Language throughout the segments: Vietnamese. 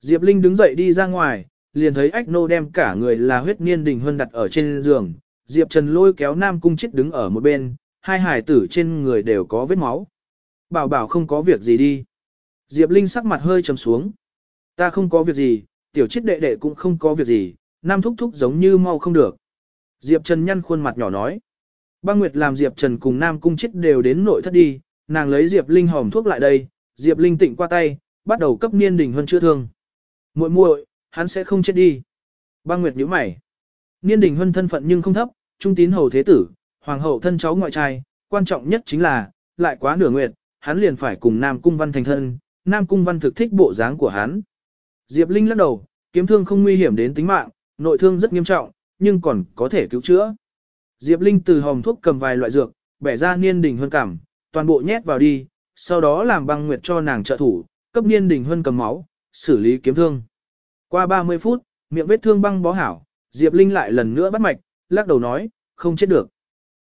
Diệp Linh đứng dậy đi ra ngoài, liền thấy ách nô đem cả người là huyết niên đình huân đặt ở trên giường. Diệp Trần lôi kéo Nam Cung chết đứng ở một bên, hai hải tử trên người đều có vết máu. Bảo bảo không có việc gì đi. Diệp Linh sắc mặt hơi trầm xuống. Ta không có việc gì, tiểu chết đệ đệ cũng không có việc gì, Nam thúc thúc giống như mau không được. Diệp Trần nhăn khuôn mặt nhỏ nói. Băng Nguyệt làm Diệp Trần cùng Nam Cung chết đều đến nội thất đi, nàng lấy Diệp Linh hòm thuốc lại đây, Diệp Linh tịnh qua tay, bắt đầu cấp niên đình huân chữa thương muội muội, hắn sẽ không chết đi. Băng Nguyệt nhíu mày. Niên đình huân thân phận nhưng không thấp, trung tín hầu thế tử, hoàng hậu thân cháu ngoại trai, quan trọng nhất chính là, lại quá nửa nguyệt, hắn liền phải cùng Nam Cung Văn thành thân, Nam Cung Văn thực thích bộ dáng của hắn. Diệp Linh lắc đầu, kiếm thương không nguy hiểm đến tính mạng, nội thương rất nghiêm trọng, nhưng còn có thể cứu chữa. Diệp Linh từ hòm thuốc cầm vài loại dược, bẻ ra niên đình huân cảm, toàn bộ nhét vào đi, sau đó làm băng nguyệt cho nàng trợ thủ, cấp niên đình huân cầm máu, xử lý kiếm thương. Qua 30 phút, miệng vết thương băng bó hảo, Diệp Linh lại lần nữa bắt mạch, lắc đầu nói, không chết được.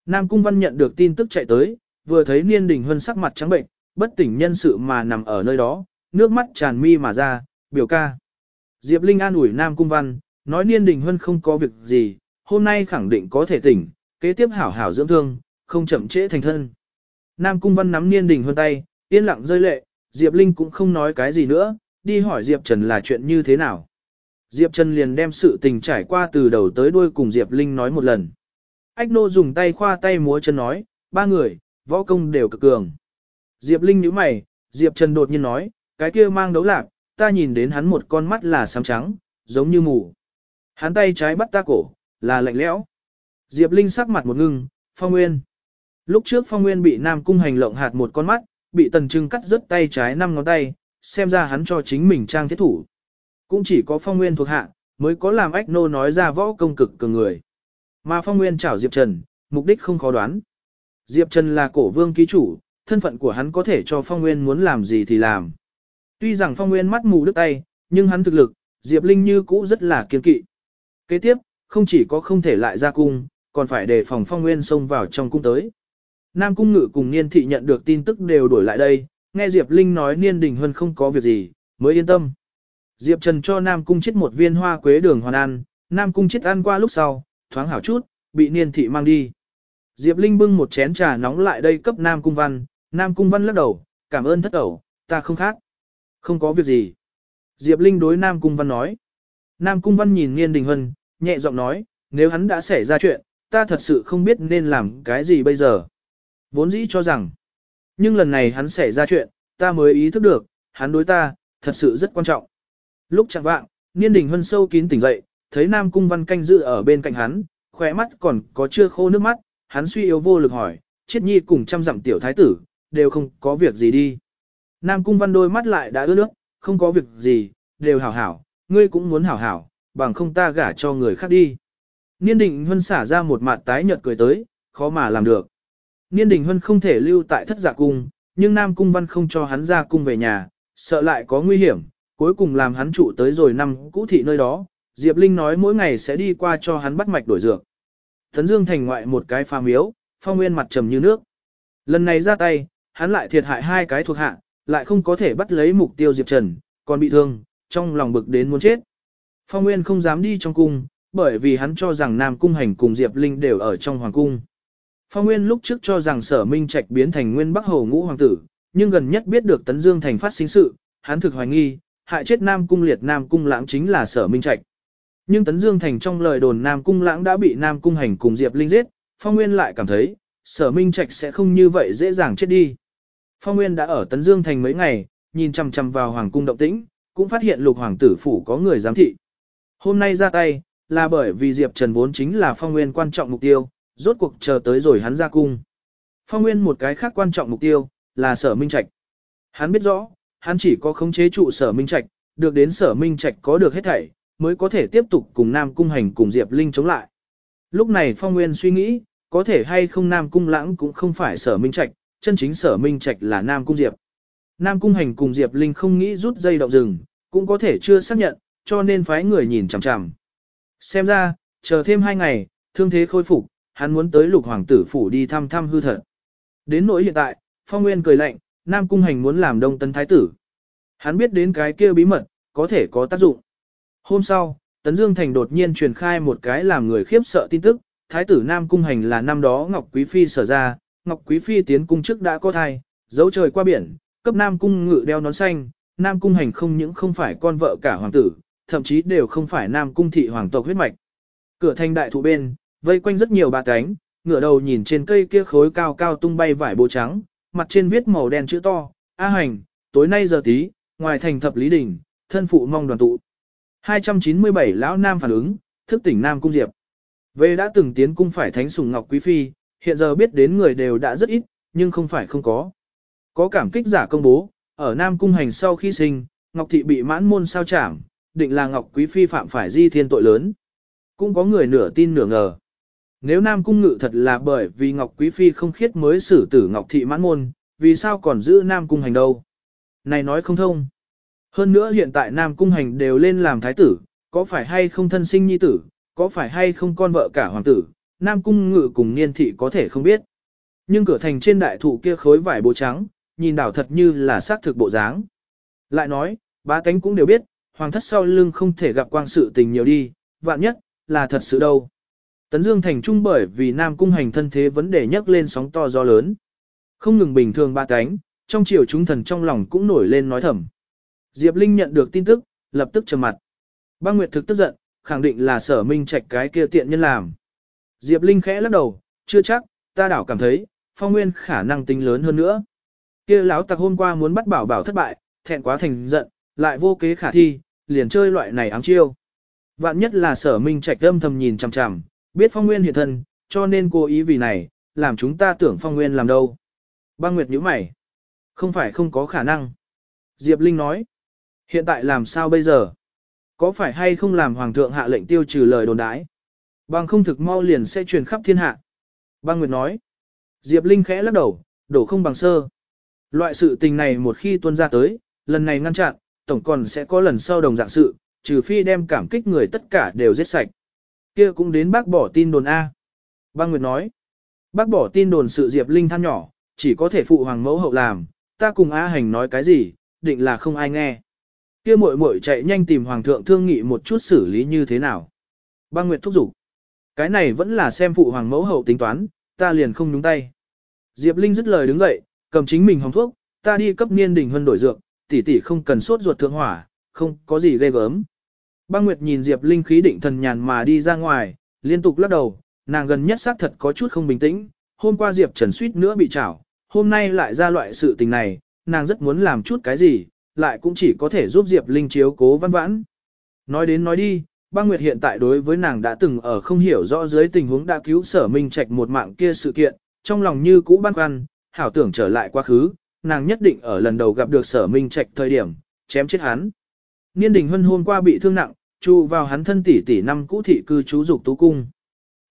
Nam Cung Văn nhận được tin tức chạy tới, vừa thấy niên đình huân sắc mặt trắng bệnh, bất tỉnh nhân sự mà nằm ở nơi đó, nước mắt tràn mi mà ra, biểu ca. Diệp Linh an ủi Nam Cung Văn, nói niên đình huân không có việc gì, hôm nay khẳng định có thể tỉnh, kế tiếp hảo hảo dưỡng thương, không chậm trễ thành thân. Nam Cung Văn nắm niên đình huân tay, yên lặng rơi lệ, Diệp Linh cũng không nói cái gì nữa, đi hỏi Diệp Trần là chuyện như thế nào. Diệp Trần liền đem sự tình trải qua từ đầu tới đuôi cùng Diệp Linh nói một lần. Ách nô dùng tay khoa tay múa chân nói, ba người, võ công đều cực cường. Diệp Linh nhíu mày, Diệp Trần đột nhiên nói, cái kia mang đấu lạc, ta nhìn đến hắn một con mắt là xám trắng, giống như mù. Hắn tay trái bắt ta cổ, là lạnh lẽo. Diệp Linh sắc mặt một ngưng, Phong Nguyên. Lúc trước Phong Nguyên bị Nam Cung hành lộng hạt một con mắt, bị Tần Trưng cắt rớt tay trái năm ngón tay, xem ra hắn cho chính mình trang thiết thủ. Cũng chỉ có Phong Nguyên thuộc hạ, mới có làm ách nô nói ra võ công cực cường người. Mà Phong Nguyên chảo Diệp Trần, mục đích không khó đoán. Diệp Trần là cổ vương ký chủ, thân phận của hắn có thể cho Phong Nguyên muốn làm gì thì làm. Tuy rằng Phong Nguyên mắt mù đứt tay, nhưng hắn thực lực, Diệp Linh như cũ rất là kiên kỵ. Kế tiếp, không chỉ có không thể lại ra cung, còn phải đề phòng Phong Nguyên xông vào trong cung tới. Nam Cung Ngự cùng Niên Thị nhận được tin tức đều đổi lại đây, nghe Diệp Linh nói Niên Đình Huân không có việc gì, mới yên tâm. Diệp Trần cho Nam Cung chết một viên hoa quế đường hoàn ăn, Nam Cung chết ăn qua lúc sau, thoáng hảo chút, bị Niên Thị mang đi. Diệp Linh bưng một chén trà nóng lại đây cấp Nam Cung Văn, Nam Cung Văn lắc đầu, cảm ơn thất ẩu, ta không khác. Không có việc gì. Diệp Linh đối Nam Cung Văn nói. Nam Cung Văn nhìn Niên Đình Hân, nhẹ giọng nói, nếu hắn đã xảy ra chuyện, ta thật sự không biết nên làm cái gì bây giờ. Vốn dĩ cho rằng, nhưng lần này hắn xảy ra chuyện, ta mới ý thức được, hắn đối ta, thật sự rất quan trọng. Lúc chẳng vạng, Niên Đình Hân sâu kín tỉnh dậy, thấy Nam Cung Văn canh dự ở bên cạnh hắn, khỏe mắt còn có chưa khô nước mắt, hắn suy yếu vô lực hỏi, chết nhi cùng trăm dặm tiểu thái tử, đều không có việc gì đi. Nam cung văn đôi mắt lại đã ướt nước, không có việc gì, đều hảo hảo, ngươi cũng muốn hảo hảo, bằng không ta gả cho người khác đi. Niên Đình huân xả ra một mặt tái nhợt cười tới, khó mà làm được. Niên đình huân không thể lưu tại thất giả cung, nhưng Nam cung văn không cho hắn ra cung về nhà, sợ lại có nguy hiểm, cuối cùng làm hắn trụ tới rồi năm cũ thị nơi đó. Diệp Linh nói mỗi ngày sẽ đi qua cho hắn bắt mạch đổi dược. Thấn Dương thành ngoại một cái pha miếu, phong nguyên mặt trầm như nước. Lần này ra tay, hắn lại thiệt hại hai cái thuộc hạ, lại không có thể bắt lấy mục tiêu Diệp Trần, còn bị thương, trong lòng bực đến muốn chết. Phong Nguyên không dám đi trong cung, bởi vì hắn cho rằng Nam Cung Hành cùng Diệp Linh đều ở trong Hoàng Cung. Phong Nguyên lúc trước cho rằng sở Minh Trạch biến thành Nguyên Bắc Hầu ngũ hoàng tử, nhưng gần nhất biết được Tấn Dương Thành phát sinh sự, hắn thực hoài nghi, hại chết Nam Cung liệt Nam Cung lãng chính là sở Minh Trạch. Nhưng Tấn Dương Thành trong lời đồn Nam Cung lãng đã bị Nam Cung Hành cùng Diệp Linh giết, Phong Nguyên lại cảm thấy, sở Minh Trạch sẽ không như vậy dễ dàng chết đi. Phong Nguyên đã ở Tấn Dương thành mấy ngày, nhìn chằm chằm vào hoàng cung động tĩnh, cũng phát hiện lục hoàng tử phủ có người giám thị. Hôm nay ra tay, là bởi vì Diệp Trần vốn chính là Phong Nguyên quan trọng mục tiêu, rốt cuộc chờ tới rồi hắn ra cung. Phong Nguyên một cái khác quan trọng mục tiêu, là sở minh trạch. Hắn biết rõ, hắn chỉ có khống chế trụ sở minh trạch, được đến sở minh trạch có được hết thảy, mới có thể tiếp tục cùng Nam Cung Hành cùng Diệp Linh chống lại. Lúc này Phong Nguyên suy nghĩ, có thể hay không Nam Cung Lãng cũng không phải sở minh trạch, chân chính sở minh trạch là Nam Cung Diệp. Nam Cung Hành cùng Diệp Linh không nghĩ rút dây động rừng, cũng có thể chưa xác nhận, cho nên phái người nhìn chằm chằm. Xem ra, chờ thêm hai ngày, thương thế khôi phục, hắn muốn tới lục hoàng tử phủ đi thăm thăm hư thật. Đến nỗi hiện tại, Phong Nguyên cười lạnh, Nam Cung Hành muốn làm đông tân thái tử. Hắn biết đến cái kia bí mật, có thể có tác dụng. Hôm sau, Tấn Dương Thành đột nhiên truyền khai một cái làm người khiếp sợ tin tức, Thái tử Nam Cung Hành là năm đó Ngọc Quý Phi sở ra, Ngọc Quý Phi tiến cung trước đã có thai, dấu trời qua biển, cấp Nam Cung ngự đeo nón xanh, Nam Cung Hành không những không phải con vợ cả hoàng tử, thậm chí đều không phải Nam Cung thị hoàng tộc huyết mạch. Cửa thành đại thụ bên, vây quanh rất nhiều bà cánh, ngửa đầu nhìn trên cây kia khối cao cao tung bay vải bố trắng, mặt trên viết màu đen chữ to, A hành, tối nay giờ tí, ngoài thành thập lý đỉnh, thân phụ mong đoàn tụ. 297 lão nam phản ứng, thức tỉnh Nam Cung Diệp. Về đã từng tiến cung phải thánh sùng Ngọc Quý Phi, hiện giờ biết đến người đều đã rất ít, nhưng không phải không có. Có cảm kích giả công bố, ở Nam Cung hành sau khi sinh, Ngọc Thị bị mãn môn sao trảm, định là Ngọc Quý Phi phạm phải di thiên tội lớn. Cũng có người nửa tin nửa ngờ. Nếu Nam Cung Ngự thật là bởi vì Ngọc Quý Phi không khiết mới xử tử Ngọc Thị mãn môn, vì sao còn giữ Nam Cung hành đâu? Này nói không thông. Hơn nữa hiện tại Nam Cung hành đều lên làm thái tử, có phải hay không thân sinh nhi tử, có phải hay không con vợ cả hoàng tử, Nam Cung Ngự cùng Niên Thị có thể không biết. Nhưng cửa thành trên đại thụ kia khối vải bố trắng, nhìn đảo thật như là xác thực bộ dáng. Lại nói, ba cánh cũng đều biết, hoàng thất sau lưng không thể gặp quang sự tình nhiều đi, vạn nhất, là thật sự đâu. Tấn Dương thành trung bởi vì Nam Cung hành thân thế vấn đề nhấc lên sóng to gió lớn. Không ngừng bình thường ba cánh, trong chiều chúng thần trong lòng cũng nổi lên nói thầm. Diệp Linh nhận được tin tức, lập tức trầm mặt. Băng Nguyệt thực tức giận, khẳng định là sở minh trạch cái kia tiện nhân làm. Diệp Linh khẽ lắc đầu, chưa chắc, ta đảo cảm thấy, phong nguyên khả năng tính lớn hơn nữa. Kia lão tặc hôm qua muốn bắt bảo bảo thất bại, thẹn quá thành giận, lại vô kế khả thi, liền chơi loại này ám chiêu. Vạn nhất là sở minh trạch âm thầm nhìn chằm chằm, biết phong nguyên hiện thân, cho nên cố ý vì này, làm chúng ta tưởng phong nguyên làm đâu. Băng Nguyệt nhíu mày. Không phải không có khả năng. Diệp Linh nói. Hiện tại làm sao bây giờ? Có phải hay không làm hoàng thượng hạ lệnh tiêu trừ lời đồn đãi? Bằng không thực mau liền sẽ truyền khắp thiên hạ. Băng Nguyệt nói. Diệp Linh khẽ lắc đầu, đổ không bằng sơ. Loại sự tình này một khi tuân ra tới, lần này ngăn chặn, tổng còn sẽ có lần sau đồng dạng sự, trừ phi đem cảm kích người tất cả đều giết sạch. Kia cũng đến bác bỏ tin đồn A. Băng Nguyệt nói. Bác bỏ tin đồn sự Diệp Linh than nhỏ, chỉ có thể phụ hoàng mẫu hậu làm, ta cùng A Hành nói cái gì, định là không ai nghe. Kia muội muội chạy nhanh tìm hoàng thượng thương nghị một chút xử lý như thế nào. Băng Nguyệt thúc giục. Cái này vẫn là xem phụ hoàng mẫu hậu tính toán, ta liền không nhúng tay. Diệp Linh dứt lời đứng dậy, cầm chính mình hồng thuốc, ta đi cấp niên đình hơn đổi dược, tỷ tỷ không cần sốt ruột thượng hỏa, không có gì ghê gớm. Băng Nguyệt nhìn Diệp Linh khí định thần nhàn mà đi ra ngoài, liên tục lắc đầu, nàng gần nhất xác thật có chút không bình tĩnh, hôm qua Diệp Trần suýt nữa bị trảo, hôm nay lại ra loại sự tình này, nàng rất muốn làm chút cái gì, lại cũng chỉ có thể giúp Diệp Linh chiếu cố văn vãn. Nói đến nói đi, băng nguyệt hiện tại đối với nàng đã từng ở không hiểu rõ dưới tình huống đã cứu sở minh trạch một mạng kia sự kiện, trong lòng như cũ băn khoăn, hảo tưởng trở lại quá khứ, nàng nhất định ở lần đầu gặp được sở minh trạch thời điểm, chém chết hắn. Niên đình hân hôm qua bị thương nặng, trụ vào hắn thân tỷ tỷ năm cũ thị cư chú dục tú cung.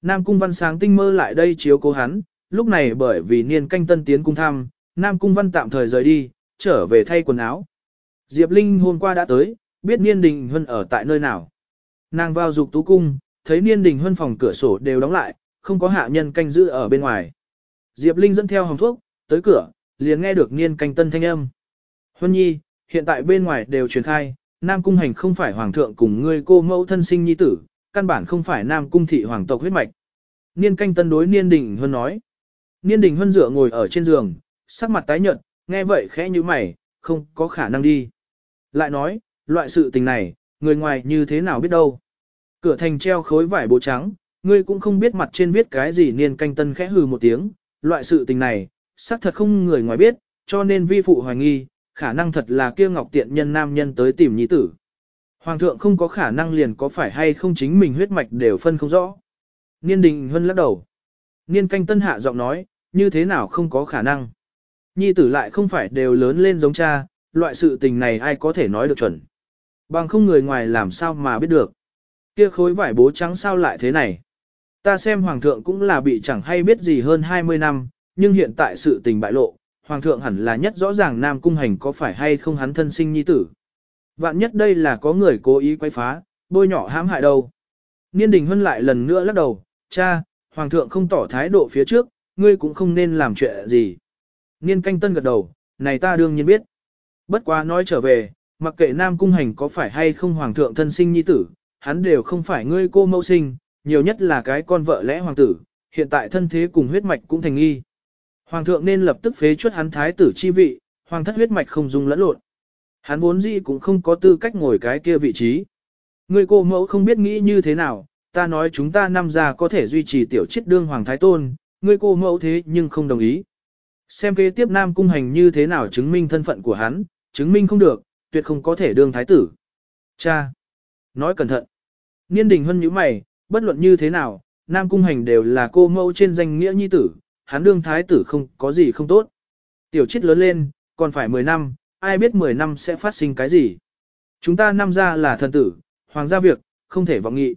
Nam cung văn sáng tinh mơ lại đây chiếu cố hắn, lúc này bởi vì niên canh tân tiến cung thăm, Nam cung văn tạm thời rời đi, trở về thay quần áo. Diệp Linh hôm qua đã tới, biết niên đình huân ở tại nơi nào. Nàng vào dục tú cung, thấy niên đình huân phòng cửa sổ đều đóng lại, không có hạ nhân canh giữ ở bên ngoài. Diệp Linh dẫn theo hồng thuốc, tới cửa, liền nghe được niên canh tân thanh âm. Huân nhi, hiện tại bên ngoài đều truyền khai, Nam Cung Hành không phải hoàng thượng cùng ngươi cô mẫu thân sinh nhi tử, căn bản không phải Nam Cung thị hoàng tộc huyết mạch. Niên canh tân đối Niên Đình Huân nói. Niên Đình Huân dựa ngồi ở trên giường, sắc mặt tái nhợt, nghe vậy khẽ như mày, không có khả năng đi. Lại nói, loại sự tình này, người ngoài như thế nào biết đâu. Cửa thành treo khối vải bố trắng, ngươi cũng không biết mặt trên viết cái gì Niên canh tân khẽ hừ một tiếng, loại sự tình này, xác thật không người ngoài biết, cho nên vi phụ hoài nghi, khả năng thật là kia ngọc tiện nhân nam nhân tới tìm nhi tử. Hoàng thượng không có khả năng liền có phải hay không chính mình huyết mạch đều phân không rõ. Niên đình hân lắc đầu. Niên canh tân hạ giọng nói, như thế nào không có khả năng. Nhi tử lại không phải đều lớn lên giống cha, loại sự tình này ai có thể nói được chuẩn. Bằng không người ngoài làm sao mà biết được. Kia khối vải bố trắng sao lại thế này. Ta xem hoàng thượng cũng là bị chẳng hay biết gì hơn 20 năm, nhưng hiện tại sự tình bại lộ, hoàng thượng hẳn là nhất rõ ràng Nam Cung Hành có phải hay không hắn thân sinh nhi tử. Vạn nhất đây là có người cố ý quay phá, bôi nhỏ hãm hại đâu. Niên đình hân lại lần nữa lắc đầu, cha, hoàng thượng không tỏ thái độ phía trước, ngươi cũng không nên làm chuyện gì. Niên canh tân gật đầu, này ta đương nhiên biết. Bất quá nói trở về, Mặc kệ Nam Cung Hành có phải hay không hoàng thượng thân sinh nhi tử, hắn đều không phải ngươi cô mẫu sinh, nhiều nhất là cái con vợ lẽ hoàng tử, hiện tại thân thế cùng huyết mạch cũng thành nghi. Hoàng thượng nên lập tức phế chuất hắn thái tử chi vị, hoàng thất huyết mạch không dung lẫn lộn. Hắn vốn dĩ cũng không có tư cách ngồi cái kia vị trí. Ngươi cô mẫu không biết nghĩ như thế nào, ta nói chúng ta năm già có thể duy trì tiểu chiết đương hoàng thái tôn, ngươi cô mẫu thế nhưng không đồng ý. Xem kế tiếp Nam Cung Hành như thế nào chứng minh thân phận của hắn, chứng minh không được, tuyệt không có thể đương thái tử. Cha! Nói cẩn thận! Niên đình hân như mày, bất luận như thế nào, Nam Cung Hành đều là cô mẫu trên danh nghĩa nhi tử, hắn đương thái tử không có gì không tốt. Tiểu chết lớn lên, còn phải 10 năm, ai biết 10 năm sẽ phát sinh cái gì. Chúng ta năm ra là thần tử, hoàng gia việc, không thể vọng nghị.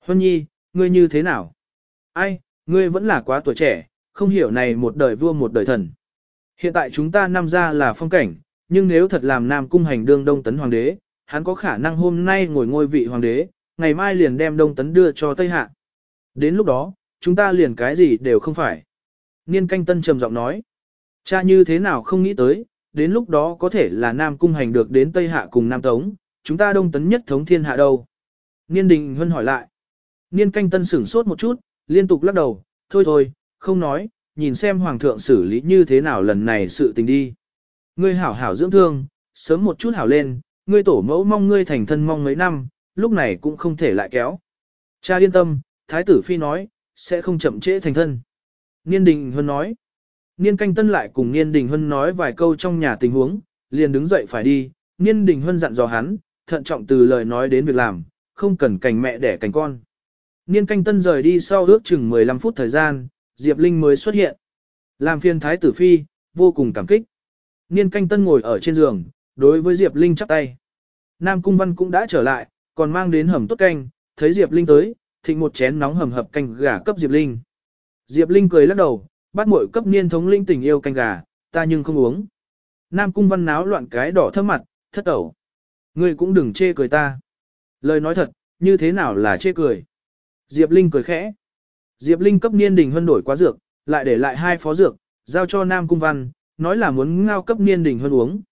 Huân nhi, ngươi như thế nào? Ai, ngươi vẫn là quá tuổi trẻ, không hiểu này một đời vua một đời thần. Hiện tại chúng ta năm ra là phong cảnh, nhưng nếu thật làm Nam Cung hành đương Đông Tấn Hoàng đế, hắn có khả năng hôm nay ngồi ngôi vị Hoàng đế, ngày mai liền đem Đông Tấn đưa cho Tây Hạ. Đến lúc đó, chúng ta liền cái gì đều không phải. Niên canh tân trầm giọng nói. Cha như thế nào không nghĩ tới, đến lúc đó có thể là Nam Cung hành được đến Tây Hạ cùng Nam Tống, chúng ta Đông Tấn nhất thống thiên hạ đâu. Niên đình hân hỏi lại. Niên canh tân sửng sốt một chút, liên tục lắc đầu, thôi thôi, không nói, nhìn xem Hoàng thượng xử lý như thế nào lần này sự tình đi. Ngươi hảo hảo dưỡng thương, sớm một chút hảo lên, ngươi tổ mẫu mong ngươi thành thân mong mấy năm, lúc này cũng không thể lại kéo. Cha yên tâm, Thái tử Phi nói, sẽ không chậm trễ thành thân. Niên Đình Hân nói. Niên Canh Tân lại cùng Niên Đình Hân nói vài câu trong nhà tình huống, liền đứng dậy phải đi. Niên Đình Hân dặn dò hắn, thận trọng từ lời nói đến việc làm, không cần cành mẹ đẻ cành con. Niên Canh Tân rời đi sau ước chừng 15 phút thời gian, Diệp Linh mới xuất hiện. Làm phiên Thái tử Phi, vô cùng cảm kích. Niên Canh Tân ngồi ở trên giường, đối với Diệp Linh chắp tay. Nam Cung Văn cũng đã trở lại, còn mang đến hầm tốt canh, thấy Diệp Linh tới, thịnh một chén nóng hầm hập canh gà cấp Diệp Linh. Diệp Linh cười lắc đầu, bắt muội cấp niên thống linh tình yêu canh gà, ta nhưng không uống. Nam cung văn náo loạn cái đỏ thấp mặt, thất ẩu. Ngươi cũng đừng chê cười ta. Lời nói thật, như thế nào là chê cười. Diệp Linh cười khẽ. Diệp Linh cấp niên đình huân đổi quá dược, lại để lại hai phó dược, giao cho Nam cung văn, nói là muốn ngao cấp niên đình huân uống.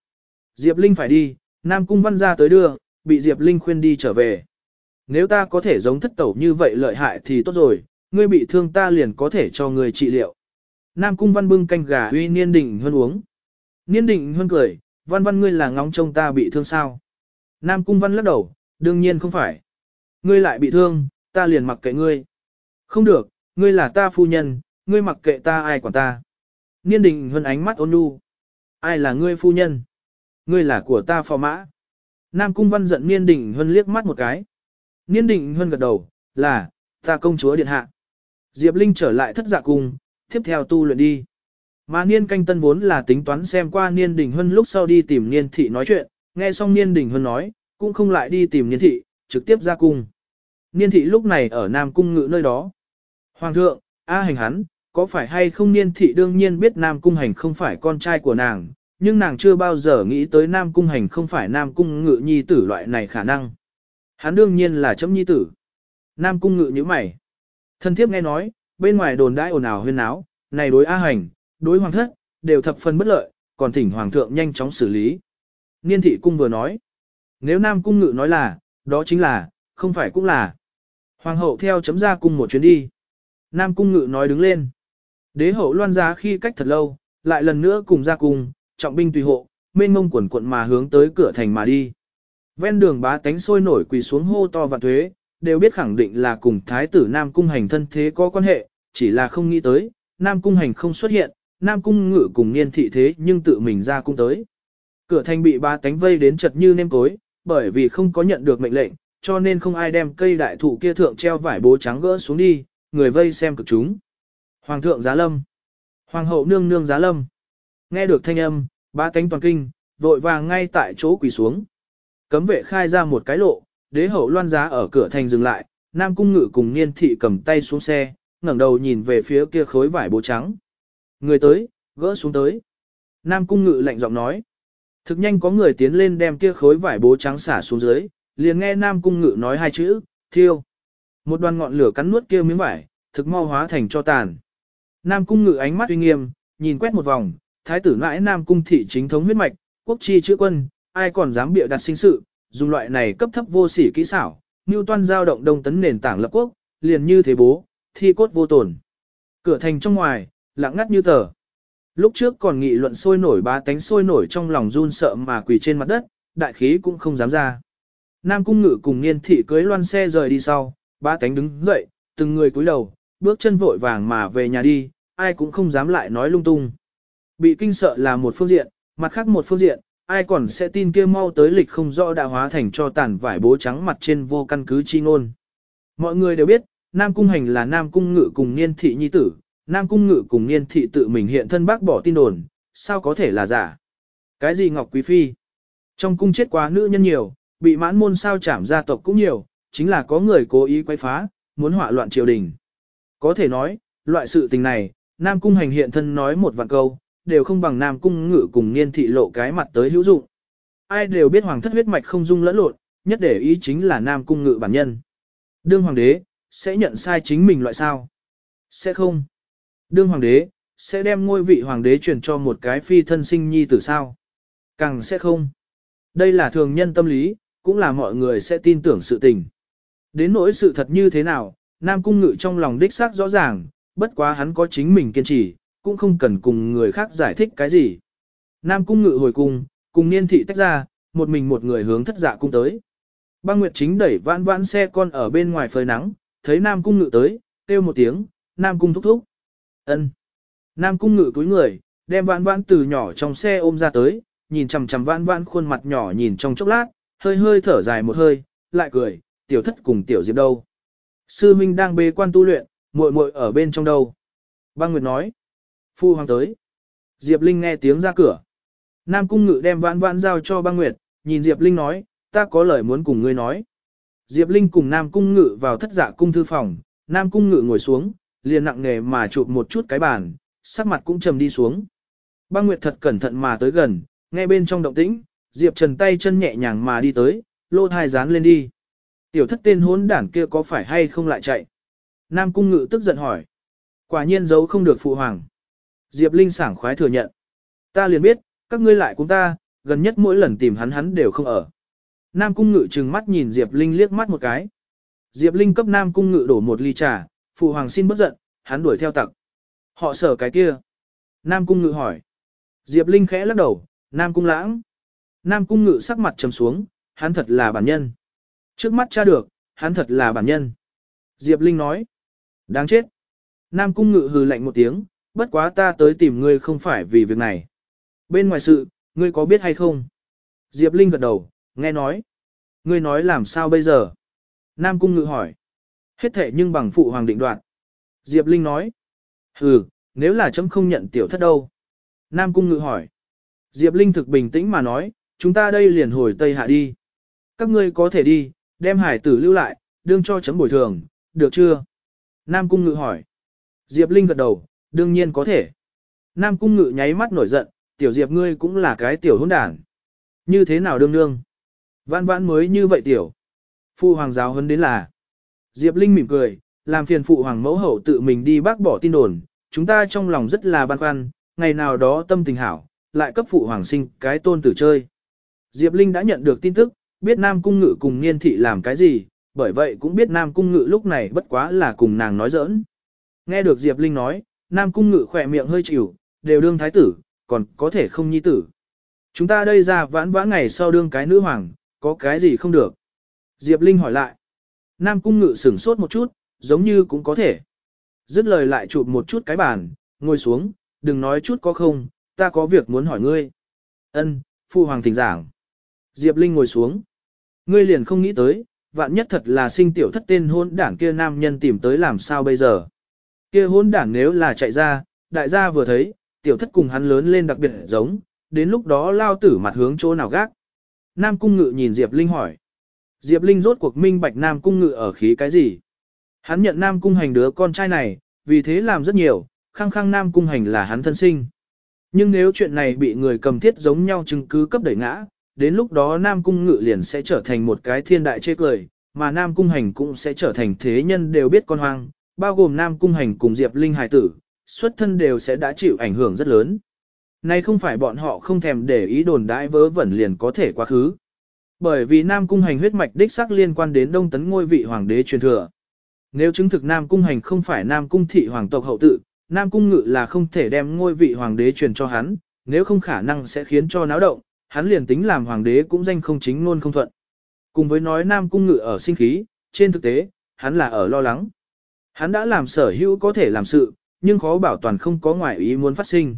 Diệp Linh phải đi, Nam cung văn ra tới đưa, bị Diệp Linh khuyên đi trở về. Nếu ta có thể giống thất tẩu như vậy lợi hại thì tốt rồi, ngươi bị thương ta liền có thể cho ngươi trị liệu. Nam cung văn bưng canh gà uy niên định hơn uống. Niên định hơn cười, văn văn ngươi là ngóng trông ta bị thương sao. Nam cung văn lắc đầu, đương nhiên không phải. Ngươi lại bị thương, ta liền mặc kệ ngươi. Không được, ngươi là ta phu nhân, ngươi mặc kệ ta ai quản ta. Niên định hơn ánh mắt ôn nhu. Ai là ngươi phu nhân? Ngươi là của ta phò mã. Nam cung văn giận niên định hơn liếc mắt một cái. Niên định hơn gật đầu, là, ta công chúa điện hạ. Diệp Linh trở lại thất dạ cung, tiếp theo tu luyện đi. Mà Niên canh tân vốn là tính toán xem qua Niên Đình Hân lúc sau đi tìm Niên Thị nói chuyện, nghe xong Niên Đình Hân nói, cũng không lại đi tìm Niên Thị, trực tiếp ra cung. Niên Thị lúc này ở Nam Cung ngự nơi đó. Hoàng thượng, A hành hắn, có phải hay không Niên Thị đương nhiên biết Nam Cung hành không phải con trai của nàng, nhưng nàng chưa bao giờ nghĩ tới Nam Cung hành không phải Nam Cung ngự nhi tử loại này khả năng. Hắn đương nhiên là chấm nhi tử. Nam Cung ngự như mày. Thân thiếp nghe nói, bên ngoài đồn đãi ồn ào huyên náo, này đối A hành, đối hoàng thất, đều thập phần bất lợi, còn thỉnh hoàng thượng nhanh chóng xử lý. Niên thị cung vừa nói, nếu Nam cung ngự nói là, đó chính là, không phải cũng là. Hoàng hậu theo chấm ra cung một chuyến đi. Nam cung ngự nói đứng lên. Đế hậu loan giá khi cách thật lâu, lại lần nữa cùng ra cung, trọng binh tùy hộ, mênh mông quần quận mà hướng tới cửa thành mà đi. Ven đường bá tánh sôi nổi quỳ xuống hô to và thuế, đều biết khẳng định là cùng thái tử Nam Cung Hành thân thế có quan hệ, chỉ là không nghĩ tới, Nam Cung Hành không xuất hiện, Nam Cung ngự cùng niên thị thế nhưng tự mình ra cung tới. Cửa thành bị ba tánh vây đến chật như nêm cối, bởi vì không có nhận được mệnh lệnh, cho nên không ai đem cây đại thụ kia thượng treo vải bố trắng gỡ xuống đi, người vây xem cực chúng. Hoàng thượng giá lâm. Hoàng hậu nương nương giá lâm. Nghe được thanh âm, ba tánh toàn kinh, vội vàng ngay tại chỗ quỳ xuống. Cấm vệ khai ra một cái lộ, đế hậu loan giá ở cửa thành dừng lại, Nam Cung Ngự cùng Niên Thị cầm tay xuống xe, ngẩng đầu nhìn về phía kia khối vải bố trắng. Người tới, gỡ xuống tới. Nam Cung Ngự lạnh giọng nói. Thực nhanh có người tiến lên đem kia khối vải bố trắng xả xuống dưới, liền nghe Nam Cung Ngự nói hai chữ, thiêu. Một đoàn ngọn lửa cắn nuốt kia miếng vải, thực mau hóa thành cho tàn. Nam Cung Ngự ánh mắt uy nghiêm, nhìn quét một vòng, thái tử mãi Nam Cung thị chính thống huyết mạch, quốc chi chữ quân, ai còn dám bịa đặt sinh sự, dùng loại này cấp thấp vô sỉ kỹ xảo, như toan giao động đông tấn nền tảng lập quốc, liền như thế bố, thi cốt vô tổn. Cửa thành trong ngoài, lặng ngắt như tờ. Lúc trước còn nghị luận sôi nổi ba tánh sôi nổi trong lòng run sợ mà quỳ trên mặt đất, đại khí cũng không dám ra. Nam cung ngự cùng niên thị cưới loan xe rời đi sau, ba tánh đứng dậy, từng người cúi đầu, bước chân vội vàng mà về nhà đi, ai cũng không dám lại nói lung tung. Bị kinh sợ là một phương diện, mặt khác một phương diện, ai còn sẽ tin kia mau tới lịch không rõ đã hóa thành cho tàn vải bố trắng mặt trên vô căn cứ chi ngôn. Mọi người đều biết, Nam Cung Hành là Nam Cung Ngự cùng Niên Thị Nhi Tử, Nam Cung Ngự cùng Niên Thị tự mình hiện thân bác bỏ tin đồn, sao có thể là giả. Cái gì Ngọc Quý Phi? Trong cung chết quá nữ nhân nhiều, bị mãn môn sao chảm gia tộc cũng nhiều, chính là có người cố ý quay phá, muốn hỏa loạn triều đình. Có thể nói, loại sự tình này, Nam Cung Hành hiện thân nói một vạn câu, đều không bằng Nam Cung Ngự cùng Niên Thị lộ cái mặt tới hữu dụng. Ai đều biết hoàng thất huyết mạch không dung lẫn lộn, nhất để ý chính là Nam Cung Ngự bản nhân. Đương hoàng đế, sẽ nhận sai chính mình loại sao? Sẽ không. Đương hoàng đế, sẽ đem ngôi vị hoàng đế truyền cho một cái phi thân sinh nhi tử sao? Càng sẽ không. Đây là thường nhân tâm lý, cũng là mọi người sẽ tin tưởng sự tình. Đến nỗi sự thật như thế nào, Nam Cung Ngự trong lòng đích xác rõ ràng, bất quá hắn có chính mình kiên trì, cũng không cần cùng người khác giải thích cái gì. Nam Cung Ngự hồi cung, cùng niên thị tách ra, một mình một người hướng thất dạ cung tới. Băng Nguyệt chính đẩy vãn vãn xe con ở bên ngoài phơi nắng, thấy Nam Cung Ngự tới, kêu một tiếng, Nam Cung thúc thúc. ân Nam Cung Ngự cúi người, đem vãn vãn từ nhỏ trong xe ôm ra tới, nhìn chằm chằm vãn vãn khuôn mặt nhỏ nhìn trong chốc lát, hơi hơi thở dài một hơi, lại cười, tiểu thất cùng tiểu diệp đâu. Sư Minh đang bê quan tu luyện, muội muội ở bên trong đâu. Băng Nguyệt nói, phu hoàng tới. Diệp Linh nghe tiếng ra cửa. Nam Cung Ngự đem vãn vãn giao cho băng Nguyệt, nhìn Diệp Linh nói, ta có lời muốn cùng ngươi nói. Diệp Linh cùng Nam Cung Ngự vào thất giả cung thư phòng, Nam Cung Ngự ngồi xuống, liền nặng nề mà chụp một chút cái bàn, sắc mặt cũng trầm đi xuống. Băng Nguyệt thật cẩn thận mà tới gần, nghe bên trong động tĩnh, Diệp Trần tay chân nhẹ nhàng mà đi tới, lô thai dán lên đi. Tiểu thất tên hốn đảng kia có phải hay không lại chạy? Nam Cung Ngự tức giận hỏi. Quả nhiên giấu không được phụ hoàng. Diệp Linh sảng khoái thừa nhận. Ta liền biết, các ngươi lại cùng ta, gần nhất mỗi lần tìm hắn hắn đều không ở. Nam Cung Ngự trừng mắt nhìn Diệp Linh liếc mắt một cái. Diệp Linh cấp Nam Cung Ngự đổ một ly trà, phụ hoàng xin bất giận, hắn đuổi theo tặc. Họ sở cái kia. Nam Cung Ngự hỏi. Diệp Linh khẽ lắc đầu, Nam Cung lãng. Nam Cung Ngự sắc mặt trầm xuống, hắn thật là bản nhân. Trước mắt cha được, hắn thật là bản nhân. Diệp Linh nói. Đáng chết. Nam Cung Ngự hừ lạnh một tiếng, bất quá ta tới tìm ngươi không phải vì việc này. Bên ngoài sự, ngươi có biết hay không? Diệp Linh gật đầu, nghe nói. Ngươi nói làm sao bây giờ? Nam Cung Ngự hỏi. Hết thể nhưng bằng phụ hoàng định đoạt. Diệp Linh nói. Ừ, nếu là chấm không nhận tiểu thất đâu? Nam Cung Ngự hỏi. Diệp Linh thực bình tĩnh mà nói, chúng ta đây liền hồi Tây Hạ đi. Các ngươi có thể đi, đem hải tử lưu lại, đương cho chấm bồi thường, được chưa? Nam Cung Ngự hỏi. Diệp Linh gật đầu, đương nhiên có thể. Nam Cung Ngự nháy mắt nổi giận, tiểu Diệp ngươi cũng là cái tiểu hỗn đản. Như thế nào đương nương? Vãn vãn mới như vậy tiểu. phu hoàng giáo hấn đến là. Diệp Linh mỉm cười, làm phiền phụ hoàng mẫu hậu tự mình đi bác bỏ tin đồn, chúng ta trong lòng rất là băn khoăn, ngày nào đó tâm tình hảo, lại cấp phụ hoàng sinh cái tôn tử chơi. Diệp Linh đã nhận được tin tức, biết Nam Cung Ngự cùng Niên Thị làm cái gì, bởi vậy cũng biết Nam Cung Ngự lúc này bất quá là cùng nàng nói giỡn. Nghe được Diệp Linh nói, Nam Cung Ngự khỏe miệng hơi chịu, đều đương thái tử, còn có thể không nhi tử. Chúng ta đây ra vãn vãn ngày sau đương cái nữ hoàng, có cái gì không được? Diệp Linh hỏi lại. Nam Cung Ngự sửng sốt một chút, giống như cũng có thể. Dứt lời lại chụp một chút cái bàn, ngồi xuống, đừng nói chút có không, ta có việc muốn hỏi ngươi. Ân, Phu Hoàng thỉnh giảng. Diệp Linh ngồi xuống. Ngươi liền không nghĩ tới, vạn nhất thật là sinh tiểu thất tên hôn đảng kia nam nhân tìm tới làm sao bây giờ. Kia hôn đảng nếu là chạy ra, đại gia vừa thấy, tiểu thất cùng hắn lớn lên đặc biệt giống, đến lúc đó lao tử mặt hướng chỗ nào gác. Nam Cung Ngự nhìn Diệp Linh hỏi. Diệp Linh rốt cuộc minh bạch Nam Cung Ngự ở khí cái gì? Hắn nhận Nam Cung Hành đứa con trai này, vì thế làm rất nhiều, khăng khăng Nam Cung Hành là hắn thân sinh. Nhưng nếu chuyện này bị người cầm thiết giống nhau chứng cứ cấp đẩy ngã, đến lúc đó Nam Cung Ngự liền sẽ trở thành một cái thiên đại chê cười, mà Nam Cung Hành cũng sẽ trở thành thế nhân đều biết con hoang, bao gồm Nam Cung Hành cùng Diệp Linh hài tử, xuất thân đều sẽ đã chịu ảnh hưởng rất lớn. Này không phải bọn họ không thèm để ý đồn đãi vớ vẩn liền có thể quá khứ. Bởi vì Nam Cung Hành huyết mạch đích xác liên quan đến Đông Tấn ngôi vị hoàng đế truyền thừa. Nếu chứng thực Nam Cung Hành không phải Nam Cung thị hoàng tộc hậu tự, Nam Cung Ngự là không thể đem ngôi vị hoàng đế truyền cho hắn, nếu không khả năng sẽ khiến cho náo động, hắn liền tính làm hoàng đế cũng danh không chính luôn không thuận. Cùng với nói Nam Cung Ngự ở sinh khí, trên thực tế, hắn là ở lo lắng. Hắn đã làm sở hữu có thể làm sự, nhưng khó bảo toàn không có ngoại ý muốn phát sinh.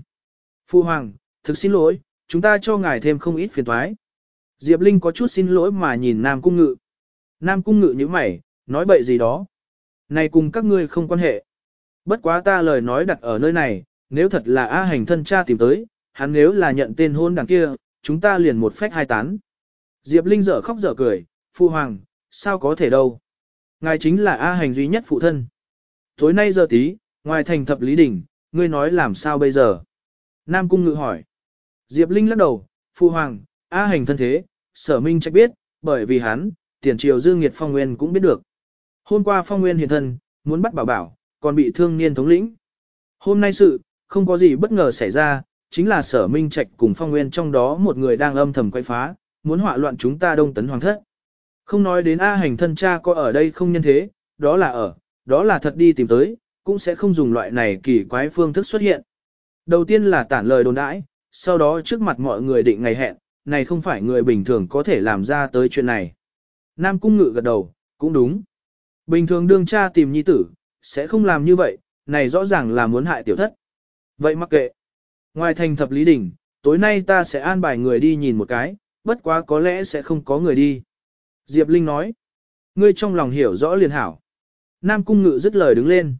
Phu Hoàng, thực xin lỗi, chúng ta cho ngài thêm không ít phiền toái. Diệp Linh có chút xin lỗi mà nhìn Nam Cung Ngự. Nam Cung Ngự như mày, nói bậy gì đó. Này cùng các ngươi không quan hệ. Bất quá ta lời nói đặt ở nơi này, nếu thật là A hành thân cha tìm tới, hắn nếu là nhận tên hôn đằng kia, chúng ta liền một phách hai tán. Diệp Linh dở khóc dở cười, Phu Hoàng, sao có thể đâu. Ngài chính là A hành duy nhất phụ thân. Tối nay giờ tí, ngoài thành thập lý đỉnh, ngươi nói làm sao bây giờ? Nam Cung Ngự hỏi. Diệp Linh lắc đầu, Phu Hoàng, A hành thân thế, sở minh chắc biết, bởi vì hắn, tiền triều dương nghiệt phong nguyên cũng biết được. Hôm qua phong nguyên hiện thân, muốn bắt bảo bảo, còn bị thương niên thống lĩnh. Hôm nay sự, không có gì bất ngờ xảy ra, chính là sở minh trạch cùng phong nguyên trong đó một người đang âm thầm quay phá, muốn họa loạn chúng ta đông tấn hoàng thất. Không nói đến A hành thân cha có ở đây không nhân thế, đó là ở, đó là thật đi tìm tới, cũng sẽ không dùng loại này kỳ quái phương thức xuất hiện. Đầu tiên là tản lời đồn đãi, sau đó trước mặt mọi người định ngày hẹn, này không phải người bình thường có thể làm ra tới chuyện này. Nam Cung Ngự gật đầu, cũng đúng. Bình thường đương cha tìm nhi tử, sẽ không làm như vậy, này rõ ràng là muốn hại tiểu thất. Vậy mặc kệ. Ngoài thành thập lý đỉnh, tối nay ta sẽ an bài người đi nhìn một cái, bất quá có lẽ sẽ không có người đi. Diệp Linh nói. Ngươi trong lòng hiểu rõ liền hảo. Nam Cung Ngự dứt lời đứng lên.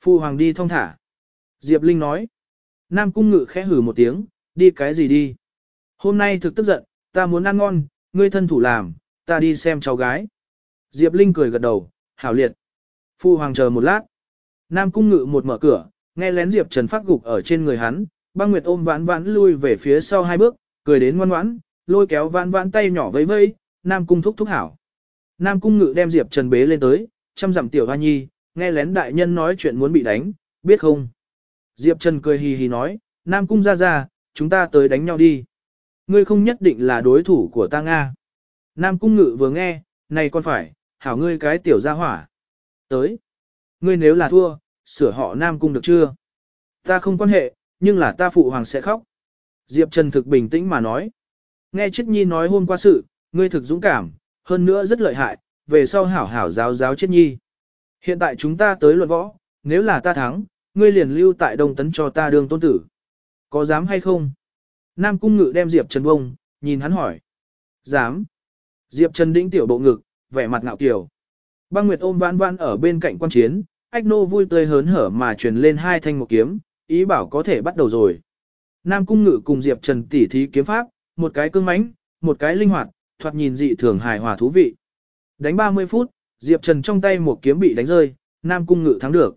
Phu Hoàng đi thong thả. Diệp Linh nói. Nam Cung Ngự khẽ hử một tiếng, đi cái gì đi. Hôm nay thực tức giận, ta muốn ăn ngon, ngươi thân thủ làm, ta đi xem cháu gái. Diệp Linh cười gật đầu, hảo liệt. Phu hoàng chờ một lát. Nam cung ngự một mở cửa, nghe lén Diệp Trần phát gục ở trên người hắn, băng nguyệt ôm vãn vãn lui về phía sau hai bước, cười đến ngoan ngoãn, lôi kéo vãn vãn tay nhỏ vẫy vẫy, Nam cung thúc thúc hảo. Nam cung ngự đem Diệp Trần bế lên tới, chăm dặm tiểu hoa nhi, nghe lén đại nhân nói chuyện muốn bị đánh, biết không? Diệp Trần cười hì hì nói, Nam cung ra ra, chúng ta tới đánh nhau đi. Ngươi không nhất định là đối thủ của ta Nga. Nam cung ngự vừa nghe, này con phải, hảo ngươi cái tiểu gia hỏa. Tới. Ngươi nếu là thua, sửa họ Nam cung được chưa? Ta không quan hệ, nhưng là ta phụ hoàng sẽ khóc. Diệp Trần thực bình tĩnh mà nói. Nghe chết nhi nói hôm qua sự, ngươi thực dũng cảm, hơn nữa rất lợi hại, về sau hảo hảo giáo giáo chết nhi. Hiện tại chúng ta tới luận võ, nếu là ta thắng, ngươi liền lưu tại Đông Tấn cho ta đương tôn tử. Có dám hay không? Nam Cung Ngự đem Diệp Trần bông, nhìn hắn hỏi. Dám. Diệp Trần đĩnh tiểu bộ ngực, vẻ mặt ngạo kiều. Băng Nguyệt ôm vãn vãn ở bên cạnh quan chiến, Ách Nô vui tươi hớn hở mà truyền lên hai thanh một kiếm, ý bảo có thể bắt đầu rồi. Nam Cung Ngự cùng Diệp Trần tỉ thí kiếm pháp, một cái cương mãnh, một cái linh hoạt, thoạt nhìn dị thường hài hòa thú vị. Đánh 30 phút, Diệp Trần trong tay một kiếm bị đánh rơi, Nam Cung Ngự thắng được.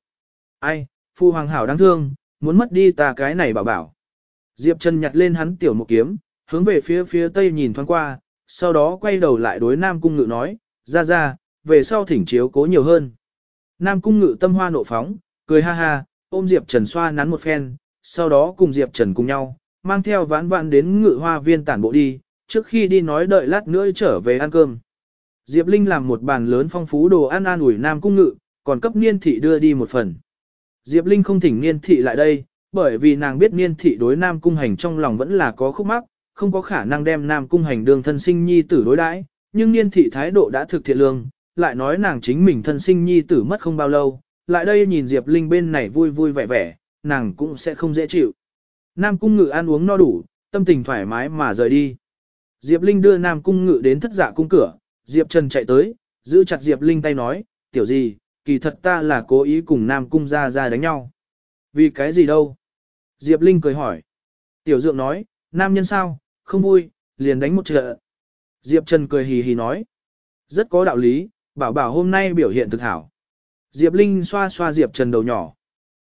Ai, Phu Hoàng Hảo đáng thương, muốn mất đi ta cái này bảo bảo. Diệp Trần nhặt lên hắn tiểu một kiếm, hướng về phía phía tây nhìn thoáng qua, sau đó quay đầu lại đối Nam Cung Ngự nói, ra ra, về sau thỉnh chiếu cố nhiều hơn. Nam Cung Ngự tâm hoa nộ phóng, cười ha ha, ôm Diệp Trần xoa nắn một phen, sau đó cùng Diệp Trần cùng nhau, mang theo vãn vãn đến ngự hoa viên tản bộ đi, trước khi đi nói đợi lát nữa trở về ăn cơm. Diệp Linh làm một bàn lớn phong phú đồ ăn an ủi Nam Cung Ngự, còn cấp niên thị đưa đi một phần. Diệp Linh không thỉnh niên thị lại đây, bởi vì nàng biết niên thị đối Nam Cung Hành trong lòng vẫn là có khúc mắc, không có khả năng đem Nam Cung Hành đường thân sinh nhi tử đối đãi, nhưng niên thị thái độ đã thực thiện lương, lại nói nàng chính mình thân sinh nhi tử mất không bao lâu, lại đây nhìn Diệp Linh bên này vui vui vẻ vẻ, nàng cũng sẽ không dễ chịu. Nam Cung Ngự ăn uống no đủ, tâm tình thoải mái mà rời đi. Diệp Linh đưa Nam Cung Ngự đến thất dạ cung cửa, Diệp Trần chạy tới, giữ chặt Diệp Linh tay nói, tiểu gì, kỳ thật ta là cố ý cùng Nam Cung ra ra đánh nhau. Vì cái gì đâu? Diệp Linh cười hỏi. Tiểu Dượng nói, nam nhân sao, không vui, liền đánh một trận. Diệp Trần cười hì hì nói. Rất có đạo lý, bảo bảo hôm nay biểu hiện thực hảo. Diệp Linh xoa xoa Diệp Trần đầu nhỏ.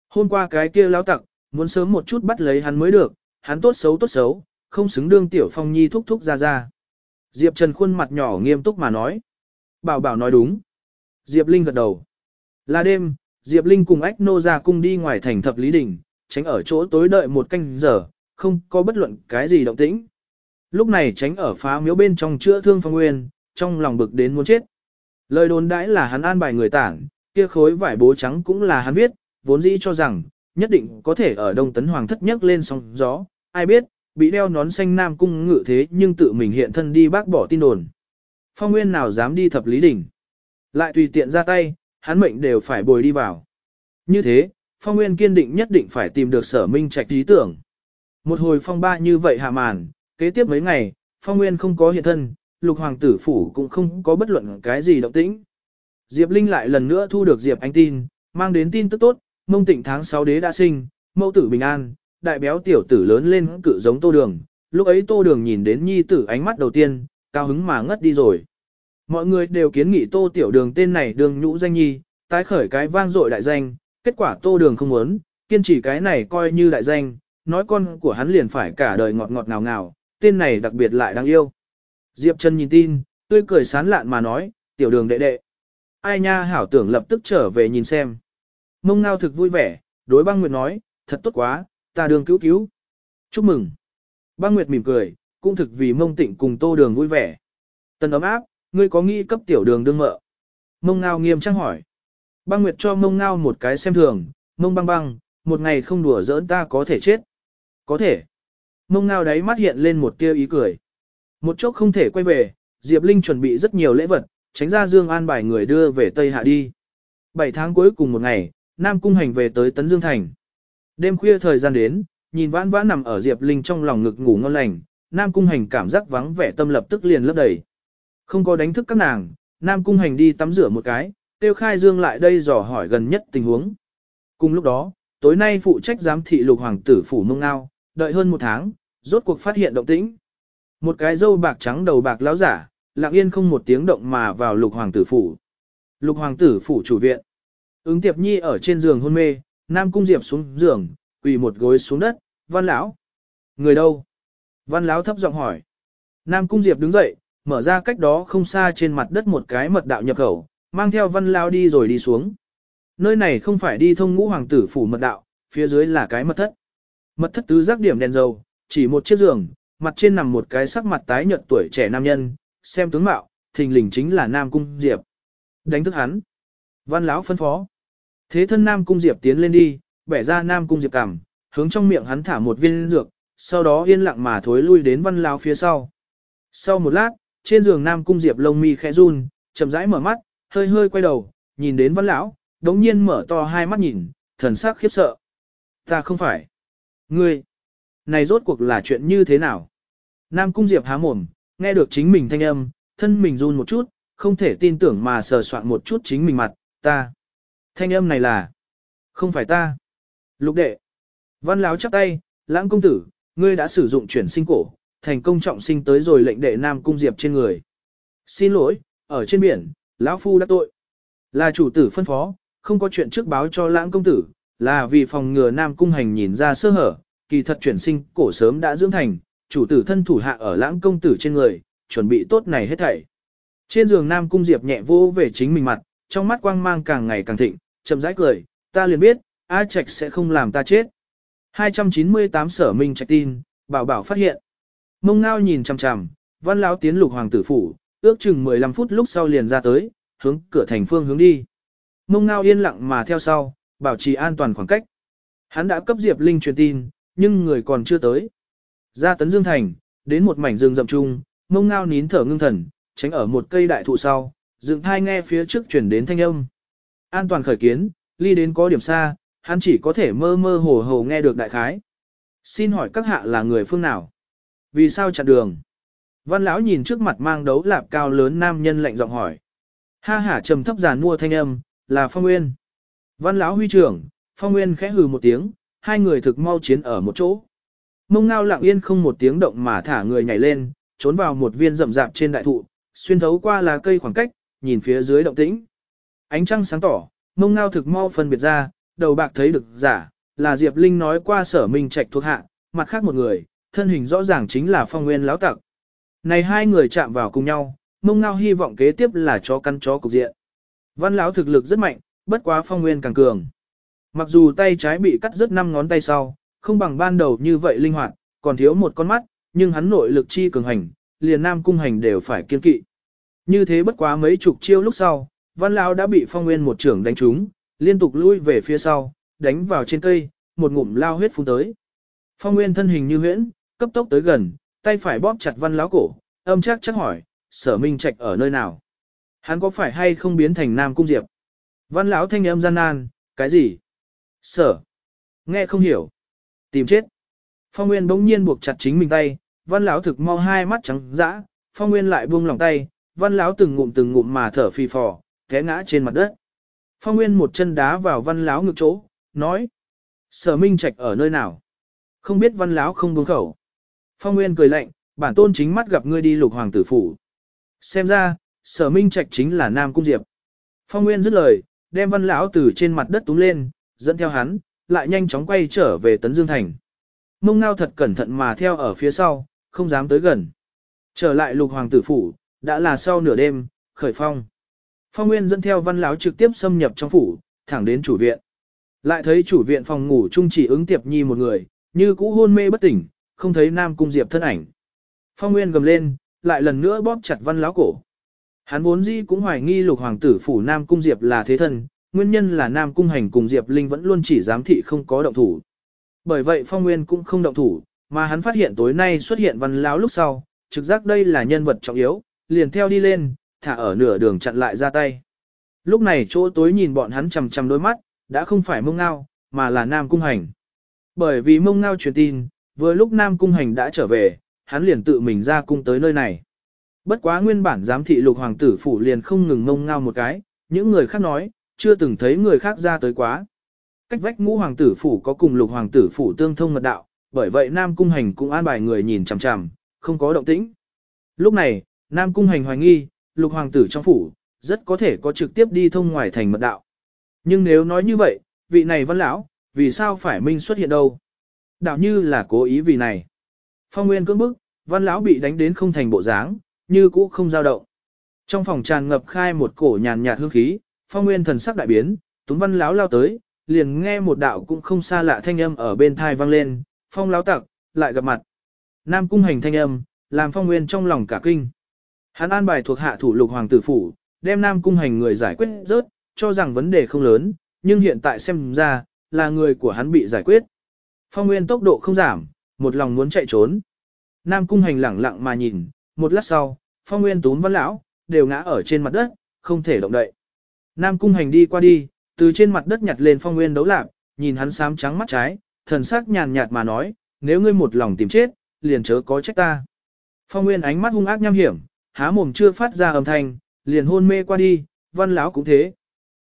Hôm qua cái kia lão tặc, muốn sớm một chút bắt lấy hắn mới được, hắn tốt xấu tốt xấu, không xứng đương tiểu phong nhi thúc thúc ra ra. Diệp Trần khuôn mặt nhỏ nghiêm túc mà nói. Bảo bảo nói đúng. Diệp Linh gật đầu. Là đêm, Diệp Linh cùng Ách Nô ra cung đi ngoài thành thập lý đỉnh, tránh ở chỗ tối đợi một canh giờ, không có bất luận cái gì động tĩnh. Lúc này tránh ở phá miếu bên trong chữa thương phong nguyên, trong lòng bực đến muốn chết. Lời đồn đãi là hắn an bài người tản, kia khối vải bố trắng cũng là hắn viết, vốn dĩ cho rằng, nhất định có thể ở Đông Tấn Hoàng thất nhất lên sóng gió, ai biết, bị đeo nón xanh nam cung ngự thế nhưng tự mình hiện thân đi bác bỏ tin đồn. Phong Nguyên nào dám đi thập lý đỉnh. Lại tùy tiện ra tay, hắn mệnh đều phải bồi đi vào. Như thế, Phong Nguyên kiên định nhất định phải tìm được sở minh trạch lý tưởng. Một hồi phong ba như vậy hạ màn, kế tiếp mấy ngày, Phong Nguyên không có hiện thân, lục hoàng tử phủ cũng không có bất luận cái gì động tĩnh. Diệp Linh lại lần nữa thu được Diệp Anh tin, mang đến tin tức tốt, mông tịnh tháng 6 đế đã sinh, mẫu tử bình an, đại béo tiểu tử lớn lên cự giống tô đường. Lúc ấy tô đường nhìn đến nhi tử ánh mắt đầu tiên, cao hứng mà ngất đi rồi. Mọi người đều kiến nghị tô tiểu đường tên này đường nhũ danh nhi, tái khởi cái vang dội đại danh, kết quả tô đường không muốn, kiên trì cái này coi như đại danh, nói con của hắn liền phải cả đời ngọt ngọt ngào ngào, tên này đặc biệt lại đáng yêu. Diệp Trần nhìn tin, tươi cười sán lạn mà nói, tiểu đường đệ đệ. Ai nha hảo tưởng lập tức trở về nhìn xem. Mông ngao thực vui vẻ, đối băng nguyệt nói, thật tốt quá, ta đường cứu cứu. Chúc mừng. Băng nguyệt mỉm cười, cũng thực vì mông tịnh cùng tô đường vui vẻ. Tần ấm áp, ngươi có nghĩ cấp tiểu đường đương mợ? Mông ngao nghiêm trang hỏi. Băng nguyệt cho mông ngao một cái xem thường, mông băng băng, một ngày không đùa giỡn ta có thể chết. Có thể. Mông ngao đáy mắt hiện lên một tia ý cười. Một chốc không thể quay về, Diệp Linh chuẩn bị rất nhiều lễ vật, tránh ra Dương An bài người đưa về Tây Hạ đi. Bảy tháng cuối cùng một ngày, Nam Cung Hành về tới Tấn Dương Thành. Đêm khuya thời gian đến, nhìn vãn vãn nằm ở Diệp Linh trong lòng ngực ngủ ngon lành, Nam Cung Hành cảm giác vắng vẻ tâm lập tức liền lấp đầy. Không có đánh thức các nàng, Nam Cung Hành đi tắm rửa một cái, tiêu khai Dương lại đây dò hỏi gần nhất tình huống. Cùng lúc đó, tối nay phụ trách giám thị lục hoàng tử phủ mông ngao, đợi hơn một tháng, rốt cuộc phát hiện động tĩnh. Một cái dâu bạc trắng đầu bạc lão giả, lặng yên không một tiếng động mà vào lục hoàng tử phủ. Lục hoàng tử phủ chủ viện. Ứng tiệp nhi ở trên giường hôn mê, nam cung diệp xuống giường, quỳ một gối xuống đất, văn lão. Người đâu? Văn lão thấp giọng hỏi. Nam cung diệp đứng dậy, mở ra cách đó không xa trên mặt đất một cái mật đạo nhập khẩu, mang theo văn lão đi rồi đi xuống. Nơi này không phải đi thông ngũ hoàng tử phủ mật đạo, phía dưới là cái mật thất. Mật thất tứ giác điểm đèn dầu, chỉ một chiếc giường, mặt trên nằm một cái sắc mặt tái nhợt tuổi trẻ nam nhân, xem tướng mạo, thình lình chính là Nam Cung Diệp. Đánh thức hắn. Văn lão phân phó. Thế thân Nam Cung Diệp tiến lên đi, bẻ ra Nam Cung Diệp cằm, hướng trong miệng hắn thả một viên dược, sau đó yên lặng mà thối lui đến văn lão phía sau. Sau một lát, trên giường Nam Cung Diệp lông mi khẽ run, chậm rãi mở mắt, hơi hơi quay đầu, nhìn đến văn lão, đống nhiên mở to hai mắt nhìn, thần sắc khiếp sợ. Ta không phải. Ngươi. Này rốt cuộc là chuyện như thế nào? Nam Cung Diệp há mồm, nghe được chính mình thanh âm, thân mình run một chút, không thể tin tưởng mà sờ soạn một chút chính mình mặt, ta. Thanh âm này là, không phải ta. Lục đệ. Văn láo chắp tay, lãng công tử, ngươi đã sử dụng chuyển sinh cổ, thành công trọng sinh tới rồi lệnh đệ Nam Cung Diệp trên người. Xin lỗi, ở trên biển, lão phu đã tội. Là chủ tử phân phó, không có chuyện trước báo cho lãng công tử, là vì phòng ngừa Nam Cung hành nhìn ra sơ hở, kỳ thật chuyển sinh cổ sớm đã dưỡng thành, chủ tử thân thủ hạ ở lãng công tử trên người, chuẩn bị tốt này hết thảy. Trên giường Nam Cung Diệp nhẹ vô về chính mình mặt, trong mắt quang mang càng ngày càng thịnh, chậm rãi cười, ta liền biết, A Trạch sẽ không làm ta chết. 298 sở minh trạch tin, bảo bảo phát hiện. Mông ngao nhìn chằm chằm, văn lão tiến lục hoàng tử phủ, ước chừng 15 phút lúc sau liền ra tới, hướng cửa thành phương hướng đi. Mông ngao yên lặng mà theo sau, bảo trì an toàn khoảng cách. Hắn đã cấp Diệp Linh truyền tin, nhưng người còn chưa tới. Ra tấn dương thành, đến một mảnh rừng rậm trung, mông ngao nín thở ngưng thần, tránh ở một cây đại thụ sau, dựng thai nghe phía trước chuyển đến thanh âm. An toàn khởi kiến, ly đến có điểm xa, hắn chỉ có thể mơ mơ hồ hồ nghe được đại khái. Xin hỏi các hạ là người phương nào? Vì sao chặn đường? Văn lão nhìn trước mặt mang đấu lạp cao lớn nam nhân lạnh giọng hỏi. Ha hả trầm thấp giàn mua thanh âm, là Phong Nguyên. Văn lão huy trưởng, Phong Nguyên khẽ hừ một tiếng, hai người thực mau chiến ở một chỗ. Mông ngao lặng yên không một tiếng động mà thả người nhảy lên, trốn vào một viên rậm rạp trên đại thụ, xuyên thấu qua lá cây khoảng cách, nhìn phía dưới động tĩnh. Ánh trăng sáng tỏ, mông ngao thực mau phân biệt ra, đầu bạc thấy được giả, là Diệp Linh nói qua sở minh trạch thuộc hạ, mặt khác một người, thân hình rõ ràng chính là phong nguyên lão tặc. Này hai người chạm vào cùng nhau, mông ngao hy vọng kế tiếp là chó căn chó cục diện. Văn lão thực lực rất mạnh, bất quá phong nguyên càng cường. Mặc dù tay trái bị cắt rất năm ngón tay sau, không bằng ban đầu như vậy linh hoạt, còn thiếu một con mắt, nhưng hắn nội lực chi cường hành, liền nam cung hành đều phải kiên kỵ. Như thế bất quá mấy chục chiêu lúc sau, văn lão đã bị phong nguyên một trưởng đánh trúng, liên tục lui về phía sau, đánh vào trên cây, một ngụm lao huyết phun tới. Phong nguyên thân hình như huyễn, cấp tốc tới gần, tay phải bóp chặt văn lão cổ, âm chắc chắc hỏi, sở minh trạch ở nơi nào? Hắn có phải hay không biến thành nam cung diệp? Văn lão thanh âm gian nan, cái gì? Sở. Nghe không hiểu. Tìm chết. Phong Nguyên bỗng nhiên buộc chặt chính mình tay, Văn lão thực mau hai mắt trắng dã, Phong Nguyên lại buông lòng tay, Văn lão từng ngụm từng ngụm mà thở phì phò, té ngã trên mặt đất. Phong Nguyên một chân đá vào Văn lão ngực chỗ, nói: "Sở Minh Trạch ở nơi nào?" Không biết Văn lão không buông khẩu. Phong Nguyên cười lạnh, bản tôn chính mắt gặp ngươi đi lục hoàng tử phủ. Xem ra, Sở Minh Trạch chính là Nam Cung Diệp. Phong Nguyên dứt lời, đem Văn lão từ trên mặt đất túm lên, dẫn theo hắn, lại nhanh chóng quay trở về Tấn Dương Thành. Mông ngao thật cẩn thận mà theo ở phía sau, không dám tới gần. Trở lại lục hoàng tử phủ, đã là sau nửa đêm, khởi phong. Phong Nguyên dẫn theo văn lão trực tiếp xâm nhập trong phủ, thẳng đến chủ viện. Lại thấy chủ viện phòng ngủ chung chỉ ứng tiệp nhi một người, như cũ hôn mê bất tỉnh, không thấy Nam Cung Diệp thân ảnh. Phong Nguyên gầm lên, lại lần nữa bóp chặt văn lão cổ. Hắn vốn dĩ cũng hoài nghi lục hoàng tử phủ Nam Cung Diệp là thế thân, nguyên nhân là Nam Cung Hành cùng Diệp Linh vẫn luôn chỉ giám thị không có động thủ. Bởi vậy Phong Nguyên cũng không động thủ, mà hắn phát hiện tối nay xuất hiện văn lão lúc sau, trực giác đây là nhân vật trọng yếu, liền theo đi lên, thả ở nửa đường chặn lại ra tay. Lúc này chỗ tối nhìn bọn hắn chằm chằm đôi mắt, đã không phải mông ngao, mà là Nam Cung Hành. Bởi vì mông ngao truyền tin, vừa lúc Nam Cung Hành đã trở về, hắn liền tự mình ra cung tới nơi này. Bất quá nguyên bản giám thị lục hoàng tử phủ liền không ngừng mông ngao một cái, những người khác nói, chưa từng thấy người khác ra tới quá. Cách vách ngũ hoàng tử phủ có cùng lục hoàng tử phủ tương thông mật đạo, bởi vậy Nam Cung Hành cũng an bài người nhìn chằm chằm, không có động tĩnh. Lúc này, Nam Cung Hành hoài nghi, lục hoàng tử trong phủ, rất có thể có trực tiếp đi thông ngoài thành mật đạo. Nhưng nếu nói như vậy, vị này văn lão, vì sao phải minh xuất hiện đâu? Đạo như là cố ý vì này. Phong Nguyên cưỡng bức, văn lão bị đánh đến không thành bộ dáng, như cũ không dao động. Trong phòng tràn ngập khai một cổ nhàn nhạt hương khí, Phong Nguyên thần sắc đại biến, Tuấn Văn lão lao tới, liền nghe một đạo cũng không xa lạ thanh âm ở bên thai vang lên, Phong lão tặc, lại gặp mặt. Nam cung hành thanh âm, làm Phong Nguyên trong lòng cả kinh. Hắn an bài thuộc hạ thủ lục hoàng tử phủ, đem Nam cung hành người giải quyết rớt, cho rằng vấn đề không lớn, nhưng hiện tại xem ra, là người của hắn bị giải quyết. Phong Nguyên tốc độ không giảm, một lòng muốn chạy trốn. Nam cung hành lẳng lặng mà nhìn, một lát sau, Phong Nguyên tún văn lão, đều ngã ở trên mặt đất, không thể động đậy. Nam cung hành đi qua đi, từ trên mặt đất nhặt lên Phong Nguyên đấu lạc, nhìn hắn xám trắng mắt trái, thần sắc nhàn nhạt mà nói, nếu ngươi một lòng tìm chết, liền chớ có trách ta. Phong Nguyên ánh mắt hung ác nham hiểm, há mồm chưa phát ra âm thanh, liền hôn mê qua đi, văn lão cũng thế.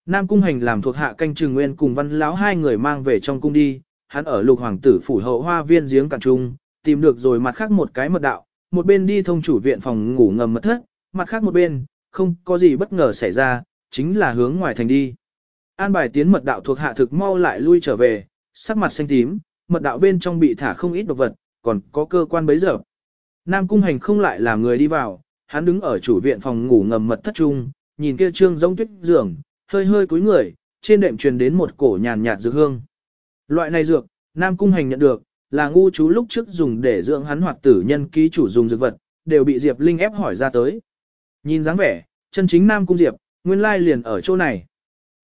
Nam cung hành làm thuộc hạ canh trường nguyên cùng văn lão hai người mang về trong cung đi, hắn ở lục hoàng tử phủ hậu hoa viên giếng cạn trung, tìm được rồi mặt khác một cái mật đạo, một bên đi thông chủ viện phòng ngủ ngầm mật thất, mặt khác một bên, không có gì bất ngờ xảy ra, chính là hướng ngoài thành đi. An bài tiến mật đạo thuộc hạ thực mau lại lui trở về, sắc mặt xanh tím, mật đạo bên trong bị thả không ít độc vật, còn có cơ quan bấy giờ. Nam cung hành không lại làm người đi vào, hắn đứng ở chủ viện phòng ngủ ngầm mật thất trung, nhìn kia trương giống tuyết giường, hơi hơi cúi người, trên đệm truyền đến một cổ nhàn nhạt dược hương. Loại này dược, Nam cung hành nhận được, là ngu chú lúc trước dùng để dưỡng hắn hoạt tử nhân ký chủ dùng dược vật, đều bị Diệp Linh ép hỏi ra tới. Nhìn dáng vẻ, chân chính Nam cung Diệp, nguyên lai liền ở chỗ này.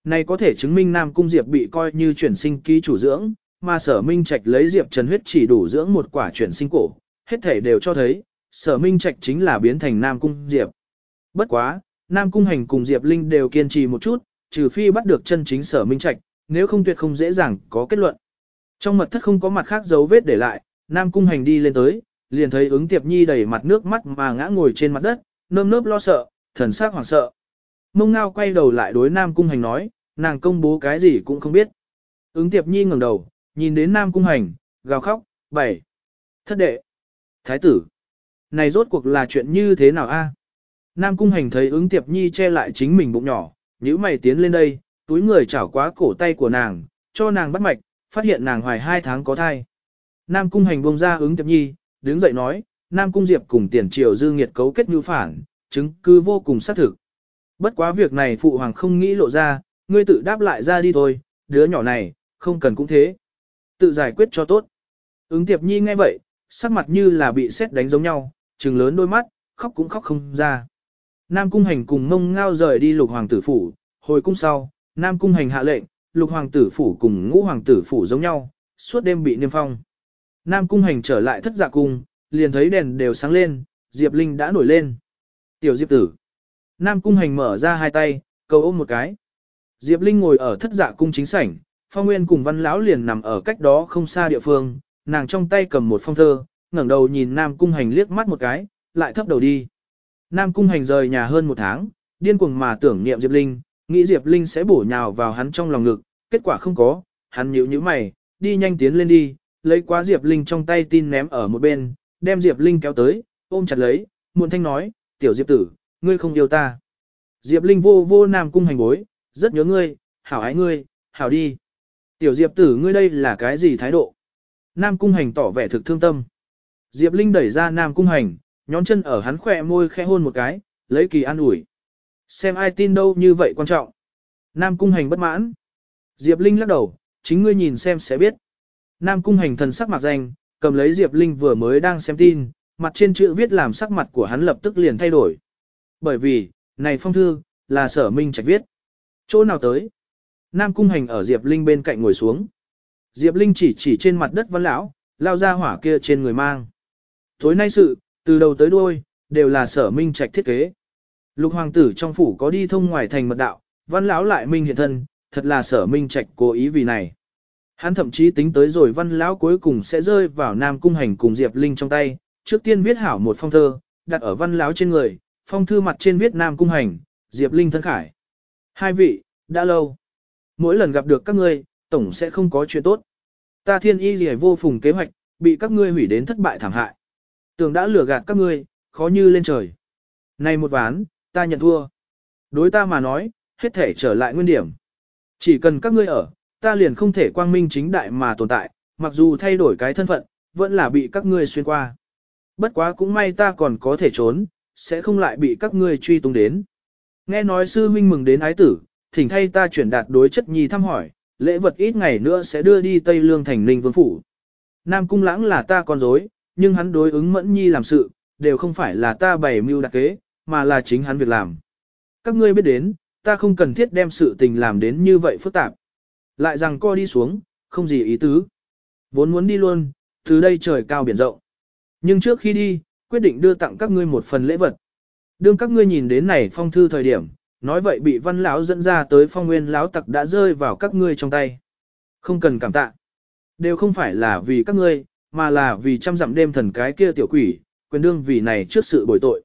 Này có thể chứng minh Nam cung Diệp bị coi như chuyển sinh ký chủ dưỡng, mà sở minh trạch lấy Diệp Trần huyết chỉ đủ dưỡng một quả chuyển sinh cổ, hết thể đều cho thấy, sở minh trạch chính là biến thành Nam cung Diệp. Bất quá, Nam cung hành cùng Diệp Linh đều kiên trì một chút, trừ phi bắt được chân chính sở minh trạch, nếu không tuyệt không dễ dàng có kết luận. Trong mật thất không có mặt khác dấu vết để lại, Nam cung hành đi lên tới, liền thấy ứng tiệp nhi đầy mặt nước mắt mà ngã ngồi trên mặt đất, nơm nớp lo sợ, thần sắc hoảng sợ. Mông ngao quay đầu lại đối Nam cung hành nói, nàng công bố cái gì cũng không biết. Ứng tiệp nhi ngẩng đầu, nhìn đến Nam cung hành, gào khóc, bảy. Thất đệ. Thái tử. Này rốt cuộc là chuyện như thế nào a? Nam cung hành thấy ứng tiệp nhi che lại chính mình bụng nhỏ, nhíu mày tiến lên đây, túi người chảo quá cổ tay của nàng, cho nàng bắt mạch, phát hiện nàng hoài hai tháng có thai. Nam cung hành buông ra ứng tiệp nhi, đứng dậy nói, Nam cung diệp cùng tiền triều dư nghiệt cấu kết như phản, chứng cứ vô cùng xác thực. Bất quá việc này phụ hoàng không nghĩ lộ ra, ngươi tự đáp lại ra đi thôi, đứa nhỏ này, không cần cũng thế. Tự giải quyết cho tốt. Ứng tiệp nhi nghe vậy, sắc mặt như là bị sét đánh giống nhau, trừng lớn đôi mắt, khóc cũng khóc không ra. Nam Cung Hành cùng mông ngao rời đi lục hoàng tử phủ, hồi cung sau, Nam Cung Hành hạ lệnh, lục hoàng tử phủ cùng ngũ hoàng tử phủ giống nhau, suốt đêm bị niêm phong. Nam Cung Hành trở lại thất dạ cung, liền thấy đèn đều sáng lên, Diệp Linh đã nổi lên. Tiểu Diệp tử. Nam Cung Hành mở ra hai tay, cầu ôm một cái. Diệp Linh ngồi ở thất dạ cung chính sảnh, Phong Nguyên cùng Văn Lão liền nằm ở cách đó không xa địa phương, nàng trong tay cầm một phong thơ, ngẩng đầu nhìn Nam Cung Hành liếc mắt một cái, lại thấp đầu đi. Nam Cung Hành rời nhà hơn một tháng, điên cuồng mà tưởng niệm Diệp Linh, nghĩ Diệp Linh sẽ bổ nhào vào hắn trong lòng ngực, kết quả không có, hắn nhíu nhíu mày, đi nhanh tiến lên đi, lấy quá Diệp Linh trong tay tin ném ở một bên, đem Diệp Linh kéo tới, ôm chặt lấy, muộn thanh nói, tiểu Diệp tử, ngươi không yêu ta. Diệp Linh vô vô Nam Cung Hành bối, rất nhớ ngươi, hảo ái ngươi, hảo đi. Tiểu Diệp tử ngươi đây là cái gì thái độ? Nam Cung Hành tỏ vẻ thực thương tâm. Diệp Linh đẩy ra Nam Cung Hành, nhón chân ở hắn khỏe môi khẽ hôn một cái, lấy kỳ an ủi. Xem ai tin đâu như vậy quan trọng. Nam Cung Hành bất mãn. Diệp Linh lắc đầu, chính ngươi nhìn xem sẽ biết. Nam Cung Hành thần sắc mặt danh, cầm lấy Diệp Linh vừa mới đang xem tin, mặt trên chữ viết làm sắc mặt của hắn lập tức liền thay đổi. Bởi vì, này phong thư, là sở minh trạch viết. Chỗ nào tới? Nam Cung Hành ở Diệp Linh bên cạnh ngồi xuống. Diệp Linh chỉ chỉ trên mặt đất văn lão, lao ra hỏa kia trên người mang. Tối nay sự, từ đầu tới đuôi, đều là sở minh trạch thiết kế. Lục hoàng tử trong phủ có đi thông ngoài thành mật đạo, văn lão lại minh hiện thân, thật là sở minh trạch cố ý vì này. Hắn thậm chí tính tới rồi văn lão cuối cùng sẽ rơi vào Nam Cung Hành cùng Diệp Linh trong tay, trước tiên viết hảo một phong thơ, đặt ở văn lão trên người, phong thư mặt trên viết Nam Cung Hành, Diệp Linh thân khải. Hai vị, đã lâu. Mỗi lần gặp được các ngươi, tổng sẽ không có chuyện tốt. Ta thiên y gì vô phùng kế hoạch, bị các ngươi hủy đến thất bại thảm hại. Tưởng đã lừa gạt các ngươi, khó như lên trời. Này một ván, ta nhận thua. Đối ta mà nói, hết thể trở lại nguyên điểm. Chỉ cần các ngươi ở, ta liền không thể quang minh chính đại mà tồn tại, mặc dù thay đổi cái thân phận, vẫn là bị các ngươi xuyên qua. Bất quá cũng may ta còn có thể trốn, sẽ không lại bị các ngươi truy tung đến. Nghe nói sư huynh mừng đến ái tử, thỉnh thay ta chuyển đạt đối chất nhi thăm hỏi, lễ vật ít ngày nữa sẽ đưa đi Tây Lương thành Ninh Vương Phủ. Nam Cung Lãng là ta con dối, nhưng hắn đối ứng mẫn nhi làm sự, đều không phải là ta bày mưu đặc kế, mà là chính hắn việc làm. Các ngươi biết đến, ta không cần thiết đem sự tình làm đến như vậy phức tạp. Lại rằng co đi xuống, không gì ý tứ. Vốn muốn đi luôn, từ đây trời cao biển rộng. Nhưng trước khi đi, quyết định đưa tặng các ngươi một phần lễ vật. Đương các ngươi nhìn đến này phong thư thời điểm, nói vậy bị văn lão dẫn ra tới phong nguyên lão tặc đã rơi vào các ngươi trong tay. Không cần cảm tạ. Đều không phải là vì các ngươi, mà là vì trăm dặm đêm thần cái kia tiểu quỷ, quyền đương vì này trước sự bồi tội.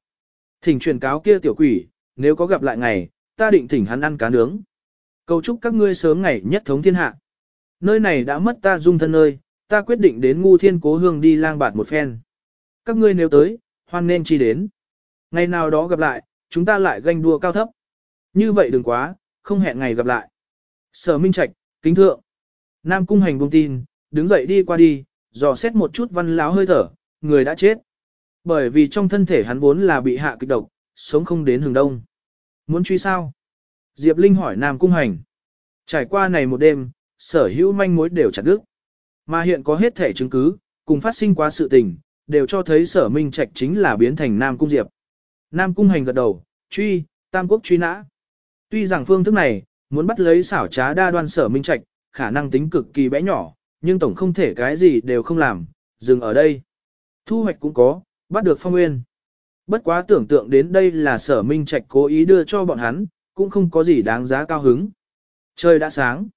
Thỉnh truyền cáo kia tiểu quỷ, nếu có gặp lại ngày, ta định thỉnh hắn ăn cá nướng. Cầu chúc các ngươi sớm ngày nhất thống thiên hạ. Nơi này đã mất ta dung thân nơi, ta quyết định đến ngu thiên cố hương đi lang bạt một phen. Các ngươi nếu tới, hoan nên chi đến. Ngày nào đó gặp lại, chúng ta lại ganh đua cao thấp. Như vậy đừng quá, không hẹn ngày gặp lại. Sở Minh Trạch, kính thượng. Nam Cung Hành buông tin, đứng dậy đi qua đi, dò xét một chút văn láo hơi thở, người đã chết. Bởi vì trong thân thể hắn vốn là bị hạ kịch độc, sống không đến hừng đông. Muốn truy sao? Diệp Linh hỏi Nam Cung Hành. Trải qua này một đêm, sở hữu manh mối đều chặt đứt. Mà hiện có hết thể chứng cứ, cùng phát sinh qua sự tình, đều cho thấy sở minh trạch chính là biến thành Nam Cung Diệp. Nam Cung Hành gật đầu, truy, tam quốc truy nã. Tuy rằng phương thức này, muốn bắt lấy xảo trá đa đoan sở minh trạch, khả năng tính cực kỳ bé nhỏ, nhưng tổng không thể cái gì đều không làm, dừng ở đây. Thu hoạch cũng có, bắt được phong nguyên. Bất quá tưởng tượng đến đây là sở minh trạch cố ý đưa cho bọn hắn, cũng không có gì đáng giá cao hứng. Trời đã sáng.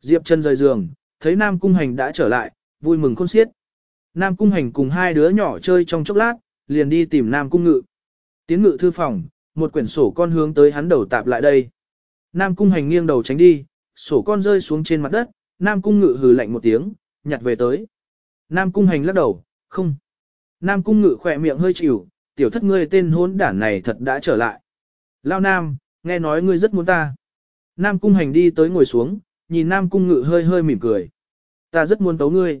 Diệp chân rời giường, thấy Nam Cung Hành đã trở lại, vui mừng khôn xiết. Nam Cung Hành cùng hai đứa nhỏ chơi trong chốc lát, liền đi tìm Nam Cung Ngự. Tiến ngự thư phòng, một quyển sổ con hướng tới hắn đầu tạp lại đây. Nam Cung Hành nghiêng đầu tránh đi, sổ con rơi xuống trên mặt đất, Nam Cung Ngự hừ lạnh một tiếng, nhặt về tới. Nam Cung Hành lắc đầu, không. Nam Cung Ngự khỏe miệng hơi chịu, tiểu thất ngươi tên hôn đản này thật đã trở lại. Lao Nam, nghe nói ngươi rất muốn ta. Nam Cung Hành đi tới ngồi xuống, nhìn Nam Cung Ngự hơi hơi mỉm cười. Ta rất muốn tấu ngươi.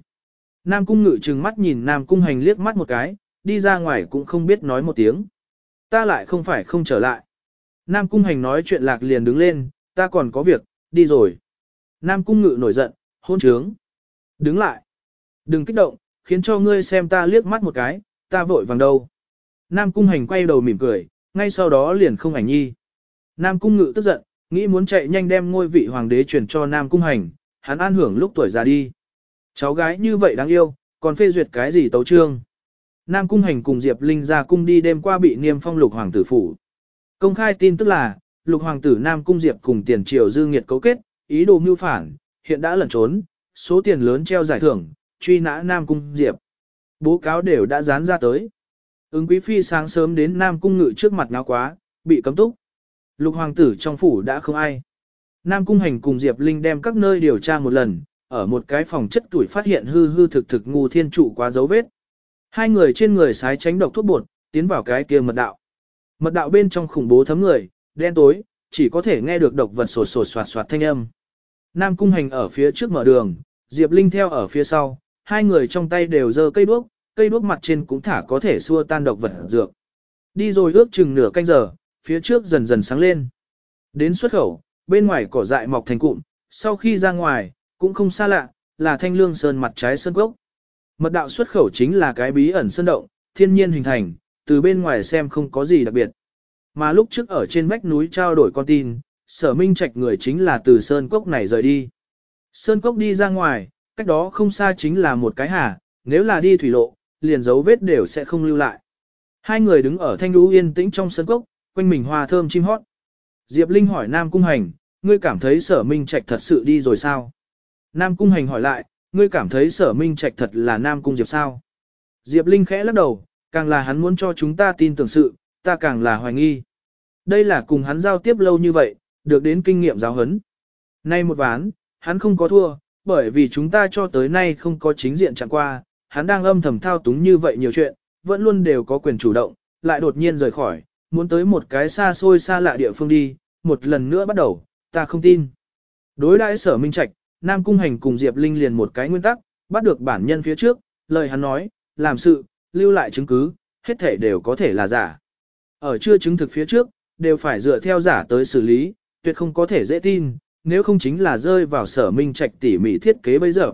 Nam Cung Ngự trừng mắt nhìn Nam Cung Hành liếc mắt một cái, đi ra ngoài cũng không biết nói một tiếng. Ta lại không phải không trở lại. Nam Cung Hành nói chuyện lạc liền đứng lên, ta còn có việc, đi rồi. Nam Cung Ngự nổi giận, hôn trướng. Đứng lại. Đừng kích động, khiến cho ngươi xem ta liếc mắt một cái, ta vội vàng đâu. Nam cung hành quay đầu mỉm cười, ngay sau đó liền không ảnh nhi. Nam cung ngự tức giận, nghĩ muốn chạy nhanh đem ngôi vị hoàng đế truyền cho Nam cung hành, hắn an hưởng lúc tuổi già đi. Cháu gái như vậy đáng yêu, còn phê duyệt cái gì tấu trương. Nam cung hành cùng Diệp Linh ra cung đi đêm qua bị niêm phong lục hoàng tử phủ. Công khai tin tức là, lục hoàng tử Nam cung Diệp cùng tiền triều dư nghiệt cấu kết, ý đồ mưu phản, hiện đã lẩn trốn, số tiền lớn treo giải thưởng, truy nã Nam cung Diệp. Bố cáo đều đã dán ra tới. Ứng quý phi sáng sớm đến Nam cung ngự trước mặt ngáo quá, bị cấm túc. Lục hoàng tử trong phủ đã không ai. Nam cung hành cùng Diệp Linh đem các nơi điều tra một lần, ở một cái phòng chất tuổi phát hiện hư hư thực thực ngu thiên trụ quá dấu vết. Hai người trên người sái tránh độc thuốc bột, tiến vào cái kia mật đạo. Mật đạo bên trong khủng bố thấm người, đen tối, chỉ có thể nghe được độc vật sột sột soạt soạt thanh âm. Nam cung hành ở phía trước mở đường, Diệp Linh theo ở phía sau, hai người trong tay đều giơ cây đuốc, cây đuốc mặt trên cũng thả có thể xua tan độc vật dược. Đi rồi ước chừng nửa canh giờ, phía trước dần dần sáng lên. Đến xuất khẩu, bên ngoài cỏ dại mọc thành cụm, sau khi ra ngoài, cũng không xa lạ, là thanh lương sơn mặt trái sơn gốc. Mật đạo xuất khẩu chính là cái bí ẩn sơn động, thiên nhiên hình thành, từ bên ngoài xem không có gì đặc biệt. Mà lúc trước ở trên vách núi trao đổi con tin, sở minh trạch người chính là từ sơn cốc này rời đi. Sơn cốc đi ra ngoài, cách đó không xa chính là một cái hà, nếu là đi thủy lộ, liền dấu vết đều sẽ không lưu lại. Hai người đứng ở thanh lũ yên tĩnh trong sơn cốc, quanh mình hoa thơm chim hót. Diệp Linh hỏi Nam Cung Hành, ngươi cảm thấy sở minh trạch thật sự đi rồi sao? Nam Cung Hành hỏi lại, ngươi cảm thấy sở minh trạch thật là Nam Cung Diệp sao? Diệp Linh khẽ lắc đầu, càng là hắn muốn cho chúng ta tin tưởng sự, ta càng là hoài nghi. Đây là cùng hắn giao tiếp lâu như vậy, được đến kinh nghiệm giáo huấn. Nay một ván, hắn không có thua, bởi vì chúng ta cho tới nay không có chính diện chẳng qua, hắn đang âm thầm thao túng như vậy nhiều chuyện, vẫn luôn đều có quyền chủ động, lại đột nhiên rời khỏi, muốn tới một cái xa xôi xa lạ địa phương đi, một lần nữa bắt đầu, ta không tin. Đối đãi sở minh trạch, Nam Cung Hành cùng Diệp Linh liền một cái nguyên tắc, bắt được bản nhân phía trước, lời hắn nói, làm sự, lưu lại chứng cứ, hết thể đều có thể là giả. Ở chưa chứng thực phía trước, đều phải dựa theo giả tới xử lý, tuyệt không có thể dễ tin, nếu không chính là rơi vào sở minh trạch tỉ mỉ thiết kế bây giờ.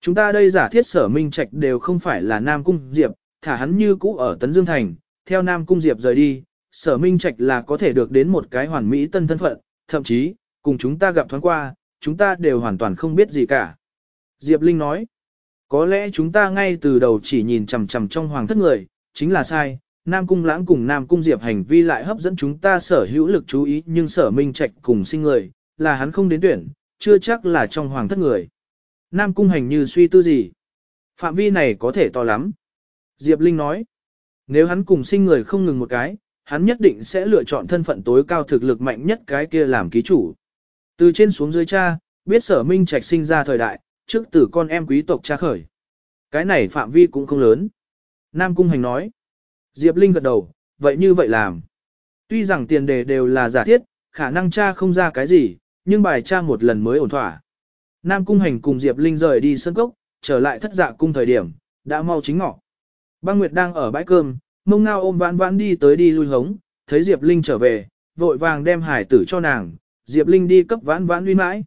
Chúng ta đây giả thiết sở minh trạch đều không phải là Nam Cung Diệp, thả hắn như cũ ở Tấn Dương Thành, theo Nam Cung Diệp rời đi, sở minh trạch là có thể được đến một cái hoàn mỹ tân thân phận, thậm chí, cùng chúng ta gặp thoáng qua, chúng ta đều hoàn toàn không biết gì cả. Diệp Linh nói, có lẽ chúng ta ngay từ đầu chỉ nhìn chằm chằm trong hoàng thất người, chính là sai, Nam Cung Lãng cùng Nam Cung Diệp hành vi lại hấp dẫn chúng ta sở hữu lực chú ý nhưng sở minh trạch cùng sinh người, là hắn không đến tuyển, chưa chắc là trong hoàng thất người. Nam Cung hành như suy tư gì? Phạm vi này có thể to lắm. Diệp Linh nói, nếu hắn cùng sinh người không ngừng một cái, hắn nhất định sẽ lựa chọn thân phận tối cao thực lực mạnh nhất cái kia làm ký chủ. Từ trên xuống dưới cha, biết sở minh trạch sinh ra thời đại, trước từ con em quý tộc cha khởi. Cái này phạm vi cũng không lớn. Nam Cung Hành nói. Diệp Linh gật đầu, vậy như vậy làm. Tuy rằng tiền đề đều là giả thiết, khả năng cha không ra cái gì, nhưng bài cha một lần mới ổn thỏa. Nam Cung Hành cùng Diệp Linh rời đi sân cốc, trở lại thất dạ cung thời điểm, đã mau chính ngọ. Băng Nguyệt đang ở bãi cơm, mông ngao ôm vãn vãn đi tới đi lui hống, thấy Diệp Linh trở về, vội vàng đem hải tử cho nàng, Diệp Linh đi cấp vãn vãn uy mãi.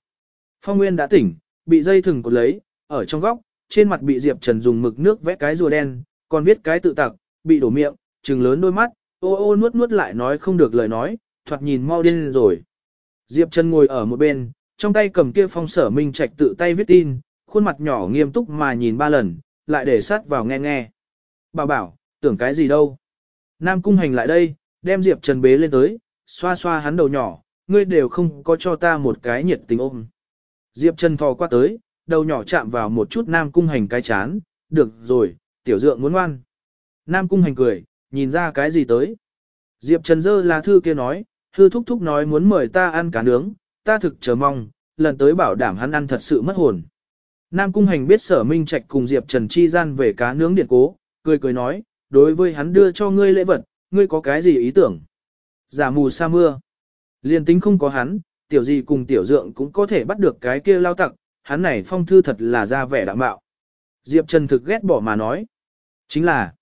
Phong Nguyên đã tỉnh, bị dây thừng cột lấy, ở trong góc, trên mặt bị Diệp Trần dùng mực nước vẽ cái rùa đen, còn viết cái tự tặc, bị đổ miệng, trừng lớn đôi mắt, ô ô nuốt nuốt lại nói không được lời nói, thoạt nhìn mau điên rồi. Diệp Trần ngồi ở một bên, trong tay cầm kia phong sở minh trạch tự tay viết tin, khuôn mặt nhỏ nghiêm túc mà nhìn ba lần, lại để sát vào nghe nghe. Bảo bảo, tưởng cái gì đâu. Nam cung hành lại đây, đem Diệp Trần bế lên tới, xoa xoa hắn đầu nhỏ, ngươi đều không có cho ta một cái nhiệt tình ôm. Diệp Trần thò qua tới, đầu nhỏ chạm vào một chút Nam cung hành cái chán, được rồi, tiểu dượng muốn ngoan. Nam cung hành cười, nhìn ra cái gì tới. Diệp Trần dơ là thư kia nói, thư thúc thúc nói muốn mời ta ăn cá nướng, ta thực chờ mong, lần tới bảo đảm hắn ăn thật sự mất hồn. Nam cung hành biết sở minh trạch cùng Diệp Trần chi gian về cá nướng điện cố, cười cười nói, đối với hắn đưa cho ngươi lễ vật, ngươi có cái gì ý tưởng? Giả mù sa mưa. Liên tính không có hắn, tiểu gì cùng tiểu dượng cũng có thể bắt được cái kia lao tặc, hắn này phong thư thật là ra vẻ đạm bạo. Diệp Trần thực ghét bỏ mà nói. Chính là,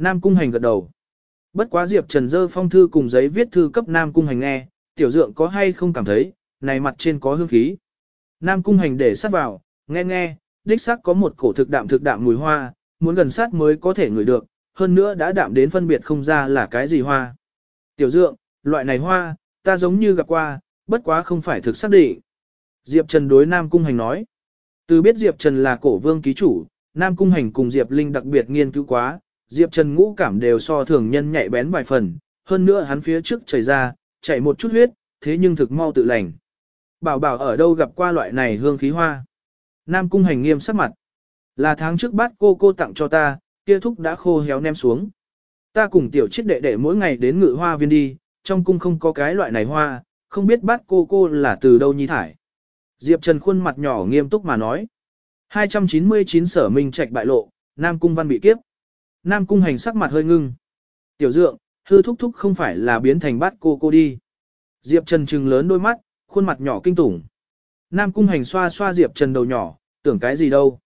Nam Cung Hành gật đầu. Bất quá Diệp Trần dơ phong thư cùng giấy viết thư cấp Nam Cung Hành nghe, tiểu dượng có hay không cảm thấy, này mặt trên có hương khí. Nam Cung Hành để sát vào, nghe nghe, đích xác có một cổ thực đạm thực đạm mùi hoa, muốn gần sát mới có thể ngửi được, hơn nữa đã đạm đến phân biệt không ra là cái gì hoa. Tiểu dượng, loại này hoa, ta giống như gặp qua, bất quá không phải thực xác định. Diệp Trần đối Nam Cung Hành nói. Từ biết Diệp Trần là cổ vương ký chủ, Nam Cung Hành cùng Diệp Linh đặc biệt nghiên cứu quá, Diệp Trần ngũ cảm đều so thường nhân nhạy bén vài phần, hơn nữa hắn phía trước chảy ra, chảy một chút huyết, thế nhưng thực mau tự lành. Bảo bảo ở đâu gặp qua loại này hương khí hoa. Nam Cung Hành nghiêm sắc mặt. Là tháng trước bát cô cô tặng cho ta, kia thúc đã khô héo nem xuống. Ta cùng tiểu chiết đệ đệ mỗi ngày đến ngự hoa viên đi, trong cung không có cái loại này hoa, không biết bát cô cô là từ đâu nhi thải. Diệp Trần khuôn mặt nhỏ nghiêm túc mà nói. 299 sở minh trạch bại lộ, Nam Cung văn bị kiếp. Nam Cung hành sắc mặt hơi ngưng. Tiểu dượng, hư thúc thúc không phải là biến thành bát cô cô đi. Diệp Trần trừng lớn đôi mắt, khuôn mặt nhỏ kinh tủng. Nam Cung hành xoa xoa Diệp Trần đầu nhỏ, tưởng cái gì đâu.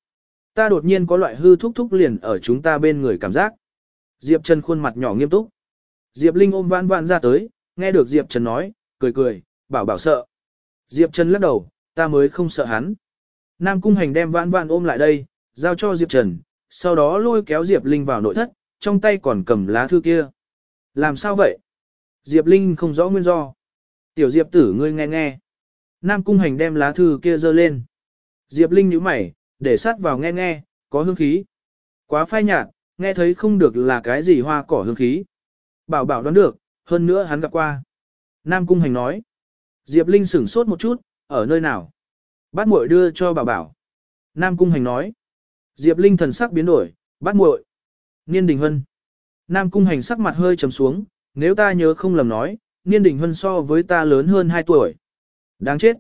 Ta đột nhiên có loại hư thúc thúc liền ở chúng ta bên người cảm giác. Diệp Trần khuôn mặt nhỏ nghiêm túc. Diệp Linh ôm vãn vãn ra tới, nghe được Diệp Trần nói, cười cười, bảo bảo sợ. Diệp Trần lắc đầu, ta mới không sợ hắn. Nam Cung Hành đem vãn vãn ôm lại đây, giao cho Diệp Trần, sau đó lôi kéo Diệp Linh vào nội thất, trong tay còn cầm lá thư kia. Làm sao vậy? Diệp Linh không rõ nguyên do. Tiểu Diệp tử ngươi nghe nghe. Nam Cung Hành đem lá thư kia dơ lên. Diệp Linh nhíu mày, để sát vào nghe nghe, có hương khí. Quá phai nhạt, nghe thấy không được là cái gì hoa cỏ hương khí. Bảo bảo đoán được, hơn nữa hắn gặp qua. Nam Cung Hành nói. Diệp Linh sửng sốt một chút, ở nơi nào? Bát muội đưa cho bảo bảo. Nam Cung Hành nói. Diệp Linh thần sắc biến đổi, bát muội. Niên Đình Hân. Nam Cung Hành sắc mặt hơi trầm xuống, nếu ta nhớ không lầm nói, Niên Đình Hân so với ta lớn hơn 2 tuổi. Đáng chết.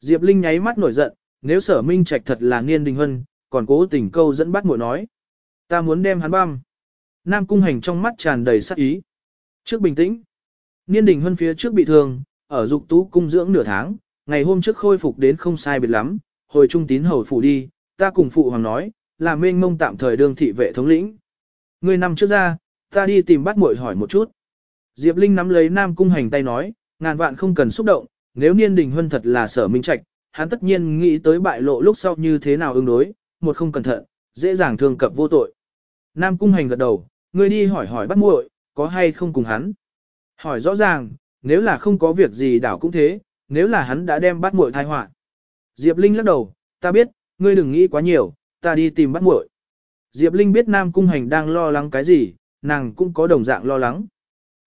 Diệp Linh nháy mắt nổi giận, nếu sở minh trạch thật là Niên Đình Hân, còn cố tình câu dẫn bát muội nói. Ta muốn đem hắn băm. Nam Cung Hành trong mắt tràn đầy sắc ý. Trước bình tĩnh. Niên Đình Hân phía trước bị thương, ở dục tú cung dưỡng nửa tháng, ngày hôm trước khôi phục đến không sai biệt lắm, hồi trung tín hầu phủ đi, ta cùng phụ hoàng nói, là mênh mông tạm thời đương thị vệ thống lĩnh. Người nằm trước ra, ta đi tìm bắt muội hỏi một chút. Diệp Linh nắm lấy Nam Cung Hành tay nói, ngàn vạn không cần xúc động, nếu Niên Đình Huân thật là sở minh trạch, hắn tất nhiên nghĩ tới bại lộ lúc sau như thế nào ứng đối, một không cẩn thận, dễ dàng thương cập vô tội. Nam Cung Hành gật đầu, ngươi đi hỏi hỏi bắt muội, có hay không cùng hắn. Hỏi rõ ràng, nếu là không có việc gì đảo cũng thế, nếu là hắn đã đem bắt muội thai họa. Diệp Linh lắc đầu, ta biết, ngươi đừng nghĩ quá nhiều, ta đi tìm bắt muội. Diệp Linh biết Nam Cung Hành đang lo lắng cái gì, nàng cũng có đồng dạng lo lắng.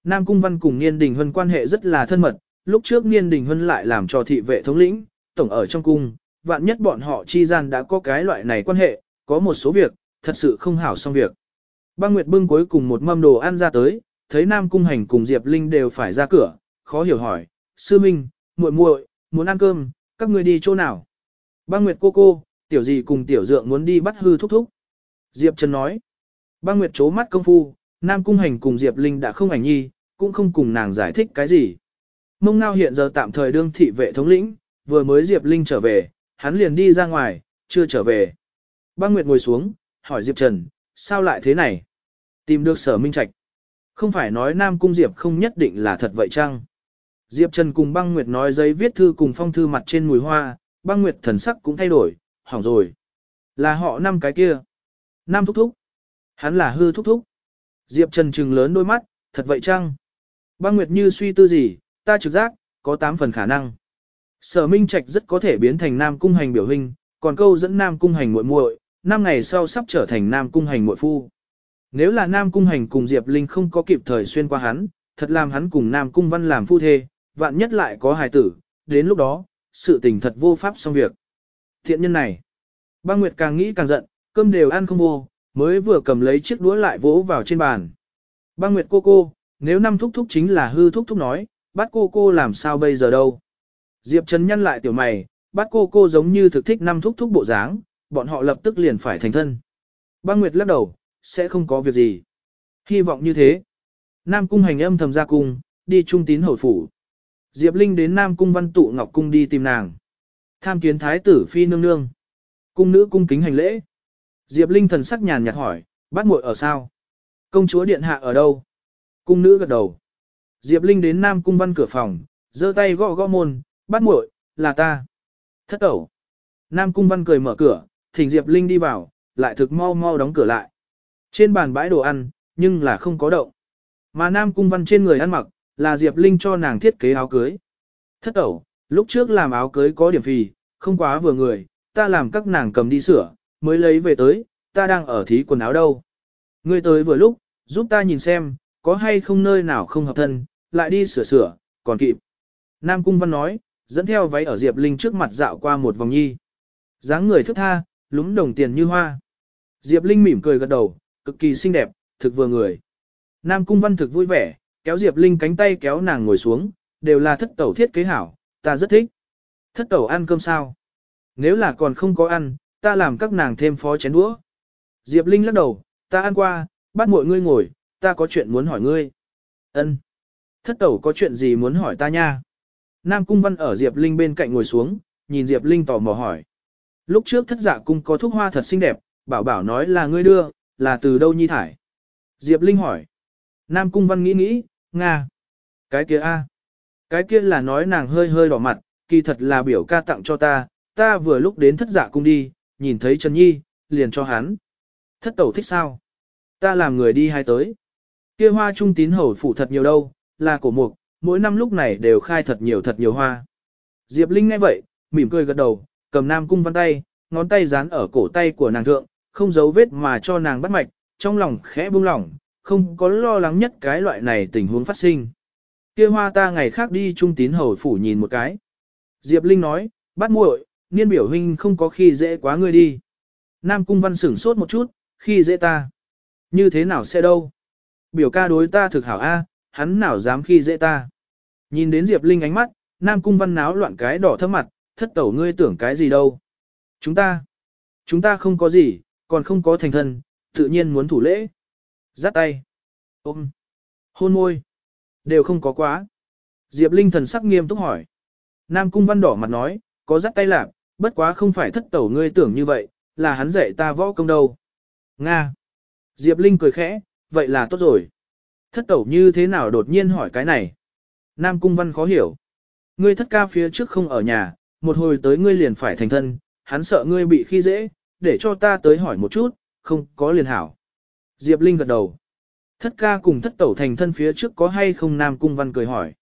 Nam Cung Văn cùng Niên Đình Huân quan hệ rất là thân mật, lúc trước Niên Đình Huân lại làm cho thị vệ thống lĩnh, tổng ở trong cung, vạn nhất bọn họ chi gian đã có cái loại này quan hệ, có một số việc, thật sự không hảo xong việc. Băng Nguyệt bưng cuối cùng một mâm đồ ăn ra tới, thấy Nam Cung Hành cùng Diệp Linh đều phải ra cửa, khó hiểu hỏi, sư minh, muội muội, muốn ăn cơm, các người đi chỗ nào? Băng Nguyệt cô cô, tiểu gì cùng tiểu dượng muốn đi bắt hư thúc thúc. Diệp Trần nói, băng Nguyệt chố mắt công phu, Nam Cung Hành cùng Diệp Linh đã không ảnh nhi, cũng không cùng nàng giải thích cái gì. Mông Ngao hiện giờ tạm thời đương thị vệ thống lĩnh, vừa mới Diệp Linh trở về, hắn liền đi ra ngoài, chưa trở về. Băng Nguyệt ngồi xuống, hỏi Diệp Trần, sao lại thế này? Tìm được sở minh trạch. Không phải nói Nam Cung Diệp không nhất định là thật vậy chăng? Diệp Trần cùng băng Nguyệt nói giấy viết thư cùng phong thư mặt trên mùi hoa, băng Nguyệt thần sắc cũng thay đổi, hỏng rồi. Là họ năm cái kia. Nam thúc thúc. Hắn là hư thúc thúc. Diệp Trần trừng lớn đôi mắt, thật vậy chăng? Băng Nguyệt như suy tư gì, ta trực giác, có 8 phần khả năng. Sở Minh Trạch rất có thể biến thành Nam Cung Hành biểu hình, còn câu dẫn Nam Cung Hành muội muội, năm ngày sau sắp trở thành Nam Cung Hành muội phu. Nếu là Nam Cung Hành cùng Diệp Linh không có kịp thời xuyên qua hắn, thật làm hắn cùng Nam Cung Văn làm phu thê, vạn nhất lại có hài tử, đến lúc đó, sự tình thật vô pháp xong việc. Thiện nhân này, băng Nguyệt càng nghĩ càng giận, cơm đều ăn không vô, mới vừa cầm lấy chiếc đũa lại vỗ vào trên bàn. Băng Nguyệt cô cô, nếu năm thúc thúc chính là hư thúc thúc nói, bắt cô cô làm sao bây giờ đâu. Diệp Trần nhăn lại tiểu mày, bắt cô cô giống như thực thích năm thúc thúc bộ dáng, bọn họ lập tức liền phải thành thân. Băng Nguyệt lắc đầu, sẽ không có việc gì. Hy vọng như thế. Nam cung hành âm thầm ra cung, đi trung tín hồi phủ. Diệp Linh đến Nam cung văn tụ ngọc cung đi tìm nàng. Tham kiến thái tử phi nương nương. Cung nữ cung kính hành lễ. Diệp Linh thần sắc nhàn nhạt hỏi, bắt muội ở sao? Công chúa điện hạ ở đâu? Cung nữ gật đầu. Diệp Linh đến Nam cung văn cửa phòng, giơ tay gõ gõ môn, bắt muội, là ta. Thất tẩu. Nam cung văn cười mở cửa, thỉnh Diệp Linh đi vào, lại thực mau mau đóng cửa lại. Trên bàn bãi đồ ăn, nhưng là không có động. Mà Nam Cung Văn trên người ăn mặc, là Diệp Linh cho nàng thiết kế áo cưới. Thất ẩu, lúc trước làm áo cưới có điểm phì, không quá vừa người, ta làm các nàng cầm đi sửa, mới lấy về tới, ta đang ở thí quần áo đâu. Ngươi tới vừa lúc, giúp ta nhìn xem, có hay không nơi nào không hợp thân, lại đi sửa sửa, còn kịp. Nam Cung Văn nói, dẫn theo váy ở Diệp Linh trước mặt dạo qua một vòng nhi. dáng người thức tha, lúng đồng tiền như hoa. Diệp Linh mỉm cười gật đầu, cực kỳ xinh đẹp, thực vừa người. Nam Cung Văn thực vui vẻ, kéo Diệp Linh cánh tay kéo nàng ngồi xuống, đều là thất tẩu thiết kế hảo, ta rất thích. Thất tẩu ăn cơm sao? Nếu là còn không có ăn, ta làm các nàng thêm phó chén đũa. Diệp Linh lắc đầu, ta ăn qua, bắt mọi ngươi ngồi, ta có chuyện muốn hỏi ngươi. Ân. Thất tẩu có chuyện gì muốn hỏi ta nha? Nam Cung Văn ở Diệp Linh bên cạnh ngồi xuống, nhìn Diệp Linh tò mò hỏi. Lúc trước thất dạ cung có thuốc hoa thật xinh đẹp, bảo bảo nói là ngươi đưa, là từ đâu nhi thải? Diệp Linh hỏi. Nam Cung Văn nghĩ nghĩ, Nga. Cái kia a, cái kia là nói nàng hơi hơi đỏ mặt, kỳ thật là biểu ca tặng cho ta, ta vừa lúc đến thất dạ cung đi, nhìn thấy Trần Nhi, liền cho hắn. Thất tẩu thích sao? Ta làm người đi hai tới. Kia hoa trung tín hầu phủ thật nhiều đâu, là cổ mục, mỗi năm lúc này đều khai thật nhiều thật nhiều hoa. Diệp Linh nghe vậy, mỉm cười gật đầu, cầm Nam Cung Văn tay, ngón tay dán ở cổ tay của nàng thượng, không giấu vết mà cho nàng bắt mạch, trong lòng khẽ buông lỏng, không có lo lắng nhất cái loại này tình huống phát sinh. Kia hoa ta ngày khác đi trung tín hầu phủ nhìn một cái. Diệp Linh nói, bắt muội, niên biểu huynh không có khi dễ quá ngươi đi. Nam Cung Văn sửng sốt một chút, khi dễ ta. Như thế nào sẽ đâu? Biểu ca đối ta thực hảo A, hắn nào dám khi dễ ta. Nhìn đến Diệp Linh ánh mắt, Nam Cung Văn náo loạn cái đỏ thấp mặt, thất tẩu ngươi tưởng cái gì đâu. Chúng ta, chúng ta không có gì, còn không có thành thân, tự nhiên muốn thủ lễ. Giắt tay, ôm, hôn môi, đều không có quá. Diệp Linh thần sắc nghiêm túc hỏi. Nam Cung Văn đỏ mặt nói, có dắt tay lạc, bất quá không phải thất tẩu ngươi tưởng như vậy, là hắn dạy ta võ công đâu. Nga. Diệp Linh cười khẽ, vậy là tốt rồi. Thất tẩu như thế nào đột nhiên hỏi cái này? Nam Cung Văn khó hiểu. Ngươi thất ca phía trước không ở nhà, một hồi tới ngươi liền phải thành thân, hắn sợ ngươi bị khi dễ, để cho ta tới hỏi một chút, không có liền hảo. Diệp Linh gật đầu. Thất ca cùng thất tẩu thành thân phía trước có hay không Nam Cung Văn cười hỏi.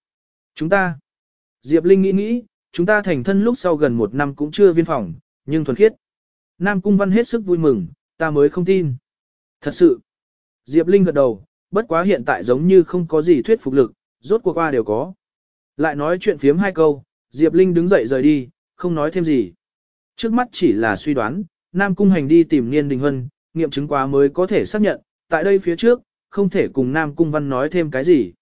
Chúng ta. Diệp Linh nghĩ nghĩ, chúng ta thành thân lúc sau gần một năm cũng chưa viên phòng, nhưng thuần khiết. Nam Cung Văn hết sức vui mừng, ta mới không tin. Thật sự. Diệp Linh gật đầu, bất quá hiện tại giống như không có gì thuyết phục lực, rốt cuộc qua đều có. Lại nói chuyện phiếm hai câu, Diệp Linh đứng dậy rời đi, không nói thêm gì. Trước mắt chỉ là suy đoán, Nam Cung Hành đi tìm Niên Đình Hân, nghiệm chứng quá mới có thể xác nhận, tại đây phía trước, không thể cùng Nam Cung Văn nói thêm cái gì.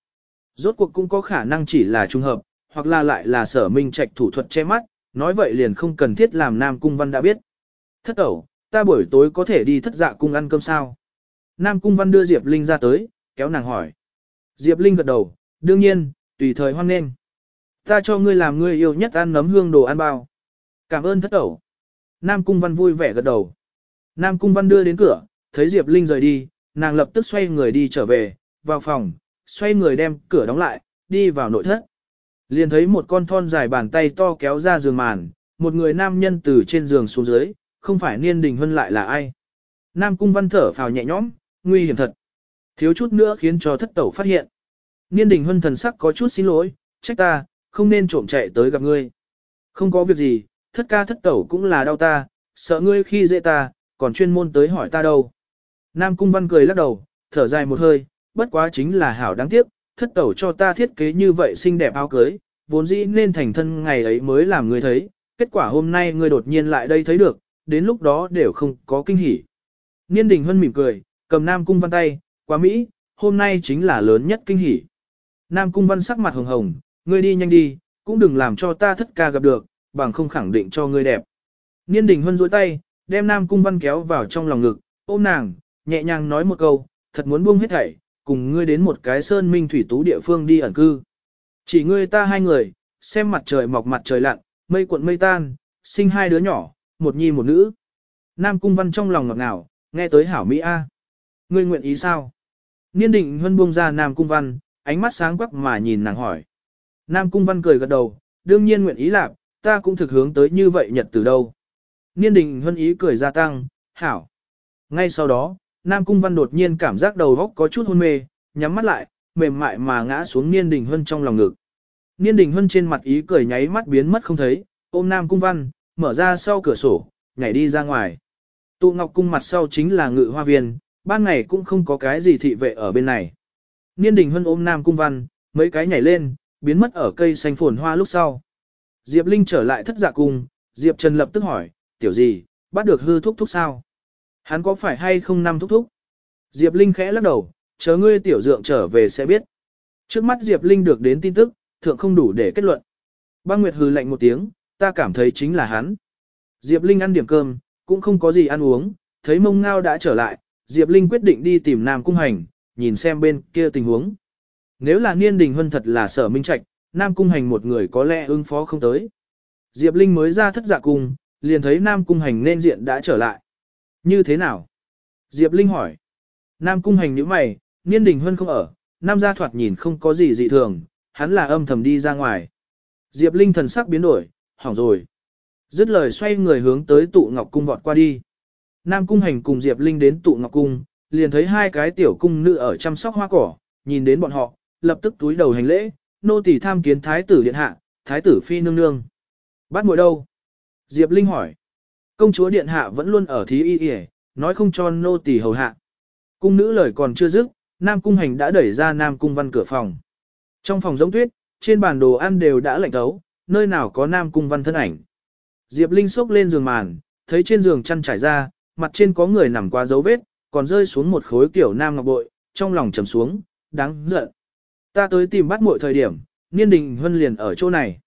Rốt cuộc cũng có khả năng chỉ là trùng hợp, hoặc là lại là sở minh trạch thủ thuật che mắt, nói vậy liền không cần thiết làm Nam Cung Văn đã biết. Thất ẩu, ta buổi tối có thể đi thất dạ cung ăn cơm sao? Nam Cung Văn đưa Diệp Linh ra tới, kéo nàng hỏi. Diệp Linh gật đầu, đương nhiên, tùy thời hoan nghênh. Ta cho ngươi làm ngươi yêu nhất ăn nấm hương đồ ăn bao. Cảm ơn thất ẩu. Nam Cung Văn vui vẻ gật đầu. Nam Cung Văn đưa đến cửa, thấy Diệp Linh rời đi, nàng lập tức xoay người đi trở về, vào phòng, xoay người đem cửa đóng lại, đi vào nội thất. Liền thấy một con thon dài bàn tay to kéo ra giường màn, một người nam nhân từ trên giường xuống dưới, không phải niên đình hơn lại là ai. Nam Cung Văn thở phào nhẹ nhõm, nguy hiểm thật. Thiếu chút nữa khiến cho thất tẩu phát hiện. Niên đình hân thần sắc có chút xin lỗi, trách ta, không nên trộm chạy tới gặp ngươi. Không có việc gì, thất ca thất tẩu cũng là đau ta, sợ ngươi khi dễ ta, còn chuyên môn tới hỏi ta đâu. Nam Cung Văn cười lắc đầu, thở dài một hơi, bất quá chính là hảo đáng tiếc, thất tẩu cho ta thiết kế như vậy xinh đẹp áo cưới, vốn dĩ nên thành thân ngày ấy mới làm ngươi thấy, kết quả hôm nay ngươi đột nhiên lại đây thấy được, đến lúc đó đều không có kinh hỉ. Niên đình hân mỉm cười, cầm Nam Cung Văn tay, quá Mỹ, hôm nay chính là lớn nhất kinh hỉ. Nam Cung Văn sắc mặt hồng hồng, ngươi đi nhanh đi, cũng đừng làm cho ta thất ca gặp được, bằng không khẳng định cho ngươi đẹp. Niên đình hân duỗi tay, đem Nam Cung Văn kéo vào trong lòng ngực, ôm nàng, nhẹ nhàng nói một câu, thật muốn buông hết thảy, cùng ngươi đến một cái sơn minh thủy tú địa phương đi ẩn cư. Chỉ ngươi ta hai người, xem mặt trời mọc mặt trời lặn, mây cuộn mây tan, sinh hai đứa nhỏ, một nhi một nữ. Nam Cung Văn trong lòng ngọt ngào, nghe tới hảo Mỹ A. Ngươi nguyện ý sao? Niên định hân buông ra Nam Cung Văn, ánh mắt sáng quắc mà nhìn nàng hỏi. Nam Cung Văn cười gật đầu, đương nhiên nguyện ý làm, ta cũng thực hướng tới như vậy nhật từ đâu. Niên định hân ý cười gia tăng, hảo. Ngay sau đó, Nam Cung Văn đột nhiên cảm giác đầu óc có chút hôn mê, nhắm mắt lại, mềm mại mà ngã xuống Niên Đình Hân trong lòng ngực. Niên Đình Hân trên mặt ý cười nháy mắt biến mất không thấy, ôm Nam Cung Văn, mở ra sau cửa sổ, nhảy đi ra ngoài. Tụ Ngọc Cung mặt sau chính là ngự hoa viên, ban ngày cũng không có cái gì thị vệ ở bên này. Niên Đình Hân ôm Nam Cung Văn, mấy cái nhảy lên, biến mất ở cây xanh phồn hoa lúc sau. Diệp Linh trở lại thất dạ cung, Diệp Trần lập tức hỏi, tiểu gì, bắt được hư thúc thúc sao? Hắn có phải hay không năm thúc thúc? Diệp Linh khẽ lắc đầu, chờ ngươi tiểu dượng trở về sẽ biết. Trước mắt Diệp Linh được đến tin tức, thượng không đủ để kết luận. Băng Nguyệt hừ lạnh một tiếng, ta cảm thấy chính là hắn. Diệp Linh ăn điểm cơm, cũng không có gì ăn uống, thấy mông ngao đã trở lại, Diệp Linh quyết định đi tìm Nam Cung Hành, nhìn xem bên kia tình huống. Nếu là Niên Đình Hân thật là sở minh trạch, Nam Cung Hành một người có lẽ ứng phó không tới. Diệp Linh mới ra thất dạ cung, liền thấy Nam Cung Hành nên diện đã trở lại. Như thế nào? Diệp Linh hỏi. Nam Cung Hành nhíu mày, Niên Đình hơn không ở, Nam gia thoạt nhìn không có gì dị thường, hắn là âm thầm đi ra ngoài. Diệp Linh thần sắc biến đổi, hỏng rồi. Dứt lời xoay người hướng tới tụ ngọc cung vọt qua đi. Nam Cung Hành cùng Diệp Linh đến tụ ngọc cung, liền thấy hai cái tiểu cung nữ ở chăm sóc hoa cỏ, nhìn đến bọn họ, lập tức túi đầu hành lễ, nô tỳ tham kiến thái tử điện hạ, thái tử phi nương nương. Bắt muội đâu? Diệp Linh hỏi. Công chúa điện hạ vẫn luôn ở thí y y, nói không cho nô tỳ hầu hạ. Cung nữ lời còn chưa dứt, Nam cung hành đã đẩy ra Nam cung văn cửa phòng. Trong phòng giống tuyết, trên bàn đồ ăn đều đã lạnh thấu, nơi nào có Nam cung văn thân ảnh. Diệp Linh xốc lên giường màn, thấy trên giường chăn trải ra, mặt trên có người nằm qua dấu vết, còn rơi xuống một khối kiểu nam ngọc bội, trong lòng trầm xuống, đáng giận. Ta tới tìm bắt muội thời điểm, Niên Đình Huân liền ở chỗ này.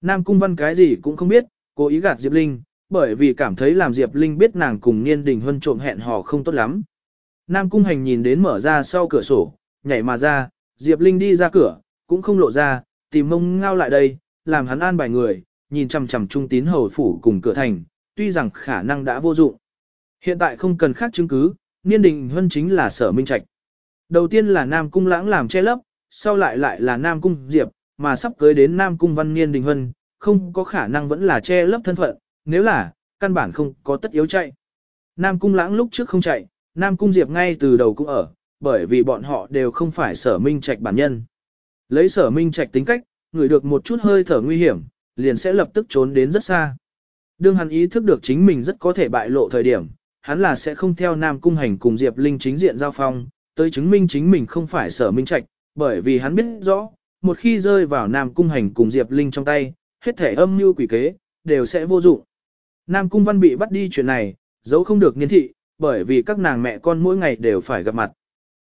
Nam Cung Văn cái gì cũng không biết, cố ý gạt Diệp Linh, bởi vì cảm thấy làm Diệp Linh biết nàng cùng Niên Đình Huân trộm hẹn hò không tốt lắm. Nam Cung Hành nhìn đến mở ra sau cửa sổ, nhảy mà ra, Diệp Linh đi ra cửa, cũng không lộ ra, tìm mông ngao lại đây, làm hắn an bài người, nhìn chằm chằm trung tín hầu phủ cùng cửa thành, tuy rằng khả năng đã vô dụng. Hiện tại không cần khác chứng cứ, Niên Đình Huân chính là sở minh trạch. Đầu tiên là Nam Cung Lãng làm che lấp, sau lại lại là Nam Cung Diệp, mà sắp cưới đến Nam Cung Văn Niên Đình Huân, không có khả năng vẫn là che lấp thân phận, nếu là, căn bản không có tất yếu chạy. Nam Cung Lãng lúc trước không chạy, Nam Cung Diệp ngay từ đầu cũng ở, bởi vì bọn họ đều không phải sở minh trạch bản nhân. Lấy sở minh trạch tính cách, người được một chút hơi thở nguy hiểm, liền sẽ lập tức trốn đến rất xa. Đương hắn ý thức được chính mình rất có thể bại lộ thời điểm, hắn là sẽ không theo Nam Cung Hành cùng Diệp Linh chính diện giao phong, tới chứng minh chính mình không phải sở minh trạch, bởi vì hắn biết rõ, một khi rơi vào Nam Cung Hành cùng Diệp Linh trong tay, hết thể âm mưu quỷ kế, đều sẽ vô dụng. Nam Cung Văn bị bắt đi chuyện này, giấu không được niên thị, bởi vì các nàng mẹ con mỗi ngày đều phải gặp mặt.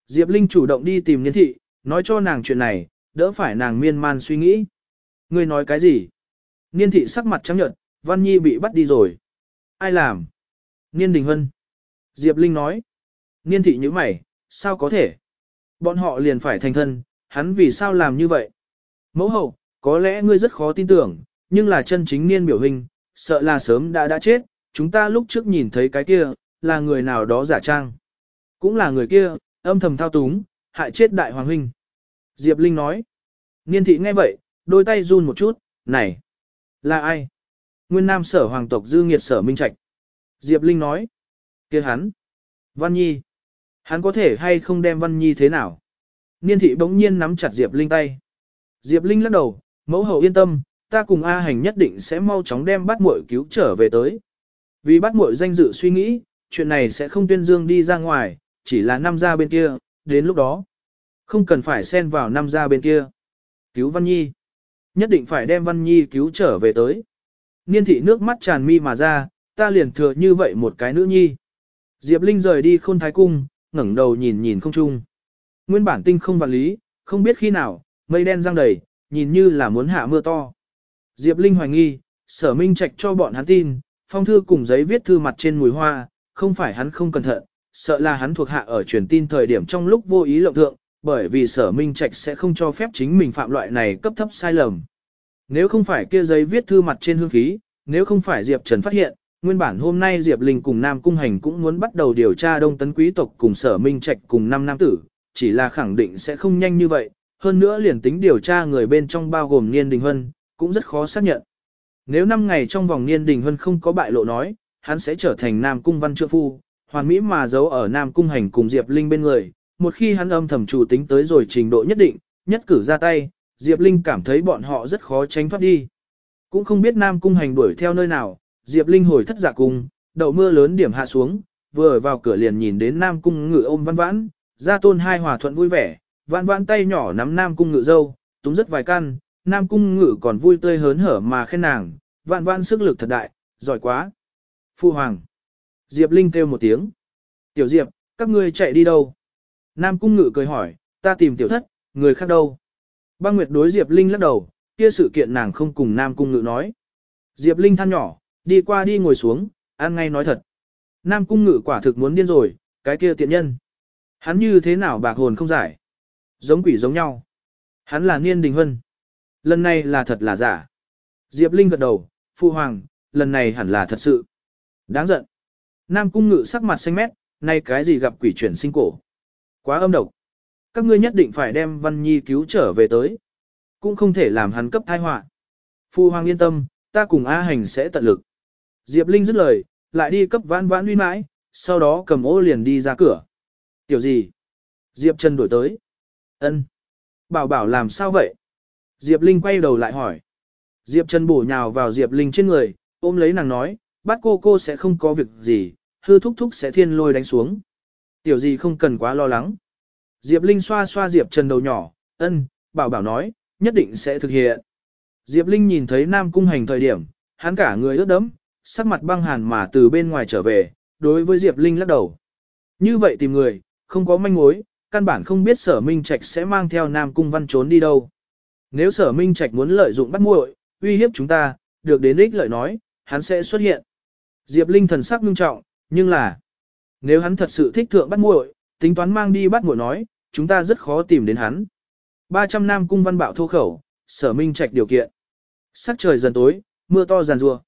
Diệp Linh chủ động đi tìm niên thị, nói cho nàng chuyện này, đỡ phải nàng miên man suy nghĩ. Ngươi nói cái gì? Niên thị sắc mặt trắng nhợt, Văn Nhi bị bắt đi rồi. Ai làm? Niên Đình Hân. Diệp Linh nói. Niên thị như mày, sao có thể? Bọn họ liền phải thành thân, hắn vì sao làm như vậy? Mẫu hậu, có lẽ ngươi rất khó tin tưởng, nhưng là chân chính niên biểu hình, sợ là sớm đã đã chết, chúng ta lúc trước nhìn thấy cái kia, là người nào đó giả trang. Cũng là người kia, âm thầm thao túng, hại chết đại hoàng huynh. Diệp Linh nói. Niên thị nghe vậy, đôi tay run một chút, này, là ai? Nguyên nam sở hoàng tộc dư nghiệt sở minh trạch. Diệp Linh nói. kia hắn. Văn Nhi. Hắn có thể hay không đem Văn Nhi thế nào? Niên thị bỗng nhiên nắm chặt Diệp Linh tay. Diệp Linh lắc đầu, mẫu hậu yên tâm, ta cùng A hành nhất định sẽ mau chóng đem bắt muội cứu trở về tới. Vì bắt muội danh dự suy nghĩ, chuyện này sẽ không tuyên dương đi ra ngoài, chỉ là năm gia bên kia, đến lúc đó. Không cần phải xen vào năm gia bên kia. Cứu Văn Nhi. Nhất định phải đem Văn Nhi cứu trở về tới. Niên thị nước mắt tràn mi mà ra, ta liền thừa như vậy một cái nữ nhi. Diệp Linh rời đi khôn thái cung, ngẩng đầu nhìn nhìn không trung. Nguyên bản tinh không vạn lý, không biết khi nào, mây đen răng đầy, nhìn như là muốn hạ mưa to. Diệp Linh hoài nghi, sở minh trạch cho bọn hắn tin, phong thư cùng giấy viết thư mặt trên mùi hoa, không phải hắn không cẩn thận, sợ là hắn thuộc hạ ở truyền tin thời điểm trong lúc vô ý lộng thượng, bởi vì sở minh trạch sẽ không cho phép chính mình phạm loại này cấp thấp sai lầm. Nếu không phải kia giấy viết thư mặt trên hương khí, nếu không phải Diệp Trần phát hiện, nguyên bản hôm nay Diệp Linh cùng Nam Cung Hành cũng muốn bắt đầu điều tra đông tấn quý tộc cùng sở minh trạch cùng năm nam tử, chỉ là khẳng định sẽ không nhanh như vậy, hơn nữa liền tính điều tra người bên trong bao gồm Niên Đình Hân, cũng rất khó xác nhận. Nếu 5 ngày trong vòng Niên Đình huân không có bại lộ nói, hắn sẽ trở thành Nam Cung Văn Trượng Phu, hoàn mỹ mà giấu ở Nam Cung Hành cùng Diệp Linh bên người, một khi hắn âm thầm chủ tính tới rồi trình độ nhất định, nhất cử ra tay, Diệp Linh cảm thấy bọn họ rất khó tránh thoát đi. Cũng không biết Nam Cung Hành đuổi theo nơi nào, Diệp Linh hồi thất giả cung, đậu mưa lớn điểm hạ xuống, vừa ở vào cửa liền nhìn đến Nam Cung ngự ôm văn vãn, gia tôn hai hòa thuận vui vẻ, vãn vãn tay nhỏ nắm Nam Cung ngự dâu, túng rất vài căn, Nam Cung ngự còn vui tươi hớn hở mà khen nàng, vạn vạn sức lực thật đại, giỏi quá. Phu Hoàng. Diệp Linh kêu một tiếng. Tiểu Diệp, các ngươi chạy đi đâu? Nam Cung ngự cười hỏi, ta tìm tiểu thất, người khác đâu? Băng Nguyệt đối Diệp Linh lắc đầu, kia sự kiện nàng không cùng Nam Cung ngự nói. Diệp Linh than nhỏ, đi qua đi ngồi xuống, ăn ngay nói thật. Nam Cung ngự quả thực muốn điên rồi, cái kia tiện nhân. Hắn như thế nào bạc hồn không giải? Giống quỷ giống nhau. Hắn là Niên Đình Hân. Lần này là thật là giả. Diệp Linh gật đầu, Phu Hoàng, lần này hẳn là thật sự. Đáng giận. Nam Cung ngự sắc mặt xanh mét, nay cái gì gặp quỷ chuyển sinh cổ. Quá âm độc. Các ngươi nhất định phải đem Văn Nhi cứu trở về tới. Cũng không thể làm hắn cấp thai họa. Phu Hoàng yên tâm, ta cùng A Hành sẽ tận lực. Diệp Linh dứt lời, lại đi cấp vãn vãn uy mãi, sau đó cầm ô liền đi ra cửa. Tiểu gì? Diệp Trần đổi tới. ân Bảo bảo làm sao vậy? Diệp Linh quay đầu lại hỏi. Diệp Trần bổ nhào vào Diệp Linh trên người, ôm lấy nàng nói, bắt cô cô sẽ không có việc gì, hư thúc thúc sẽ thiên lôi đánh xuống. Tiểu gì không cần quá lo lắng. Diệp Linh xoa xoa Diệp Trần đầu nhỏ, ân, bảo bảo nói, nhất định sẽ thực hiện. Diệp Linh nhìn thấy Nam Cung Hành thời điểm, hắn cả người ướt đẫm, sắc mặt băng hàn mà từ bên ngoài trở về, đối với Diệp Linh lắc đầu. Như vậy tìm người, không có manh mối, căn bản không biết sở Minh Trạch sẽ mang theo Nam Cung Văn trốn đi đâu. Nếu sở Minh Trạch muốn lợi dụng bắt muội, uy hiếp chúng ta, được đến ích lợi nói, hắn sẽ xuất hiện. Diệp Linh thần sắc nghiêm trọng, nhưng là, nếu hắn thật sự thích thượng bắt muội, tính toán mang đi bắt muội nói, chúng ta rất khó tìm đến hắn. 300 Nam Cung Văn bạo thô khẩu, sở Minh Trạch điều kiện. Sắc trời dần tối, mưa to giàn rùa.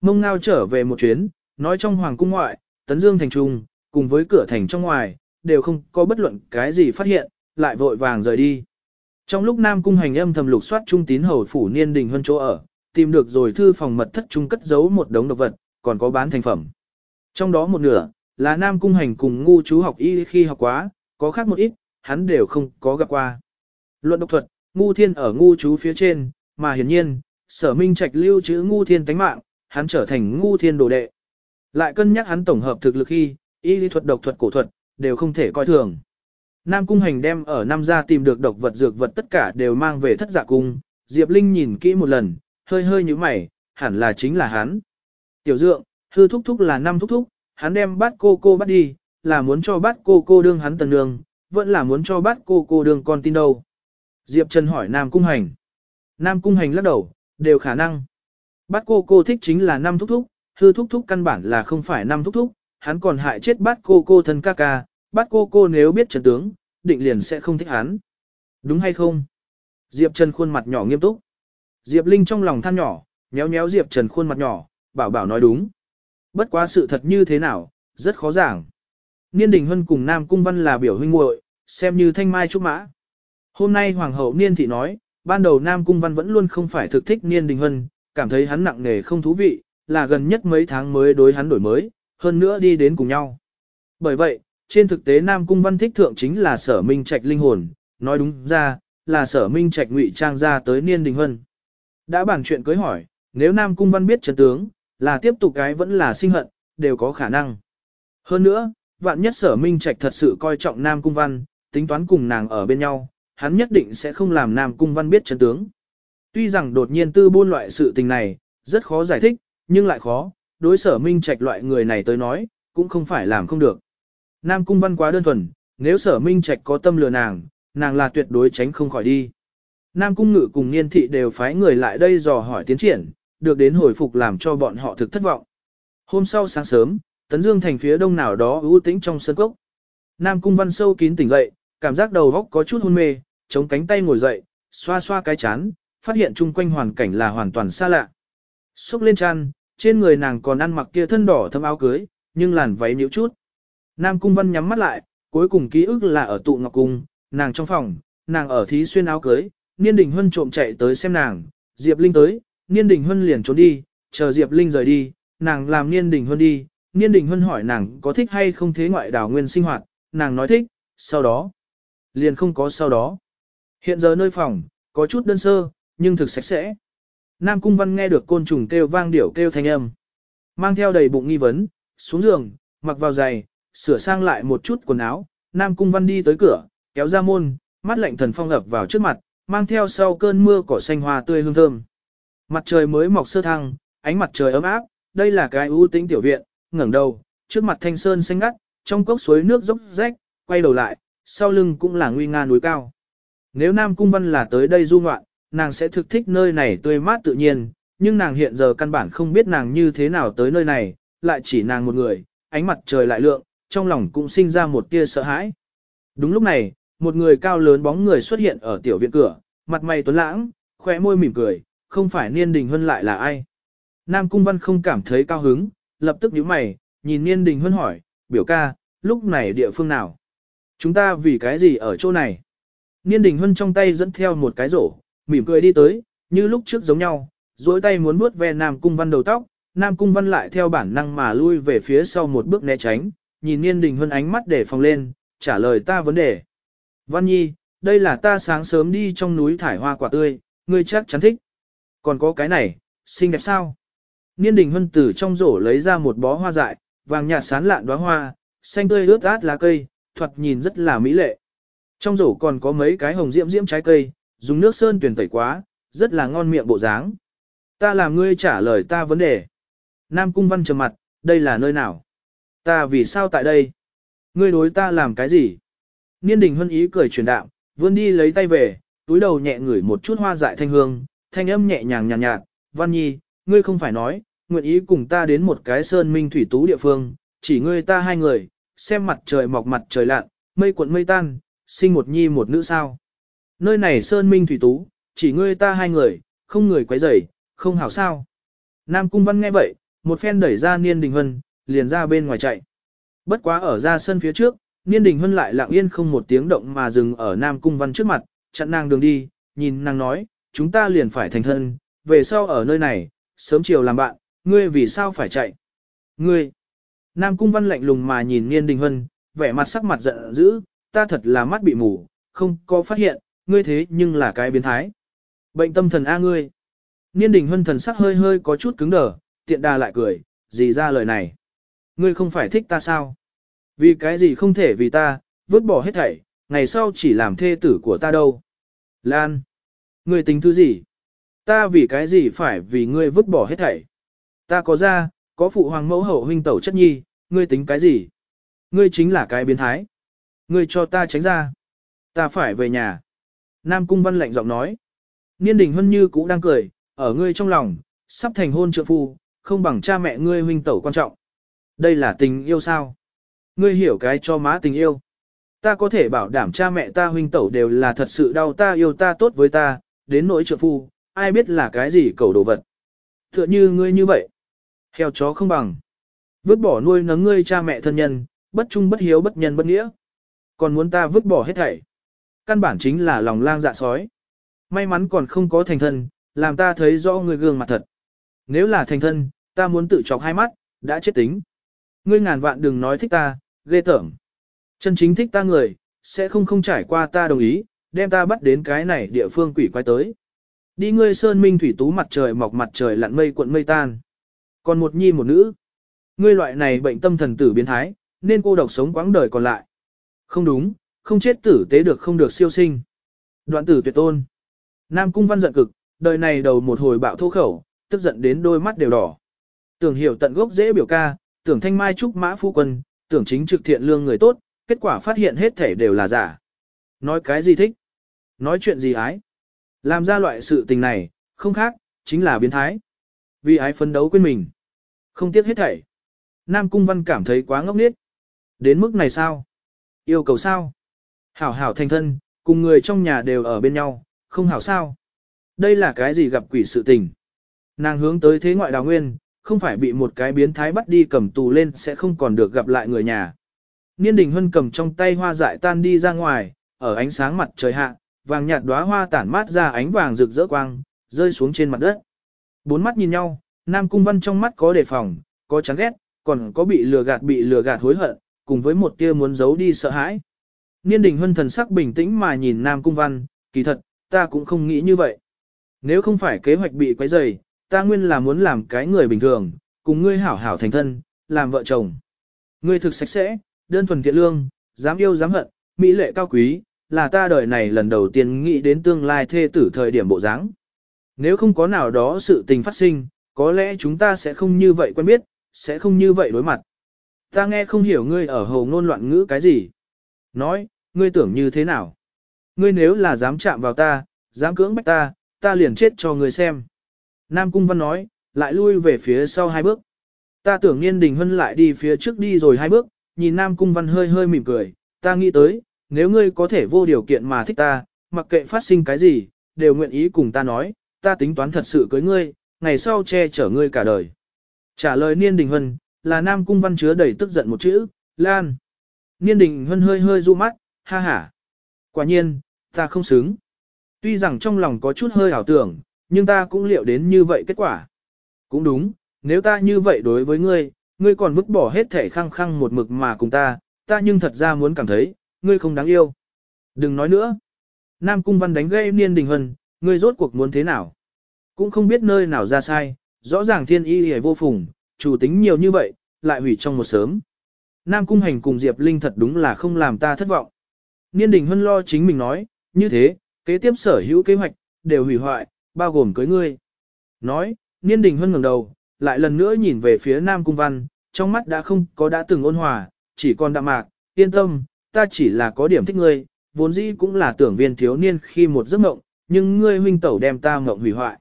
Mông ngao trở về một chuyến, nói trong hoàng cung ngoại, tấn dương thành trung, cùng với cửa thành trong ngoài, đều không có bất luận cái gì phát hiện, lại vội vàng rời đi. Trong lúc Nam Cung hành âm thầm lục soát trung tín hầu phủ niên đình hơn chỗ ở, tìm được rồi thư phòng mật thất trung cất giấu một đống độc vật, còn có bán thành phẩm. Trong đó một nửa, là Nam Cung hành cùng ngu chú học y khi học quá, có khác một ít, hắn đều không có gặp qua. Luận độc thuật, ngu thiên ở ngu chú phía trên, mà hiển nhiên, sở minh trạch lưu trữ ngu thiên tánh mạng, hắn trở thành ngu thiên đồ đệ. Lại cân nhắc hắn tổng hợp thực lực khi, y lý thuật độc thuật cổ thuật, đều không thể coi thường. Nam cung hành đem ở Nam gia tìm được độc vật dược vật tất cả đều mang về thất giả cung, Diệp Linh nhìn kỹ một lần, hơi hơi như mày, hẳn là chính là hắn. Tiểu dượng, hư thúc thúc là năm thúc thúc, hắn đem bắt cô cô bắt đi, là muốn cho bắt cô cô đương hắn tần đường, vẫn là muốn cho bắt cô cô đương con tin đâu. Diệp Trần hỏi Nam cung hành. Nam cung hành lắc đầu, đều khả năng. Bát cô cô thích chính là năm thúc thúc, hư thúc thúc căn bản là không phải năm thúc thúc, hắn còn hại chết bát cô cô thân ca ca, bát cô cô nếu biết trận tướng, định liền sẽ không thích hắn. Đúng hay không? Diệp Trần khuôn mặt nhỏ nghiêm túc. Diệp Linh trong lòng than nhỏ, nhéo nhéo Diệp Trần khuôn mặt nhỏ, bảo bảo nói đúng. Bất quá sự thật như thế nào, rất khó giảng. Niên Đình Hân cùng Nam Cung Văn là biểu huynh muội, xem như thanh mai trúc mã. Hôm nay Hoàng hậu Niên Thị nói, ban đầu Nam Cung Văn vẫn luôn không phải thực thích Niên Đình Hân, cảm thấy hắn nặng nề không thú vị, là gần nhất mấy tháng mới đối hắn đổi mới, hơn nữa đi đến cùng nhau. Bởi vậy, trên thực tế Nam Cung Văn thích thượng chính là sở minh trạch linh hồn, nói đúng ra, là sở minh trạch ngụy trang ra tới Niên Đình Hân. Đã bàn chuyện cưới hỏi, nếu Nam Cung Văn biết chân tướng, là tiếp tục cái vẫn là sinh hận, đều có khả năng. Hơn nữa, vạn nhất sở minh trạch thật sự coi trọng Nam Cung Văn, tính toán cùng nàng ở bên nhau, hắn nhất định sẽ không làm Nam Cung Văn biết chân tướng. Tuy rằng đột nhiên tư buôn loại sự tình này, rất khó giải thích, nhưng lại khó, đối sở minh trạch loại người này tới nói, cũng không phải làm không được. Nam Cung Văn quá đơn thuần, nếu sở minh trạch có tâm lừa nàng, nàng là tuyệt đối tránh không khỏi đi. Nam Cung Ngự cùng Niên Thị đều phái người lại đây dò hỏi tiến triển, được đến hồi phục làm cho bọn họ thực thất vọng. Hôm sau sáng sớm, Tấn Dương thành phía đông nào đó ưu tĩnh trong sân cốc. Nam Cung Văn sâu kín tỉnh dậy, cảm giác đầu óc có chút hôn mê, chống cánh tay ngồi dậy, xoa xoa cái chán, phát hiện chung quanh hoàn cảnh là hoàn toàn xa lạ. Xúc lên chăn, trên người nàng còn ăn mặc kia thân đỏ thâm áo cưới, nhưng làn váy nhiễu chút. Nam Cung Văn nhắm mắt lại, cuối cùng ký ức là ở tụ ngọc cung, nàng trong phòng, nàng ở thí xuyên áo cưới, Niên Đình Huân trộm chạy tới xem nàng, Diệp Linh tới, Niên Đình Huân liền trốn đi, chờ Diệp Linh rời đi, nàng làm Niên Đình Huân đi, Niên Đình Hân hỏi nàng có thích hay không thế ngoại đảo nguyên sinh hoạt, nàng nói thích, sau đó. Liền không có sau đó. Hiện giờ nơi phòng, có chút đơn sơ, nhưng thực sạch sẽ. Nam Cung Văn nghe được côn trùng kêu vang điểu kêu thanh âm. Mang theo đầy bụng nghi vấn, xuống giường, mặc vào giày, sửa sang lại một chút quần áo. Nam Cung Văn đi tới cửa, kéo ra môn, mắt lạnh thần phong ập vào trước mặt, mang theo sau cơn mưa cỏ xanh hoa tươi hương thơm. Mặt trời mới mọc sơ thăng, ánh mặt trời ấm áp, đây là cái ưu tĩnh tiểu viện, ngẩng đầu, trước mặt thanh sơn xanh ngắt, trong cốc suối nước dốc rách, quay đầu lại, sau lưng cũng là nguy nga núi cao. Nếu Nam Cung Văn là tới đây du ngoạn, nàng sẽ thực thích nơi này tươi mát tự nhiên, nhưng nàng hiện giờ căn bản không biết nàng như thế nào tới nơi này, lại chỉ nàng một người, ánh mặt trời lại lượng, trong lòng cũng sinh ra một tia sợ hãi. Đúng lúc này, một người cao lớn bóng người xuất hiện ở tiểu viện cửa, mặt mày tuấn lãng, khóe môi mỉm cười, không phải Niên Đình Huân lại là ai. Nam Cung Văn không cảm thấy cao hứng, lập tức nhíu mày, nhìn Niên Đình Huân hỏi, biểu ca, lúc này địa phương nào? Chúng ta vì cái gì ở chỗ này? Niên Đình Huân trong tay dẫn theo một cái rổ, mỉm cười đi tới, như lúc trước giống nhau, duỗi tay muốn vuốt ve Nam Cung Văn đầu tóc, Nam Cung Văn lại theo bản năng mà lui về phía sau một bước né tránh, nhìn Niên Đình Hân ánh mắt để phòng lên, trả lời ta vấn đề. Văn Nhi, đây là ta sáng sớm đi trong núi thải hoa quả tươi, ngươi chắc chắn thích. Còn có cái này, xinh đẹp sao? Niên Đình Hân từ trong rổ lấy ra một bó hoa dại, vàng nhạt sán lạn đóa hoa, xanh tươi ướt át lá cây, thoạt nhìn rất là mỹ lệ. Trong rổ còn có mấy cái hồng diễm diễm trái cây, dùng nước sơn tuyển tẩy quá, rất là ngon miệng bộ dáng. Ta làm ngươi trả lời ta vấn đề. Nam Cung Văn trầm mặt, đây là nơi nào? Ta vì sao tại đây? Ngươi đối ta làm cái gì? Niên đình huân ý cười truyền đạo, vươn đi lấy tay về, túi đầu nhẹ ngửi một chút hoa dại thanh hương, thanh âm nhẹ nhàng nhàn nhạt, nhạt, Văn Nhi, ngươi không phải nói, nguyện ý cùng ta đến một cái sơn minh thủy tú địa phương, chỉ ngươi ta hai người, xem mặt trời mọc mặt trời lặn, mây cuộn mây tan, sinh một nhi một nữ sao. Nơi này sơn minh thủy tú, chỉ ngươi ta hai người, không người quấy rầy, không hảo sao. Nam Cung Văn nghe vậy, một phen đẩy ra Niên Đình Hân, liền ra bên ngoài chạy. Bất quá ở ra sân phía trước, Niên Đình Hân lại lặng yên không một tiếng động mà dừng ở Nam Cung Văn trước mặt, chặn nàng đường đi, nhìn nàng nói, chúng ta liền phải thành thân, về sau ở nơi này, sớm chiều làm bạn, ngươi vì sao phải chạy? Ngươi! Nam Cung Văn lạnh lùng mà nhìn Niên Đình Hân, vẻ mặt sắc mặt giận dữ, ta thật là mắt bị mù, không có phát hiện, ngươi thế nhưng là cái biến thái. Bệnh tâm thần A ngươi. Niên Đình Hân thần sắc hơi hơi có chút cứng đờ, tiện đà lại cười, gì ra lời này. Ngươi không phải thích ta sao? Vì cái gì không thể vì ta, vứt bỏ hết thảy, ngày sau chỉ làm thê tử của ta đâu. Lan! Ngươi tính thứ gì? Ta vì cái gì phải vì ngươi vứt bỏ hết thảy? Ta có ra, có phụ hoàng mẫu hậu huynh tẩu chất nhi, ngươi tính cái gì? Ngươi chính là cái biến thái. Ngươi cho ta tránh ra. Ta phải về nhà. Nam Cung Văn lạnh giọng nói. Niên đình hân như cũng đang cười, ở ngươi trong lòng, sắp thành hôn trượng phu, không bằng cha mẹ ngươi huynh tẩu quan trọng. Đây là tình yêu sao? Ngươi hiểu cái cho má tình yêu. Ta có thể bảo đảm cha mẹ ta huynh tẩu đều là thật sự đau ta yêu ta tốt với ta, đến nỗi trợ phu, ai biết là cái gì cầu đồ vật. Tựa như ngươi như vậy. Heo chó không bằng. Vứt bỏ nuôi nấng ngươi cha mẹ thân nhân, bất trung bất hiếu bất nhân bất nghĩa. Còn muốn ta vứt bỏ hết thảy. Căn bản chính là lòng lang dạ sói. May mắn còn không có thành thân, làm ta thấy rõ người gương mặt thật. Nếu là thành thân, ta muốn tự chọc hai mắt, đã chết tính. Ngươi ngàn vạn đừng nói thích ta, ghê tởm. Chân chính thích ta người, sẽ không không trải qua ta đồng ý, đem ta bắt đến cái này địa phương quỷ quái tới. Đi ngươi sơn minh thủy tú mặt trời mọc mặt trời lặn mây cuộn mây tan. Còn một nhi một nữ. Ngươi loại này bệnh tâm thần tử biến thái, nên cô độc sống quãng đời còn lại. Không đúng, không chết tử tế được không được siêu sinh. Đoạn tử tuyệt tôn. Nam Cung Văn giận cực, đời này đầu một hồi bạo thô khẩu, tức giận đến đôi mắt đều đỏ. Tưởng hiểu tận gốc dễ biểu ca, tưởng thanh mai trúc mã phu quân, tưởng chính trực thiện lương người tốt, kết quả phát hiện hết thể đều là giả. Nói cái gì thích? Nói chuyện gì ái? Làm ra loại sự tình này, không khác, chính là biến thái. Vì ái phấn đấu quên mình. Không tiếc hết thảy. Nam Cung Văn cảm thấy quá ngốc nghếch. Đến mức này sao? Yêu cầu sao? Hảo hảo thành thân, cùng người trong nhà đều ở bên nhau, không hảo sao? Đây là cái gì gặp quỷ sự tình? Nàng hướng tới thế ngoại đào nguyên, không phải bị một cái biến thái bắt đi cầm tù lên sẽ không còn được gặp lại người nhà. Niên đình hân cầm trong tay hoa dại tan đi ra ngoài, ở ánh sáng mặt trời hạ, vàng nhạt đóa hoa tản mát ra ánh vàng rực rỡ quang, rơi xuống trên mặt đất. Bốn mắt nhìn nhau, Nam Cung Văn trong mắt có đề phòng, có chán ghét, còn có bị lừa gạt bị lừa gạt hối hận, cùng với một tia muốn giấu đi sợ hãi. Niên đình hân thần sắc bình tĩnh mà nhìn Nam Cung Văn, kỳ thật, ta cũng không nghĩ như vậy. Nếu không phải kế hoạch bị quấy rầy, ta nguyên là muốn làm cái người bình thường, cùng ngươi hảo hảo thành thân, làm vợ chồng. Ngươi thực sạch sẽ, đơn thuần thiện lương, dám yêu dám hận, mỹ lệ cao quý, là ta đời này lần đầu tiên nghĩ đến tương lai thê tử thời điểm bộ dáng. Nếu không có nào đó sự tình phát sinh, có lẽ chúng ta sẽ không như vậy quen biết, sẽ không như vậy đối mặt. Ta nghe không hiểu ngươi ở hồ ngôn loạn ngữ cái gì. Nói, ngươi tưởng như thế nào? Ngươi nếu là dám chạm vào ta, dám cưỡng bách ta, ta liền chết cho ngươi xem. Nam Cung Văn nói, lại lui về phía sau hai bước. Ta tưởng Niên Đình Hân lại đi phía trước đi rồi hai bước, nhìn Nam Cung Văn hơi hơi mỉm cười, ta nghĩ tới, nếu ngươi có thể vô điều kiện mà thích ta, mặc kệ phát sinh cái gì, đều nguyện ý cùng ta nói, ta tính toán thật sự cưới ngươi, ngày sau che chở ngươi cả đời. Trả lời Niên Đình Hân, là Nam Cung Văn chứa đầy tức giận một chữ, Lan. Niên Đình Hân hơi hơi du mắt, ha ha. Quả nhiên, ta không xứng. Tuy rằng trong lòng có chút hơi ảo tưởng, nhưng ta cũng liệu đến như vậy kết quả. Cũng đúng, nếu ta như vậy đối với ngươi, ngươi còn vứt bỏ hết thể khăng khăng một mực mà cùng ta, ta nhưng thật ra muốn cảm thấy, ngươi không đáng yêu. Đừng nói nữa. Nam Cung Văn đánh gây Niên Đình Hân, ngươi rốt cuộc muốn thế nào? Cũng không biết nơi nào ra sai, rõ ràng thiên y hề vô phùng, chủ tính nhiều như vậy, lại hủy trong một sớm. Nam Cung Hành cùng Diệp Linh thật đúng là không làm ta thất vọng. Niên Đình Hân lo chính mình nói, như thế, kế tiếp sở hữu kế hoạch, đều hủy hoại, bao gồm cưới ngươi. Nói, Niên Đình Hân ngẩng đầu, lại lần nữa nhìn về phía Nam Cung Văn, trong mắt đã không có đã từng ôn hòa, chỉ còn đạm mạc, yên tâm, ta chỉ là có điểm thích ngươi, vốn dĩ cũng là tưởng viên thiếu niên khi một giấc mộng, nhưng ngươi huynh tẩu đem ta mộng hủy hoại.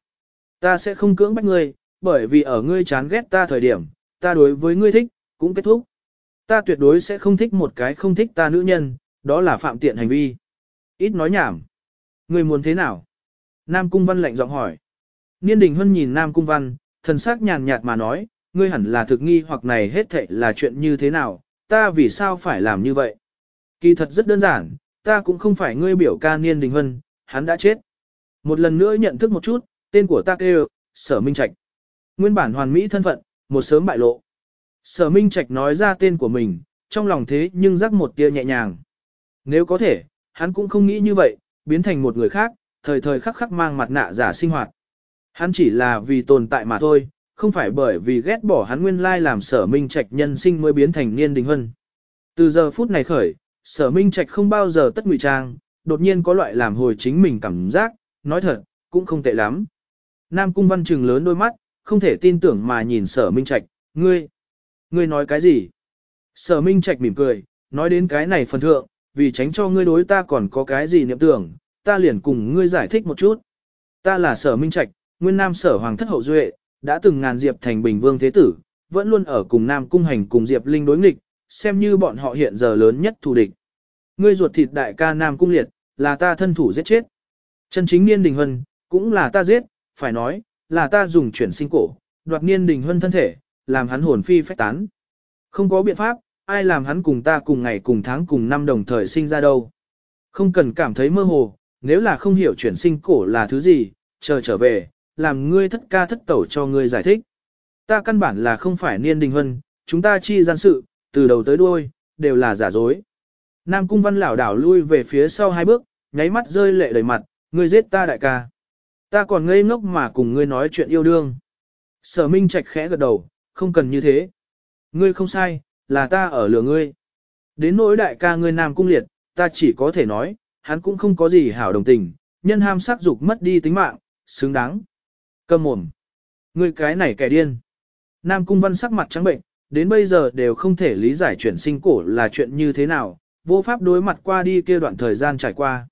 Ta sẽ không cưỡng bách ngươi, bởi vì ở ngươi chán ghét ta thời điểm, ta đối với ngươi thích, cũng kết thúc. Ta tuyệt đối sẽ không thích một cái không thích ta nữ nhân, đó là phạm tiện hành vi. Ít nói nhảm. Ngươi muốn thế nào? Nam Cung Văn lạnh giọng hỏi. Niên Đình Hân nhìn Nam Cung Văn, thần sắc nhàn nhạt mà nói, ngươi hẳn là thực nghi hoặc này hết thệ là chuyện như thế nào, ta vì sao phải làm như vậy? Kỳ thật rất đơn giản, ta cũng không phải ngươi biểu ca Niên Đình Hân, hắn đã chết. Một lần nữa nhận thức một chút, tên của ta kêu, Sở Minh Trạch. Nguyên bản hoàn mỹ thân phận, một sớm bại lộ. Sở Minh Trạch nói ra tên của mình, trong lòng thế nhưng rắc một tia nhẹ nhàng. Nếu có thể, hắn cũng không nghĩ như vậy, biến thành một người khác, thời thời khắc khắc mang mặt nạ giả sinh hoạt. Hắn chỉ là vì tồn tại mà thôi, không phải bởi vì ghét bỏ hắn nguyên lai làm sở minh trạch nhân sinh mới biến thành niên đình hân. Từ giờ phút này khởi, sở minh trạch không bao giờ tất ngụy trang, đột nhiên có loại làm hồi chính mình cảm giác, nói thật, cũng không tệ lắm. Nam cung văn trừng lớn đôi mắt, không thể tin tưởng mà nhìn sở minh trạch, ngươi, ngươi nói cái gì? Sở minh trạch mỉm cười, nói đến cái này phần thượng, vì tránh cho ngươi đối ta còn có cái gì niệm tưởng, ta liền cùng ngươi giải thích một chút. Ta là sở minh trạch, nguyên nam sở hoàng thất hậu duệ, đã từng ngàn diệp thành bình vương thế tử, vẫn luôn ở cùng nam cung hành cùng diệp linh đối nghịch, xem như bọn họ hiện giờ lớn nhất thù địch. Ngươi ruột thịt đại ca nam cung liệt, là ta thân thủ giết chết. Chân chính niên đình hân, cũng là ta giết, phải nói, là ta dùng chuyển sinh cổ, đoạt niên đình hân thân thể, làm hắn hồn phi phách tán. Không có biện pháp, ai làm hắn cùng ta cùng ngày cùng tháng cùng năm đồng thời sinh ra đâu. Không cần cảm thấy mơ hồ, nếu là không hiểu chuyển sinh cổ là thứ gì, chờ trở về, làm ngươi thất ca thất tẩu cho ngươi giải thích. Ta căn bản là không phải niên đình hân, chúng ta chi gian sự, từ đầu tới đuôi, đều là giả dối. Nam cung văn lảo đảo lui về phía sau hai bước, nháy mắt rơi lệ đầy mặt, ngươi giết ta đại ca. Ta còn ngây ngốc mà cùng ngươi nói chuyện yêu đương. Sở Minh Trạch khẽ gật đầu, không cần như thế. Ngươi không sai, là ta ở lừa ngươi. Đến nỗi đại ca ngươi Nam Cung Liệt, ta chỉ có thể nói, hắn cũng không có gì hảo đồng tình, nhân ham sắc dục mất đi tính mạng, xứng đáng. Cầm mồm. người cái này kẻ điên. Nam Cung Văn sắc mặt trắng bệnh, đến bây giờ đều không thể lý giải chuyển sinh cổ là chuyện như thế nào, vô pháp đối mặt qua đi kia đoạn thời gian trải qua.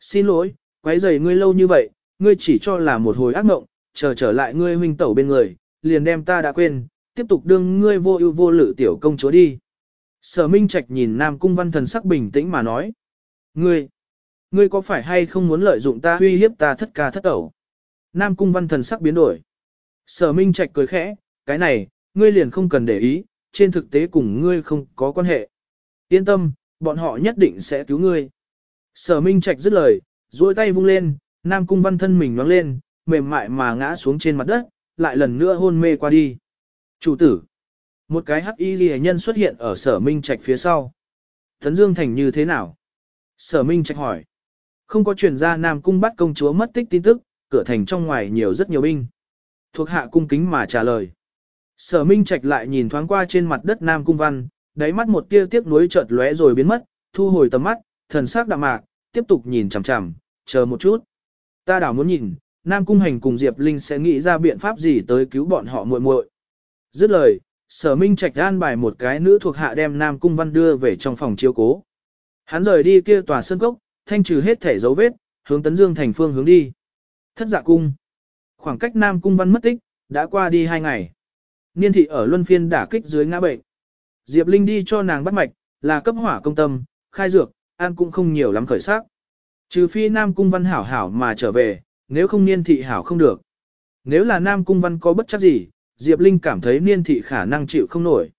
Xin lỗi, quấy rầy ngươi lâu như vậy, ngươi chỉ cho là một hồi ác mộng, chờ trở lại ngươi huynh tẩu bên người, liền đem ta đã quên, tiếp tục đương ngươi vô ưu vô lự tiểu công chúa đi. Sở Minh Trạch nhìn Nam Cung Văn thần sắc bình tĩnh mà nói. Ngươi, ngươi có phải hay không muốn lợi dụng ta uy hiếp ta thất ca thất tẩu? Nam Cung Văn thần sắc biến đổi. Sở Minh Trạch cười khẽ, cái này, ngươi liền không cần để ý, trên thực tế cùng ngươi không có quan hệ. Yên tâm, bọn họ nhất định sẽ cứu ngươi. Sở Minh Trạch dứt lời, duỗi tay vung lên, Nam Cung Văn thân mình nhoáng lên, mềm mại mà ngã xuống trên mặt đất, lại lần nữa hôn mê qua đi. Chủ tử. Một cái hắc y ghi nhân xuất hiện ở sở minh trạch phía sau. Thấn Dương Thành như thế nào? Sở minh trạch hỏi. Không có truyền ra Nam Cung bắt công chúa mất tích tin tức, cửa thành trong ngoài nhiều rất nhiều binh. Thuộc hạ cung kính mà trả lời. Sở Minh Trạch lại nhìn thoáng qua trên mặt đất Nam Cung Văn, đáy mắt một tia tiếc nuối chợt lóe rồi biến mất, thu hồi tầm mắt, thần sắc đạm mạc, tiếp tục nhìn chằm chằm, chờ một chút. Ta đảo muốn nhìn, Nam Cung Hành cùng Diệp Linh sẽ nghĩ ra biện pháp gì tới cứu bọn họ muội muội. Dứt lời, Sở Minh Trạch an bài một cái nữ thuộc hạ đem Nam Cung Văn đưa về trong phòng chiếu cố. Hắn rời đi kia tòa sân cốc, thanh trừ hết thể dấu vết, hướng Tấn Dương thành phương hướng đi. Thất dạ cung. Khoảng cách Nam Cung Văn mất tích, đã qua đi hai ngày. Niên thị ở luân phiên đả kích dưới ngã bệnh. Diệp Linh đi cho nàng bắt mạch, là cấp hỏa công tâm, khai dược, an cũng không nhiều lắm khởi sắc. Trừ phi Nam Cung Văn hảo hảo mà trở về, nếu không niên thị hảo không được. Nếu là Nam Cung Văn có bất chấp gì, Diệp Linh cảm thấy niên thị khả năng chịu không nổi.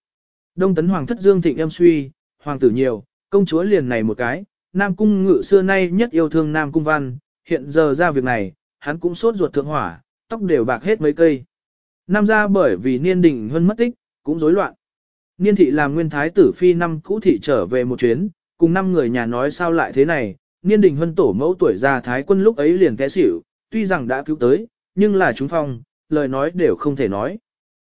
Đông tấn hoàng thất dương thịnh em suy, hoàng tử nhiều, công chúa liền này một cái, Nam Cung ngự xưa nay nhất yêu thương Nam Cung Văn, hiện giờ ra việc này, hắn cũng sốt ruột thượng hỏa, tóc đều bạc hết mấy cây. Nam gia bởi vì niên đình hơn mất tích, cũng rối loạn. Niên thị làm nguyên thái tử phi năm cũ thị trở về một chuyến, cùng năm người nhà nói sao lại thế này, niên đình huân tổ mẫu tuổi già thái quân lúc ấy liền té xỉu, tuy rằng đã cứu tới, nhưng là chúng phong, lời nói đều không thể nói.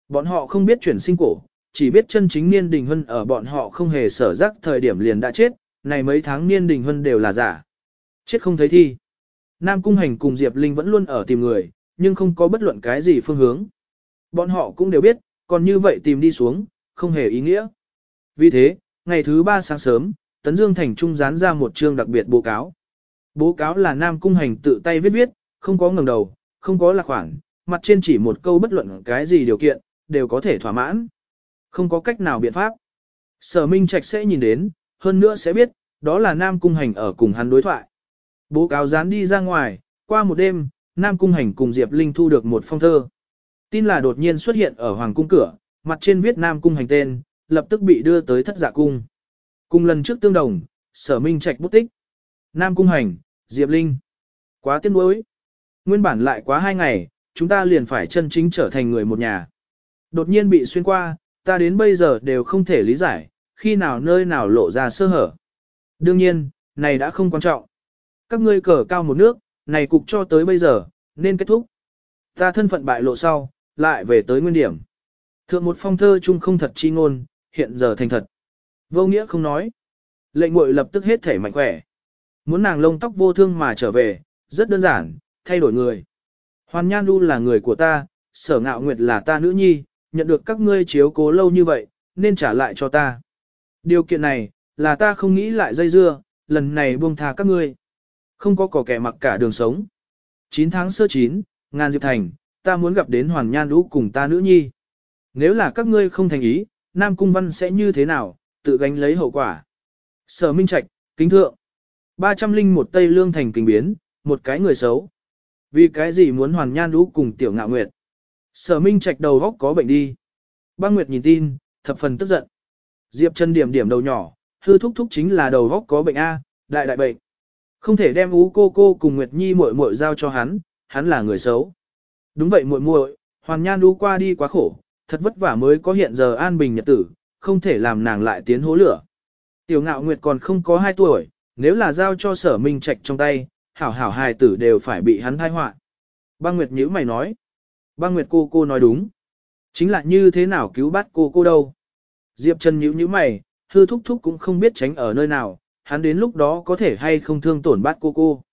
Bọn họ không biết chuyển sinh cổ, chỉ biết chân chính niên đình huân ở bọn họ không hề sở giác thời điểm liền đã chết, này mấy tháng niên đình huân đều là giả. Chết không thấy thi. Nam Cung Hành cùng Diệp Linh vẫn luôn ở tìm người, nhưng không có bất luận cái gì phương hướng. Bọn họ cũng đều biết, còn như vậy tìm đi xuống, không hề ý nghĩa. Vì thế, ngày thứ ba sáng sớm, Tấn Dương Thành Trung dán ra một chương đặc biệt bố cáo. Bố cáo là Nam Cung Hành tự tay viết viết, không có ngẩng đầu, không có lạc khoảng, mặt trên chỉ một câu bất luận cái gì điều kiện, đều có thể thỏa mãn. Không có cách nào biện pháp. Sở Minh Trạch sẽ nhìn đến, hơn nữa sẽ biết, đó là Nam Cung Hành ở cùng hắn đối thoại. Bố cáo dán đi ra ngoài, qua một đêm, Nam Cung Hành cùng Diệp Linh thu được một phong thơ. Tin là đột nhiên xuất hiện ở Hoàng Cung cửa, mặt trên viết Nam Cung Hành tên, lập tức bị đưa tới thất giả cung. Cùng lần trước tương đồng, sở minh trạch bút tích. Nam Cung Hành, Diệp Linh. Quá tiếc nuối. Nguyên bản lại quá hai ngày, chúng ta liền phải chân chính trở thành người một nhà. Đột nhiên bị xuyên qua, ta đến bây giờ đều không thể lý giải, khi nào nơi nào lộ ra sơ hở. Đương nhiên, này đã không quan trọng. Các ngươi cờ cao một nước, này cục cho tới bây giờ, nên kết thúc. Ta thân phận bại lộ sau, lại về tới nguyên điểm. Thượng một phong thơ chung không thật chi ngôn, hiện giờ thành thật. Vô nghĩa không nói. Lệnh muội lập tức hết thể mạnh khỏe. Muốn nàng lông tóc vô thương mà trở về, rất đơn giản, thay đổi người. Hoàn Nhan Du là người của ta, sở ngạo nguyệt là ta nữ nhi, nhận được các ngươi chiếu cố lâu như vậy, nên trả lại cho ta. Điều kiện này, là ta không nghĩ lại dây dưa, lần này buông tha các ngươi. Không có cỏ kẻ mặc cả đường sống. 9 tháng sơ 9, ngàn diệp thành, ta muốn gặp đến Hoàn Nhan Lũ cùng ta nữ nhi. Nếu là các ngươi không thành ý, Nam Cung Văn sẽ như thế nào, tự gánh lấy hậu quả. Sở Minh Trạch, kính thượng. 301 Tây Lương thành kinh biến, một cái người xấu. Vì cái gì muốn Hoàn Nhan Lũ cùng Tiểu Ngạo Nguyệt? Sở Minh Trạch đầu góc có bệnh đi. Băng Nguyệt nhìn tin, thập phần tức giận. Diệp Trần điểm điểm đầu nhỏ, hư thúc thúc chính là đầu góc có bệnh A, đại đại bệnh. Không thể đem ú cô cô cùng Nguyệt Nhi muội muội giao cho hắn, hắn là người xấu. Đúng vậy muội muội, Hoàn Nhan đu qua đi quá khổ, thật vất vả mới có hiện giờ an bình nhật tử, không thể làm nàng lại tiến hố lửa. Tiểu ngạo Nguyệt còn không có 2 tuổi, nếu là giao cho sở minh trạch trong tay, hảo hảo hài tử đều phải bị hắn thai họa. Băng Nguyệt nhữ mày nói. Băng Nguyệt cô cô nói đúng. Chính là như thế nào cứu bắt cô cô đâu. Diệp Trần nhíu nhíu mày, hư thúc thúc cũng không biết tránh ở nơi nào, hắn đến lúc đó có thể hay không thương tổn bát cô cô.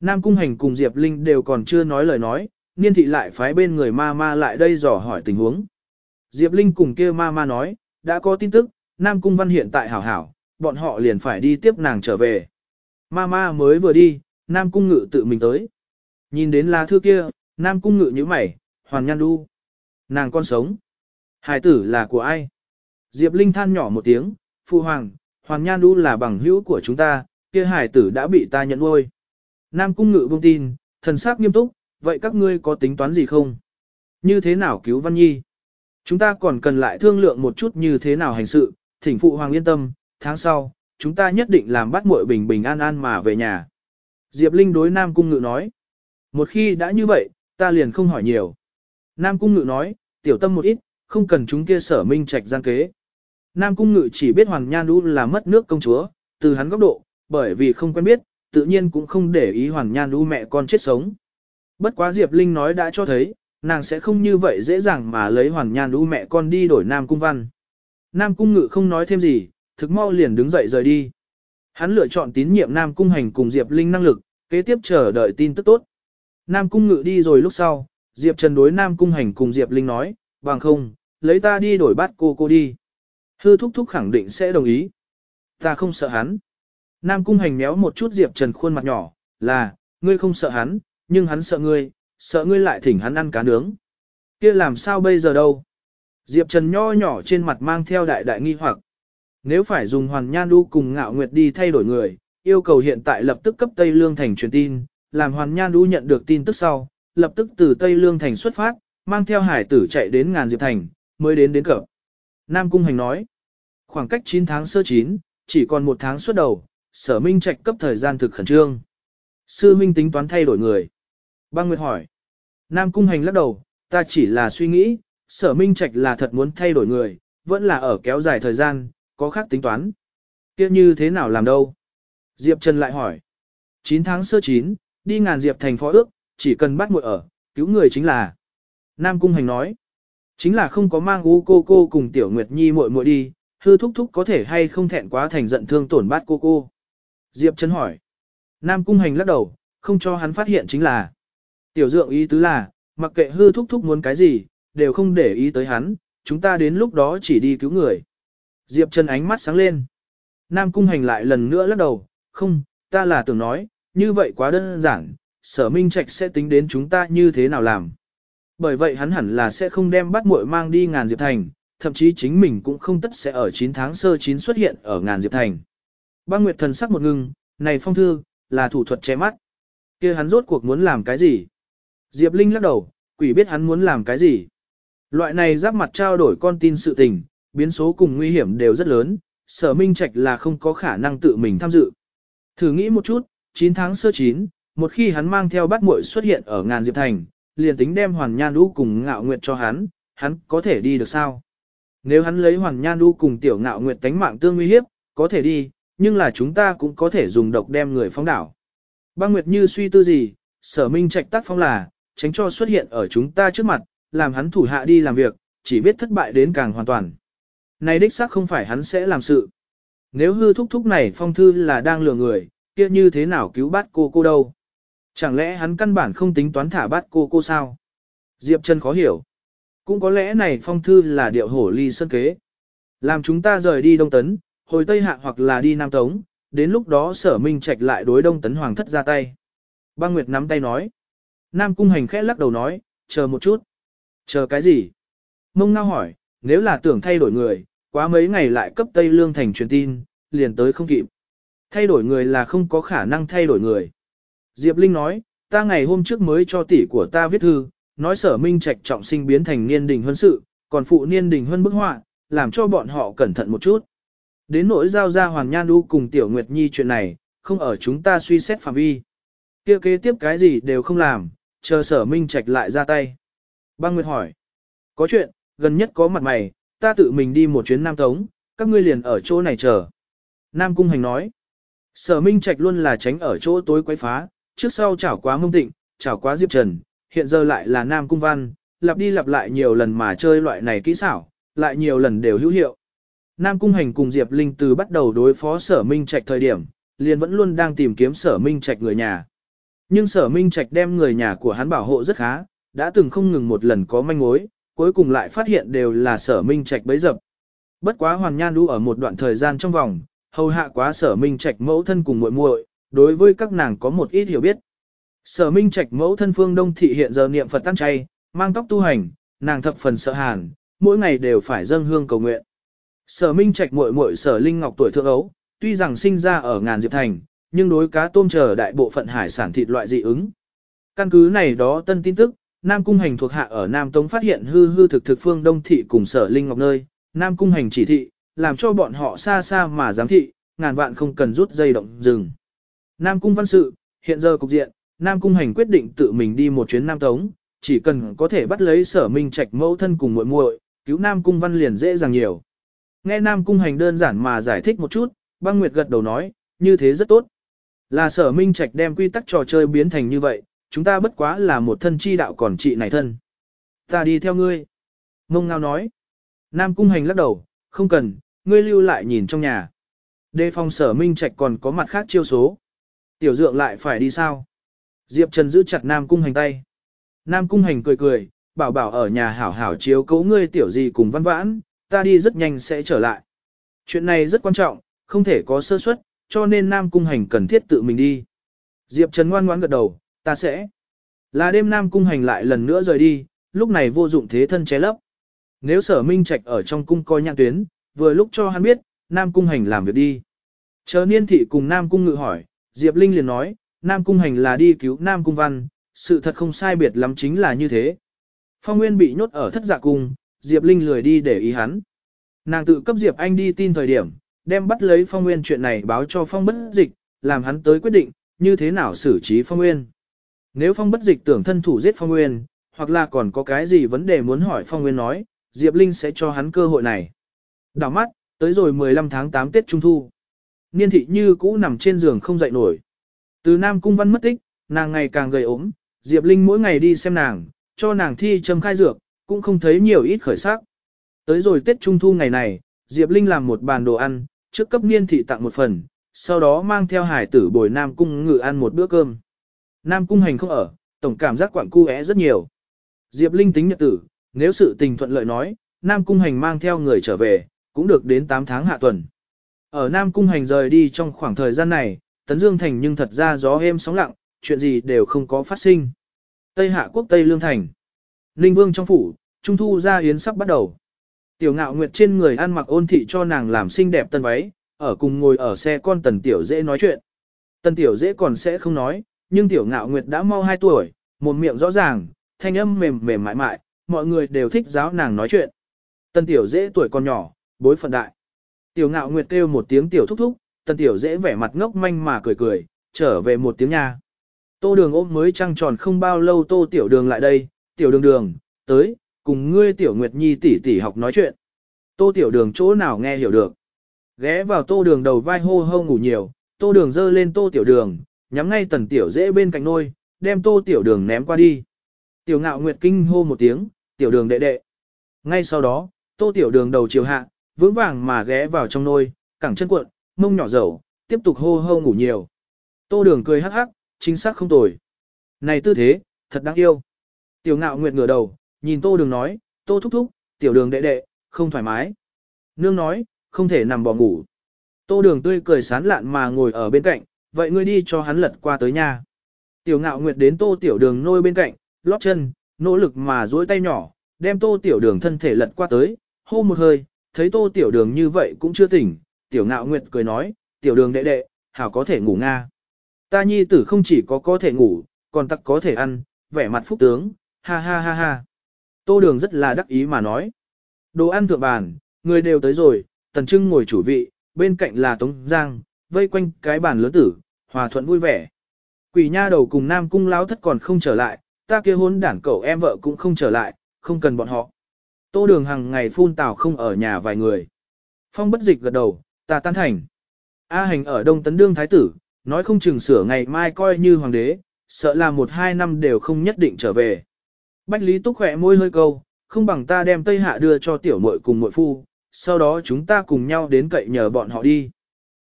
Nam Cung Hành cùng Diệp Linh đều còn chưa nói lời nói, niên thị lại phái bên người ma ma lại đây dò hỏi tình huống. Diệp Linh cùng kia ma ma nói, đã có tin tức, Nam Cung Văn hiện tại hảo hảo, bọn họ liền phải đi tiếp nàng trở về. Ma ma mới vừa đi, Nam Cung Ngự tự mình tới. Nhìn đến lá thư kia, Nam Cung Ngự như mày, hoàn nhan đu. Nàng con sống. Hải tử là của ai? Diệp Linh than nhỏ một tiếng, Phu Hoàng, Hoàng Nhan Đu là bằng hữu của chúng ta, kia hải tử đã bị ta nhận nuôi. Nam Cung Ngự bông tin, thần sắc nghiêm túc, vậy các ngươi có tính toán gì không? Như thế nào cứu Văn Nhi? Chúng ta còn cần lại thương lượng một chút như thế nào hành sự, thỉnh Phụ Hoàng yên tâm, tháng sau, chúng ta nhất định làm bắt muội bình bình an an mà về nhà. Diệp Linh đối Nam Cung Ngự nói. Một khi đã như vậy, ta liền không hỏi nhiều. Nam Cung Ngự nói, tiểu tâm một ít, không cần chúng kia sở minh trạch gian kế. Nam Cung Ngự chỉ biết Hoàn Nhan đu là mất nước công chúa, từ hắn góc độ, bởi vì không quen biết, tự nhiên cũng không để ý Hoàn Nhan đu mẹ con chết sống. Bất quá Diệp Linh nói đã cho thấy, nàng sẽ không như vậy dễ dàng mà lấy Hoàn Nhan đu mẹ con đi đổi Nam Cung Văn. Nam Cung Ngự không nói thêm gì, thực mau liền đứng dậy rời đi. Hắn lựa chọn tín nhiệm Nam Cung Hành cùng Diệp Linh năng lực, kế tiếp chờ đợi tin tức tốt. Nam Cung Ngự đi rồi lúc sau, Diệp Trần đối Nam Cung Hành cùng Diệp Linh nói, bằng không, lấy ta đi đổi bát cô cô đi. Hư thúc thúc khẳng định sẽ đồng ý. Ta không sợ hắn. Nam Cung Hành méo một chút Diệp Trần khuôn mặt nhỏ, là, ngươi không sợ hắn, nhưng hắn sợ ngươi, sợ ngươi lại thỉnh hắn ăn cá nướng. kia làm sao bây giờ đâu? Diệp Trần nho nhỏ trên mặt mang theo đại đại nghi hoặc. Nếu phải dùng Hoàn Nhan đu cùng Ngạo Nguyệt đi thay đổi người, yêu cầu hiện tại lập tức cấp Tây Lương Thành truyền tin, làm Hoàn Nhan đu nhận được tin tức sau, lập tức từ Tây Lương Thành xuất phát, mang theo hải tử chạy đến ngàn Diệp Thành, mới đến đến cập. Nam Cung Hành nói, khoảng cách 9 tháng sơ chín, chỉ còn một tháng xuất đầu, sở minh trạch cấp thời gian thực khẩn trương. Sư Minh tính toán thay đổi người. Băng Nguyệt hỏi, Nam Cung Hành lắc đầu, ta chỉ là suy nghĩ, sở minh trạch là thật muốn thay đổi người, vẫn là ở kéo dài thời gian, có khác tính toán. Kia như thế nào làm đâu? Diệp Trần lại hỏi. 9 tháng sơ 9, đi ngàn Diệp thành phó ước, chỉ cần bắt muội ở, cứu người chính là. Nam Cung Hành nói. Chính là không có mang u cô cô cùng Tiểu Nguyệt Nhi muội muội đi, hư thúc thúc có thể hay không thẹn quá thành giận thương tổn bát cô cô. Diệp Trấn hỏi. Nam Cung Hành lắc đầu, không cho hắn phát hiện chính là. Tiểu dượng ý tứ là, mặc kệ hư thúc thúc muốn cái gì, đều không để ý tới hắn, chúng ta đến lúc đó chỉ đi cứu người. Diệp Trần ánh mắt sáng lên. Nam Cung Hành lại lần nữa lắc đầu, không, ta là tưởng nói, như vậy quá đơn giản, sở minh trạch sẽ tính đến chúng ta như thế nào làm. Bởi vậy hắn hẳn là sẽ không đem bắt muội mang đi ngàn Diệp Thành, thậm chí chính mình cũng không tất sẽ ở 9 tháng sơ 9 xuất hiện ở ngàn Diệp Thành. Băng Nguyệt thần sắc một ngưng, này phong thư, là thủ thuật che mắt. kia hắn rốt cuộc muốn làm cái gì? Diệp Linh lắc đầu, quỷ biết hắn muốn làm cái gì. Loại này giáp mặt trao đổi con tin sự tình, biến số cùng nguy hiểm đều rất lớn, sở minh trạch là không có khả năng tự mình tham dự. Thử nghĩ một chút, 9 tháng sơ 9, một khi hắn mang theo bắt muội xuất hiện ở ngàn diệp thành, liền tính đem hoàn nhan đu cùng ngạo nguyệt cho hắn, hắn có thể đi được sao? Nếu hắn lấy hoàn nhan đu cùng tiểu ngạo nguyệt tánh mạng tương nguy hiếp, có thể đi, nhưng là chúng ta cũng có thể dùng độc đem người phóng đảo. Băng Nguyệt như suy tư gì, sở minh trạch tác phong là, tránh cho xuất hiện ở chúng ta trước mặt, làm hắn thủ hạ đi làm việc, chỉ biết thất bại đến càng hoàn toàn. Này đích xác không phải hắn sẽ làm sự. Nếu hư thúc thúc này phong thư là đang lừa người, kia như thế nào cứu bát cô cô đâu? Chẳng lẽ hắn căn bản không tính toán thả bát cô cô sao? Diệp Trần khó hiểu. Cũng có lẽ này phong thư là điệu hổ ly sơn kế. Làm chúng ta rời đi Đông Tấn, hồi Tây Hạ hoặc là đi Nam Tống, đến lúc đó sở minh trạch lại đối Đông Tấn Hoàng thất ra tay. Băng Nguyệt nắm tay nói. Nam Cung Hành khẽ lắc đầu nói, chờ một chút. Chờ cái gì? Mông Ngao hỏi, nếu là tưởng thay đổi người, quá mấy ngày lại cấp Tây Lương Thành truyền tin, liền tới không kịp. Thay đổi người là không có khả năng thay đổi người. Diệp Linh nói, ta ngày hôm trước mới cho tỷ của ta viết thư, nói sở minh trạch trọng sinh biến thành niên đình huân sự, còn phụ niên đình huân bức họa, làm cho bọn họ cẩn thận một chút. Đến nỗi giao ra Hoàng Nhan Đu cùng Tiểu Nguyệt Nhi chuyện này, không ở chúng ta suy xét phạm vi. kia kế tiếp cái gì đều không làm, chờ sở minh trạch lại ra tay. Băng Nguyệt hỏi, có chuyện, gần nhất có mặt mày, ta tự mình đi một chuyến Nam Tống, các ngươi liền ở chỗ này chờ. Nam Cung Hành nói, sở minh trạch luôn là tránh ở chỗ tối quấy phá, trước sau chảo quá mông tịnh, chảo quá diệp trần, hiện giờ lại là Nam Cung Văn, lặp đi lặp lại nhiều lần mà chơi loại này kỹ xảo, lại nhiều lần đều hữu hiệu. Nam Cung Hành cùng Diệp Linh từ bắt đầu đối phó sở minh trạch thời điểm, liền vẫn luôn đang tìm kiếm sở minh trạch người nhà. Nhưng sở minh trạch đem người nhà của hắn bảo hộ rất khá, đã từng không ngừng một lần có manh mối, cuối cùng lại phát hiện đều là sở minh trạch bấy dập. Bất quá Hoàn Nhan Đu ở một đoạn thời gian trong vòng, hầu hạ quá sở minh trạch mẫu thân cùng muội muội, đối với các nàng có một ít hiểu biết. Sở minh trạch mẫu thân phương Đông Thị hiện giờ niệm Phật tan chay, mang tóc tu hành, nàng thập phần sợ hàn, mỗi ngày đều phải dâng hương cầu nguyện. Sở minh trạch muội muội sở linh ngọc tuổi thượng ấu, tuy rằng sinh ra ở ngàn diệp thành, nhưng đối cá tôm chờ đại bộ phận hải sản thịt loại dị ứng. Căn cứ này đó tân tin tức, Nam Cung Hành thuộc hạ ở Nam Tống phát hiện hư hư thực thực phương Đông Thị cùng sở Linh Ngọc nơi, Nam Cung Hành chỉ thị, làm cho bọn họ xa xa mà giám thị, ngàn vạn không cần rút dây động dừng. Nam Cung văn sự, hiện giờ cục diện, Nam Cung Hành quyết định tự mình đi một chuyến Nam Tống, chỉ cần có thể bắt lấy sở minh trạch mẫu thân cùng muội muội, cứu Nam Cung Văn liền dễ dàng nhiều. Nghe Nam Cung Hành đơn giản mà giải thích một chút, băng nguyệt gật đầu nói, như thế rất tốt. Là sở minh trạch đem quy tắc trò chơi biến thành như vậy, chúng ta bất quá là một thân chi đạo còn trị này thân. Ta đi theo ngươi. Mông ngao nói. Nam Cung Hành lắc đầu, không cần, ngươi lưu lại nhìn trong nhà. Đề phòng sở minh trạch còn có mặt khác chiêu số. Tiểu dượng lại phải đi sao? Diệp Trần giữ chặt Nam Cung Hành tay. Nam Cung Hành cười cười, bảo bảo ở nhà hảo hảo chiếu cấu ngươi tiểu gì cùng văn vãn, ta đi rất nhanh sẽ trở lại. Chuyện này rất quan trọng, không thể có sơ suất, cho nên Nam Cung Hành cần thiết tự mình đi. Diệp Trần ngoan ngoãn gật đầu, ta sẽ. Là đêm Nam Cung Hành lại lần nữa rời đi, lúc này vô dụng thế thân ché lấp. Nếu sở minh trạch ở trong cung coi nhạc tuyến, vừa lúc cho hắn biết, Nam Cung Hành làm việc đi. Chờ niên thị cùng Nam Cung ngự hỏi, Diệp Linh liền nói, Nam Cung Hành là đi cứu Nam Cung Văn, sự thật không sai biệt lắm chính là như thế. Phong Nguyên bị nhốt ở thất dạ cung, Diệp Linh lười đi để ý hắn. Nàng tự cấp Diệp Anh đi tin thời điểm, đem bắt lấy Phong Nguyên chuyện này báo cho Phong bất dịch, làm hắn tới quyết định, như thế nào xử trí Phong Nguyên. Nếu Phong bất dịch tưởng thân thủ giết Phong Nguyên, hoặc là còn có cái gì vấn đề muốn hỏi Phong Nguyên nói, Diệp Linh sẽ cho hắn cơ hội này. Đảo mắt, tới rồi 15 tháng 8 Tết Trung Thu. Niên thị như cũ nằm trên giường không dậy nổi. Từ Nam Cung Văn mất tích, nàng ngày càng gầy ốm, Diệp Linh mỗi ngày đi xem nàng, cho nàng thi châm khai dược, cũng không thấy nhiều ít khởi sắc. Tới rồi Tết Trung Thu ngày này, Diệp Linh làm một bàn đồ ăn, trước cấp niên thị tặng một phần, sau đó mang theo hải tử bồi Nam Cung ngự ăn một bữa cơm. Nam Cung hành không ở, tổng cảm giác quặng cu é rất nhiều. Diệp Linh tính nhật tử, nếu sự tình thuận lợi nói, Nam Cung hành mang theo người trở về, cũng được đến 8 tháng hạ tuần. Ở Nam Cung hành rời đi trong khoảng thời gian này, Tấn Dương Thành nhưng thật ra gió êm sóng lặng, chuyện gì đều không có phát sinh. Tây Hạ Quốc Tây Lương Thành. Ninh Vương trong phủ, Trung Thu ra yến sắp bắt đầu. Tiểu ngạo nguyệt trên người ăn mặc ôn thị cho nàng làm xinh đẹp tân váy, ở cùng ngồi ở xe con tần tiểu dễ nói chuyện. Tần tiểu dễ còn sẽ không nói, nhưng tiểu ngạo nguyệt đã mau 2 tuổi, một miệng rõ ràng, thanh âm mềm mềm mại mại, mọi người đều thích giáo nàng nói chuyện. Tần tiểu dễ tuổi còn nhỏ, bối phận đại. Tiểu ngạo nguyệt kêu một tiếng tiểu thúc thúc, tần tiểu dễ vẻ mặt ngốc manh mà cười cười, trở về một tiếng nha. Tô đường ôm mới trăng tròn không bao lâu tô tiểu đường lại đây, tiểu đường đường, tới, cùng ngươi tiểu nguyệt nhi tỷ tỷ học nói chuyện. Tô tiểu đường chỗ nào nghe hiểu được. Ghé vào tô đường đầu vai hô hô ngủ nhiều, tô đường dơ lên tô tiểu đường, nhắm ngay tần tiểu dễ bên cạnh nôi, đem tô tiểu đường ném qua đi. Tiểu ngạo nguyệt kinh hô một tiếng, tiểu đường đệ đệ. Ngay sau đó, tô tiểu đường đầu chiều hạ, vững vàng mà ghé vào trong nôi, cẳng chân cuộn, mông nhỏ dầu, tiếp tục hô hô ngủ nhiều. Tô đường cười hắc hắc, chính xác không tồi. Này tư thế, thật đáng yêu. Tiểu ngạo nguyệt ngửa đầu, nhìn tô đường nói, tô thúc thúc, tiểu đường đệ đệ, không thoải mái. Nương nói, không thể nằm bò ngủ. Tô đường tươi cười sán lạn mà ngồi ở bên cạnh, vậy ngươi đi cho hắn lật qua tới nhà. Tiểu ngạo nguyệt đến tô tiểu đường nôi bên cạnh, lót chân, nỗ lực mà duỗi tay nhỏ, đem tô tiểu đường thân thể lật qua tới, hô một hơi, thấy tô tiểu đường như vậy cũng chưa tỉnh, tiểu ngạo nguyệt cười nói, tiểu đường đệ đệ, hảo có thể ngủ nga. Ta nhi tử không chỉ có có thể ngủ, còn tặc có thể ăn, vẻ mặt phúc tướng, ha ha ha ha. Tô đường rất là đắc ý mà nói. Đồ ăn thượng bàn, người đều tới rồi, tần trưng ngồi chủ vị, bên cạnh là Tống Giang, vây quanh cái bàn lớn tử, hòa thuận vui vẻ. Quỷ nha đầu cùng nam cung lão thất còn không trở lại, ta kia hôn đảng cậu em vợ cũng không trở lại, không cần bọn họ. Tô đường hàng ngày phun tào không ở nhà vài người. Phong bất dịch gật đầu, ta tan thành. A hành ở Đông Tấn Đương Thái Tử, nói không chừng sửa ngày mai coi như hoàng đế, sợ là một hai năm đều không nhất định trở về. Bách Lý Túc khỏe môi hơi câu, không bằng ta đem Tây Hạ đưa cho tiểu muội cùng muội phu, sau đó chúng ta cùng nhau đến cậy nhờ bọn họ đi.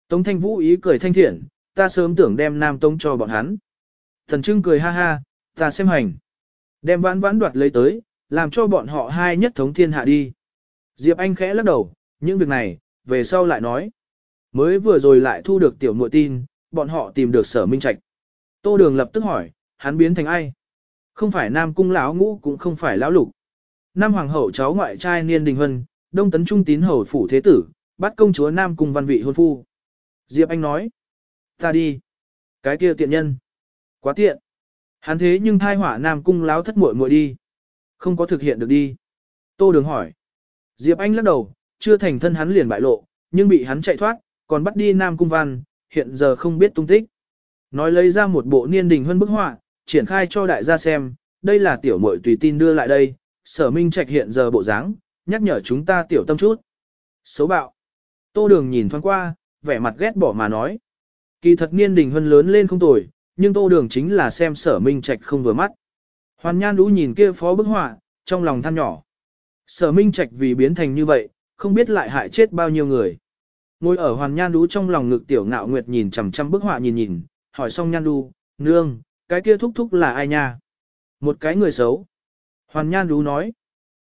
Tống Thanh Vũ ý cười thanh thiện, ta sớm tưởng đem Nam Tông cho bọn hắn. Thần Trưng cười ha ha, ta xem hành. Đem vãn vãn đoạt lấy tới, làm cho bọn họ hai nhất thống thiên hạ đi. Diệp Anh khẽ lắc đầu, những việc này, về sau lại nói. Mới vừa rồi lại thu được tiểu muội tin, bọn họ tìm được sở minh trạch. Tô Đường lập tức hỏi, hắn biến thành ai? Không phải Nam Cung lão ngũ cũng không phải lão lục. Nam Hoàng hậu cháu ngoại trai Niên Đình Hân, Đông Tấn Trung tín hầu phủ thế tử, bắt công chúa Nam Cung văn vị hôn phu. Diệp Anh nói, ta đi. Cái kia tiện nhân. Quá tiện. Hắn thế nhưng thai hỏa Nam Cung lão thất muội muội đi. Không có thực hiện được đi. Tô Đường hỏi. Diệp Anh lắc đầu, chưa thành thân hắn liền bại lộ, nhưng bị hắn chạy thoát, còn bắt đi Nam Cung Văn, hiện giờ không biết tung tích. Nói lấy ra một bộ niên đình hơn bức họa, triển khai cho đại gia xem, đây là tiểu muội tùy tin đưa lại đây, sở minh trạch hiện giờ bộ dáng, nhắc nhở chúng ta tiểu tâm chút. Xấu bạo. Tô đường nhìn thoáng qua, vẻ mặt ghét bỏ mà nói. Kỳ thật niên đình hơn lớn lên không tồi, nhưng tô đường chính là xem sở minh trạch không vừa mắt. Hoàn nhan đũ nhìn kia phó bức họa, trong lòng than nhỏ. Sở minh trạch vì biến thành như vậy, không biết lại hại chết bao nhiêu người. Ngồi ở hoàn nhan đũ trong lòng ngực tiểu ngạo nguyệt nhìn chằm chằm bức họa nhìn nhìn, hỏi xong nhan đu, nương, cái kia thúc thúc là ai nha? Một cái người xấu. Hoàn nhan đú nói,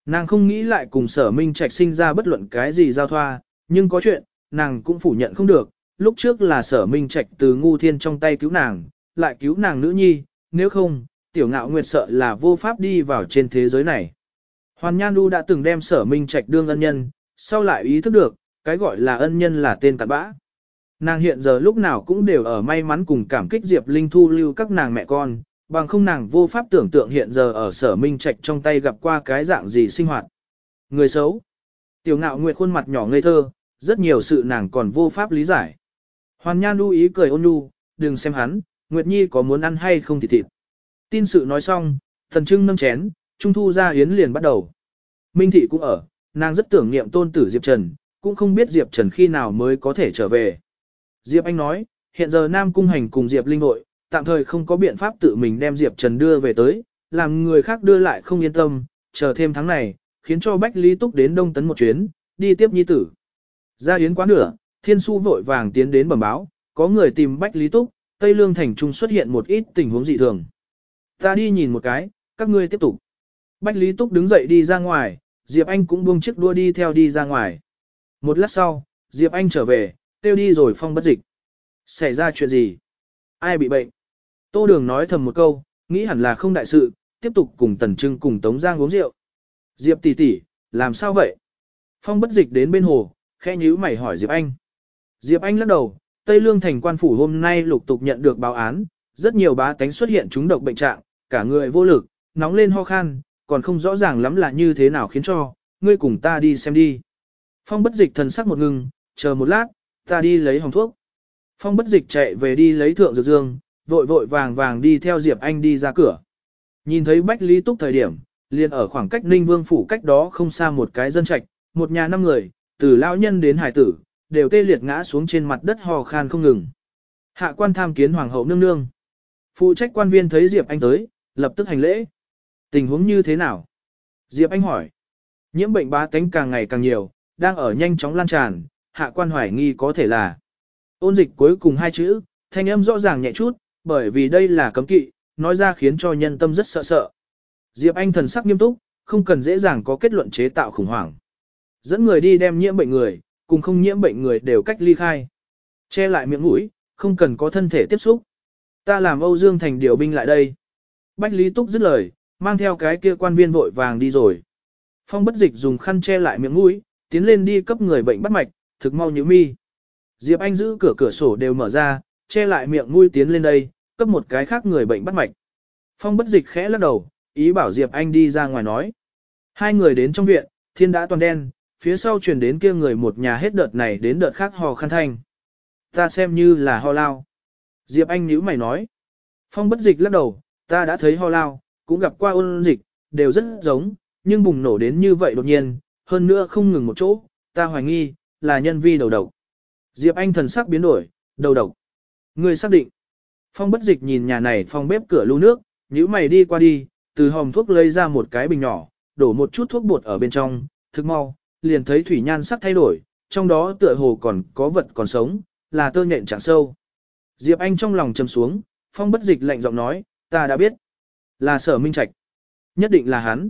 nàng không nghĩ lại cùng sở minh trạch sinh ra bất luận cái gì giao thoa, nhưng có chuyện, nàng cũng phủ nhận không được, lúc trước là sở minh trạch từ ngu thiên trong tay cứu nàng, lại cứu nàng nữ nhi, nếu không, tiểu ngạo nguyệt sợ là vô pháp đi vào trên thế giới này. Hoàn Nhan Du đã từng đem sở minh trạch đương ân nhân, sau lại ý thức được, cái gọi là ân nhân là tên cặn bã. Nàng hiện giờ lúc nào cũng đều ở may mắn cùng cảm kích Diệp Linh thu lưu các nàng mẹ con, bằng không nàng vô pháp tưởng tượng hiện giờ ở sở minh trạch trong tay gặp qua cái dạng gì sinh hoạt. Người xấu. Tiểu ngạo nguyệt khuôn mặt nhỏ ngây thơ, rất nhiều sự nàng còn vô pháp lý giải. Hoàn Nhan Du ý cười ôn nhu, đừng xem hắn, Nguyệt Nhi có muốn ăn hay không thì thịt. Tin sự nói xong, thần trưng nâng chén, trung thu ra yến liền bắt đầu. Minh thị cũng ở, nàng rất tưởng niệm tôn tử Diệp Trần, cũng không biết Diệp Trần khi nào mới có thể trở về. Diệp Anh nói, hiện giờ Nam Cung Hành cùng Diệp Linh hội, tạm thời không có biện pháp tự mình đem Diệp Trần đưa về tới, làm người khác đưa lại không yên tâm, chờ thêm tháng này, khiến cho Bách Lý Túc đến Đông Tấn một chuyến, đi tiếp nhi tử. Ra yến quá nửa, Thiên Su vội vàng tiến đến bẩm báo, có người tìm Bách Lý Túc, Tây Lương Thành Trung xuất hiện một ít tình huống dị thường. Ta đi nhìn một cái, các ngươi tiếp tục. Bách Lý Túc đứng dậy đi ra ngoài, Diệp Anh cũng buông chiếc đua đi theo đi ra ngoài. Một lát sau, Diệp Anh trở về, tiêu đi rồi phong bất dịch. Xảy ra chuyện gì? Ai bị bệnh? Tô Đường nói thầm một câu, nghĩ hẳn là không đại sự, tiếp tục cùng Tần Trưng cùng Tống Giang uống rượu. Diệp tỷ tỷ, làm sao vậy? Phong bất dịch đến bên hồ, khẽ nhíu mày hỏi Diệp Anh. Diệp Anh lắc đầu, Tây Lương thành quan phủ hôm nay lục tục nhận được báo án, rất nhiều bá tánh xuất hiện chúng độc bệnh trạng, cả người vô lực, nóng lên ho khan, còn không rõ ràng lắm là như thế nào khiến cho, ngươi cùng ta đi xem đi. Phong bất dịch thần sắc một ngừng, chờ một lát, ta đi lấy hồng thuốc. Phong bất dịch chạy về đi lấy thượng dược dương, vội vội vàng vàng đi theo Diệp Anh đi ra cửa. Nhìn thấy Bách Lý Túc thời điểm, liền ở khoảng cách Ninh Vương phủ cách đó không xa một cái dân trạch, một nhà năm người, từ lão nhân đến hải tử, đều tê liệt ngã xuống trên mặt đất hò khan không ngừng. Hạ quan tham kiến hoàng hậu nương nương. Phụ trách quan viên thấy Diệp Anh tới, lập tức hành lễ. Tình huống như thế nào? Diệp Anh hỏi. Nhiễm bệnh bá tánh càng ngày càng nhiều, đang ở nhanh chóng lan tràn, hạ quan hoài nghi có thể là. Ôn dịch cuối cùng hai chữ, thanh âm rõ ràng nhẹ chút, bởi vì đây là cấm kỵ, nói ra khiến cho nhân tâm rất sợ sợ. Diệp Anh thần sắc nghiêm túc, không cần dễ dàng có kết luận chế tạo khủng hoảng. Dẫn người đi đem nhiễm bệnh người, cùng không nhiễm bệnh người đều cách ly khai. Che lại miệng mũi, không cần có thân thể tiếp xúc. Ta làm Âu Dương Thành điều binh lại đây. Bách Lý Túc dứt lời, mang theo cái kia quan viên vội vàng đi rồi. Phong bất dịch dùng khăn che lại miệng mũi, tiến lên đi cấp người bệnh bắt mạch, thực mau như mi. Diệp Anh giữ cửa cửa sổ đều mở ra, che lại miệng mũi tiến lên đây, cấp một cái khác người bệnh bắt mạch. Phong bất dịch khẽ lắc đầu, ý bảo Diệp Anh đi ra ngoài nói. Hai người đến trong viện, thiên đã toàn đen, phía sau truyền đến kia người một nhà hết đợt này đến đợt khác hò khăn thanh. Ta xem như là ho lao. Diệp Anh nhíu mày nói. Phong bất dịch lắc đầu, ta đã thấy ho lao, cũng gặp qua ôn dịch, đều rất giống, nhưng bùng nổ đến như vậy đột nhiên, hơn nữa không ngừng một chỗ, ta hoài nghi, là nhân vi đầu độc. Diệp Anh thần sắc biến đổi, đầu độc. Người xác định. Phong bất dịch nhìn nhà này phong bếp cửa lưu nước, nhíu mày đi qua đi, từ hòm thuốc lấy ra một cái bình nhỏ, đổ một chút thuốc bột ở bên trong, thực mau, liền thấy thủy nhan sắc thay đổi, trong đó tựa hồ còn có vật còn sống, là tơ nhện chẳng sâu. Diệp Anh trong lòng trầm xuống, phong bất dịch lạnh giọng nói, ta đã biết. Là sở minh trạch. Nhất định là hắn.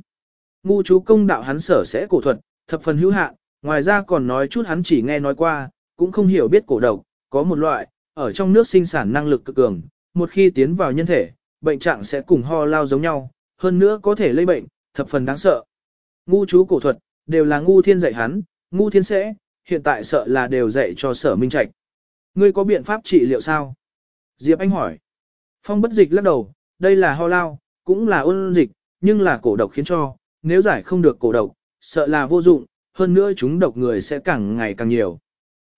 Ngu chú công đạo hắn sở sẽ cổ thuật, thập phần hữu hạn, ngoài ra còn nói chút hắn chỉ nghe nói qua, cũng không hiểu biết cổ độc, có một loại, ở trong nước sinh sản năng lực cực cường, một khi tiến vào nhân thể, bệnh trạng sẽ cùng ho lao giống nhau, hơn nữa có thể lây bệnh, thập phần đáng sợ. Ngu chú cổ thuật, đều là ngu thiên dạy hắn, ngu thiên sẽ, hiện tại sợ là đều dạy cho sở minh trạch. Ngươi có biện pháp trị liệu sao? Diệp Anh hỏi. Phong bất dịch lắc đầu, đây là ho lao, cũng là ôn dịch, nhưng là cổ độc khiến cho, nếu giải không được cổ độc, sợ là vô dụng, hơn nữa chúng độc người sẽ càng ngày càng nhiều.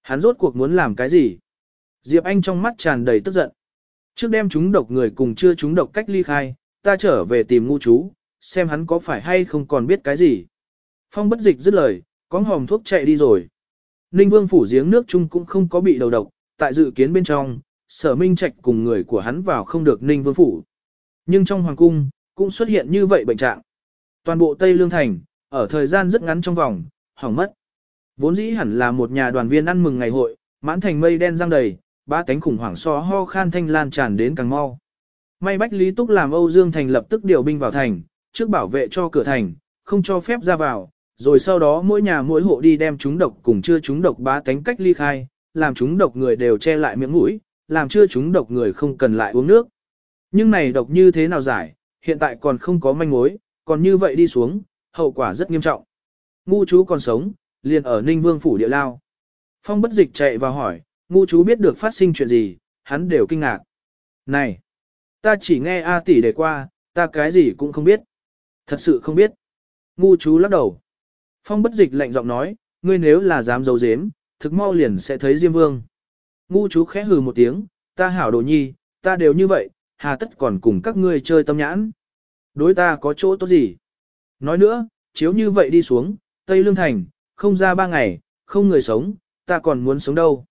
Hắn rốt cuộc muốn làm cái gì? Diệp Anh trong mắt tràn đầy tức giận. Trước đem chúng độc người cùng chưa chúng độc cách ly khai, ta trở về tìm ngu chú, xem hắn có phải hay không còn biết cái gì. Phong bất dịch dứt lời, có hòm thuốc chạy đi rồi. Ninh Vương phủ giếng nước chung cũng không có bị đầu độc, tại dự kiến bên trong, sở minh trạch cùng người của hắn vào không được Ninh Vương phủ. Nhưng trong hoàng cung, cũng xuất hiện như vậy bệnh trạng. Toàn bộ Tây Lương Thành, ở thời gian rất ngắn trong vòng, hỏng mất. Vốn dĩ hẳn là một nhà đoàn viên ăn mừng ngày hội, mãn thành mây đen răng đầy, ba cánh khủng hoảng so ho khan thanh lan tràn đến càng mau. May Bách Lý Túc làm Âu Dương Thành lập tức điều binh vào thành, trước bảo vệ cho cửa thành, không cho phép ra vào, rồi sau đó mỗi nhà mỗi hộ đi đem chúng độc cùng chưa chúng độc bá tánh cách ly khai, làm chúng độc người đều che lại miệng mũi, làm chưa chúng độc người không cần lại uống nước. Nhưng này độc như thế nào giải, hiện tại còn không có manh mối, còn như vậy đi xuống, hậu quả rất nghiêm trọng. Ngu chú còn sống, liền ở Ninh Vương phủ địa lao. Phong bất dịch chạy vào hỏi, ngu chú biết được phát sinh chuyện gì, hắn đều kinh ngạc. Này, ta chỉ nghe A tỷ đề qua, ta cái gì cũng không biết. Thật sự không biết. Ngu chú lắc đầu. Phong bất dịch lạnh giọng nói, ngươi nếu là dám giấu giếm, thực mau liền sẽ thấy Diêm Vương. Ngu chú khẽ hừ một tiếng, ta hảo đồ nhi, ta đều như vậy, hà tất còn cùng các ngươi chơi tâm nhãn. Đối ta có chỗ tốt gì? Nói nữa, chiếu như vậy đi xuống, Tây Lương Thành, không ra ba ngày, không người sống, ta còn muốn sống đâu.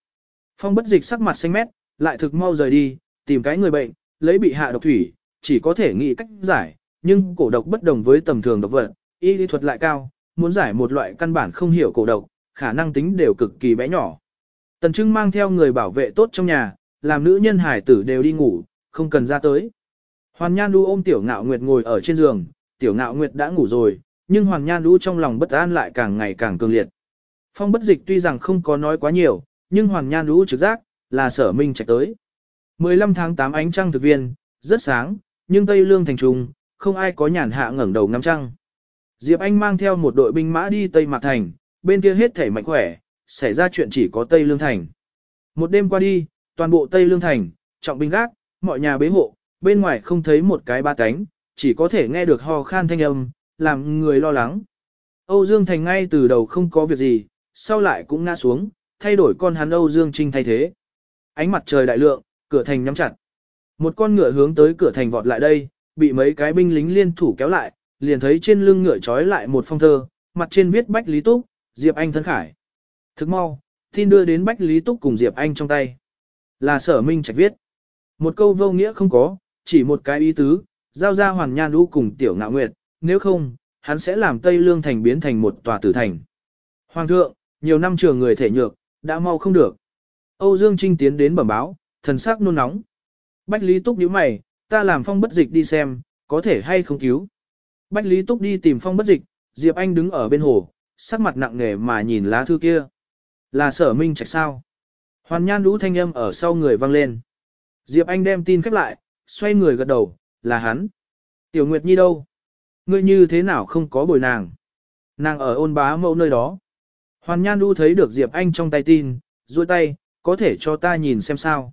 Phong bất dịch sắc mặt xanh mét, lại thực mau rời đi, tìm cái người bệnh, lấy bị hạ độc thủy, chỉ có thể nghĩ cách giải, nhưng cổ độc bất đồng với tầm thường độc vật, y lý thuật lại cao, muốn giải một loại căn bản không hiểu cổ độc, khả năng tính đều cực kỳ bé nhỏ. Tần Trưng mang theo người bảo vệ tốt trong nhà, làm nữ nhân hải tử đều đi ngủ, không cần ra tới. Hoàn Nhan Đu ôm Tiểu Ngạo Nguyệt ngồi ở trên giường, Tiểu Ngạo Nguyệt đã ngủ rồi, nhưng Hoàn Nhan Đu trong lòng bất an lại càng ngày càng cường liệt. Phong bất dịch tuy rằng không có nói quá nhiều, nhưng Hoàn Nhan Đu trực giác, là sở minh chạy tới. 15 tháng 8 ánh trăng thực viên, rất sáng, nhưng Tây Lương thành trung, không ai có nhàn hạ ngẩng đầu ngắm trăng. Diệp Anh mang theo một đội binh mã đi Tây Mạc Thành, bên kia hết thể mạnh khỏe, xảy ra chuyện chỉ có Tây Lương Thành. Một đêm qua đi, toàn bộ Tây Lương Thành, trọng binh gác, mọi nhà bế hộ, bên ngoài không thấy một cái ba cánh, chỉ có thể nghe được ho khan thanh âm, làm người lo lắng. Âu Dương Thành ngay từ đầu không có việc gì, sau lại cũng ngã xuống, thay đổi con hắn Âu Dương Trinh thay thế. Ánh mặt trời đại lượng, cửa thành nhắm chặt. Một con ngựa hướng tới cửa thành vọt lại đây, bị mấy cái binh lính liên thủ kéo lại, liền thấy trên lưng ngựa trói lại một phong thơ, mặt trên viết Bách Lý Túc, Diệp Anh thân khải. Thức mau, tin đưa đến Bách Lý Túc cùng Diệp Anh trong tay. Là sở minh trạch viết. Một câu vô nghĩa không có, chỉ một cái ý tứ, giao ra hoàn nhan lũ cùng tiểu ngạo nguyệt, nếu không, hắn sẽ làm Tây Lương Thành biến thành một tòa tử thành. Hoàng thượng, nhiều năm trường người thể nhược, đã mau không được. Âu Dương Trinh tiến đến bẩm báo, thần sắc nôn nóng. Bách Lý Túc nhíu mày, ta làm phong bất dịch đi xem, có thể hay không cứu. Bách Lý Túc đi tìm phong bất dịch, Diệp Anh đứng ở bên hồ, sắc mặt nặng nề mà nhìn lá thư kia. Là sở minh trạch sao? Hoàn nhan lũ thanh âm ở sau người vang lên. Diệp Anh đem tin khép lại, xoay người gật đầu, là hắn. Tiểu Nguyệt Nhi đâu? Ngươi như thế nào không có bồi nàng? Nàng ở ôn bá mẫu nơi đó. Hoàn Nhan Du thấy được Diệp Anh trong tay tin, duỗi tay, có thể cho ta nhìn xem sao.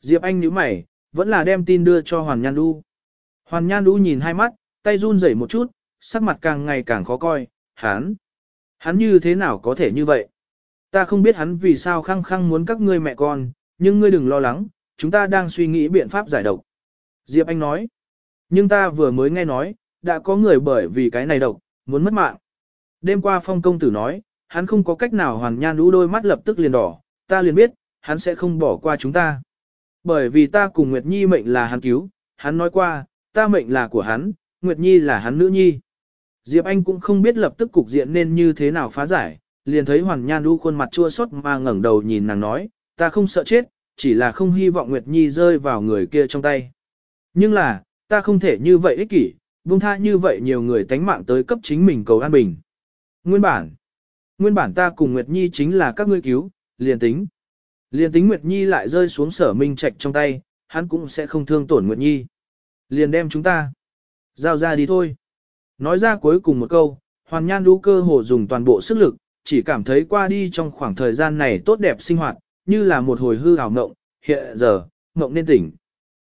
Diệp Anh nhíu mày, vẫn là đem tin đưa cho Hoàn Nhan Du. Hoàn Nhan Du nhìn hai mắt, tay run rẩy một chút, sắc mặt càng ngày càng khó coi, hắn. Hắn như thế nào có thể như vậy? Ta không biết hắn vì sao khăng khăng muốn các ngươi mẹ con, nhưng ngươi đừng lo lắng, chúng ta đang suy nghĩ biện pháp giải độc. Diệp Anh nói, nhưng ta vừa mới nghe nói, đã có người bởi vì cái này độc, muốn mất mạng. Đêm qua phong công tử nói, hắn không có cách nào hoàn nhan lũ đôi mắt lập tức liền đỏ, ta liền biết, hắn sẽ không bỏ qua chúng ta. Bởi vì ta cùng Nguyệt Nhi mệnh là hắn cứu, hắn nói qua, ta mệnh là của hắn, Nguyệt Nhi là hắn nữ nhi. Diệp Anh cũng không biết lập tức cục diện nên như thế nào phá giải, liền thấy Hoàng Nhan Đu khuôn mặt chua xót mà ngẩng đầu nhìn nàng nói, ta không sợ chết, chỉ là không hy vọng Nguyệt Nhi rơi vào người kia trong tay. Nhưng là, ta không thể như vậy ích kỷ, buông tha như vậy nhiều người tánh mạng tới cấp chính mình cầu an bình. Nguyên bản, nguyên bản ta cùng Nguyệt Nhi chính là các ngươi cứu, liền tính. Liền tính Nguyệt Nhi lại rơi xuống sở minh trạch trong tay, hắn cũng sẽ không thương tổn Nguyệt Nhi. Liền đem chúng ta, giao ra đi thôi. Nói ra cuối cùng một câu, Hoàn Nhan đu cơ hồ dùng toàn bộ sức lực, chỉ cảm thấy qua đi trong khoảng thời gian này tốt đẹp sinh hoạt, như là một hồi hư ảo ngộng, hiện giờ, ngộng nên tỉnh.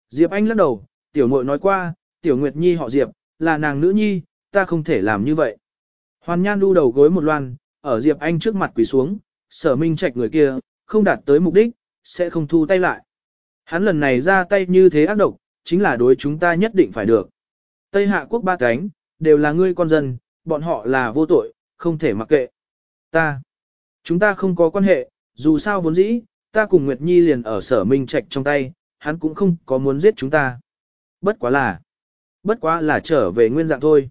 Diệp Anh lắc đầu, tiểu muội nói qua, tiểu Nguyệt Nhi họ Diệp, là nàng nữ nhi, ta không thể làm như vậy. Hoàn Nhan đu đầu gối một loan, ở Diệp Anh trước mặt quỳ xuống, sở minh trạch người kia, không đạt tới mục đích, sẽ không thu tay lại. Hắn lần này ra tay như thế ác độc, chính là đối chúng ta nhất định phải được. Tây Hạ quốc ba cánh, đều là ngươi con dân, bọn họ là vô tội, không thể mặc kệ. Ta, chúng ta không có quan hệ, dù sao vốn dĩ, ta cùng Nguyệt Nhi liền ở sở minh trạch trong tay, hắn cũng không có muốn giết chúng ta. Bất quá là, bất quá là trở về nguyên dạng thôi.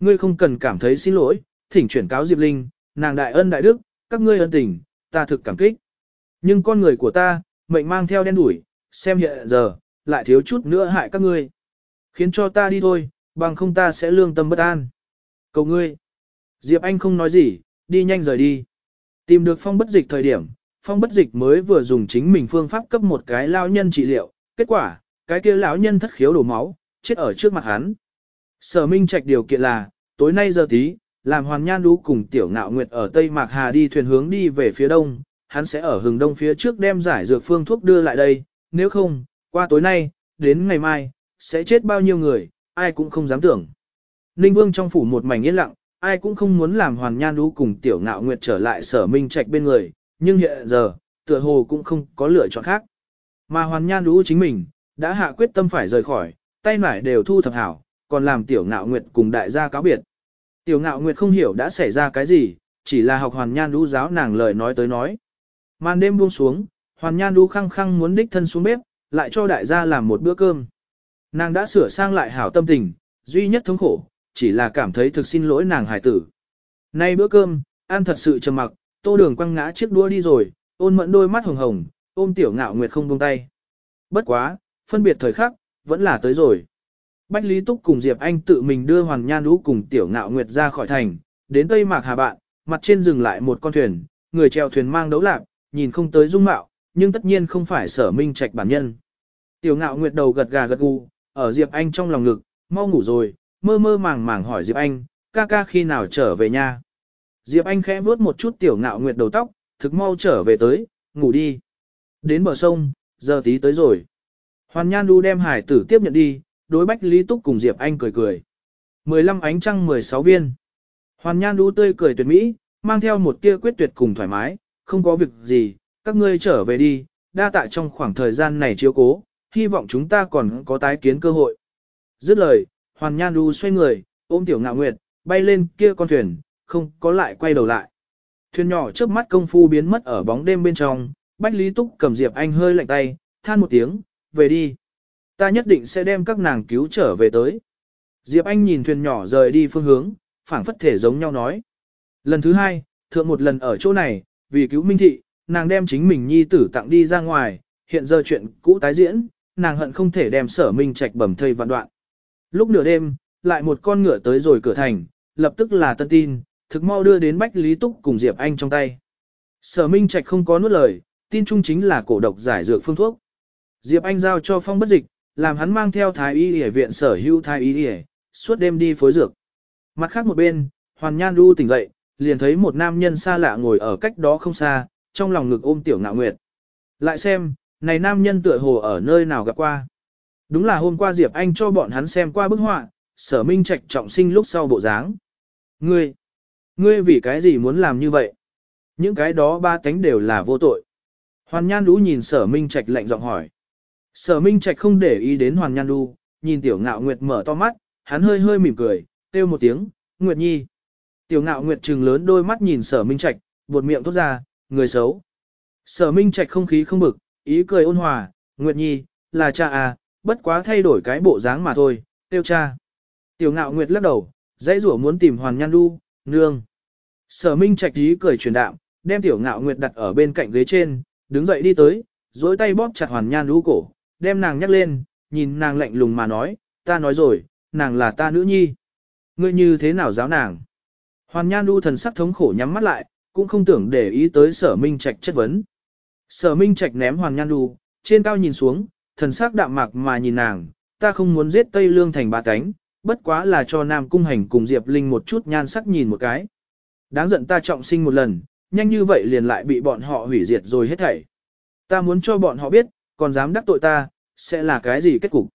Ngươi không cần cảm thấy xin lỗi, thỉnh chuyển cáo Diệp Linh, nàng đại ân đại đức, các ngươi ân tình, ta thực cảm kích. Nhưng con người của ta, mệnh mang theo đen đuổi, xem hiện giờ, lại thiếu chút nữa hại các ngươi. Khiến cho ta đi thôi, bằng không ta sẽ lương tâm bất an. Cầu ngươi. Diệp Anh không nói gì, đi nhanh rời đi. Tìm được phong bất dịch thời điểm, phong bất dịch mới vừa dùng chính mình phương pháp cấp một cái lao nhân trị liệu, kết quả, cái kia lão nhân thất khiếu đổ máu, chết ở trước mặt hắn. Sở Minh Trạch điều kiện là, tối nay giờ tí, làm Hoàn Nhan Đu cùng Tiểu Ngạo Nguyệt ở Tây Mạc Hà đi thuyền hướng đi về phía đông, hắn sẽ ở hừng đông phía trước đem giải dược phương thuốc đưa lại đây, nếu không, qua tối nay, đến ngày mai, sẽ chết bao nhiêu người, ai cũng không dám tưởng. Ninh Vương trong phủ một mảnh yên lặng, ai cũng không muốn làm Hoàn Nhan Đu cùng Tiểu Ngạo Nguyệt trở lại sở Minh Trạch bên người, nhưng hiện giờ, tựa hồ cũng không có lựa chọn khác. Mà Hoàn Nhan đũ chính mình, đã hạ quyết tâm phải rời khỏi, tay nải đều thu thập hảo, còn làm Tiểu Ngạo Nguyệt cùng đại gia cáo biệt. Tiểu Ngạo Nguyệt không hiểu đã xảy ra cái gì, chỉ là học Hoàn Nhan đũ giáo nàng lời nói tới nói. Màn đêm buông xuống, Hoàn Nhan đũ khăng khăng muốn đích thân xuống bếp, lại cho đại gia làm một bữa cơm. Nàng đã sửa sang lại hảo tâm tình, duy nhất thống khổ, chỉ là cảm thấy thực xin lỗi nàng hải tử. Nay bữa cơm, ăn thật sự trầm mặc, tô đường quăng ngã chiếc đũa đi rồi, ôn mẫn đôi mắt hồng hồng, ôm tiểu ngạo nguyệt không buông tay. Bất quá, phân biệt thời khắc, vẫn là tới rồi. Bách Lý Túc cùng Diệp Anh tự mình đưa Hoàng Nhan Ú cùng tiểu ngạo nguyệt ra khỏi thành, đến Tây Mạc Hà Bạn, mặt trên dừng lại một con thuyền, người chèo thuyền mang đấu lạc, nhìn không tới dung mạo, nhưng tất nhiên không phải sở minh trạch bản nhân. Tiểu ngạo nguyệt đầu gật gà gật gù, ở Diệp Anh trong lòng ngực, mau ngủ rồi, mơ mơ màng màng hỏi Diệp Anh, ca ca khi nào trở về nhà. Diệp Anh khẽ vuốt một chút tiểu ngạo nguyệt đầu tóc, thực mau trở về tới, ngủ đi. Đến bờ sông, giờ tí tới rồi. Hoàn Nhan Du đem hải tử tiếp nhận đi, đối Bách Lý Túc cùng Diệp Anh cười cười. 15 ánh trăng 16 viên. Hoàn Nhan Du tươi cười tuyệt mỹ, mang theo một tia quyết tuyệt cùng thoải mái, không có việc gì, các ngươi trở về đi, đa tại trong khoảng thời gian này chiếu cố, hy vọng chúng ta còn có tái kiến cơ hội. Dứt lời, Hoàn Nhan Du xoay người, ôm Tiểu Ngạo Nguyệt, bay lên kia con thuyền, không có lại quay đầu lại. Thuyền nhỏ trước mắt công phu biến mất ở bóng đêm bên trong, Bách Lý Túc cầm Diệp Anh hơi lạnh tay, than một tiếng, về đi. Ta nhất định sẽ đem các nàng cứu trở về tới. Diệp Anh nhìn thuyền nhỏ rời đi phương hướng, phảng phất thể giống nhau nói. Lần thứ hai, thượng một lần ở chỗ này, vì cứu Minh Thị, nàng đem chính mình nhi tử tặng đi ra ngoài, hiện giờ chuyện cũ tái diễn, nàng hận không thể đem sở Minh Trạch bầm thây vạn đoạn. Lúc nửa đêm, lại một con ngựa tới rồi cửa thành, lập tức là tân tin, thực mau đưa đến Bách Lý Túc cùng Diệp Anh trong tay. Sở Minh Trạch không có nuốt lời, tin chung chính là cổ độc giải dược phương thuốc. Diệp Anh giao cho phong bất dịch, làm hắn mang theo thái y y viện sở hưu thái y y, suốt đêm đi phối dược. Mặt khác một bên, Hoàn Nhan Du tỉnh dậy, liền thấy một nam nhân xa lạ ngồi ở cách đó không xa, trong lòng ngực ôm tiểu ngạo nguyệt. Lại xem, này nam nhân tựa hồ ở nơi nào gặp qua. Đúng là hôm qua Diệp Anh cho bọn hắn xem qua bức họa, sở minh trạch trọng sinh lúc sau bộ dáng. Ngươi, ngươi vì cái gì muốn làm như vậy? Những cái đó ba tánh đều là vô tội. Hoàn Nhan Đu nhìn sở minh trạch lạnh giọng hỏi. Sở minh trạch không để ý đến Hoàn Nhan Đu, nhìn tiểu ngạo nguyệt mở to mắt, hắn hơi hơi mỉm cười, kêu một tiếng, Nguyệt Nhi. Tiểu ngạo nguyệt trừng lớn đôi mắt nhìn sở minh trạch, buột miệng thốt ra, người xấu. Sở minh trạch không khí không bực, ý cười ôn hòa, Nguyệt Nhi, là cha à, bất quá thay đổi cái bộ dáng mà thôi, tiêu cha. Tiểu ngạo nguyệt lắc đầu, dãy rủa muốn tìm hoàn nhan đu, nương. Sở minh trạch ý cười truyền đạm, đem tiểu ngạo nguyệt đặt ở bên cạnh ghế trên, đứng dậy đi tới, dối tay bóp chặt hoàn nhan lũ cổ, đem nàng nhắc lên, nhìn nàng lạnh lùng mà nói, ta nói rồi, nàng là ta nữ nhi. Ngươi như thế nào giáo nàng? Hoàn nhan lũ thần sắc thống khổ nhắm mắt lại, cũng không tưởng để ý tới sở minh trạch chất vấn. Sở minh trạch ném hoàn nhan lũ, trên cao nhìn xuống, thần sắc đạm mạc mà nhìn nàng, ta không muốn giết Tây Lương thành ba cánh, bất quá là cho Nam Cung Hành cùng Diệp Linh một chút nhan sắc nhìn một cái. Đáng giận ta trọng sinh một lần, nhanh như vậy liền lại bị bọn họ hủy diệt rồi hết thảy. Ta muốn cho bọn họ biết, còn dám đắc tội ta, sẽ là cái gì kết cục.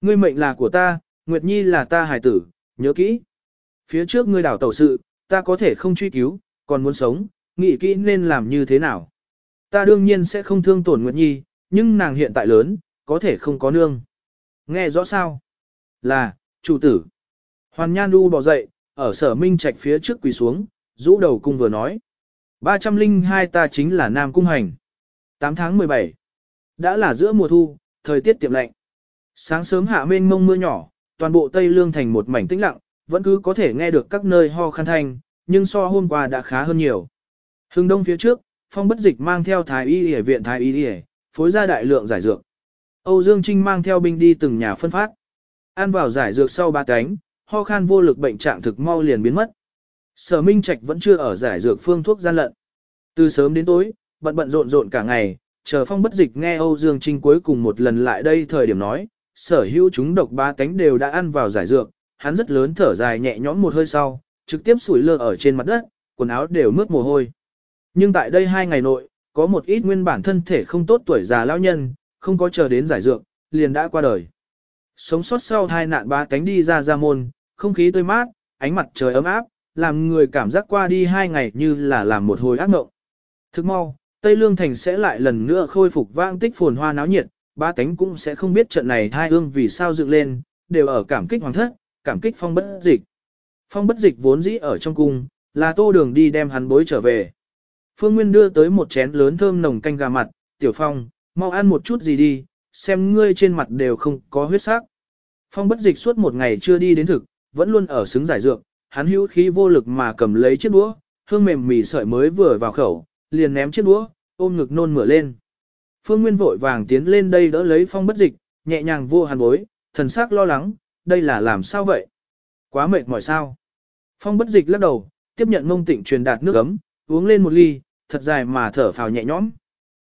Ngươi mệnh là của ta, Nguyệt Nhi là ta hài tử, nhớ kỹ. Phía trước ngươi đảo tẩu sự, ta có thể không truy cứu, còn muốn sống, nghĩ kỹ nên làm như thế nào. Ta đương nhiên sẽ không thương tổn Nguyệt Nhi, nhưng nàng hiện tại lớn, có thể không có nương. Nghe rõ sao? Là, chủ tử. Hoàn Nhan Du bỏ dậy, ở sở minh trạch phía trước quỳ xuống, rũ đầu cung vừa nói. 302 ta chính là Nam Cung Hành. 8 tháng 17. Đã là giữa mùa thu, thời tiết tiệm lạnh. Sáng sớm hạ mênh mông mưa nhỏ, toàn bộ Tây Lương thành một mảnh tĩnh lặng, vẫn cứ có thể nghe được các nơi ho khăn thanh, nhưng so hôm qua đã khá hơn nhiều. Hưng đông phía trước, phong bất dịch mang theo thái y y viện thái y y, phối ra đại lượng giải dược. Âu Dương Trinh mang theo binh đi từng nhà phân phát. Ăn vào giải dược sau ba cánh, ho khan vô lực bệnh trạng thực mau liền biến mất. Sở Minh Trạch vẫn chưa ở giải dược phương thuốc gian lận. Từ sớm đến tối, bận bận rộn rộn cả ngày, chờ phong bất dịch nghe Âu Dương Trinh cuối cùng một lần lại đây thời điểm nói, sở hữu chúng độc ba cánh đều đã ăn vào giải dược, hắn rất lớn thở dài nhẹ nhõm một hơi sau, trực tiếp sủi lơ ở trên mặt đất, quần áo đều mướt mồ hôi. Nhưng tại đây hai ngày nội, có một ít nguyên bản thân thể không tốt tuổi già lão nhân, không có chờ đến giải dược, liền đã qua đời. Sống sót sau hai nạn ba cánh đi ra ra môn, không khí tươi mát, ánh mặt trời ấm áp, làm người cảm giác qua đi hai ngày như là làm một hồi ác mộng. Thức mau, Tây Lương Thành sẽ lại lần nữa khôi phục vang tích phồn hoa náo nhiệt, ba cánh cũng sẽ không biết trận này hai ương vì sao dựng lên, đều ở cảm kích hoàng thất, cảm kích phong bất dịch. Phong bất dịch vốn dĩ ở trong cung, là tô đường đi đem hắn bối trở về. Phương Nguyên đưa tới một chén lớn thơm nồng canh gà mặt, tiểu phong, mau ăn một chút gì đi, xem ngươi trên mặt đều không có huyết sắc. Phong bất dịch suốt một ngày chưa đi đến thực, vẫn luôn ở xứng giải dược, hắn hữu khí vô lực mà cầm lấy chiếc đũa, hương mềm mì sợi mới vừa vào khẩu, liền ném chiếc đũa, ôm ngực nôn mửa lên. Phương Nguyên vội vàng tiến lên đây đỡ lấy phong bất dịch, nhẹ nhàng vô hàn bối, thần sắc lo lắng, đây là làm sao vậy? Quá mệt mỏi sao? Phong bất dịch lắc đầu, tiếp nhận mông tịnh truyền đạt nước ấm, uống lên một ly, thật dài mà thở phào nhẹ nhõm.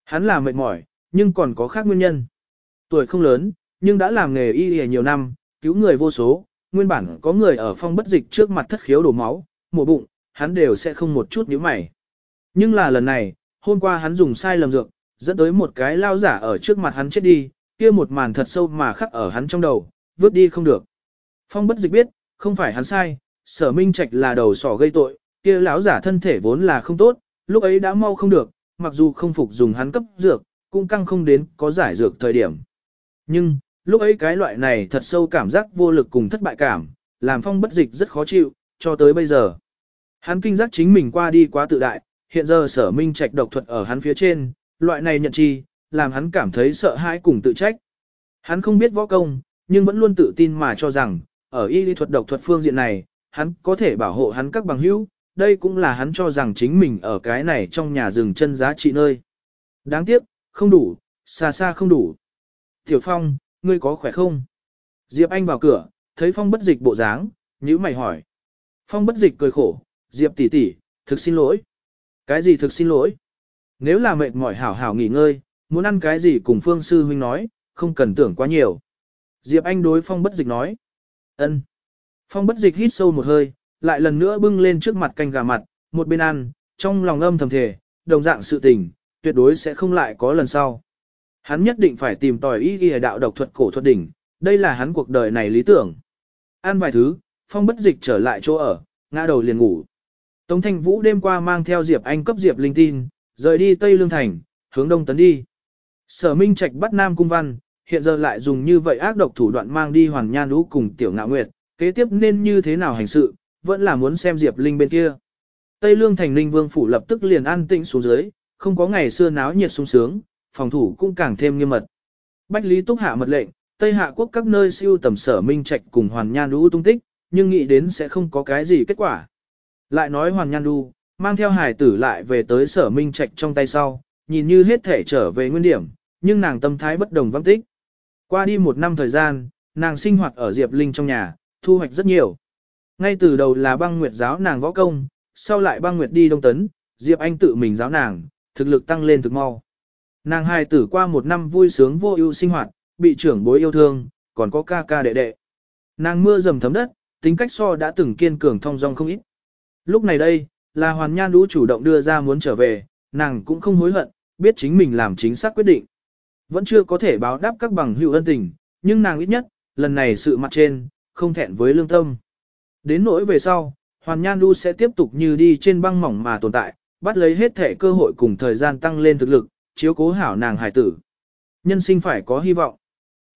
Hắn là mệt mỏi, nhưng còn có khác nguyên nhân. Tuổi không lớn, nhưng đã làm nghề y y nhiều năm, cứu người vô số, nguyên bản có người ở phong bất dịch trước mặt thất khiếu đổ máu, mổ bụng, hắn đều sẽ không một chút nhíu mày. Nhưng là lần này, hôm qua hắn dùng sai lầm dược, dẫn tới một cái lao giả ở trước mặt hắn chết đi, kia một màn thật sâu mà khắc ở hắn trong đầu, vứt đi không được. Phong bất dịch biết, không phải hắn sai, sở minh trạch là đầu sỏ gây tội, kia lão giả thân thể vốn là không tốt, lúc ấy đã mau không được, mặc dù không phục dùng hắn cấp dược, cũng căng không đến có giải dược thời điểm. Nhưng, lúc ấy cái loại này thật sâu cảm giác vô lực cùng thất bại cảm, làm phong bất dịch rất khó chịu, cho tới bây giờ. Hắn kinh giác chính mình qua đi quá tự đại, hiện giờ sở minh trạch độc thuật ở hắn phía trên, loại này nhận chi, làm hắn cảm thấy sợ hãi cùng tự trách. Hắn không biết võ công, nhưng vẫn luôn tự tin mà cho rằng, ở y lý thuật độc thuật phương diện này, hắn có thể bảo hộ hắn các bằng hữu, đây cũng là hắn cho rằng chính mình ở cái này trong nhà rừng chân giá trị nơi. Đáng tiếc, không đủ, xa xa không đủ. Tiểu Phong, ngươi có khỏe không? Diệp Anh vào cửa, thấy Phong bất dịch bộ dáng, nhữ mày hỏi. Phong bất dịch cười khổ, Diệp tỷ tỷ, thực xin lỗi. Cái gì thực xin lỗi? Nếu là mệt mỏi hảo hảo nghỉ ngơi, muốn ăn cái gì cùng Phương Sư Huynh nói, không cần tưởng quá nhiều. Diệp Anh đối Phong bất dịch nói. ân. Phong bất dịch hít sâu một hơi, lại lần nữa bưng lên trước mặt canh gà mặt, một bên ăn, trong lòng âm thầm thề, đồng dạng sự tình, tuyệt đối sẽ không lại có lần sau. Hắn nhất định phải tìm tòi ý ghi đạo độc thuật cổ thuật đỉnh, đây là hắn cuộc đời này lý tưởng. Ăn vài thứ, phong bất dịch trở lại chỗ ở, ngã đầu liền ngủ. Tống Thanh Vũ đêm qua mang theo Diệp Anh cấp Diệp Linh tin, rời đi Tây Lương Thành, hướng đông tấn đi. Sở Minh Trạch bắt Nam Cung Văn, hiện giờ lại dùng như vậy ác độc thủ đoạn mang đi Hoàn Nhan Lũ cùng Tiểu Ngạo Nguyệt, kế tiếp nên như thế nào hành sự, vẫn là muốn xem Diệp Linh bên kia. Tây Lương Thành Ninh Vương phủ lập tức liền an tĩnh xuống dưới, không có ngày xưa náo nhiệt sung sướng, phòng thủ cũng càng thêm nghiêm mật. Bách Lý Túc hạ mật lệnh, Tây Hạ quốc các nơi siêu tầm sở Minh Trạch cùng Hoàn Nhan du tung tích, nhưng nghĩ đến sẽ không có cái gì kết quả. Lại nói Hoàn Nhan du mang theo hải tử lại về tới sở Minh Trạch trong tay sau, nhìn như hết thể trở về nguyên điểm, nhưng nàng tâm thái bất đồng vắng tích. Qua đi một năm thời gian, nàng sinh hoạt ở Diệp Linh trong nhà, thu hoạch rất nhiều. Ngay từ đầu là băng nguyệt giáo nàng võ công, sau lại băng nguyệt đi đông tấn, Diệp Anh tự mình giáo nàng, thực lực tăng lên thực mau. Nàng hai tử qua một năm vui sướng vô ưu sinh hoạt, bị trưởng bối yêu thương, còn có ca ca đệ đệ. Nàng mưa dầm thấm đất, tính cách so đã từng kiên cường thong dong không ít. Lúc này đây, là hoàn nhan lũ chủ động đưa ra muốn trở về, nàng cũng không hối hận, biết chính mình làm chính xác quyết định. Vẫn chưa có thể báo đáp các bằng hữu ân tình, nhưng nàng ít nhất, lần này sự mặt trên, không thẹn với lương tâm. Đến nỗi về sau, Hoàn Nhan Du sẽ tiếp tục như đi trên băng mỏng mà tồn tại, bắt lấy hết thể cơ hội cùng thời gian tăng lên thực lực, chiếu cố hảo nàng hải tử. Nhân sinh phải có hy vọng.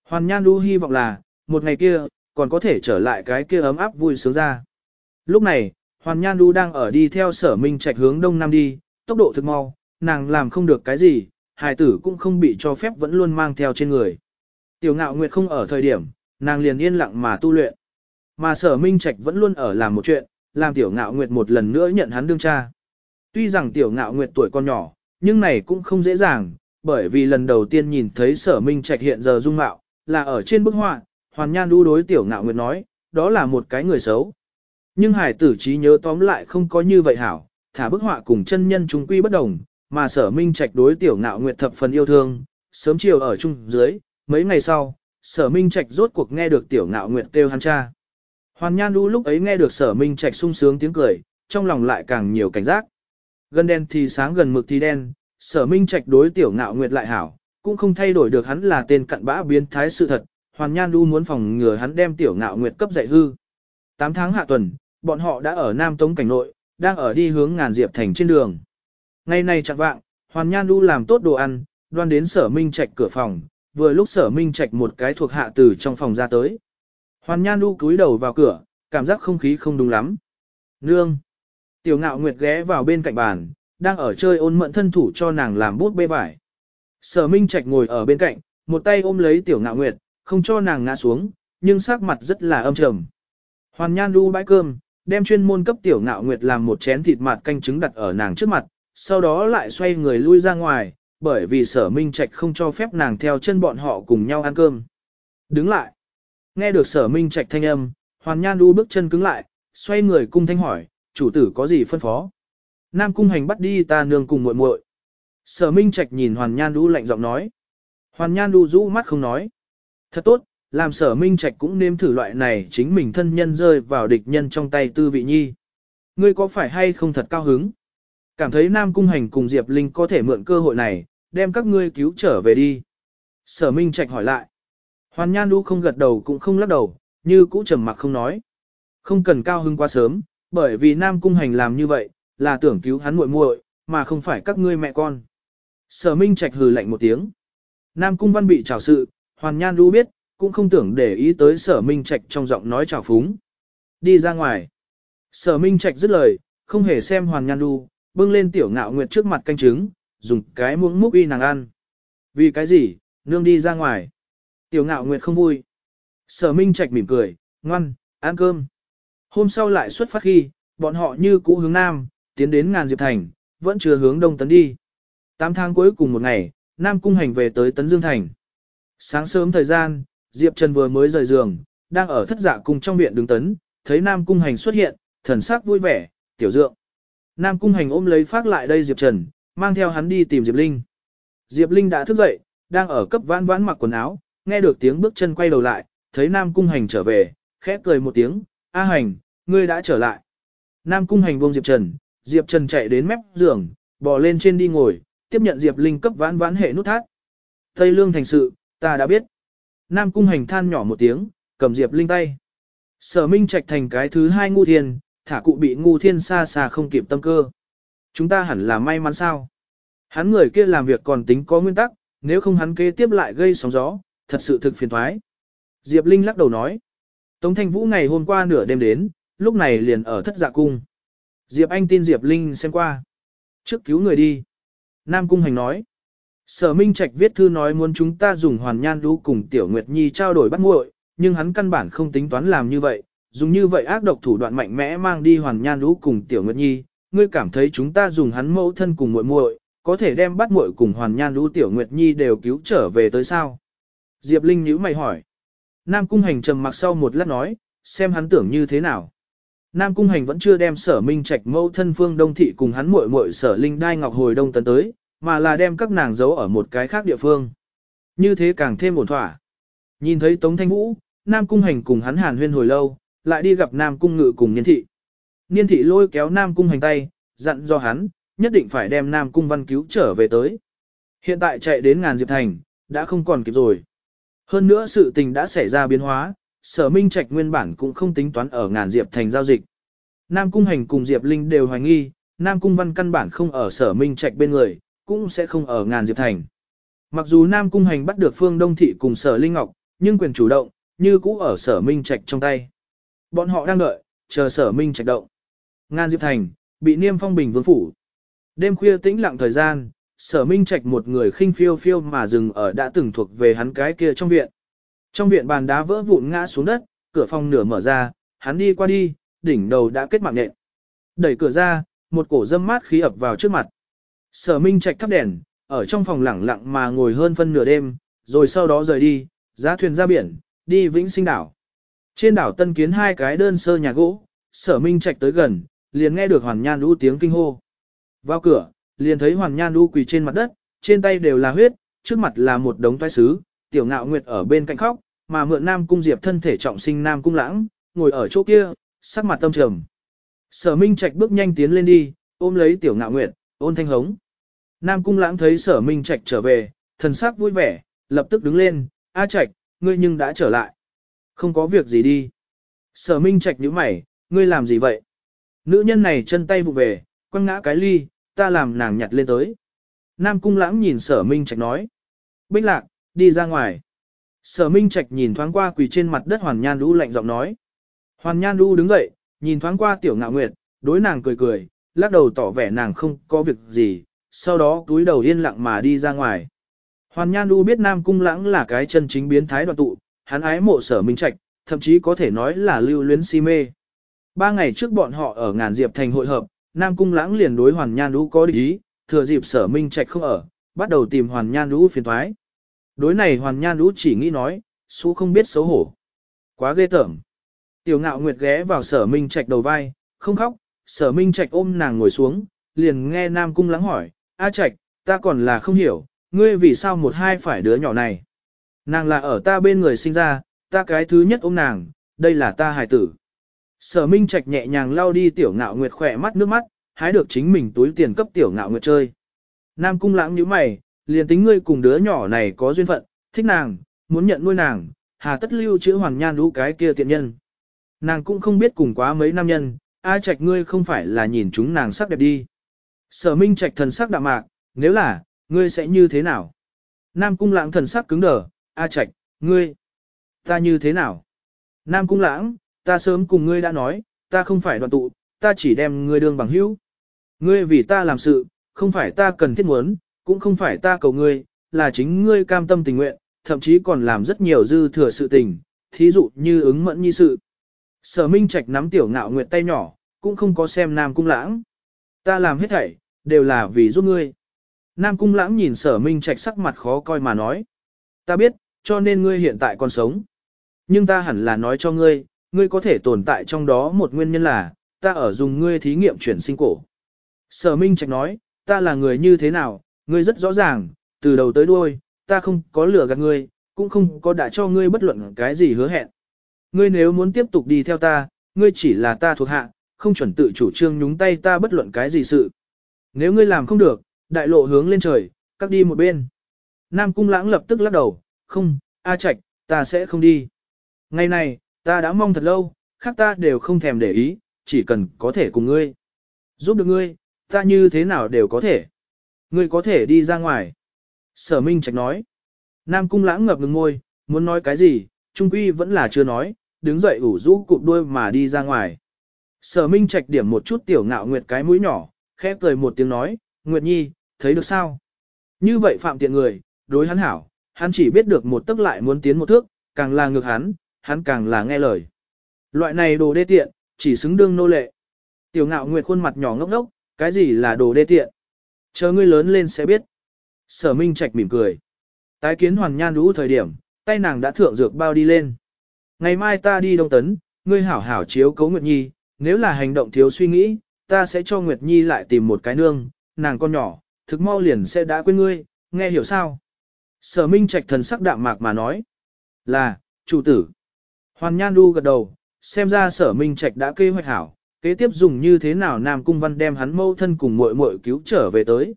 Hoàn Nhan Du hy vọng là, một ngày kia, còn có thể trở lại cái kia ấm áp vui sướng ra. Lúc này, Hoàn Nhan Du đang ở đi theo sở minh trạch hướng đông nam đi, tốc độ thực mau, nàng làm không được cái gì, hài tử cũng không bị cho phép vẫn luôn mang theo trên người. Tiểu ngạo nguyệt không ở thời điểm, nàng liền yên lặng mà tu luyện. Mà sở minh trạch vẫn luôn ở làm một chuyện, làm tiểu ngạo nguyệt một lần nữa nhận hắn đương cha. Tuy rằng tiểu ngạo nguyệt tuổi còn nhỏ, nhưng này cũng không dễ dàng, bởi vì lần đầu tiên nhìn thấy sở minh trạch hiện giờ dung mạo, là ở trên bức họa, hoàn nhan đu đối tiểu ngạo nguyệt nói, đó là một cái người xấu. Nhưng hải tử trí nhớ tóm lại không có như vậy hảo, thả bức họa cùng chân nhân chúng quy bất đồng, mà sở minh trạch đối tiểu ngạo nguyệt thập phần yêu thương, sớm chiều ở chung dưới, mấy ngày sau, sở minh trạch rốt cuộc nghe được tiểu ngạo nguyệt kêu hắn cha. Hoàn Nhan đu lúc ấy nghe được sở minh trạch sung sướng tiếng cười, trong lòng lại càng nhiều cảnh giác. Gần đen thì sáng gần mực thì đen, sở minh trạch đối tiểu ngạo nguyệt lại hảo, cũng không thay đổi được hắn là tên cặn bã biến thái sự thật. Hoàn Nhan đu muốn phòng ngừa hắn đem tiểu ngạo nguyệt cấp dạy hư. 8 tháng hạ tuần, bọn họ đã ở Nam Tống cảnh nội, đang ở đi hướng ngàn diệp thành trên đường. Ngày nay chẳng vạng, Hoàn Nhan đu làm tốt đồ ăn, đoan đến sở minh trạch cửa phòng, vừa lúc sở minh trạch một cái thuộc hạ từ trong phòng ra tới. Hoàn Nhan đu cúi đầu vào cửa, cảm giác không khí không đúng lắm. Nương! Tiểu ngạo nguyệt ghé vào bên cạnh bàn, đang ở chơi ôn mận thân thủ cho nàng làm bút bê vải. Sở Minh Trạch ngồi ở bên cạnh, một tay ôm lấy tiểu ngạo nguyệt, không cho nàng ngã xuống, nhưng sắc mặt rất là âm trầm. Hoàn Nhan đu bãi cơm, đem chuyên môn cấp tiểu ngạo nguyệt làm một chén thịt mặt canh trứng đặt ở nàng trước mặt, sau đó lại xoay người lui ra ngoài, bởi vì sở Minh Trạch không cho phép nàng theo chân bọn họ cùng nhau ăn cơm. Đứng lại. Nghe được sở Minh Trạch thanh âm, Hoàn Nhan đu bước chân cứng lại, xoay người cung thanh hỏi, chủ tử có gì phân phó? Nam cung hành bắt đi ta nương cùng muội muội. Sở Minh Trạch nhìn Hoàn Nhan Du lạnh giọng nói. Hoàn Nhan Du rũ mắt không nói. Thật tốt, làm sở Minh Trạch cũng nếm thử loại này chính mình thân nhân rơi vào địch nhân trong tay tư vị nhi. Ngươi có phải hay không thật cao hứng? Cảm thấy Nam Cung Hành cùng Diệp Linh có thể mượn cơ hội này, đem các ngươi cứu trở về đi. Sở Minh Trạch hỏi lại. Hoàn Nhan Du không gật đầu cũng không lắc đầu, như cũ trầm mặc không nói. Không cần cao hứng quá sớm, bởi vì Nam Cung Hành làm như vậy, là tưởng cứu hắn muội muội, mà không phải các ngươi mẹ con. Sở Minh Trạch hừ lạnh một tiếng. Nam Cung Văn bị trào sự, Hoàn Nhan Du biết, cũng không tưởng để ý tới Sở Minh Trạch trong giọng nói trào phúng. Đi ra ngoài. Sở Minh Trạch dứt lời, không hề xem Hoàn Nhan Du, bưng lên tiểu ngạo nguyệt trước mặt canh trứng, dùng cái muỗng múc y nàng ăn. Vì cái gì, nương đi ra ngoài. Tiểu ngạo nguyệt không vui. Sở Minh Trạch mỉm cười, ngoan, ăn cơm. Hôm sau lại xuất phát khi, bọn họ như cũ hướng nam, tiến đến ngàn diệp thành, vẫn chưa hướng đông tấn đi. Tám tháng cuối cùng một ngày, Nam Cung Hành về tới Tấn Dương Thành. Sáng sớm thời gian, Diệp Trần vừa mới rời giường, đang ở thất dạ cùng trong viện đứng tấn, thấy Nam Cung Hành xuất hiện, thần sắc vui vẻ, tiểu dượng. Nam Cung Hành ôm lấy phát lại đây Diệp Trần, mang theo hắn đi tìm Diệp Linh. Diệp Linh đã thức dậy, đang ở cấp vãn vãn mặc quần áo, nghe được tiếng bước chân quay đầu lại, thấy Nam Cung Hành trở về, khẽ cười một tiếng, A Hành, ngươi đã trở lại. Nam Cung Hành buông Diệp Trần, Diệp Trần chạy đến mép giường, bò lên trên đi ngồi, tiếp nhận Diệp Linh cấp vãn vãn hệ nút thắt. Tây Lương thành sự, ta đã biết. Nam Cung Hành than nhỏ một tiếng, cầm Diệp Linh tay. Sở Minh Trạch thành cái thứ hai ngu thiên, thả cụ bị ngu thiên xa xa không kịp tâm cơ. Chúng ta hẳn là may mắn sao. Hắn người kia làm việc còn tính có nguyên tắc, nếu không hắn kế tiếp lại gây sóng gió, thật sự thực phiền thoái. Diệp Linh lắc đầu nói. Tống Thanh Vũ ngày hôm qua nửa đêm đến, lúc này liền ở thất dạ cung. Diệp Anh tin Diệp Linh xem qua. Trước cứu người đi. Nam Cung Hành nói. Sở Minh Trạch viết thư nói muốn chúng ta dùng hoàn nhan đu cùng Tiểu Nguyệt Nhi trao đổi bắt muội nhưng hắn căn bản không tính toán làm như vậy, dùng như vậy ác độc thủ đoạn mạnh mẽ mang đi hoàn nhan đu cùng Tiểu Nguyệt Nhi, ngươi cảm thấy chúng ta dùng hắn mẫu thân cùng muội muội, có thể đem bắt muội cùng hoàn nhan đu Tiểu Nguyệt Nhi đều cứu trở về tới sao? Diệp Linh nhíu mày hỏi. Nam Cung Hành trầm mặc sau một lát nói, xem hắn tưởng như thế nào. Nam Cung Hành vẫn chưa đem sở minh trạch mẫu thân phương Đông Thị cùng hắn muội muội sở linh đai ngọc hồi Đông Tấn tới, mà là đem các nàng giấu ở một cái khác địa phương. Như thế càng thêm ổn thỏa. Nhìn thấy Tống Thanh Vũ, Nam Cung Hành cùng hắn hàn huyên hồi lâu, lại đi gặp Nam Cung Ngự cùng Niên Thị. Niên Thị lôi kéo Nam Cung Hành tay, dặn do hắn, nhất định phải đem Nam Cung Văn cứu trở về tới. Hiện tại chạy đến ngàn diệp thành, đã không còn kịp rồi. Hơn nữa sự tình đã xảy ra biến hóa, sở minh trạch nguyên bản cũng không tính toán ở ngàn diệp thành giao dịch. Nam Cung Hành cùng Diệp Linh đều hoài nghi, Nam Cung Văn căn bản không ở sở minh trạch bên người, cũng sẽ không ở ngàn diệp thành. Mặc dù Nam Cung Hành bắt được Phương Đông Thị cùng sở Linh Ngọc, nhưng quyền chủ động, như cũ ở sở minh trạch trong tay. Bọn họ đang đợi, chờ sở minh trạch động. Ngàn Diệp Thành, bị niêm phong bình vương phủ. Đêm khuya tĩnh lặng thời gian, sở minh trạch một người khinh phiêu phiêu mà dừng ở đã từng thuộc về hắn cái kia trong viện. Trong viện bàn đá vỡ vụn ngã xuống đất, cửa phòng nửa mở ra, hắn đi qua đi, đỉnh đầu đã kết mạng nện. Đẩy cửa ra, một cổ dâm mát khí ập vào trước mặt. Sở minh trạch thắp đèn, ở trong phòng lẳng lặng mà ngồi hơn phân nửa đêm, rồi sau đó rời đi, giá thuyền ra biển, đi vĩnh sinh đảo. Trên đảo tân kiến hai cái đơn sơ nhà gỗ, sở minh trạch tới gần, liền nghe được hoàn nhan đu tiếng kinh hô. Vào cửa, liền thấy hoàn nhan đu quỳ trên mặt đất, trên tay đều là huyết, trước mặt là một đống toái sứ, tiểu ngạo nguyệt ở bên cạnh khóc, mà mượn nam cung diệp thân thể trọng sinh nam cung lãng, ngồi ở chỗ kia, sắc mặt tâm trầm. Sở minh trạch bước nhanh tiến lên đi, ôm lấy tiểu ngạo nguyệt, ôn thanh hống. Nam cung lãng thấy sở minh trạch trở về, thần sắc vui vẻ, lập tức đứng lên, A trạch, ngươi nhưng đã trở lại. Không có việc gì đi. Sở minh trạch nhíu mày, ngươi làm gì vậy? Nữ nhân này chân tay vụ về, quăng ngã cái ly, ta làm nàng nhặt lên tới. Nam cung lãng nhìn sở minh trạch nói. Bích lạc, đi ra ngoài. Sở minh trạch nhìn thoáng qua quỳ trên mặt đất hoàn nhan đu lạnh giọng nói. Hoàn nhan đu đứng dậy, nhìn thoáng qua tiểu ngạo nguyệt, đối nàng cười cười, lắc đầu tỏ vẻ nàng không có việc gì, sau đó túi đầu yên lặng mà đi ra ngoài. Hoàn Nhan Du biết Nam Cung Lãng là cái chân chính biến thái đoạn tụ, hắn ái mộ sở minh trạch, thậm chí có thể nói là lưu luyến si mê. Ba ngày trước bọn họ ở ngàn diệp thành hội hợp, Nam Cung Lãng liền đối Hoàn Nhan Du có định ý, thừa dịp sở minh trạch không ở, bắt đầu tìm Hoàn Nhan Du phiền thoái. Đối này Hoàn Nhan lũ chỉ nghĩ nói, số không biết xấu hổ. Quá ghê tởm. Tiểu ngạo nguyệt ghé vào sở minh trạch đầu vai, không khóc, sở minh trạch ôm nàng ngồi xuống, liền nghe Nam Cung Lãng hỏi, A trạch, ta còn là không hiểu, ngươi vì sao một hai phải đứa nhỏ này. Nàng là ở ta bên người sinh ra, ta cái thứ nhất ôm nàng, đây là ta hài tử. Sở Minh Trạch nhẹ nhàng lau đi tiểu ngạo nguyệt khỏe mắt nước mắt, hái được chính mình túi tiền cấp tiểu ngạo nguyệt chơi. Nam cung lãng như mày, liền tính ngươi cùng đứa nhỏ này có duyên phận, thích nàng, muốn nhận nuôi nàng, hà tất lưu chữ hoàng nhan lũ cái kia tiện nhân. Nàng cũng không biết cùng quá mấy nam nhân, a trạch ngươi không phải là nhìn chúng nàng sắc đẹp đi. Sở Minh Trạch thần sắc đạm mạc, nếu là, ngươi sẽ như thế nào? Nam cung lãng thần sắc cứng đờ, A Trạch, ngươi, ta như thế nào? Nam cung lãng, ta sớm cùng ngươi đã nói, ta không phải đoàn tụ, ta chỉ đem ngươi đương bằng hữu. Ngươi vì ta làm sự, không phải ta cần thiết muốn, cũng không phải ta cầu ngươi, là chính ngươi cam tâm tình nguyện, thậm chí còn làm rất nhiều dư thừa sự tình, thí dụ như ứng mẫn nhi sự. Sở Minh Trạch nắm tiểu ngạo nguyệt tay nhỏ, cũng không có xem Nam Cung Lãng. Ta làm hết thảy, đều là vì giúp ngươi. Nam Cung Lãng nhìn sở minh trạch sắc mặt khó coi mà nói. Ta biết, cho nên ngươi hiện tại còn sống. Nhưng ta hẳn là nói cho ngươi, ngươi có thể tồn tại trong đó một nguyên nhân là, ta ở dùng ngươi thí nghiệm chuyển sinh cổ. Sở minh trạch nói, ta là người như thế nào, ngươi rất rõ ràng, từ đầu tới đuôi, ta không có lừa gạt ngươi, cũng không có đã cho ngươi bất luận cái gì hứa hẹn. Ngươi nếu muốn tiếp tục đi theo ta, ngươi chỉ là ta thuộc hạ, không chuẩn tự chủ trương nhúng tay ta bất luận cái gì sự. Nếu ngươi làm không được, đại lộ hướng lên trời, cắt đi một bên. Nam cung lãng lập tức lắc đầu, không, A Trạch, ta sẽ không đi. Ngày này, ta đã mong thật lâu, khác ta đều không thèm để ý, chỉ cần có thể cùng ngươi. Giúp được ngươi, ta như thế nào đều có thể. Ngươi có thể đi ra ngoài. Sở Minh Trạch nói. Nam cung lãng ngập ngừng ngôi, muốn nói cái gì, trung quy vẫn là chưa nói, đứng dậy ủ rũ cụp đuôi mà đi ra ngoài. Sở Minh Trạch điểm một chút tiểu ngạo nguyệt cái mũi nhỏ, khẽ cười một tiếng nói, Nguyệt Nhi, thấy được sao? Như vậy phạm tiện người, đối hắn hảo, hắn chỉ biết được một tức lại muốn tiến một thước, càng là ngược hắn, hắn càng là nghe lời. Loại này đồ đê tiện, chỉ xứng đương nô lệ. Tiểu ngạo nguyệt khuôn mặt nhỏ ngốc ngốc, cái gì là đồ đê tiện? Chờ ngươi lớn lên sẽ biết. Sở Minh Trạch mỉm cười. Tái kiến hoàn nhan đũ thời điểm, tay nàng đã thượng dược bao đi lên. Ngày mai ta đi Đông Tấn, ngươi hảo hảo chiếu cấu Nguyệt Nhi, nếu là hành động thiếu suy nghĩ, ta sẽ cho Nguyệt Nhi lại tìm một cái nương, nàng con nhỏ, thực mau liền sẽ đã quên ngươi, nghe hiểu sao? Sở Minh Trạch thần sắc đạm mạc mà nói. Là, chủ tử. Hoàn Nhan Đu gật đầu, xem ra sở Minh Trạch đã kế hoạch hảo, kế tiếp dùng như thế nào Nam Cung Văn đem hắn mâu thân cùng muội muội cứu trở về tới.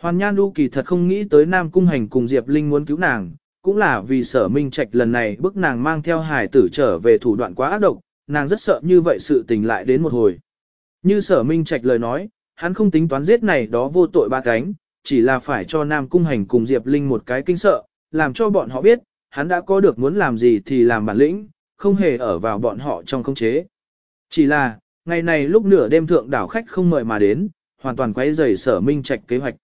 Hoàn Nhan Du kỳ thật không nghĩ tới Nam Cung Hành cùng Diệp Linh muốn cứu nàng, cũng là vì sở Minh Trạch lần này bức nàng mang theo hải tử trở về thủ đoạn quá ác độc, nàng rất sợ như vậy sự tình lại đến một hồi. Như sở Minh Trạch lời nói, hắn không tính toán giết này đó vô tội ba cánh, chỉ là phải cho Nam Cung Hành cùng Diệp Linh một cái kinh sợ, làm cho bọn họ biết, hắn đã có được muốn làm gì thì làm bản lĩnh, không hề ở vào bọn họ trong không chế. Chỉ là, Ngày này lúc nửa đêm thượng đảo khách không mời mà đến, hoàn toàn quấy rầy sở minh trạch kế hoạch.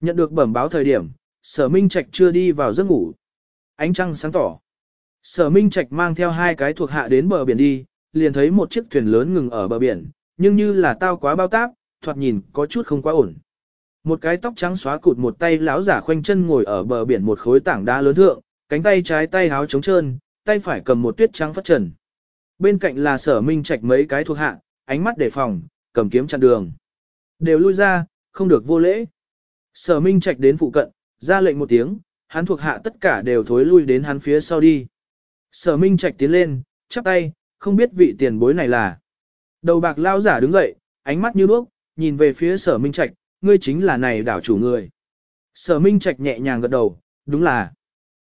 Nhận được bẩm báo thời điểm, sở minh trạch chưa đi vào giấc ngủ. Ánh trăng sáng tỏ. Sở minh trạch mang theo hai cái thuộc hạ đến bờ biển đi, liền thấy một chiếc thuyền lớn ngừng ở bờ biển, nhưng như là tao quá bao táp, thoạt nhìn có chút không quá ổn. Một cái tóc trắng xóa cụt một tay lão giả khoanh chân ngồi ở bờ biển một khối tảng đá lớn thượng, cánh tay trái tay háo trống trơn, tay phải cầm một tuyết trắng phát trần. Bên cạnh là sở minh trạch mấy cái thuộc hạ, ánh mắt đề phòng, cầm kiếm chặn đường. Đều lui ra, không được vô lễ. Sở minh trạch đến phụ cận, ra lệnh một tiếng, hắn thuộc hạ tất cả đều thối lui đến hắn phía sau đi. Sở minh trạch tiến lên, chắp tay, không biết vị tiền bối này là. Đầu bạc lao giả đứng dậy, ánh mắt như đuốc, nhìn về phía sở minh trạch, ngươi chính là này đảo chủ người. Sở minh trạch nhẹ nhàng gật đầu, đúng là.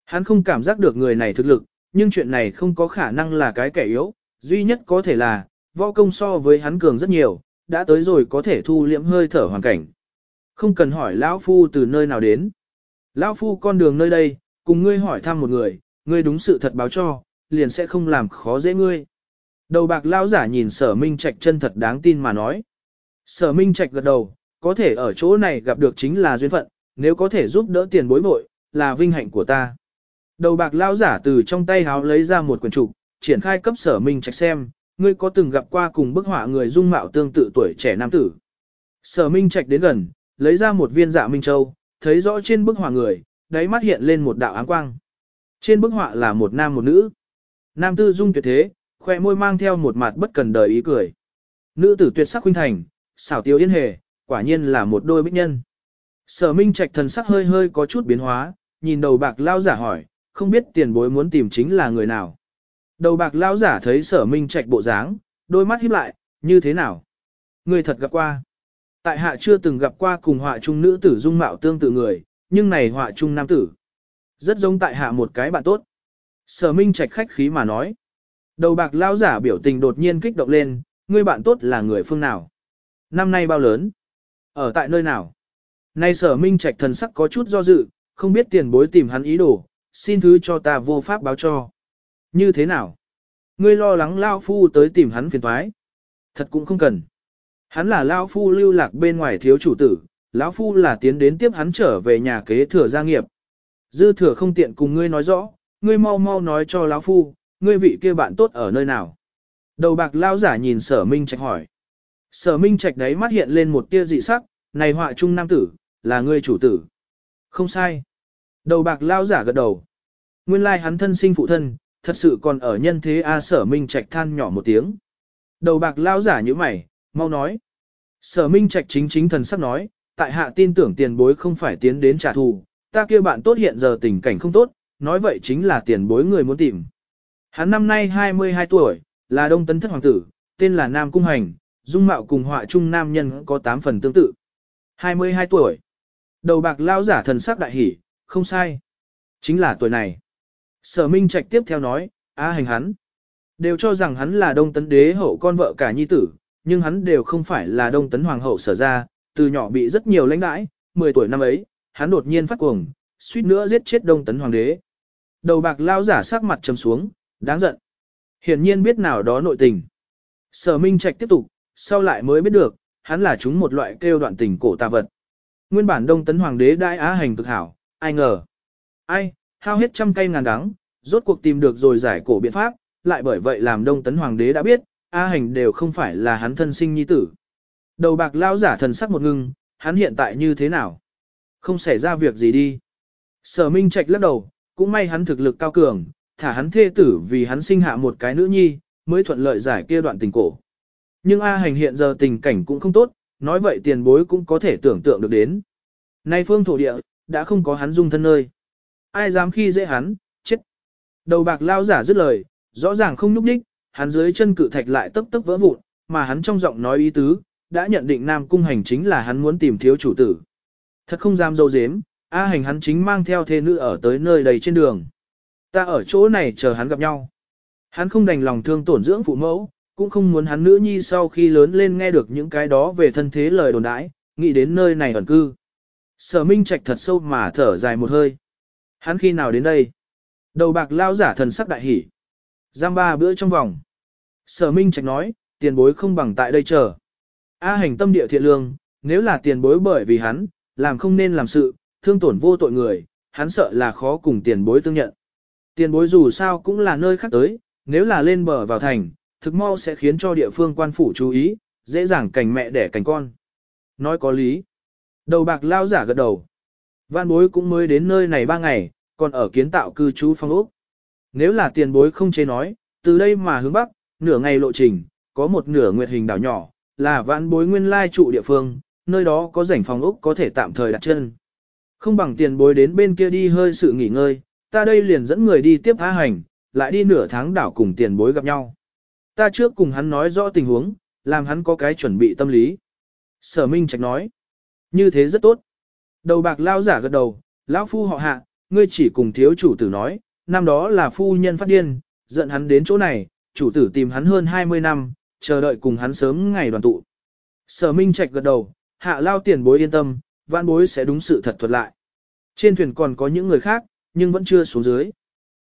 Hắn không cảm giác được người này thực lực, nhưng chuyện này không có khả năng là cái kẻ yếu, duy nhất có thể là, võ công so với hắn cường rất nhiều, đã tới rồi có thể thu liễm hơi thở hoàn cảnh. Không cần hỏi lão phu từ nơi nào đến. Lão phu con đường nơi đây, cùng ngươi hỏi thăm một người, ngươi đúng sự thật báo cho, liền sẽ không làm khó dễ ngươi. Đầu bạc lão giả nhìn sở minh trạch chân thật đáng tin mà nói. Sở minh trạch gật đầu, có thể ở chỗ này gặp được chính là duyên phận, nếu có thể giúp đỡ tiền bối vội, là vinh hạnh của ta. Đầu bạc lão giả từ trong tay háo lấy ra một quyển trục, triển khai cấp sở minh trạch xem, ngươi có từng gặp qua cùng bức họa người dung mạo tương tự tuổi trẻ nam tử. Sở minh trạch đến gần, lấy ra một viên dạ minh châu, thấy rõ trên bức họa người, đáy mắt hiện lên một đạo áng quang. Trên bức họa là một nam một nữ. Nam tư dung tuyệt thế, khoe môi mang theo một mặt bất cần đời ý cười. Nữ tử tuyệt sắc huynh thành, xảo tiêu yên hề, quả nhiên là một đôi bích nhân. Sở Minh Trạch thần sắc hơi hơi có chút biến hóa, nhìn đầu bạc lao giả hỏi, không biết tiền bối muốn tìm chính là người nào. Đầu bạc lão giả thấy sở Minh Trạch bộ dáng, đôi mắt híp lại, như thế nào? Người thật gặp qua. Tại hạ chưa từng gặp qua cùng họa trung nữ tử dung mạo tương tự người, nhưng này họa trung nam tử. Rất giống tại hạ một cái bạn tốt. Sở Minh Trạch khách khí mà nói. Đầu bạc lão giả biểu tình đột nhiên kích động lên, ngươi bạn tốt là người phương nào? Năm nay bao lớn? Ở tại nơi nào? Nay sở minh trạch thần sắc có chút do dự, không biết tiền bối tìm hắn ý đồ, xin thứ cho ta vô pháp báo cho. Như thế nào? Ngươi lo lắng Lao Phu tới tìm hắn phiền thoái. Thật cũng không cần. Hắn là Lao Phu lưu lạc bên ngoài thiếu chủ tử, lão Phu là tiến đến tiếp hắn trở về nhà kế thừa gia nghiệp. Dư thừa không tiện cùng ngươi nói rõ, ngươi mau mau nói cho lão Phu, ngươi vị kia bạn tốt ở nơi nào. Đầu bạc lao giả nhìn sở minh trạch hỏi. Sở minh trạch đấy mắt hiện lên một tia dị sắc, này họa trung nam tử, là ngươi chủ tử. Không sai. Đầu bạc lao giả gật đầu. Nguyên lai hắn thân sinh phụ thân, thật sự còn ở nhân thế A sở minh trạch than nhỏ một tiếng. Đầu bạc lao giả như mày, mau nói. Sở minh trạch chính chính thần sắc nói, tại hạ tin tưởng tiền bối không phải tiến đến trả thù, ta kia bạn tốt hiện giờ tình cảnh không tốt, nói vậy chính là tiền bối người muốn tìm. Hắn năm nay 22 tuổi, là đông tấn thất hoàng tử, tên là Nam Cung Hành, dung mạo cùng họa trung nam nhân có 8 phần tương tự. 22 tuổi. Đầu bạc lao giả thần sắc đại hỉ, không sai. Chính là tuổi này. Sở Minh Trạch tiếp theo nói, á hành hắn. Đều cho rằng hắn là đông tấn đế hậu con vợ cả nhi tử, nhưng hắn đều không phải là đông tấn hoàng hậu sở ra, từ nhỏ bị rất nhiều lãnh đãi, 10 tuổi năm ấy, hắn đột nhiên phát cuồng, suýt nữa giết chết đông tấn hoàng đế. Đầu bạc lao giả sắc mặt trầm xuống, đáng giận. Hiển nhiên biết nào đó nội tình. Sở Minh Trạch tiếp tục, sau lại mới biết được, hắn là chúng một loại kêu đoạn tình cổ tà vật. Nguyên bản Đông Tấn Hoàng đế đại á hành cực hảo, ai ngờ. Ai, hao hết trăm cây ngàn đắng, rốt cuộc tìm được rồi giải cổ biện pháp, lại bởi vậy làm Đông Tấn Hoàng đế đã biết, A hành đều không phải là hắn thân sinh nhi tử. Đầu bạc lao giả thần sắc một ngưng, hắn hiện tại như thế nào? Không xảy ra việc gì đi. Sở Minh Trạch lắc đầu, cũng may hắn thực lực cao cường, thả hắn thê tử vì hắn sinh hạ một cái nữ nhi, mới thuận lợi giải kia đoạn tình cổ. Nhưng A hành hiện giờ tình cảnh cũng không tốt, nói vậy tiền bối cũng có thể tưởng tượng được đến. Nay phương thổ địa, đã không có hắn dung thân nơi. Ai dám khi dễ hắn, chết. Đầu bạc lao giả dứt lời, rõ ràng không núp đích, hắn dưới chân cự thạch lại tấp tấp vỡ vụn, mà hắn trong giọng nói ý tứ, đã nhận định Nam Cung Hành chính là hắn muốn tìm thiếu chủ tử. Thật không dám dâu dếm, A hành hắn chính mang theo thê nữ ở tới nơi đầy trên đường. Ta ở chỗ này chờ hắn gặp nhau. Hắn không đành lòng thương tổn dưỡng phụ mẫu, cũng không muốn hắn nữ nhi sau khi lớn lên nghe được những cái đó về thân thế lời đồn đãi, nghĩ đến nơi này ẩn cư. Sở Minh Trạch thật sâu mà thở dài một hơi. Hắn khi nào đến đây? Đầu bạc lao giả thần sắc đại hỉ. Giam ba bữa trong vòng. Sở Minh Trạch nói, tiền bối không bằng tại đây chờ. A hành tâm địa thiện lương, nếu là tiền bối bởi vì hắn, làm không nên làm sự, thương tổn vô tội người, hắn sợ là khó cùng tiền bối tương nhận. Tiền bối dù sao cũng là nơi khác tới, nếu là lên bờ vào thành, thực mau sẽ khiến cho địa phương quan phủ chú ý, dễ dàng cảnh mẹ đẻ cảnh con. Nói có lý. Đầu bạc lao giả gật đầu. Văn bối cũng mới đến nơi này ba ngày, còn ở kiến tạo cư trú phong ốc. Nếu là tiền bối không chế nói, từ đây mà hướng bắc, nửa ngày lộ trình, có một nửa nguyệt hình đảo nhỏ, là vãn bối nguyên lai trụ địa phương, nơi đó có rảnh phòng ốc có thể tạm thời đặt chân. Không bằng tiền bối đến bên kia đi hơi sự nghỉ ngơi, ta đây liền dẫn người đi tiếp tha hành, lại đi nửa tháng đảo cùng tiền bối gặp nhau. Ta trước cùng hắn nói rõ tình huống, làm hắn có cái chuẩn bị tâm lý. Sở Minh Trạch nói, như thế rất tốt. Đầu bạc lao giả gật đầu, lão phu họ hạ, ngươi chỉ cùng thiếu chủ tử nói, năm đó là phu nhân phát điên, giận hắn đến chỗ này, chủ tử tìm hắn hơn 20 năm, chờ đợi cùng hắn sớm ngày đoàn tụ. Sở Minh Trạch gật đầu, hạ lao tiền bối yên tâm, vãn bối sẽ đúng sự thật thuật lại. Trên thuyền còn có những người khác, nhưng vẫn chưa xuống dưới.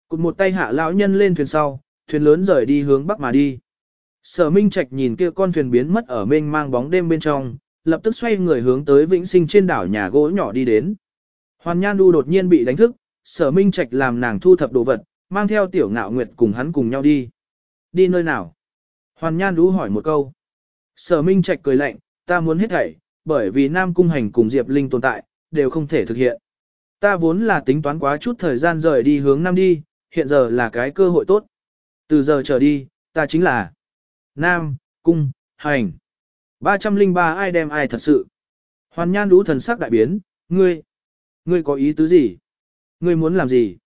Cụt một tay hạ lão nhân lên thuyền sau, thuyền lớn rời đi hướng bắc mà đi. Sở Minh Trạch nhìn kia con thuyền biến mất ở mênh mang bóng đêm bên trong, lập tức xoay người hướng tới vĩnh sinh trên đảo nhà gỗ nhỏ đi đến. Hoàn Nhan Du đột nhiên bị đánh thức, Sở Minh Trạch làm nàng thu thập đồ vật, mang theo Tiểu Ngạo Nguyệt cùng hắn cùng nhau đi. Đi nơi nào? Hoàn Nhan Du hỏi một câu. Sở Minh Trạch cười lạnh, ta muốn hết thảy, bởi vì Nam Cung Hành cùng Diệp Linh tồn tại, đều không thể thực hiện. Ta vốn là tính toán quá chút thời gian rời đi hướng Nam đi, hiện giờ là cái cơ hội tốt. Từ giờ trở đi, ta chính là Nam, Cung, Hành. 303 ai đem ai thật sự. Hoàn nhan đú thần sắc đại biến, ngươi, ngươi có ý tứ gì? Ngươi muốn làm gì?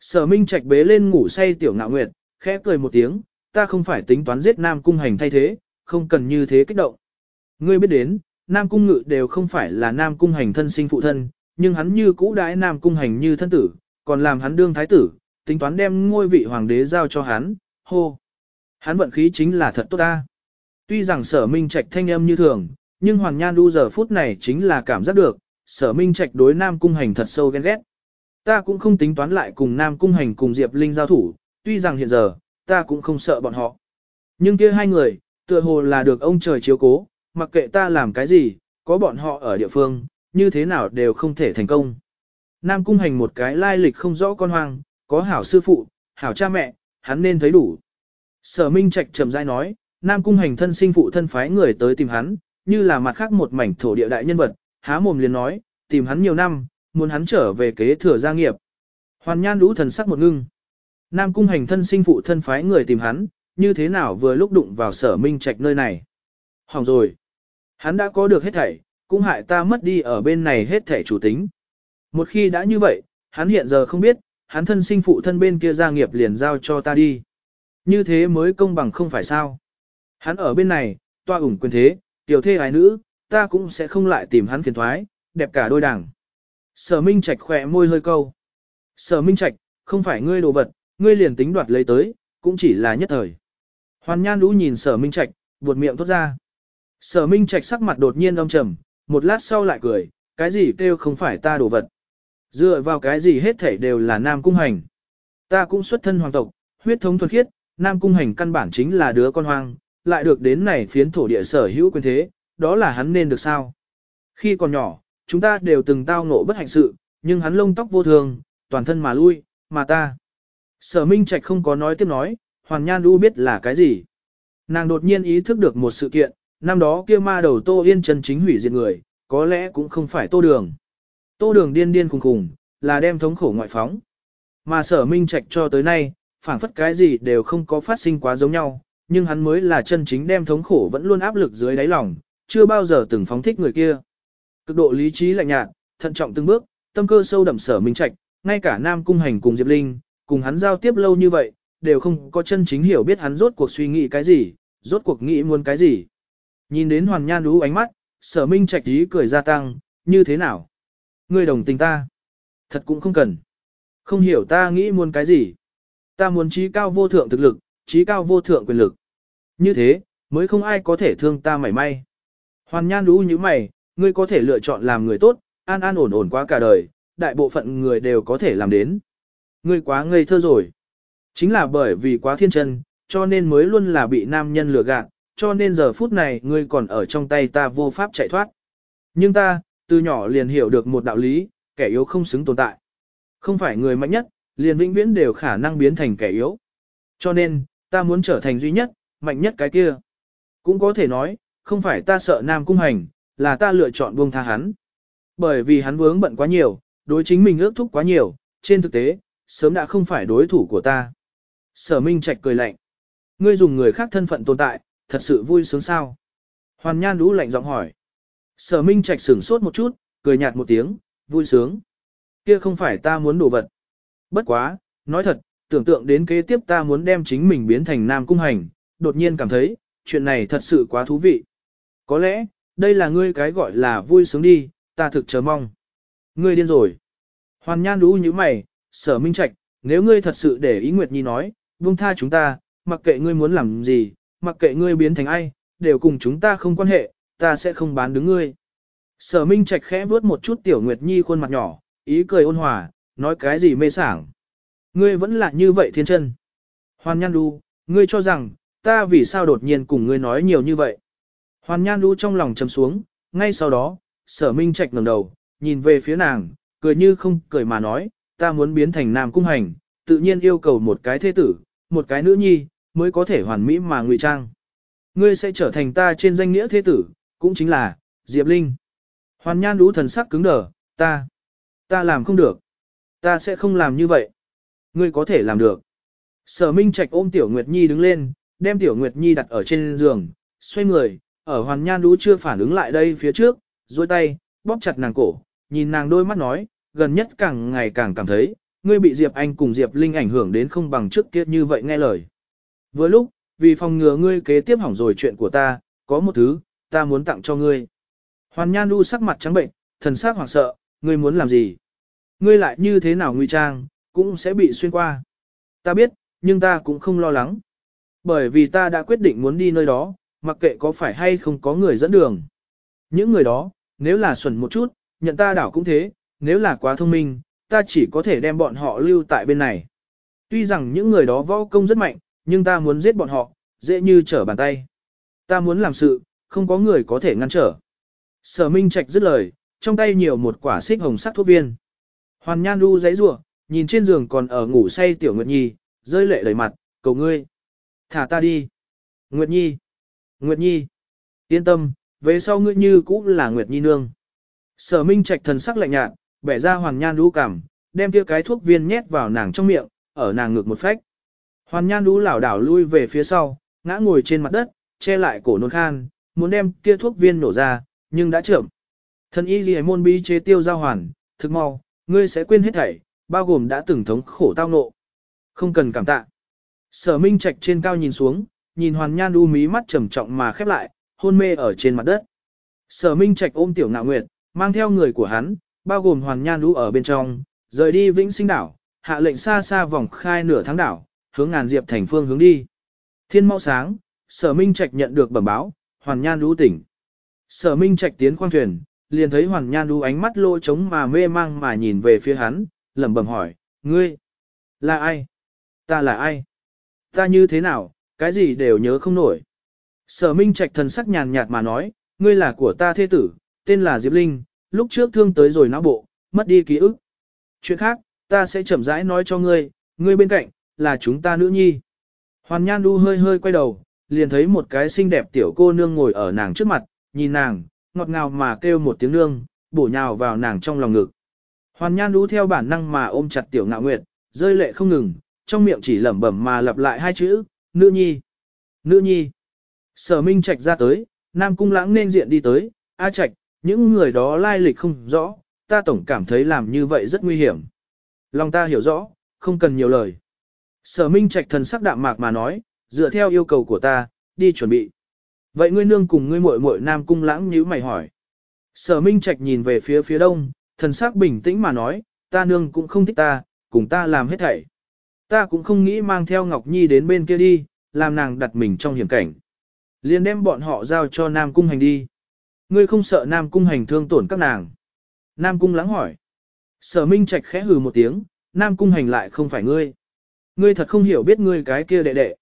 Sở Minh Trạch bế lên ngủ say tiểu ngạo nguyệt, khẽ cười một tiếng, ta không phải tính toán giết Nam Cung hành thay thế, không cần như thế kích động. Ngươi biết đến, Nam Cung ngự đều không phải là Nam Cung hành thân sinh phụ thân, nhưng hắn như cũ đãi Nam Cung hành như thân tử, còn làm hắn đương thái tử, tính toán đem ngôi vị hoàng đế giao cho hắn, hô. Hắn vận khí chính là thật tốt ta. Tuy rằng sở minh trạch thanh âm như thường, nhưng hoàn Nhan đu giờ phút này chính là cảm giác được, sở minh trạch đối Nam Cung Hành thật sâu ghen ghét. Ta cũng không tính toán lại cùng Nam Cung Hành cùng Diệp Linh giao thủ, tuy rằng hiện giờ, ta cũng không sợ bọn họ. Nhưng kia hai người, tựa hồ là được ông trời chiếu cố, mặc kệ ta làm cái gì, có bọn họ ở địa phương, như thế nào đều không thể thành công. Nam Cung Hành một cái lai lịch không rõ con hoang, có hảo sư phụ, hảo cha mẹ, hắn nên thấy đủ. Sở Minh Trạch trầm dai nói, Nam Cung Hành thân sinh phụ thân phái người tới tìm hắn, như là mặt khác một mảnh thổ địa đại nhân vật, há mồm liền nói, tìm hắn nhiều năm, muốn hắn trở về kế thừa gia nghiệp. Hoàn Nhan lũ thần sắc một ngưng. Nam Cung Hành thân sinh phụ thân phái người tìm hắn, như thế nào vừa lúc đụng vào Sở Minh Trạch nơi này. Hỏng rồi. Hắn đã có được hết thảy, cũng hại ta mất đi ở bên này hết thảy chủ tính. Một khi đã như vậy, hắn hiện giờ không biết, hắn thân sinh phụ thân bên kia gia nghiệp liền giao cho ta đi. Như thế mới công bằng không phải sao. Hắn ở bên này, toa ủng quyền thế, tiểu thê ái nữ, ta cũng sẽ không lại tìm hắn phiền thoái, đẹp cả đôi đảng. Sở Minh Trạch khỏe môi hơi câu. Sở Minh Trạch, không phải ngươi đồ vật, ngươi liền tính đoạt lấy tới, cũng chỉ là nhất thời. Hoàn Nhan Lũ nhìn Sở Minh Trạch, buột miệng thốt ra. Sở Minh Trạch sắc mặt đột nhiên âm trầm, một lát sau lại cười, cái gì kêu không phải ta đồ vật. Dựa vào cái gì hết thảy đều là Nam Cung Hành. Ta cũng xuất thân hoàng tộc, huyết thống thuần khiết, Nam Cung Hành căn bản chính là đứa con hoang, lại được đến này phiến thổ địa sở hữu quyền thế, đó là hắn nên được sao. Khi còn nhỏ, chúng ta đều từng tao ngộ bất hạnh sự, nhưng hắn lông tóc vô thường, toàn thân mà lui, mà ta. Sở Minh Trạch không có nói tiếp nói, Hoàn Nhan Du biết là cái gì. Nàng đột nhiên ý thức được một sự kiện, năm đó kia ma đầu Tô Yên chân chính hủy diệt người, có lẽ cũng không phải Tô Đường. Tô Đường điên điên khùng khùng, là đem thống khổ ngoại phóng. Mà sở Minh Trạch cho tới nay, phản phất cái gì đều không có phát sinh quá giống nhau, nhưng hắn mới là chân chính đem thống khổ vẫn luôn áp lực dưới đáy lòng, chưa bao giờ từng phóng thích người kia. Cực độ lý trí lạnh nhạt, thận trọng từng bước, tâm cơ sâu đậm sở minh trạch, ngay cả Nam Cung Hành cùng Diệp Linh, cùng hắn giao tiếp lâu như vậy, đều không có chân chính hiểu biết hắn rốt cuộc suy nghĩ cái gì, rốt cuộc nghĩ muốn cái gì. Nhìn đến Hoàn Nhan đú ánh mắt, sở minh trạch ý cười gia tăng, như thế nào? Ngươi đồng tình ta? Thật cũng không cần. Không hiểu ta nghĩ muốn cái gì. Ta muốn trí cao vô thượng thực lực, trí cao vô thượng quyền lực. Như thế, mới không ai có thể thương ta mảy may. Hoàn nhan đú như mày, ngươi có thể lựa chọn làm người tốt, an an ổn ổn quá cả đời, đại bộ phận người đều có thể làm đến. Ngươi quá ngây thơ rồi. Chính là bởi vì quá thiên chân, cho nên mới luôn là bị nam nhân lừa gạt, cho nên giờ phút này ngươi còn ở trong tay ta vô pháp chạy thoát. Nhưng ta, từ nhỏ liền hiểu được một đạo lý, kẻ yếu không xứng tồn tại. Không phải người mạnh nhất, liền vĩnh viễn đều khả năng biến thành kẻ yếu. Cho nên, ta muốn trở thành duy nhất, mạnh nhất cái kia. Cũng có thể nói, không phải ta sợ Nam Cung Hành, là ta lựa chọn buông tha hắn. Bởi vì hắn vướng bận quá nhiều, đối chính mình ước thúc quá nhiều, trên thực tế, sớm đã không phải đối thủ của ta. Sở Minh Trạch cười lạnh. Ngươi dùng người khác thân phận tồn tại, thật sự vui sướng sao? Hoàn Nhan Đũ lạnh giọng hỏi. Sở Minh Trạch sửng sốt một chút, cười nhạt một tiếng, vui sướng. Kia không phải ta muốn đổ vật. Bất quá, nói thật, tưởng tượng đến kế tiếp ta muốn đem chính mình biến thành Nam Cung Hành, đột nhiên cảm thấy, chuyện này thật sự quá thú vị. Có lẽ, đây là ngươi cái gọi là vui sướng đi, ta thực chờ mong. Ngươi điên rồi. Hoàn Nhan đú như mày, sở Minh Trạch, nếu ngươi thật sự để ý Nguyệt Nhi nói, buông tha chúng ta, mặc kệ ngươi muốn làm gì, mặc kệ ngươi biến thành ai, đều cùng chúng ta không quan hệ, ta sẽ không bán đứng ngươi. Sở Minh Trạch khẽ vuốt một chút Tiểu Nguyệt Nhi khuôn mặt nhỏ, ý cười ôn hòa, nói cái gì mê sảng. Ngươi vẫn là như vậy thiên chân. Hoàn Nhan Đu, ngươi cho rằng, ta vì sao đột nhiên cùng ngươi nói nhiều như vậy. Hoàn Nhan Đu trong lòng chầm xuống, ngay sau đó, sở Minh Trạch ngẩng đầu, nhìn về phía nàng, cười như không cười mà nói, ta muốn biến thành nam cung hành, tự nhiên yêu cầu một cái thế tử, một cái nữ nhi, mới có thể hoàn mỹ mà ngụy trang. Ngươi sẽ trở thành ta trên danh nghĩa thế tử, cũng chính là, Diệp Linh. Hoàn nhan đú thần sắc cứng đờ, ta, ta làm không được. Ta sẽ không làm như vậy. Ngươi có thể làm được. Sở Minh Trạch ôm Tiểu Nguyệt Nhi đứng lên, đem Tiểu Nguyệt Nhi đặt ở trên giường, xoay người, ở Hoàn Nhan Đũ chưa phản ứng lại đây phía trước, duỗi tay, bóp chặt nàng cổ, nhìn nàng đôi mắt nói, gần nhất càng ngày càng cảm thấy, ngươi bị Diệp Anh cùng Diệp Linh ảnh hưởng đến không bằng trước kia như vậy nghe lời. Vừa lúc, vì phòng ngừa ngươi kế tiếp hỏng rồi chuyện của ta, có một thứ, ta muốn tặng cho ngươi. Hoàn Nhan Đu sắc mặt trắng bệnh, thần sắc hoảng sợ, ngươi muốn làm gì? Ngươi lại như thế nào nguy trang, cũng sẽ bị xuyên qua. Ta biết, nhưng ta cũng không lo lắng. Bởi vì ta đã quyết định muốn đi nơi đó, mặc kệ có phải hay không có người dẫn đường. Những người đó, nếu là xuẩn một chút, nhận ta đảo cũng thế, nếu là quá thông minh, ta chỉ có thể đem bọn họ lưu tại bên này. Tuy rằng những người đó võ công rất mạnh, nhưng ta muốn giết bọn họ, dễ như trở bàn tay. Ta muốn làm sự, không có người có thể ngăn trở. Sở Minh Trạch dứt lời, trong tay nhiều một quả xích hồng sắc thuốc viên. Hoàn Nhan Du giấy rủa, nhìn trên giường còn ở ngủ say Tiểu Nguyệt Nhi, rơi lệ đầy mặt, cầu ngươi. Thả ta đi. Nguyệt Nhi. Nguyệt Nhi. Yên tâm, về sau ngươi như cũng là Nguyệt Nhi nương. Sở Minh Trạch thần sắc lạnh nhạt, bẻ ra Hoàn Nhan đũ cảm, đem kia cái thuốc viên nhét vào nàng trong miệng, ở nàng ngực một phách. Hoàn Nhan đũ lảo đảo lui về phía sau, ngã ngồi trên mặt đất, che lại cổ nôn khan, muốn đem kia thuốc viên nổ ra, nhưng đã chậm. Thần y ghi môn bi chế tiêu giao hoàn, thực mau, ngươi sẽ quên hết thảy, bao gồm đã từng thống khổ tao nộ. Không cần cảm tạ. Sở Minh Trạch trên cao nhìn xuống, nhìn Hoàn Nhan u mí mắt trầm trọng mà khép lại, hôn mê ở trên mặt đất. Sở Minh Trạch ôm Tiểu Ngạo Nguyệt, mang theo người của hắn, bao gồm Hoàn Nhan u ở bên trong, rời đi Vĩnh Sinh đảo, hạ lệnh xa xa vòng khai nửa tháng đảo, hướng ngàn diệp thành phương hướng đi. Thiên mau sáng, Sở Minh Trạch nhận được bẩm báo, Hoàn Nhan u tỉnh. Sở Minh Trạch tiến khoang thuyền, liền thấy Hoàn Nhan u ánh mắt lỗ trống mà mê mang mà nhìn về phía hắn, lẩm bẩm hỏi, ngươi, là ai? Ta là ai? Ta như thế nào, cái gì đều nhớ không nổi. Sở Minh Trạch thần sắc nhàn nhạt mà nói, ngươi là của ta thế tử, tên là Diệp Linh, lúc trước thương tới rồi não bộ, mất đi ký ức. Chuyện khác, ta sẽ chậm rãi nói cho ngươi, ngươi bên cạnh, là chúng ta nữ nhi. Hoàn Nhan Du hơi hơi quay đầu, liền thấy một cái xinh đẹp tiểu cô nương ngồi ở nàng trước mặt, nhìn nàng, ngọt ngào mà kêu một tiếng nương, bổ nhào vào nàng trong lòng ngực. Hoàn Nhan đú theo bản năng mà ôm chặt tiểu ngạo nguyệt, rơi lệ không ngừng, trong miệng chỉ lẩm bẩm mà lặp lại hai chữ, nữ nhi, nữ nhi. Sở Minh Trạch ra tới, Nam Cung Lãng nên diện đi tới, A Trạch, những người đó lai lịch không rõ, ta tổng cảm thấy làm như vậy rất nguy hiểm. Lòng ta hiểu rõ, không cần nhiều lời. Sở Minh Trạch thần sắc đạm mạc mà nói, dựa theo yêu cầu của ta, đi chuẩn bị. Vậy ngươi nương cùng ngươi muội muội Nam Cung Lãng nhíu mày hỏi. Sở Minh Trạch nhìn về phía phía đông, thần sắc bình tĩnh mà nói, ta nương cũng không thích ta, cùng ta làm hết thảy. Ta cũng không nghĩ mang theo Ngọc Nhi đến bên kia đi, làm nàng đặt mình trong hiểm cảnh. liền đem bọn họ giao cho Nam Cung Hành đi. Ngươi không sợ Nam Cung Hành thương tổn các nàng. Nam Cung lắng hỏi. Sở Minh Trạch khẽ hừ một tiếng, Nam Cung Hành lại không phải ngươi. Ngươi thật không hiểu biết ngươi cái kia đệ đệ.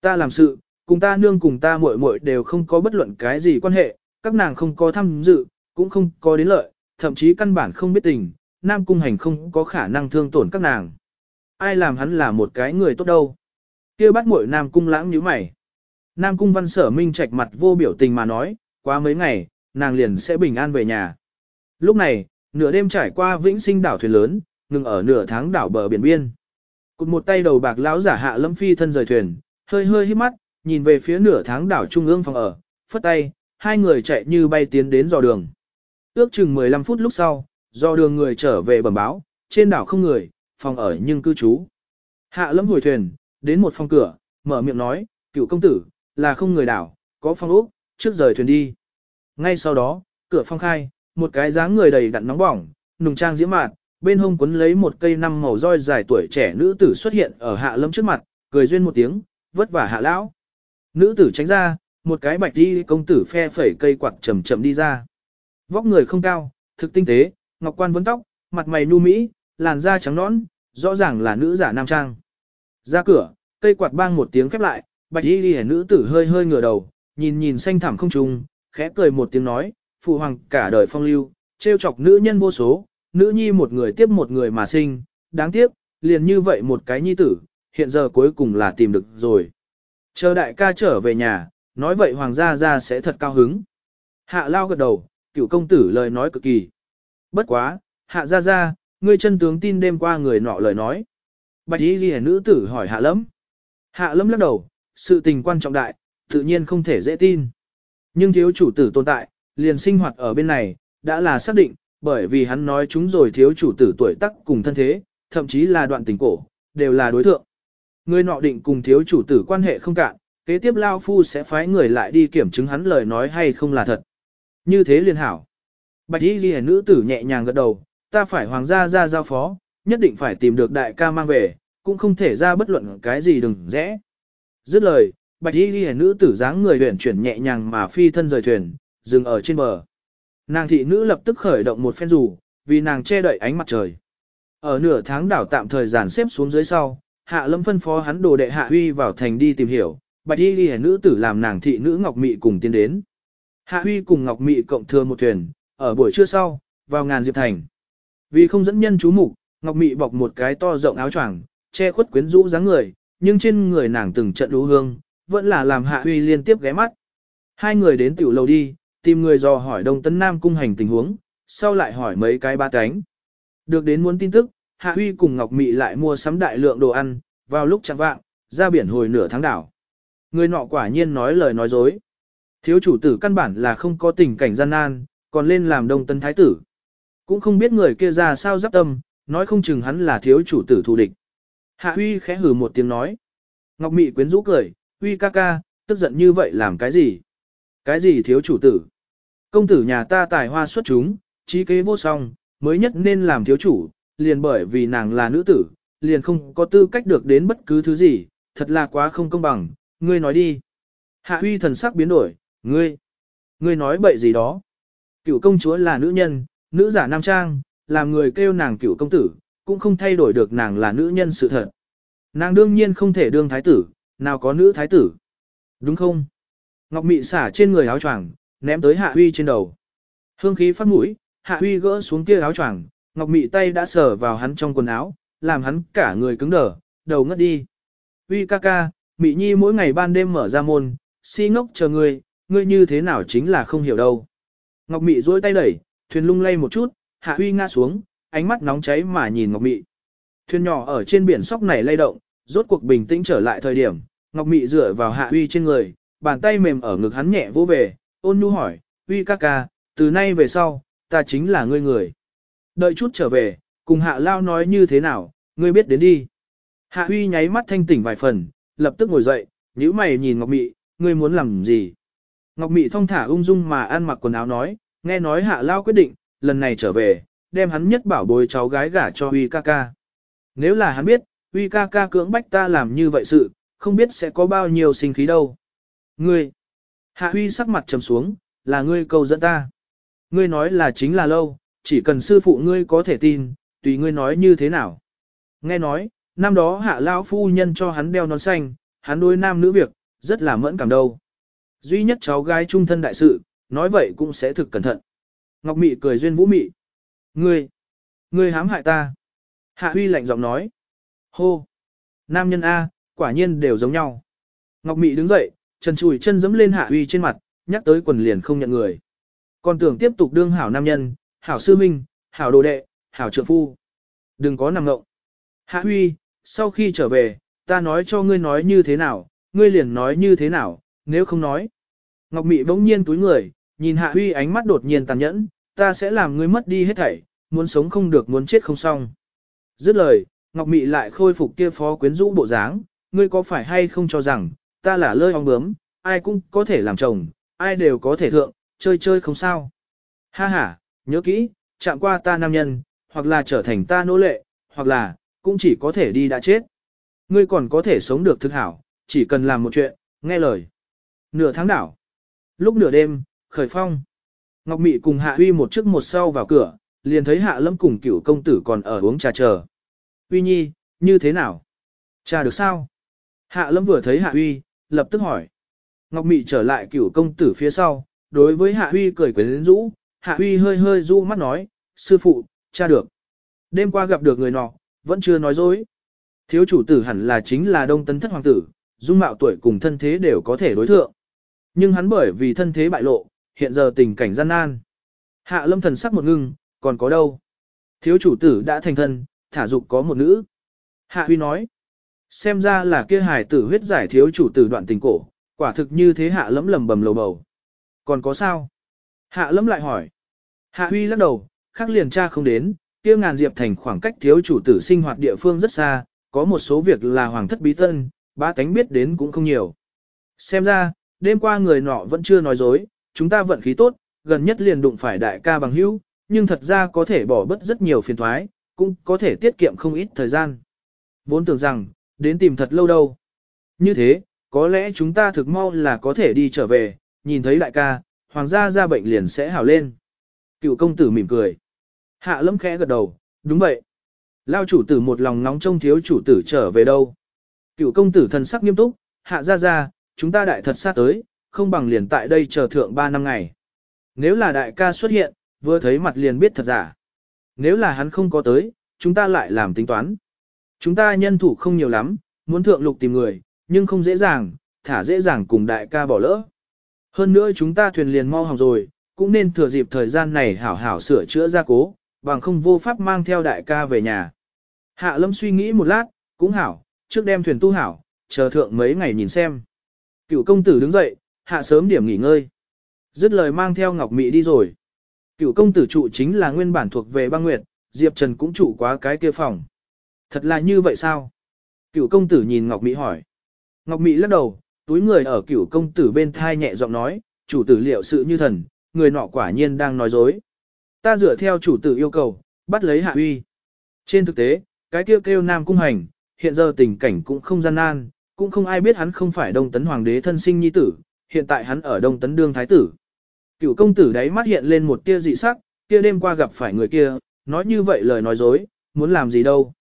Ta làm sự, cùng ta nương cùng ta muội muội đều không có bất luận cái gì quan hệ, các nàng không có tham dự, cũng không có đến lợi, thậm chí căn bản không biết tình, Nam Cung Hành không có khả năng thương tổn các nàng. Ai làm hắn là một cái người tốt đâu. kia bắt muội Nam Cung lãng như mày. Nam Cung văn sở minh trạch mặt vô biểu tình mà nói, quá mấy ngày, nàng liền sẽ bình an về nhà. Lúc này, nửa đêm trải qua vĩnh sinh đảo thuyền lớn, ngừng ở nửa tháng đảo bờ biển biên. Cụt một tay đầu bạc lão giả hạ lâm phi thân rời thuyền, hơi hơi hít mắt, nhìn về phía nửa tháng đảo trung ương phòng ở, phất tay, hai người chạy như bay tiến đến dò đường. Ước chừng 15 phút lúc sau, do đường người trở về bẩm báo, trên đảo không người, phòng ở nhưng cư trú. Hạ lâm hồi thuyền, đến một phòng cửa, mở miệng nói, cựu công tử, là không người đảo, có phòng ốc, trước rời thuyền đi. Ngay sau đó, cửa phong khai, một cái dáng người đầy đặn nóng bỏng, nùng trang diễm mạt, bên hông quấn lấy một cây năm màu roi dài tuổi trẻ nữ tử xuất hiện ở hạ lâm trước mặt, cười duyên một tiếng, vất vả hạ lão. Nữ tử tránh ra, một cái bạch đi công tử phe phẩy cây quạt chậm chậm đi ra. Vóc người không cao, thực tinh tế, ngọc quan vấn tóc, mặt mày nu mỹ, làn da trắng nõn, rõ ràng là nữ giả nam trang. Ra cửa, cây quạt bang một tiếng khép lại, bạch y ghi nữ tử hơi hơi ngửa đầu, nhìn nhìn xanh thẳm không trùng, khẽ cười một tiếng nói, phụ hoàng cả đời phong lưu, trêu chọc nữ nhân vô số, nữ nhi một người tiếp một người mà sinh, đáng tiếc, liền như vậy một cái nhi tử, hiện giờ cuối cùng là tìm được rồi. Chờ đại ca trở về nhà, nói vậy hoàng gia gia sẽ thật cao hứng. Hạ lao gật đầu, cựu công tử lời nói cực kỳ. Bất quá, hạ gia gia, ngươi chân tướng tin đêm qua người nọ lời nói. Bạch y ghi nữ tử hỏi hạ lẫm. Hạ lẫm lắc đầu, sự tình quan trọng đại, tự nhiên không thể dễ tin. Nhưng thiếu chủ tử tồn tại, liền sinh hoạt ở bên này, đã là xác định, bởi vì hắn nói chúng rồi thiếu chủ tử tuổi tác cùng thân thế, thậm chí là đoạn tình cổ, đều là đối tượng. Người nọ định cùng thiếu chủ tử quan hệ không cạn, kế tiếp Lao Phu sẽ phái người lại đi kiểm chứng hắn lời nói hay không là thật. Như thế liền hảo. Bạch y ghi nữ tử nhẹ nhàng gật đầu, ta phải hoàng gia ra giao phó, nhất định phải tìm được đại ca mang về, cũng không thể ra bất luận cái gì đừng rẽ. Dứt lời, bạch y ghi nữ tử dáng người huyển chuyển nhẹ nhàng mà phi thân rời thuyền, dừng ở trên bờ. Nàng thị nữ lập tức khởi động một phen rủ, vì nàng che đậy ánh mặt trời. Ở nửa tháng đảo tạm thời giàn xếp xuống dưới sau, hạ lâm phân phó hắn đồ đệ hạ huy vào thành đi tìm hiểu, bạch y ghi nữ tử làm nàng thị nữ Ngọc Mị cùng tiến đến. Hạ huy cùng Ngọc Mị cộng thừa một thuyền, ở buổi trưa sau, vào ngàn diệp thành. Vì không dẫn nhân chú mục, Ngọc Mị bọc một cái to rộng áo choàng, che khuất quyến rũ dáng người, nhưng trên người nàng từng trận lũ hương, vẫn là làm Hạ Huy liên tiếp ghé mắt. Hai người đến tiểu lầu đi, tìm người dò hỏi Đông Tấn Nam cung hành tình huống, sau lại hỏi mấy cái ba cánh. Được đến muốn tin tức, Hạ Huy cùng Ngọc Mị lại mua sắm đại lượng đồ ăn, vào lúc chẳng vạng, ra biển hồi nửa tháng đảo. Người nọ quả nhiên nói lời nói dối. Thiếu chủ tử căn bản là không có tình cảnh gian nan, còn lên làm đông tân thái tử. Cũng không biết người kia ra sao giáp tâm, nói không chừng hắn là thiếu chủ tử thù địch. Hạ Huy khẽ hừ một tiếng nói. Ngọc Mị quyến rũ cười, Huy ca ca, tức giận như vậy làm cái gì? Cái gì thiếu chủ tử? Công tử nhà ta tài hoa xuất chúng, trí kế vô song, mới nhất nên làm thiếu chủ, liền bởi vì nàng là nữ tử, liền không có tư cách được đến bất cứ thứ gì, thật là quá không công bằng, ngươi nói đi. Hạ huy thần sắc biến đổi, ngươi, ngươi nói bậy gì đó. Cựu công chúa là nữ nhân, nữ giả nam trang, làm người kêu nàng cựu công tử, cũng không thay đổi được nàng là nữ nhân sự thật. Nàng đương nhiên không thể đương thái tử, nào có nữ thái tử. Đúng không? Ngọc mị xả trên người áo choàng, ném tới hạ huy trên đầu. Hương khí phát mũi, hạ huy gỡ xuống kia áo choàng, ngọc mị tay đã sờ vào hắn trong quần áo, làm hắn cả người cứng đờ, đầu ngất đi. Huy ca ca, mị nhi mỗi ngày ban đêm mở ra môn, si ngốc chờ người ngươi như thế nào chính là không hiểu đâu. Ngọc mị duỗi tay đẩy, thuyền lung lay một chút, hạ huy ngã xuống, ánh mắt nóng cháy mà nhìn ngọc mị. Thuyền nhỏ ở trên biển sóc này lay động, rốt cuộc bình tĩnh trở lại thời điểm, ngọc mị dựa vào hạ huy trên người, bàn tay mềm ở ngực hắn nhẹ vỗ về, ôn nhu hỏi, huy ca ca, từ nay về sau, ta chính là ngươi người. Đợi chút trở về, cùng hạ lao nói như thế nào, ngươi biết đến đi. Hạ huy nháy mắt thanh tỉnh vài phần, lập tức ngồi dậy, nhíu mày nhìn Ngọc Mị, ngươi muốn làm gì? Ngọc Mị thong thả ung dung mà ăn mặc quần áo nói, nghe nói hạ lao quyết định, lần này trở về, đem hắn nhất bảo bồi cháu gái gả cho huy ca ca. Nếu là hắn biết, huy ca ca cưỡng bách ta làm như vậy sự, không biết sẽ có bao nhiêu sinh khí đâu. Ngươi, hạ huy sắc mặt trầm xuống, là ngươi cầu dẫn ta. Ngươi nói là chính là lâu, chỉ cần sư phụ ngươi có thể tin, tùy ngươi nói như thế nào. Nghe nói, năm đó hạ lão phu nhân cho hắn đeo nón xanh, hắn đối nam nữ việc, rất là mẫn cảm đâu. Duy nhất cháu gái trung thân đại sự, nói vậy cũng sẽ thực cẩn thận. Ngọc Mị cười duyên vũ mị. Ngươi, ngươi hãm hại ta. Hạ Huy lạnh giọng nói. Hô, nam nhân A, quả nhiên đều giống nhau. Ngọc Mị đứng dậy, chân chùi chân dẫm lên Hạ Huy trên mặt, nhắc tới quần liền không nhận người. Còn tưởng tiếp tục đương hảo nam nhân, hảo sư minh, hảo đồ đệ, hảo trượng phu. Đừng có nằm ngộng. Hạ Huy, sau khi trở về, ta nói cho ngươi nói như thế nào, ngươi liền nói như thế nào, nếu không nói. Ngọc Mị bỗng nhiên túi người, nhìn Hạ Huy ánh mắt đột nhiên tàn nhẫn, ta sẽ làm ngươi mất đi hết thảy, muốn sống không được muốn chết không xong. Dứt lời, Ngọc Mị lại khôi phục kia phó quyến rũ bộ dáng, ngươi có phải hay không cho rằng, ta là lơi ong bướm, ai cũng có thể làm chồng, ai đều có thể thượng, chơi chơi không sao. Ha ha, nhớ kỹ, chạm qua ta nam nhân, hoặc là trở thành ta nô lệ, hoặc là, cũng chỉ có thể đi đã chết. Ngươi còn có thể sống được thực hảo, chỉ cần làm một chuyện, nghe lời. Nửa tháng đảo. Lúc nửa đêm, khởi phong. Ngọc Mị cùng Hạ Huy một trước một sau vào cửa, liền thấy Hạ Lâm cùng cửu công tử còn ở uống trà chờ. Huy Nhi, như thế nào? Trà được sao? Hạ Lâm vừa thấy Hạ Huy, lập tức hỏi. Ngọc Mị trở lại cửu công tử phía sau, đối với Hạ Huy cười quyến rũ, Hạ Huy hơi hơi du mắt nói, sư phụ, cha được. Đêm qua gặp được người nọ, vẫn chưa nói dối. Thiếu chủ tử hẳn là chính là đông tấn thất hoàng tử, dung mạo tuổi cùng thân thế đều có thể đối thượng. Nhưng hắn bởi vì thân thế bại lộ, hiện giờ tình cảnh gian nan. Hạ lâm thần sắc một ngưng, còn có đâu? Thiếu chủ tử đã thành thân, thả dục có một nữ. Hạ huy nói, xem ra là kia hài tử huyết giải thiếu chủ tử đoạn tình cổ, quả thực như thế hạ lấm lầm bầm lầu bầu. Còn có sao? Hạ lâm lại hỏi. Hạ huy lắc đầu, khắc liền cha không đến, kia ngàn diệp thành khoảng cách thiếu chủ tử sinh hoạt địa phương rất xa, có một số việc là hoàng thất bí tân, ba tánh biết đến cũng không nhiều. Xem ra, đêm qua người nọ vẫn chưa nói dối, chúng ta vận khí tốt, gần nhất liền đụng phải đại ca bằng hữu, nhưng thật ra có thể bỏ bớt rất nhiều phiền thoái, cũng có thể tiết kiệm không ít thời gian. Vốn tưởng rằng, đến tìm thật lâu đâu. Như thế, có lẽ chúng ta thực mau là có thể đi trở về, nhìn thấy đại ca, hoàng gia ra bệnh liền sẽ hảo lên. Cựu công tử mỉm cười. Hạ lâm khẽ gật đầu, đúng vậy. Lao chủ tử một lòng nóng trông thiếu chủ tử trở về đâu. Cựu công tử thần sắc nghiêm túc, hạ ra ra, chúng ta đại thật sát tới, không bằng liền tại đây chờ thượng 3 năm ngày. Nếu là đại ca xuất hiện, vừa thấy mặt liền biết thật giả. Nếu là hắn không có tới, chúng ta lại làm tính toán. Chúng ta nhân thủ không nhiều lắm, muốn thượng lục tìm người, nhưng không dễ dàng, thả dễ dàng cùng đại ca bỏ lỡ. Hơn nữa chúng ta thuyền liền mau hỏng rồi, cũng nên thừa dịp thời gian này hảo hảo sửa chữa gia cố, bằng không vô pháp mang theo đại ca về nhà. Hạ lâm suy nghĩ một lát, cũng hảo, trước đem thuyền tu hảo, chờ thượng mấy ngày nhìn xem. Cựu công tử đứng dậy, hạ sớm điểm nghỉ ngơi. Dứt lời mang theo Ngọc Mị đi rồi. Cựu công tử trụ chính là nguyên bản thuộc về băng nguyệt, Diệp Trần cũng trụ quá cái kia phòng. Thật là như vậy sao? Cựu công tử nhìn Ngọc Mị hỏi. Ngọc Mị lắc đầu, túi người ở cựu công tử bên thai nhẹ giọng nói, chủ tử liệu sự như thần, người nọ quả nhiên đang nói dối. Ta dựa theo chủ tử yêu cầu, bắt lấy hạ uy. Trên thực tế, cái kêu kêu nam cung hành, hiện giờ tình cảnh cũng không gian nan, cũng không ai biết hắn không phải đông tấn hoàng đế thân sinh nhi tử, hiện tại hắn ở đông tấn đương thái tử. Cựu công tử đấy mắt hiện lên một tia dị sắc, kia đêm qua gặp phải người kia, nói như vậy lời nói dối, muốn làm gì đâu.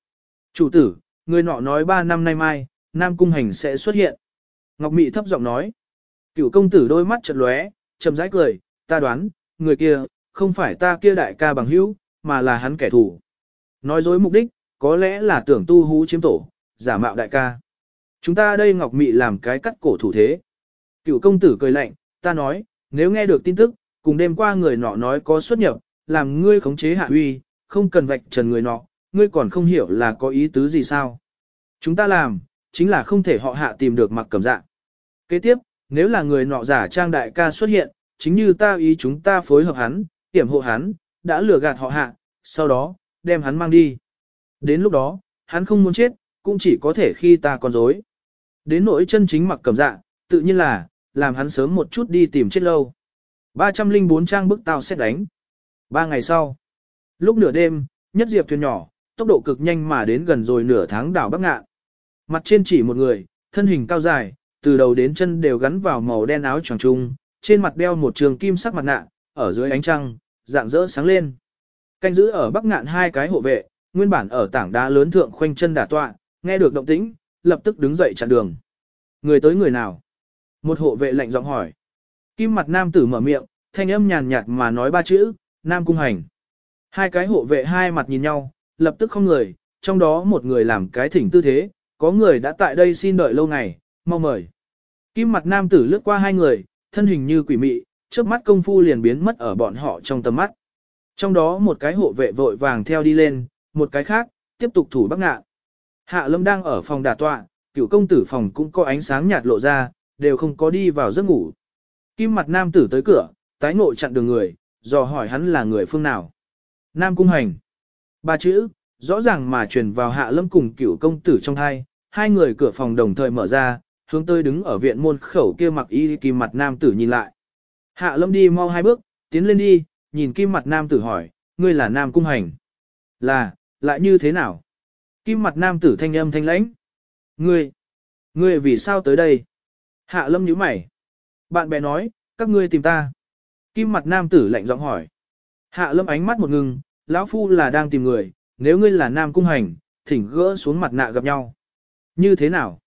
Chủ tử, người nọ nói ba năm nay mai, nam cung hành sẽ xuất hiện. Ngọc Mị thấp giọng nói. Cựu công tử đôi mắt chật lóe, chậm rãi cười, ta đoán, người kia, không phải ta kia đại ca bằng hữu, mà là hắn kẻ thù. Nói dối mục đích, có lẽ là tưởng tu hú chiếm tổ, giả mạo đại ca. Chúng ta đây Ngọc Mị làm cái cắt cổ thủ thế. Cựu công tử cười lạnh, ta nói, nếu nghe được tin tức, cùng đêm qua người nọ nói có xuất nhập, làm ngươi khống chế hạ uy, không cần vạch trần người nọ, ngươi còn không hiểu là có ý tứ gì sao. Chúng ta làm, chính là không thể họ hạ tìm được mặc cầm dạng. Kế tiếp, nếu là người nọ giả trang đại ca xuất hiện, chính như ta ý chúng ta phối hợp hắn, hiểm hộ hắn, đã lừa gạt họ hạ, sau đó, đem hắn mang đi. Đến lúc đó, hắn không muốn chết, cũng chỉ có thể khi ta còn dối. Đến nỗi chân chính mặc cầm dạ, tự nhiên là, làm hắn sớm một chút đi tìm chết lâu. 304 trang bức tao xét đánh. Ba ngày sau, lúc nửa đêm, nhất diệp thuyền nhỏ, tốc độ cực nhanh mà đến gần rồi nửa tháng đảo Bắc Ngạn. Mặt trên chỉ một người, thân hình cao dài, từ đầu đến chân đều gắn vào màu đen áo choàng trung, trên mặt đeo một trường kim sắc mặt nạ, ở dưới ánh trăng, dạng rỡ sáng lên. Canh giữ ở Bắc Ngạn hai cái hộ vệ, nguyên bản ở tảng đá lớn thượng khoanh chân đả tọa, nghe được động tĩnh, lập tức đứng dậy chặn đường. Người tới người nào? Một hộ vệ lạnh giọng hỏi. Kim mặt nam tử mở miệng, thanh âm nhàn nhạt mà nói ba chữ, nam cung hành. Hai cái hộ vệ hai mặt nhìn nhau, lập tức không người, trong đó một người làm cái thỉnh tư thế, có người đã tại đây xin đợi lâu ngày, mau mời. Kim mặt nam tử lướt qua hai người, thân hình như quỷ mị, trước mắt công phu liền biến mất ở bọn họ trong tầm mắt. Trong đó một cái hộ vệ vội vàng theo đi lên, một cái khác, tiếp tục thủ bắc ngạ. Hạ lâm đang ở phòng đà tọa, cựu công tử phòng cũng có ánh sáng nhạt lộ ra, đều không có đi vào giấc ngủ. Kim mặt nam tử tới cửa, tái ngộ chặn đường người, dò hỏi hắn là người phương nào. Nam cung hành. Ba chữ, rõ ràng mà truyền vào hạ lâm cùng cựu công tử trong hai, hai người cửa phòng đồng thời mở ra, hướng tới đứng ở viện môn khẩu kia mặc y kim mặt nam tử nhìn lại. Hạ lâm đi mau hai bước, tiến lên đi, nhìn kim mặt nam tử hỏi, ngươi là nam cung hành. Là, lại như thế nào? Kim mặt nam tử thanh âm thanh lãnh. Ngươi, ngươi vì sao tới đây? Hạ lâm nhíu mày. Bạn bè nói, các ngươi tìm ta. Kim mặt nam tử lạnh giọng hỏi. Hạ lâm ánh mắt một ngừng, lão phu là đang tìm người, nếu ngươi là nam cung hành, thỉnh gỡ xuống mặt nạ gặp nhau. Như thế nào?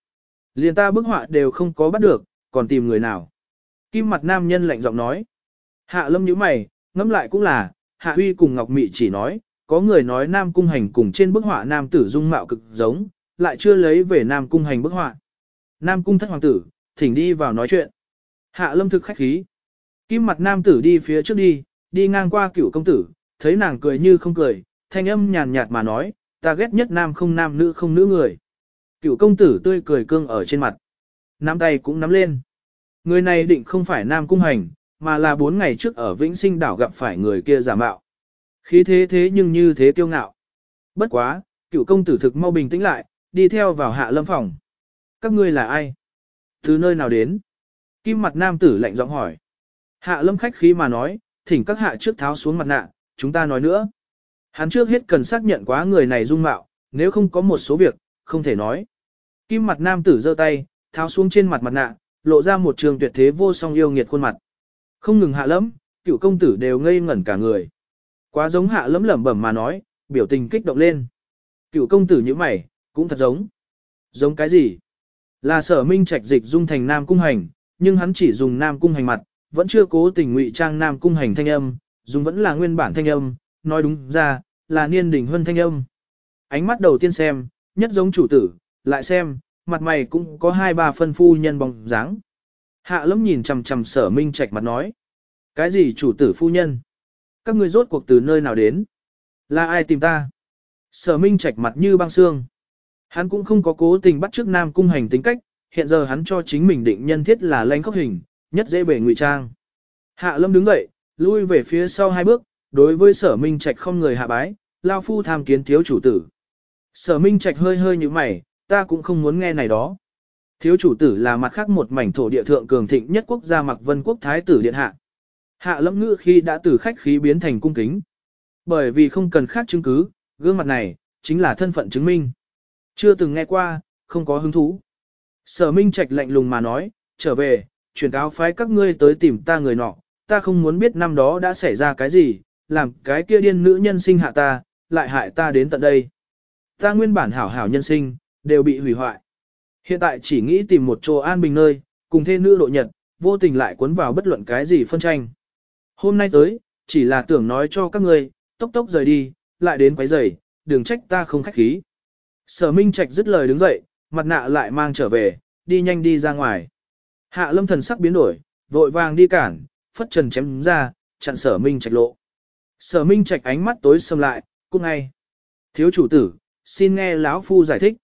Liền ta bức họa đều không có bắt được, còn tìm người nào? Kim mặt nam nhân lạnh giọng nói. Hạ lâm nhíu mày, ngẫm lại cũng là, Hạ Huy cùng Ngọc Mị chỉ nói, có người nói Nam Cung Hành cùng trên bức họa Nam tử dung mạo cực giống, lại chưa lấy về Nam Cung Hành bức họa. Nam Cung thất hoàng tử, thỉnh đi vào nói chuyện. Hạ lâm thực khách khí. Kim mặt Nam tử đi phía trước đi, đi ngang qua cửu công tử, thấy nàng cười như không cười, thanh âm nhàn nhạt mà nói, ta ghét nhất nam không nam nữ không nữ người. Cửu công tử tươi cười cương ở trên mặt. Nắm tay cũng nắm lên. Người này định không phải nam cung hành, mà là bốn ngày trước ở Vĩnh Sinh đảo gặp phải người kia giả mạo. Khí thế thế nhưng như thế kiêu ngạo. Bất quá, cựu công tử thực mau bình tĩnh lại, đi theo vào hạ lâm phòng. Các ngươi là ai? Từ nơi nào đến? Kim mặt nam tử lạnh giọng hỏi. Hạ lâm khách khí mà nói, thỉnh các hạ trước tháo xuống mặt nạ, chúng ta nói nữa. Hắn trước hết cần xác nhận quá người này dung mạo, nếu không có một số việc, không thể nói. Kim mặt nam tử giơ tay, tháo xuống trên mặt mặt nạ, lộ ra một trường tuyệt thế vô song yêu nghiệt khuôn mặt. Không ngừng hạ lẫm, cựu công tử đều ngây ngẩn cả người. Quá giống hạ lấm lẩm bẩm mà nói, biểu tình kích động lên. Cựu công tử như mày, cũng thật giống. Giống cái gì? Là sở minh trạch dịch dung thành nam cung hành, nhưng hắn chỉ dùng nam cung hành mặt, vẫn chưa cố tình ngụy trang nam cung hành thanh âm, dùng vẫn là nguyên bản thanh âm, nói đúng ra, là niên đỉnh huân thanh âm. Ánh mắt đầu tiên xem, nhất giống chủ tử, lại xem, mặt mày cũng có hai ba phân phu nhân bóng dáng. Hạ lâm nhìn chằm chằm sở minh trạch mặt nói. Cái gì chủ tử phu nhân? Các ngươi rốt cuộc từ nơi nào đến? Là ai tìm ta? Sở minh trạch mặt như băng xương. Hắn cũng không có cố tình bắt trước nam cung hành tính cách, hiện giờ hắn cho chính mình định nhân thiết là lãnh khốc hình, nhất dễ bề ngụy trang. Hạ lâm đứng dậy, lui về phía sau hai bước, đối với sở minh trạch không người hạ bái, lao phu tham kiến thiếu chủ tử. Sở minh trạch hơi hơi như mày, ta cũng không muốn nghe này đó. Thiếu chủ tử là mặt khác một mảnh thổ địa thượng cường thịnh nhất quốc gia mặc vân quốc thái tử điện hạ. Hạ lâm ngữ khi đã từ khách khí biến thành cung kính. Bởi vì không cần khác chứng cứ, gương mặt này, chính là thân phận chứng minh. Chưa từng nghe qua, không có hứng thú. Sở Minh Trạch lạnh lùng mà nói, trở về, chuyển cáo phái các ngươi tới tìm ta người nọ, ta không muốn biết năm đó đã xảy ra cái gì, làm cái kia điên nữ nhân sinh hạ ta, lại hại ta đến tận đây. Ta nguyên bản hảo hảo nhân sinh, đều bị hủy hoại. Hiện tại chỉ nghĩ tìm một chỗ an bình nơi, cùng thê nữ độ nhật, vô tình lại cuốn vào bất luận cái gì phân tranh. Hôm nay tới, chỉ là tưởng nói cho các ngươi, tốc tốc rời đi, lại đến quấy rầy, đừng trách ta không khách khí. Sở Minh Trạch dứt lời đứng dậy, mặt nạ lại mang trở về, đi nhanh đi ra ngoài. Hạ lâm thần sắc biến đổi, vội vàng đi cản, phất trần chém ra, chặn sở Minh Trạch lộ. Sở Minh Trạch ánh mắt tối sầm lại, cung ngay. Thiếu chủ tử, xin nghe lão phu giải thích.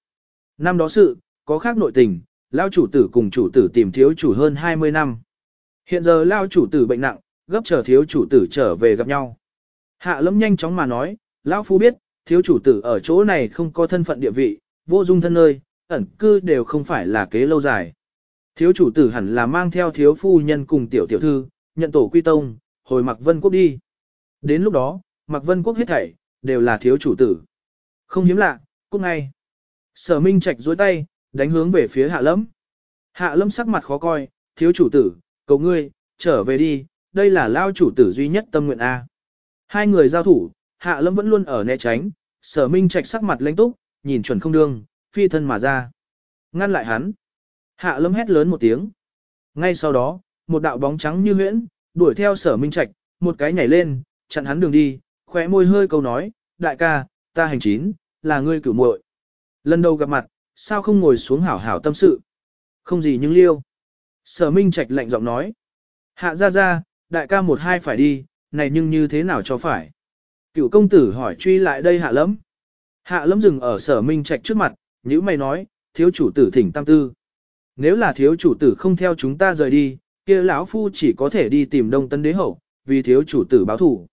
Năm đó sự, có khác nội tình, lão chủ tử cùng chủ tử tìm thiếu chủ hơn 20 năm. Hiện giờ lao chủ tử bệnh nặng, gấp chờ thiếu chủ tử trở về gặp nhau. Hạ lâm nhanh chóng mà nói, lão phu biết, thiếu chủ tử ở chỗ này không có thân phận địa vị, vô dung thân nơi, ẩn cư đều không phải là kế lâu dài. Thiếu chủ tử hẳn là mang theo thiếu phu nhân cùng tiểu tiểu thư, nhận tổ quy tông, hồi mặc vân quốc đi. Đến lúc đó, mặc vân quốc hết thảy, đều là thiếu chủ tử. Không hiếm lạ, cút ngay. Sở Minh Trạch dối tay, đánh hướng về phía hạ lâm. Hạ lâm sắc mặt khó coi, thiếu chủ tử, cầu ngươi, trở về đi, đây là lao chủ tử duy nhất tâm nguyện A. Hai người giao thủ, hạ lâm vẫn luôn ở né tránh, sở minh trạch sắc mặt lãnh túc, nhìn chuẩn không đương, phi thân mà ra. Ngăn lại hắn. Hạ lâm hét lớn một tiếng. Ngay sau đó, một đạo bóng trắng như huyễn, đuổi theo sở minh trạch, một cái nhảy lên, chặn hắn đường đi, khóe môi hơi câu nói, đại ca, ta hành chín, là ngươi cửu muội. Lần đầu gặp mặt, sao không ngồi xuống hảo hảo tâm sự? Không gì nhưng liêu. Sở minh trạch lạnh giọng nói. Hạ ra ra, đại ca một hai phải đi, này nhưng như thế nào cho phải? Cựu công tử hỏi truy lại đây hạ lẫm. Hạ lẫm dừng ở sở minh trạch trước mặt, nhữ mày nói, thiếu chủ tử thỉnh tam tư. Nếu là thiếu chủ tử không theo chúng ta rời đi, kia lão phu chỉ có thể đi tìm đông tân đế hậu, vì thiếu chủ tử báo thủ.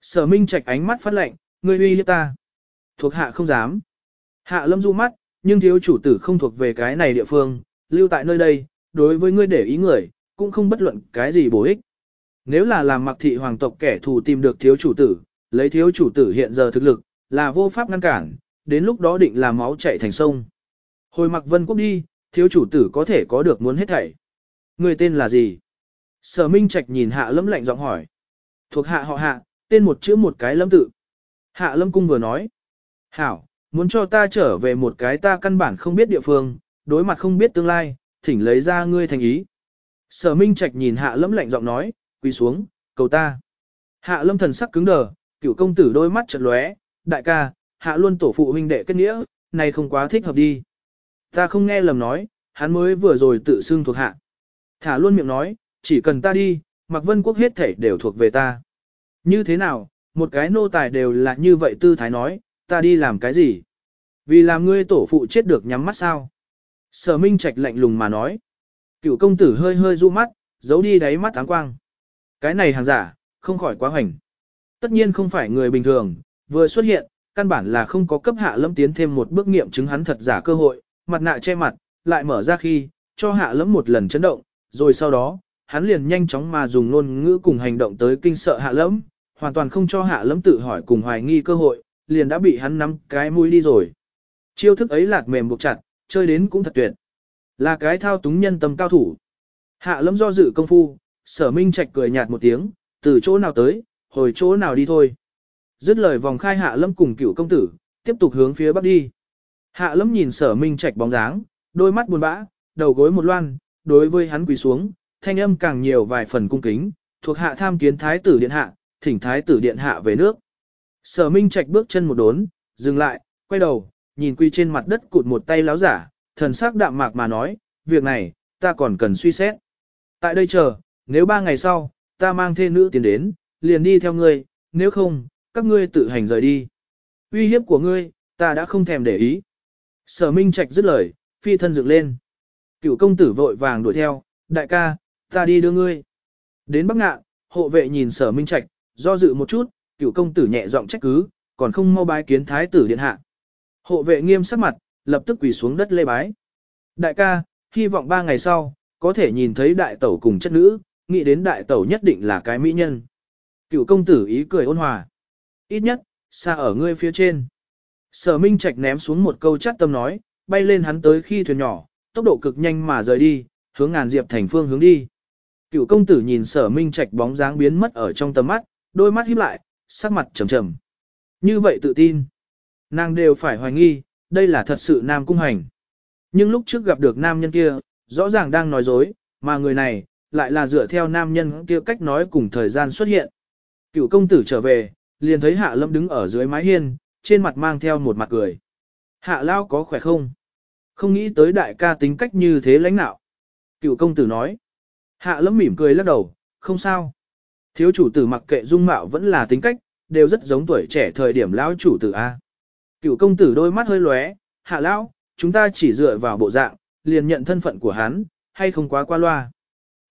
Sở minh trạch ánh mắt phát lệnh, ngươi uy hiếp ta. Thuộc hạ không dám. Hạ lâm du mắt, nhưng thiếu chủ tử không thuộc về cái này địa phương, lưu tại nơi đây, đối với ngươi để ý người, cũng không bất luận cái gì bổ ích. Nếu là làm mặc thị hoàng tộc kẻ thù tìm được thiếu chủ tử, lấy thiếu chủ tử hiện giờ thực lực, là vô pháp ngăn cản, đến lúc đó định là máu chạy thành sông. Hồi mặc vân quốc đi, thiếu chủ tử có thể có được muốn hết thảy. Người tên là gì? Sở Minh Trạch nhìn hạ lâm lạnh giọng hỏi. Thuộc hạ họ hạ, tên một chữ một cái lâm tự. Hạ lâm cung vừa nói. Hảo, muốn cho ta trở về một cái ta căn bản không biết địa phương, đối mặt không biết tương lai, thỉnh lấy ra ngươi thành ý. Sở Minh Trạch nhìn hạ lâm lạnh giọng nói, quỳ xuống, cầu ta. Hạ lâm thần sắc cứng đờ, cựu công tử đôi mắt chợt lóe, đại ca, hạ luôn tổ phụ huynh đệ kết nghĩa, này không quá thích hợp đi. Ta không nghe lầm nói, hắn mới vừa rồi tự xưng thuộc hạ. Thả luôn miệng nói, chỉ cần ta đi, mặc vân quốc hết thể đều thuộc về ta. Như thế nào, một cái nô tài đều là như vậy tư thái nói, ta đi làm cái gì? Vì làm ngươi tổ phụ chết được nhắm mắt sao? Sở Minh Trạch lạnh lùng mà nói. Cựu công tử hơi hơi du mắt, giấu đi đáy mắt áng quang. Cái này hàng giả, không khỏi quá hoành. Tất nhiên không phải người bình thường, vừa xuất hiện, căn bản là không có cấp hạ lâm tiến thêm một bước nghiệm chứng hắn thật giả cơ hội, mặt nạ che mặt, lại mở ra khi, cho hạ lâm một lần chấn động, rồi sau đó, hắn liền nhanh chóng mà dùng ngôn ngữ cùng hành động tới kinh sợ hạ lâm, hoàn toàn không cho hạ lâm tự hỏi cùng hoài nghi cơ hội, liền đã bị hắn nắm cái mũi đi rồi. Chiêu thức ấy lạc mềm buộc chặt, chơi đến cũng thật tuyệt. Là cái thao túng nhân tâm cao thủ. Hạ lâm do dự công phu, sở minh trạch cười nhạt một tiếng, từ chỗ nào tới, hồi chỗ nào đi thôi. Dứt lời vòng khai hạ lâm cùng cựu công tử, tiếp tục hướng phía bắc đi. Hạ lâm nhìn sở minh trạch bóng dáng, đôi mắt buồn bã, đầu gối một loan, đối với hắn quỳ xuống, thanh âm càng nhiều vài phần cung kính, thuộc hạ tham kiến thái tử điện hạ, thỉnh thái tử điện hạ về nước. Sở minh trạch bước chân một đốn, dừng lại, quay đầu, nhìn quy trên mặt đất cụt một tay láo giả, thần sắc đạm mạc mà nói, việc này, ta còn cần suy xét. Tại đây chờ, nếu ba ngày sau, ta mang thê nữ tiến đến, liền đi theo ngươi, nếu không, các ngươi tự hành rời đi. Uy hiếp của ngươi, ta đã không thèm để ý. Sở Minh Trạch dứt lời, phi thân dựng lên. Cựu công tử vội vàng đuổi theo, đại ca, ta đi đưa ngươi. Đến Bắc Ngạn, hộ vệ nhìn sở Minh Trạch, do dự một chút, cựu công tử nhẹ giọng trách cứ, còn không mau bái kiến thái tử điện hạ. Hộ vệ nghiêm sắc mặt, lập tức quỳ xuống đất lê bái. Đại ca, hy vọng ba ngày sau, có thể nhìn thấy đại tẩu cùng chất nữ, nghĩ đến đại tẩu nhất định là cái mỹ nhân. Cựu công tử ý cười ôn hòa. Ít nhất, xa ở ngươi phía trên. Sở Minh Trạch ném xuống một câu chắc tâm nói, bay lên hắn tới khi thuyền nhỏ, tốc độ cực nhanh mà rời đi, hướng ngàn diệp thành phương hướng đi. Cựu công tử nhìn sở Minh Trạch bóng dáng biến mất ở trong tầm mắt, đôi mắt híp lại, sắc mặt trầm trầm. Như vậy tự tin. Nàng đều phải hoài nghi, đây là thật sự nam cung hành. Nhưng lúc trước gặp được nam nhân kia, rõ ràng đang nói dối, mà người này, lại là dựa theo nam nhân kia cách nói cùng thời gian xuất hiện. Cựu công tử trở về, liền thấy hạ lâm đứng ở dưới mái hiên, trên mặt mang theo một mặt cười. Hạ lao có khỏe không? Không nghĩ tới đại ca tính cách như thế lãnh nạo. Cựu công tử nói. Hạ lâm mỉm cười lắc đầu, không sao. Thiếu chủ tử mặc kệ dung mạo vẫn là tính cách, đều rất giống tuổi trẻ thời điểm lão chủ tử A. Cựu công tử đôi mắt hơi lóe, hạ lão, chúng ta chỉ dựa vào bộ dạng, liền nhận thân phận của hắn, hay không quá qua loa.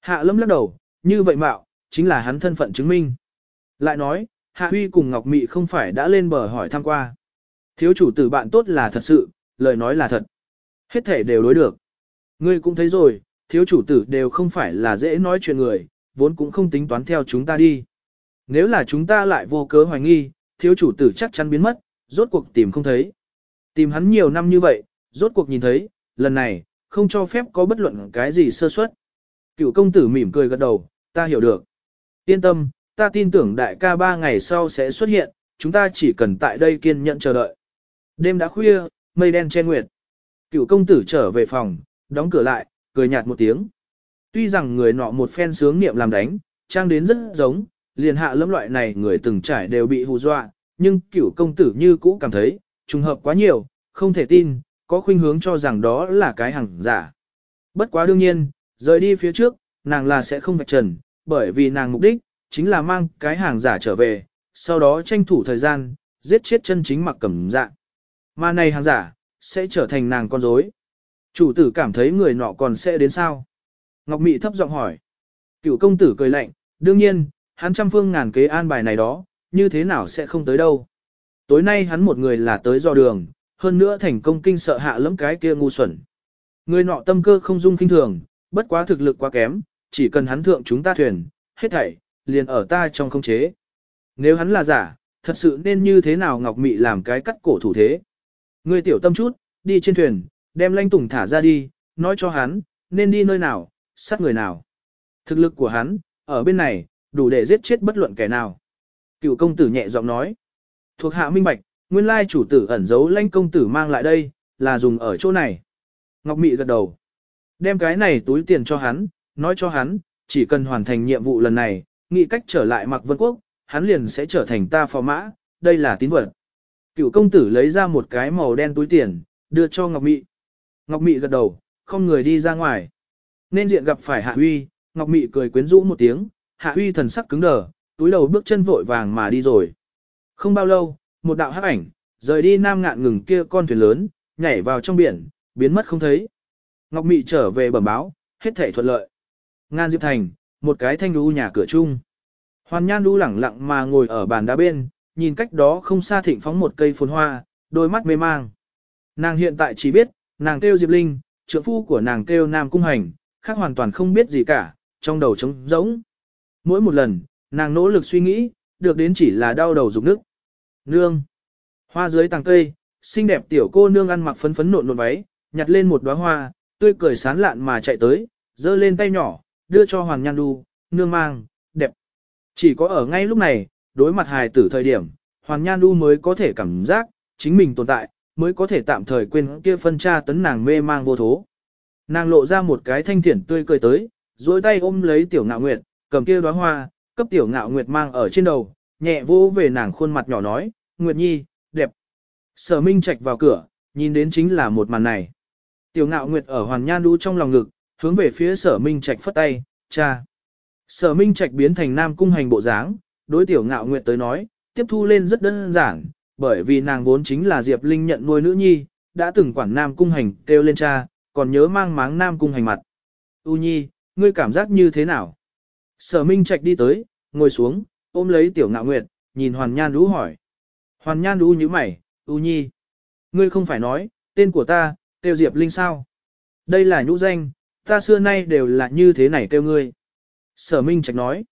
Hạ lâm lắc đầu, như vậy mạo, chính là hắn thân phận chứng minh. Lại nói, Hạ Huy cùng Ngọc Mị không phải đã lên bờ hỏi thăm qua. Thiếu chủ tử bạn tốt là thật sự, lời nói là thật. Hết thể đều đối được. Ngươi cũng thấy rồi, thiếu chủ tử đều không phải là dễ nói chuyện người, vốn cũng không tính toán theo chúng ta đi. Nếu là chúng ta lại vô cớ hoài nghi, thiếu chủ tử chắc chắn biến mất, rốt cuộc tìm không thấy. Tìm hắn nhiều năm như vậy, rốt cuộc nhìn thấy, lần này, không cho phép có bất luận cái gì sơ suất. Cựu công tử mỉm cười gật đầu, ta hiểu được. Yên tâm, ta tin tưởng đại ca ba ngày sau sẽ xuất hiện, chúng ta chỉ cần tại đây kiên nhẫn chờ đợi. Đêm đã khuya, mây đen che nguyệt. Cựu công tử trở về phòng, đóng cửa lại, cười nhạt một tiếng. Tuy rằng người nọ một phen sướng niệm làm đánh, trang đến rất giống, liền hạ lâm loại này người từng trải đều bị hù dọa, nhưng cựu công tử như cũ cảm thấy, trùng hợp quá nhiều, không thể tin, có khuynh hướng cho rằng đó là cái hàng giả. Bất quá đương nhiên, rời đi phía trước, nàng là sẽ không vạch trần, bởi vì nàng mục đích, chính là mang cái hàng giả trở về, sau đó tranh thủ thời gian, giết chết chân chính mặc cẩm dạ. Mà này hàng giả, sẽ trở thành nàng con rối. Chủ tử cảm thấy người nọ còn sẽ đến sao? Ngọc Mị thấp giọng hỏi. Cựu công tử cười lạnh, đương nhiên, hắn trăm phương ngàn kế an bài này đó, như thế nào sẽ không tới đâu. Tối nay hắn một người là tới do đường, hơn nữa thành công kinh sợ hạ lẫm cái kia ngu xuẩn. Người nọ tâm cơ không dung kinh thường, bất quá thực lực quá kém, chỉ cần hắn thượng chúng ta thuyền, hết thảy, liền ở ta trong không chế. Nếu hắn là giả, thật sự nên như thế nào Ngọc Mị làm cái cắt cổ thủ thế. Ngươi tiểu tâm chút, đi trên thuyền, đem lanh tùng thả ra đi, nói cho hắn, nên đi nơi nào, sát người nào. Thực lực của hắn, ở bên này, đủ để giết chết bất luận kẻ nào. Cựu công tử nhẹ giọng nói. Thuộc hạ minh bạch, nguyên lai chủ tử ẩn giấu lanh công tử mang lại đây, là dùng ở chỗ này. Ngọc Mị gật đầu. Đem cái này túi tiền cho hắn, nói cho hắn, chỉ cần hoàn thành nhiệm vụ lần này, nghĩ cách trở lại mặc vân quốc, hắn liền sẽ trở thành ta phò mã, đây là tín vật. Cựu công tử lấy ra một cái màu đen túi tiền, đưa cho Ngọc Mị. Ngọc Mị gật đầu, không người đi ra ngoài. Nên diện gặp phải Hạ Huy, Ngọc Mị cười quyến rũ một tiếng, Hạ Huy thần sắc cứng đờ, túi đầu bước chân vội vàng mà đi rồi. Không bao lâu, một đạo hắc ảnh, rời đi nam ngạn ngừng kia con thuyền lớn, nhảy vào trong biển, biến mất không thấy. Ngọc Mị trở về bẩm báo, hết thể thuận lợi. Ngan Diệp Thành, một cái thanh đu nhà cửa chung. Hoàn Nhan đu lẳng lặng mà ngồi ở bàn đá bên, nhìn cách đó không xa thịnh phóng một cây phồn hoa, đôi mắt mê mang. Nàng hiện tại chỉ biết, nàng kêu Diệp Linh, trưởng phu của nàng kêu Nam Cung Hành, khác hoàn toàn không biết gì cả, trong đầu trống rỗng. Mỗi một lần, nàng nỗ lực suy nghĩ, được đến chỉ là đau đầu rụng nước. Nương. Hoa dưới tàng cây, xinh đẹp tiểu cô nương ăn mặc phấn phấn nộn nộn váy, nhặt lên một đóa hoa, tươi cười sán lạn mà chạy tới, giơ lên tay nhỏ, đưa cho Hoàng Nhan Đu, nương mang, đẹp. Chỉ có ở ngay lúc này, đối mặt hài tử thời điểm, Hoàng Nhan Đu mới có thể cảm giác, chính mình tồn tại, mới có thể tạm thời quên kia phân tra tấn nàng mê mang vô thố. Nàng lộ ra một cái thanh thiển tươi cười tới, duỗi tay ôm lấy tiểu ngạo nguyệt, cầm kia đóa hoa, cấp tiểu ngạo nguyệt mang ở trên đầu, nhẹ vô về nàng khuôn mặt nhỏ nói, Nguyệt Nhi, đẹp. Sở Minh Trạch vào cửa, nhìn đến chính là một màn này. Tiểu ngạo nguyệt ở hoàn nhan đu trong lòng ngực, hướng về phía sở Minh Trạch phất tay, cha. Sở Minh Trạch biến thành nam cung hành bộ dáng, đối tiểu ngạo nguyệt tới nói, tiếp thu lên rất đơn giản, bởi vì nàng vốn chính là Diệp Linh nhận nuôi nữ nhi, đã từng quản nam cung hành kêu lên cha, còn nhớ mang máng nam cung hành mặt. U nhi, ngươi cảm giác như thế nào? Sở Minh Trạch đi tới, ngồi xuống, ôm lấy tiểu ngạo nguyệt, nhìn Hoàn Nhan đu hỏi. Hoàn Nhan đu như mày, U nhi. Ngươi không phải nói, tên của ta, kêu Diệp Linh sao? Đây là nhũ danh, ta xưa nay đều là như thế này kêu ngươi. Sở Minh Trạch nói.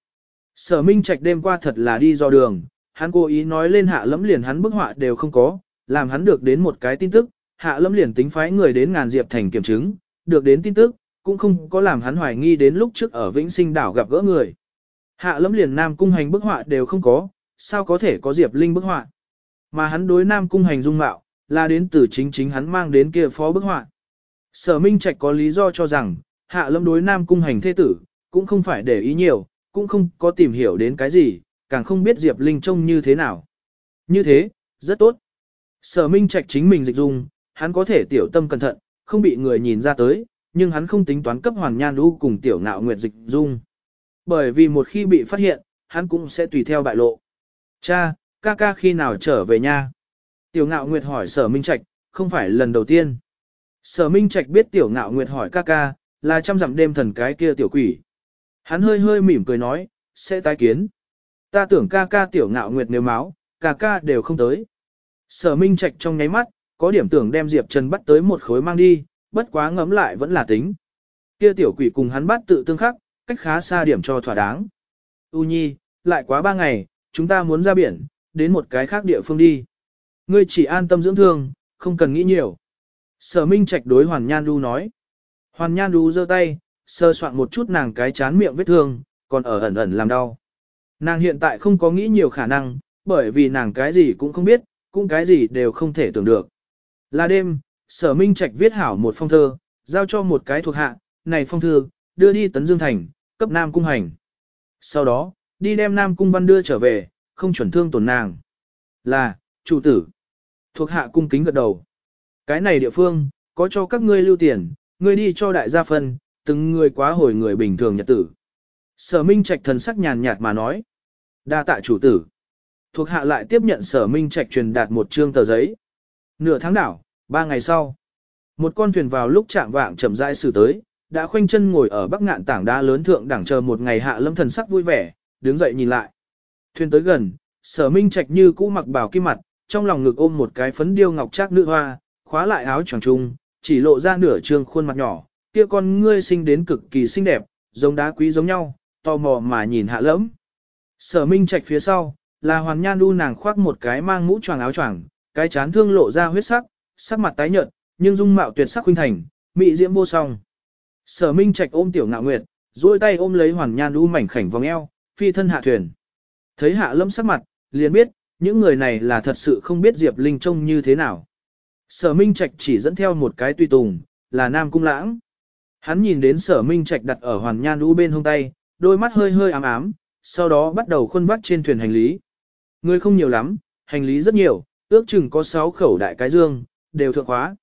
Sở Minh Trạch đêm qua thật là đi do đường, hắn cố ý nói lên hạ lẫm liền hắn bức họa đều không có, làm hắn được đến một cái tin tức, hạ lẫm liền tính phái người đến ngàn diệp thành kiểm chứng, được đến tin tức, cũng không có làm hắn hoài nghi đến lúc trước ở Vĩnh Sinh đảo gặp gỡ người. Hạ lẫm liền Nam Cung Hành bức họa đều không có, sao có thể có Diệp Linh bức họa. Mà hắn đối Nam Cung Hành dung mạo, là đến từ chính chính hắn mang đến kia phó bức họa. Sở Minh Trạch có lý do cho rằng, hạ lâm đối Nam Cung Hành thế tử, cũng không phải để ý nhiều, cũng không có tìm hiểu đến cái gì, càng không biết Diệp Linh trông như thế nào. Như thế, rất tốt. Sở Minh Trạch chính mình dịch dung, hắn có thể tiểu tâm cẩn thận, không bị người nhìn ra tới, nhưng hắn không tính toán cấp hoàn nhan lũ cùng tiểu ngạo nguyệt dịch dung. Bởi vì một khi bị phát hiện, hắn cũng sẽ tùy theo bại lộ. Cha, ca ca khi nào trở về nha? Tiểu ngạo nguyệt hỏi sở minh trạch, không phải lần đầu tiên. Sở minh trạch biết tiểu ngạo nguyệt hỏi ca ca, là trăm dặm đêm thần cái kia tiểu quỷ. Hắn hơi hơi mỉm cười nói, sẽ tái kiến. Ta tưởng ca ca tiểu ngạo nguyệt nếu máu, ca ca đều không tới. Sở minh trạch trong nháy mắt, có điểm tưởng đem Diệp Trần bắt tới một khối mang đi, bất quá ngấm lại vẫn là tính. Kia tiểu quỷ cùng hắn bắt tự tương khắc, cách khá xa điểm cho thỏa đáng. U nhi, lại quá ba ngày, chúng ta muốn ra biển, đến một cái khác địa phương đi. Ngươi chỉ an tâm dưỡng thương, không cần nghĩ nhiều. Sở Minh Trạch đối Hoàn Nhan Du nói. Hoàn Nhan Du giơ tay, sơ soạn một chút nàng cái chán miệng vết thương, còn ở ẩn ẩn làm đau. Nàng hiện tại không có nghĩ nhiều khả năng, bởi vì nàng cái gì cũng không biết, cũng cái gì đều không thể tưởng được. Là đêm, sở Minh Trạch viết hảo một phong thơ, giao cho một cái thuộc hạ, này phong thư, đưa đi Tấn Dương Thành, cấp Nam Cung hành. Sau đó, đi đem Nam Cung Văn đưa trở về, không chuẩn thương tổn nàng. Là, chủ tử. Thuộc hạ cung kính gật đầu. Cái này địa phương, có cho các ngươi lưu tiền, ngươi đi cho đại gia phân, từng người quá hồi người bình thường nhật tử. Sở Minh Trạch thần sắc nhàn nhạt mà nói. Đa tạ chủ tử. Thuộc hạ lại tiếp nhận sở Minh Trạch truyền đạt một trương tờ giấy. Nửa tháng đảo, ba ngày sau. Một con thuyền vào lúc chạm vạng chậm rãi xử tới, đã khoanh chân ngồi ở bắc ngạn tảng đá lớn thượng đẳng chờ một ngày hạ lâm thần sắc vui vẻ, đứng dậy nhìn lại. Thuyền tới gần, sở Minh Trạch như cũ mặc bảo kim mặt, trong lòng ngực ôm một cái phấn điêu ngọc trác nữ hoa, khóa lại áo choàng trung, chỉ lộ ra nửa trương khuôn mặt nhỏ, kia con ngươi sinh đến cực kỳ xinh đẹp, giống đá quý giống nhau, tò mò mà nhìn hạ lẫm. Sở Minh Trạch phía sau, là Hoàn Nhan Du nàng khoác một cái mang mũ choàng áo choàng, cái chán thương lộ ra huyết sắc, sắc mặt tái nhợt, nhưng dung mạo tuyệt sắc huynh thành, mỹ diễm vô song. Sở Minh Trạch ôm Tiểu Ngạo Nguyệt, duỗi tay ôm lấy Hoàn Nhan Du mảnh khảnh vòng eo, phi thân hạ thuyền. Thấy Hạ Lâm sắc mặt, liền biết, những người này là thật sự không biết Diệp Linh trông như thế nào. Sở Minh Trạch chỉ dẫn theo một cái tùy tùng, là Nam Cung Lãng. Hắn nhìn đến Sở Minh Trạch đặt ở Hoàn Nhan Lũ bên hông tay, đôi mắt hơi hơi ám ám, sau đó bắt đầu khuân vắt trên thuyền hành lý. Người không nhiều lắm, hành lý rất nhiều, ước chừng có 6 khẩu đại cái dương, đều thượng khóa.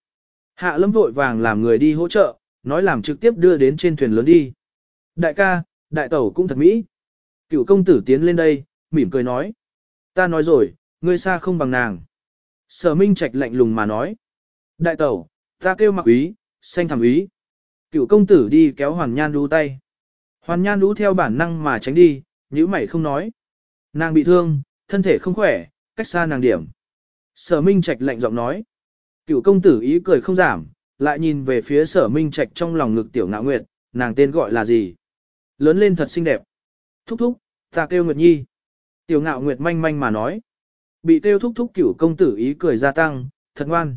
Hạ lâm vội vàng làm người đi hỗ trợ, nói làm trực tiếp đưa đến trên thuyền lớn đi. Đại ca, đại tẩu cũng thật mỹ. Cựu công tử tiến lên đây, mỉm cười nói. Ta nói rồi, ngươi xa không bằng nàng. Sở Minh Trạch lạnh lùng mà nói. Đại tẩu, ta kêu mặc ý, xanh thảm ý. Cựu công tử đi kéo Hoàn Nhan đu tay. Hoàn Nhan đu theo bản năng mà tránh đi, nhữ mày không nói. Nàng bị thương, thân thể không khỏe, cách xa nàng điểm. Sở Minh Trạch lạnh giọng nói. Cựu công tử ý cười không giảm, lại nhìn về phía sở Minh Trạch trong lòng ngực tiểu ngạo nguyệt, nàng tên gọi là gì? Lớn lên thật xinh đẹp. Thúc thúc, ta kêu Nguyệt Nhi. Tiểu ngạo Nguyệt manh manh mà nói. Bị tiêu thúc thúc cửu công tử ý cười gia tăng, thật ngoan.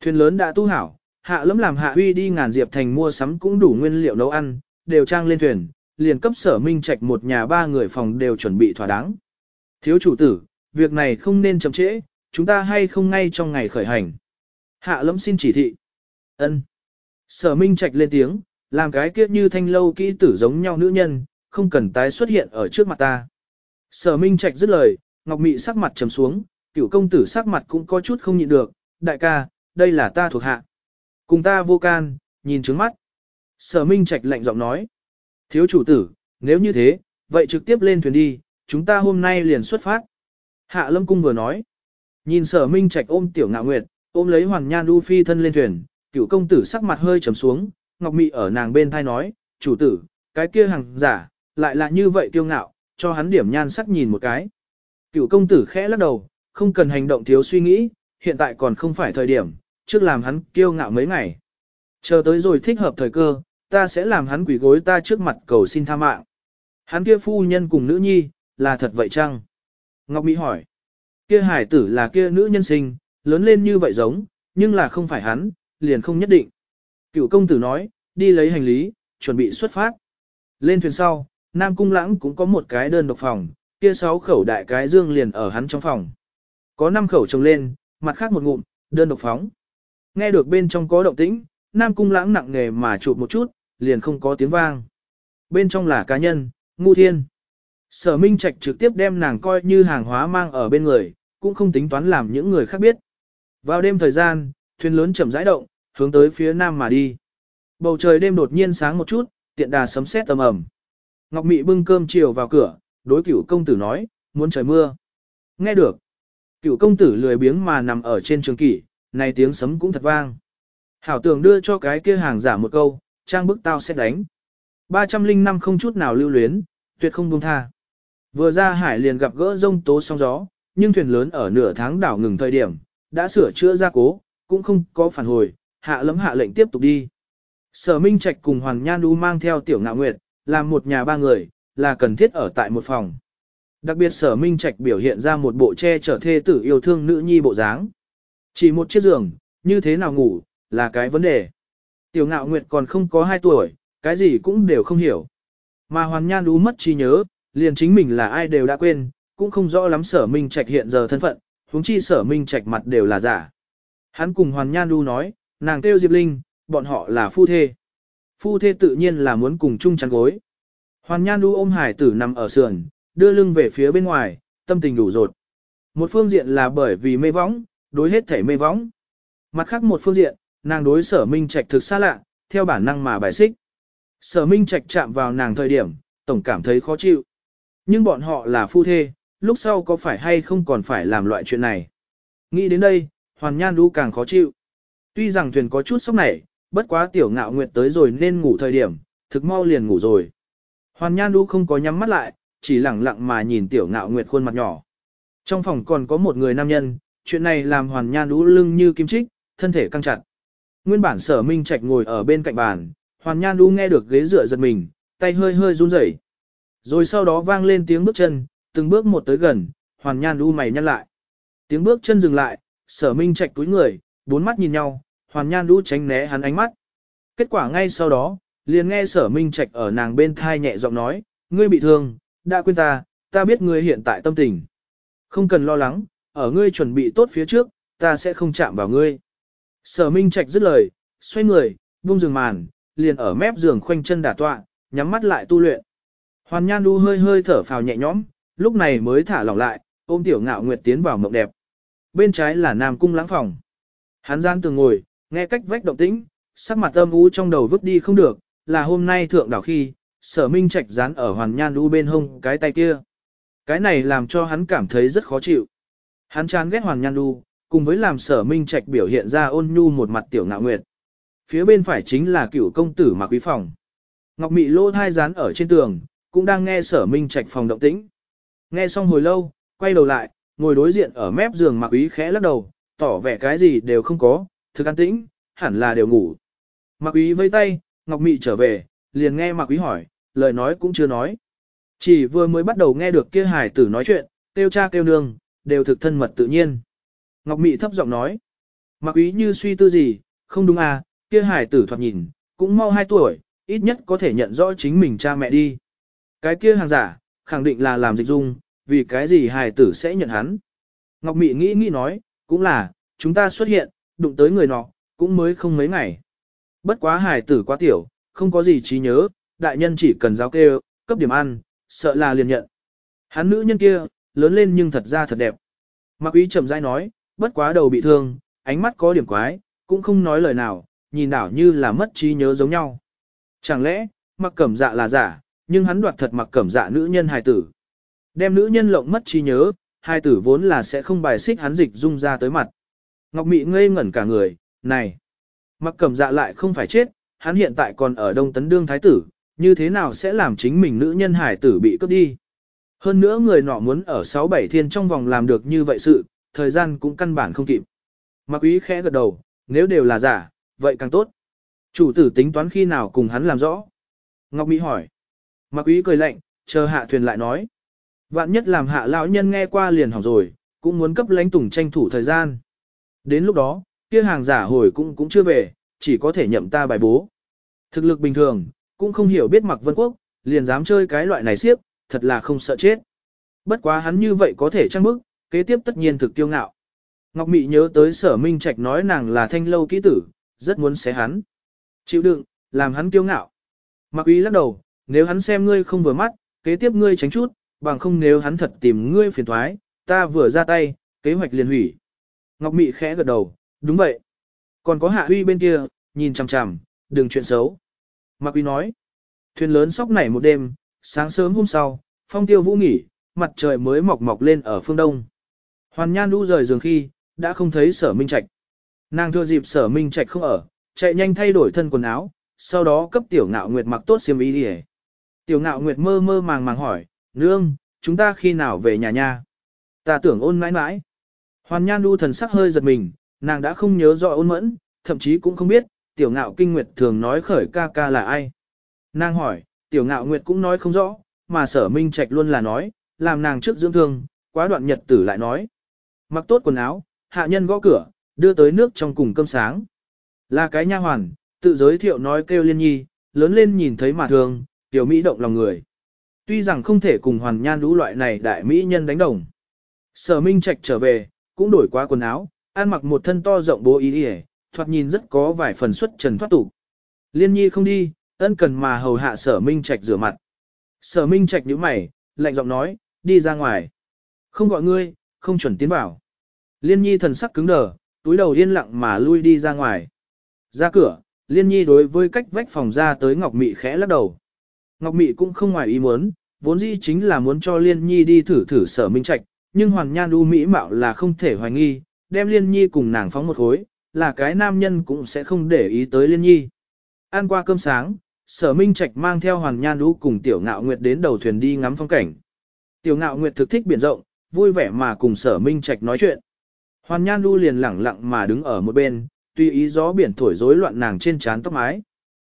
Thuyền lớn đã tu hảo, hạ lẫm làm hạ huy đi ngàn diệp thành mua sắm cũng đủ nguyên liệu nấu ăn, đều trang lên thuyền, liền cấp sở minh trạch một nhà ba người phòng đều chuẩn bị thỏa đáng. Thiếu chủ tử, việc này không nên chậm trễ, chúng ta hay không ngay trong ngày khởi hành. Hạ lẫm xin chỉ thị. ân Sở minh trạch lên tiếng, làm cái kiếp như thanh lâu kỹ tử giống nhau nữ nhân, không cần tái xuất hiện ở trước mặt ta. Sở minh trạch dứt lời, ngọc mị sắc mặt trầm xuống, cựu công tử sắc mặt cũng có chút không nhịn được, đại ca, đây là ta thuộc hạ. Cùng ta vô can, nhìn trướng mắt. Sở minh trạch lạnh giọng nói. Thiếu chủ tử, nếu như thế, vậy trực tiếp lên thuyền đi, chúng ta hôm nay liền xuất phát. Hạ lâm cung vừa nói. Nhìn sở minh trạch ôm tiểu ngạo nguyệt, ôm lấy hoàng nhan Du phi thân lên thuyền, cựu công tử sắc mặt hơi trầm xuống, ngọc mị ở nàng bên thai nói, chủ tử, cái kia hàng giả, lại là như vậy kiêu ngạo, cho hắn điểm nhan sắc nhìn một cái. Cựu công tử khẽ lắc đầu, không cần hành động thiếu suy nghĩ, hiện tại còn không phải thời điểm, trước làm hắn kiêu ngạo mấy ngày. Chờ tới rồi thích hợp thời cơ, ta sẽ làm hắn quỷ gối ta trước mặt cầu xin tha mạng. Hắn kia phu nhân cùng nữ nhi, là thật vậy chăng? Ngọc Mỹ hỏi. Kia hải tử là kia nữ nhân sinh, lớn lên như vậy giống, nhưng là không phải hắn, liền không nhất định. Cựu công tử nói, đi lấy hành lý, chuẩn bị xuất phát. Lên thuyền sau, Nam Cung Lãng cũng có một cái đơn độc phòng, kia sáu khẩu đại cái dương liền ở hắn trong phòng. Có năm khẩu trồng lên, mặt khác một ngụm, đơn độc phóng. Nghe được bên trong có động tĩnh, Nam Cung Lãng nặng nề mà chụp một chút, liền không có tiếng vang. Bên trong là cá nhân, ngu thiên. Sở Minh Trạch trực tiếp đem nàng coi như hàng hóa mang ở bên người, cũng không tính toán làm những người khác biết. Vào đêm thời gian, thuyền lớn chậm rãi động, hướng tới phía nam mà đi. Bầu trời đêm đột nhiên sáng một chút, tiện đà sấm sét tầm ầm. Ngọc Mị bưng cơm chiều vào cửa, đối cửu công tử nói, muốn trời mưa. Nghe được. Cửu công tử lười biếng mà nằm ở trên trường kỷ, này tiếng sấm cũng thật vang. Hảo tưởng đưa cho cái kia hàng giả một câu, trang bức tao sẽ đánh. 305 không chút nào lưu luyến, tuyệt không buông tha. Vừa ra hải liền gặp gỡ rông tố sóng gió, nhưng thuyền lớn ở nửa tháng đảo ngừng thời điểm, đã sửa chữa ra cố, cũng không có phản hồi, hạ lấm hạ lệnh tiếp tục đi. Sở Minh Trạch cùng Hoàng Nhan Du mang theo Tiểu Ngạo Nguyệt, làm một nhà ba người, là cần thiết ở tại một phòng. Đặc biệt Sở Minh Trạch biểu hiện ra một bộ che chở thê tử yêu thương nữ nhi bộ dáng. Chỉ một chiếc giường, như thế nào ngủ, là cái vấn đề. Tiểu Ngạo Nguyệt còn không có 2 tuổi, cái gì cũng đều không hiểu. Mà Hoàn Nhan đú mất trí nhớ, liền chính mình là ai đều đã quên, cũng không rõ lắm Sở Minh Trạch hiện giờ thân phận, huống chi Sở Minh Trạch mặt đều là giả. Hắn cùng Hoàn Nhan Đu nói, nàng kêu Diệp Linh, bọn họ là phu thê phu thê tự nhiên là muốn cùng chung chăn gối. Hoàn Nhan Du ôm hải tử nằm ở sườn, đưa lưng về phía bên ngoài, tâm tình đủ rột. Một phương diện là bởi vì mê võng, đối hết thể mê võng. Mặt khác một phương diện, nàng đối sở minh trạch thực xa lạ, theo bản năng mà bài xích. Sở minh trạch chạm vào nàng thời điểm, tổng cảm thấy khó chịu. Nhưng bọn họ là phu thê, lúc sau có phải hay không còn phải làm loại chuyện này. Nghĩ đến đây, hoàn nhan đu càng khó chịu. Tuy rằng thuyền có chút sốc nảy, bất quá tiểu ngạo nguyệt tới rồi nên ngủ thời điểm, thực mau liền ngủ rồi. Hoàn nhan đu không có nhắm mắt lại, chỉ lặng lặng mà nhìn tiểu ngạo nguyệt khuôn mặt nhỏ. Trong phòng còn có một người nam nhân, chuyện này làm hoàn nhan đu lưng như kim chích, thân thể căng chặt. Nguyên bản sở minh trạch ngồi ở bên cạnh bàn, hoàn nhan đu nghe được ghế dựa giật mình, tay hơi hơi run rẩy. Rồi sau đó vang lên tiếng bước chân, từng bước một tới gần, hoàn nhan đu mày nhăn lại. Tiếng bước chân dừng lại, sở minh trạch túi người, bốn mắt nhìn nhau, hoàn nhan đu tránh né hắn ánh mắt. Kết quả ngay sau đó, liền nghe sở minh trạch ở nàng bên thai nhẹ giọng nói, ngươi bị thương, đã quên ta, ta biết ngươi hiện tại tâm tình. Không cần lo lắng, ở ngươi chuẩn bị tốt phía trước, ta sẽ không chạm vào ngươi. Sở minh trạch dứt lời, xoay người, buông giường màn, liền ở mép giường khoanh chân đả tọa, nhắm mắt lại tu luyện. Hoàn Nhan Đu hơi hơi thở phào nhẹ nhõm, lúc này mới thả lỏng lại, ôm Tiểu Ngạo Nguyệt tiến vào mộng đẹp. Bên trái là Nam Cung lãng phòng. Hắn gian tường ngồi, nghe cách vách động tĩnh, sắc mặt âm u trong đầu vứt đi không được, là hôm nay thượng đảo khi, sở minh trạch dán ở Hoàn Nhan Du bên hông cái tay kia. Cái này làm cho hắn cảm thấy rất khó chịu. Hắn chán ghét Hoàn Nhan Du, cùng với làm sở minh trạch biểu hiện ra ôn nhu một mặt Tiểu Ngạo Nguyệt. Phía bên phải chính là cựu công tử mà Quý Phòng. Ngọc Mị lô thai dán ở trên tường, cũng đang nghe sở minh trạch phòng động tĩnh. Nghe xong hồi lâu, quay đầu lại, ngồi đối diện ở mép giường mặc Quý khẽ lắc đầu, tỏ vẻ cái gì đều không có, thực an tĩnh, hẳn là đều ngủ. Mạc Quý vây tay, Ngọc Mị trở về, liền nghe Mạc Quý hỏi, lời nói cũng chưa nói. Chỉ vừa mới bắt đầu nghe được kia hài tử nói chuyện, kêu cha kêu nương, đều thực thân mật tự nhiên. Ngọc Mị thấp giọng nói, Mạc Quý như suy tư gì, không đúng à, kia hài tử thoạt nhìn, cũng mau 2 tuổi, ít nhất có thể nhận rõ chính mình cha mẹ đi. Cái kia hàng giả, khẳng định là làm dịch dung, vì cái gì hài tử sẽ nhận hắn. Ngọc Mị nghĩ nghĩ nói, cũng là, chúng ta xuất hiện, đụng tới người nọ, cũng mới không mấy ngày. Bất quá hài tử quá tiểu, không có gì trí nhớ, đại nhân chỉ cần giáo kêu, cấp điểm ăn, sợ là liền nhận. Hắn nữ nhân kia, lớn lên nhưng thật ra thật đẹp. Mạc Ý chậm rãi nói, bất quá đầu bị thương, ánh mắt có điểm quái, cũng không nói lời nào, nhìn đảo như là mất trí nhớ giống nhau. Chẳng lẽ, mặc cẩm dạ là giả, nhưng hắn đoạt thật mặc cẩm dạ nữ nhân hài tử. Đem nữ nhân lộng mất trí nhớ, hài tử vốn là sẽ không bài xích hắn dịch dung ra tới mặt. Ngọc Mị ngây ngẩn cả người, này, mặc cẩm dạ lại không phải chết, hắn hiện tại còn ở Đông Tấn Đương Thái tử, như thế nào sẽ làm chính mình nữ nhân Hải tử bị cướp đi. Hơn nữa người nọ muốn ở 6-7 thiên trong vòng làm được như vậy sự, thời gian cũng căn bản không kịp. Mặc ý khẽ gật đầu, nếu đều là giả, vậy càng tốt. Chủ tử tính toán khi nào cùng hắn làm rõ. Ngọc Mỹ hỏi. Mặc ý cười lạnh, chờ hạ thuyền lại nói. Vạn nhất làm hạ lão nhân nghe qua liền hỏng rồi, cũng muốn cấp lãnh tùng tranh thủ thời gian. Đến lúc đó, kia hàng giả hồi cũng cũng chưa về, chỉ có thể nhậm ta bài bố. Thực lực bình thường, cũng không hiểu biết mặc vân quốc, liền dám chơi cái loại này siếp, thật là không sợ chết. Bất quá hắn như vậy có thể trăng bức, kế tiếp tất nhiên thực tiêu ngạo. Ngọc Mị nhớ tới sở minh trạch nói nàng là thanh lâu kỹ tử, rất muốn xé hắn. Chịu đựng, làm hắn kiêu ngạo. Mặc ý lắc đầu, nếu hắn xem ngươi không vừa mắt, kế tiếp ngươi tránh chút, bằng không nếu hắn thật tìm ngươi phiền thoái, ta vừa ra tay, kế hoạch liền hủy. Ngọc Mị khẽ gật đầu, đúng vậy. Còn có hạ huy bên kia, nhìn chằm chằm, đừng chuyện xấu. Mạc Uy nói, thuyền lớn sóc nảy một đêm, sáng sớm hôm sau, phong tiêu vũ nghỉ, mặt trời mới mọc mọc lên ở phương đông. Hoàn Nhan đu rời giường khi, đã không thấy sở minh trạch. Nàng thừa dịp sở minh trạch không ở, chạy nhanh thay đổi thân quần áo, sau đó cấp tiểu ngạo nguyệt mặc tốt xiêm y đi Tiểu ngạo nguyệt mơ mơ màng màng hỏi, nương, chúng ta khi nào về nhà nha? Ta tưởng ôn mãi mãi. Hoàn nhan đu thần sắc hơi giật mình, nàng đã không nhớ rõ ôn mẫn, thậm chí cũng không biết, tiểu ngạo kinh nguyệt thường nói khởi ca ca là ai. Nàng hỏi, tiểu ngạo nguyệt cũng nói không rõ, mà sở minh trạch luôn là nói, làm nàng trước dưỡng thương, quá đoạn nhật tử lại nói. Mặc tốt quần áo, hạ nhân gõ cửa, đưa tới nước trong cùng cơm sáng. Là cái nha hoàn, tự giới thiệu nói kêu liên nhi, lớn lên nhìn thấy mà thường, tiểu Mỹ động lòng người. Tuy rằng không thể cùng hoàn nhan lũ loại này đại Mỹ nhân đánh đồng. Sở Minh Trạch trở về, cũng đổi qua quần áo, ăn mặc một thân to rộng bố ý đi thoạt nhìn rất có vài phần xuất trần thoát tục. Liên nhi không đi, ân cần mà hầu hạ sở minh trạch rửa mặt. Sở minh trạch nhíu mày, lạnh giọng nói, đi ra ngoài. Không gọi ngươi, không chuẩn tiến vào. Liên nhi thần sắc cứng đờ, túi đầu yên lặng mà lui đi ra ngoài. Ra cửa, liên nhi đối với cách vách phòng ra tới Ngọc Mị khẽ lắc đầu. Ngọc Mị cũng không ngoài ý muốn, vốn dĩ chính là muốn cho liên nhi đi thử thử sở minh trạch, nhưng hoàn nhan u mỹ mạo là không thể hoài nghi, đem liên nhi cùng nàng phóng một khối, là cái nam nhân cũng sẽ không để ý tới liên nhi. Ăn qua cơm sáng, sở minh trạch mang theo hoàn nhan u cùng tiểu ngạo nguyệt đến đầu thuyền đi ngắm phong cảnh. Tiểu ngạo nguyệt thực thích biển rộng, vui vẻ mà cùng sở minh trạch nói chuyện. Hoàn nhan u liền lẳng lặng mà đứng ở một bên, tùy ý gió biển thổi rối loạn nàng trên trán tóc mái.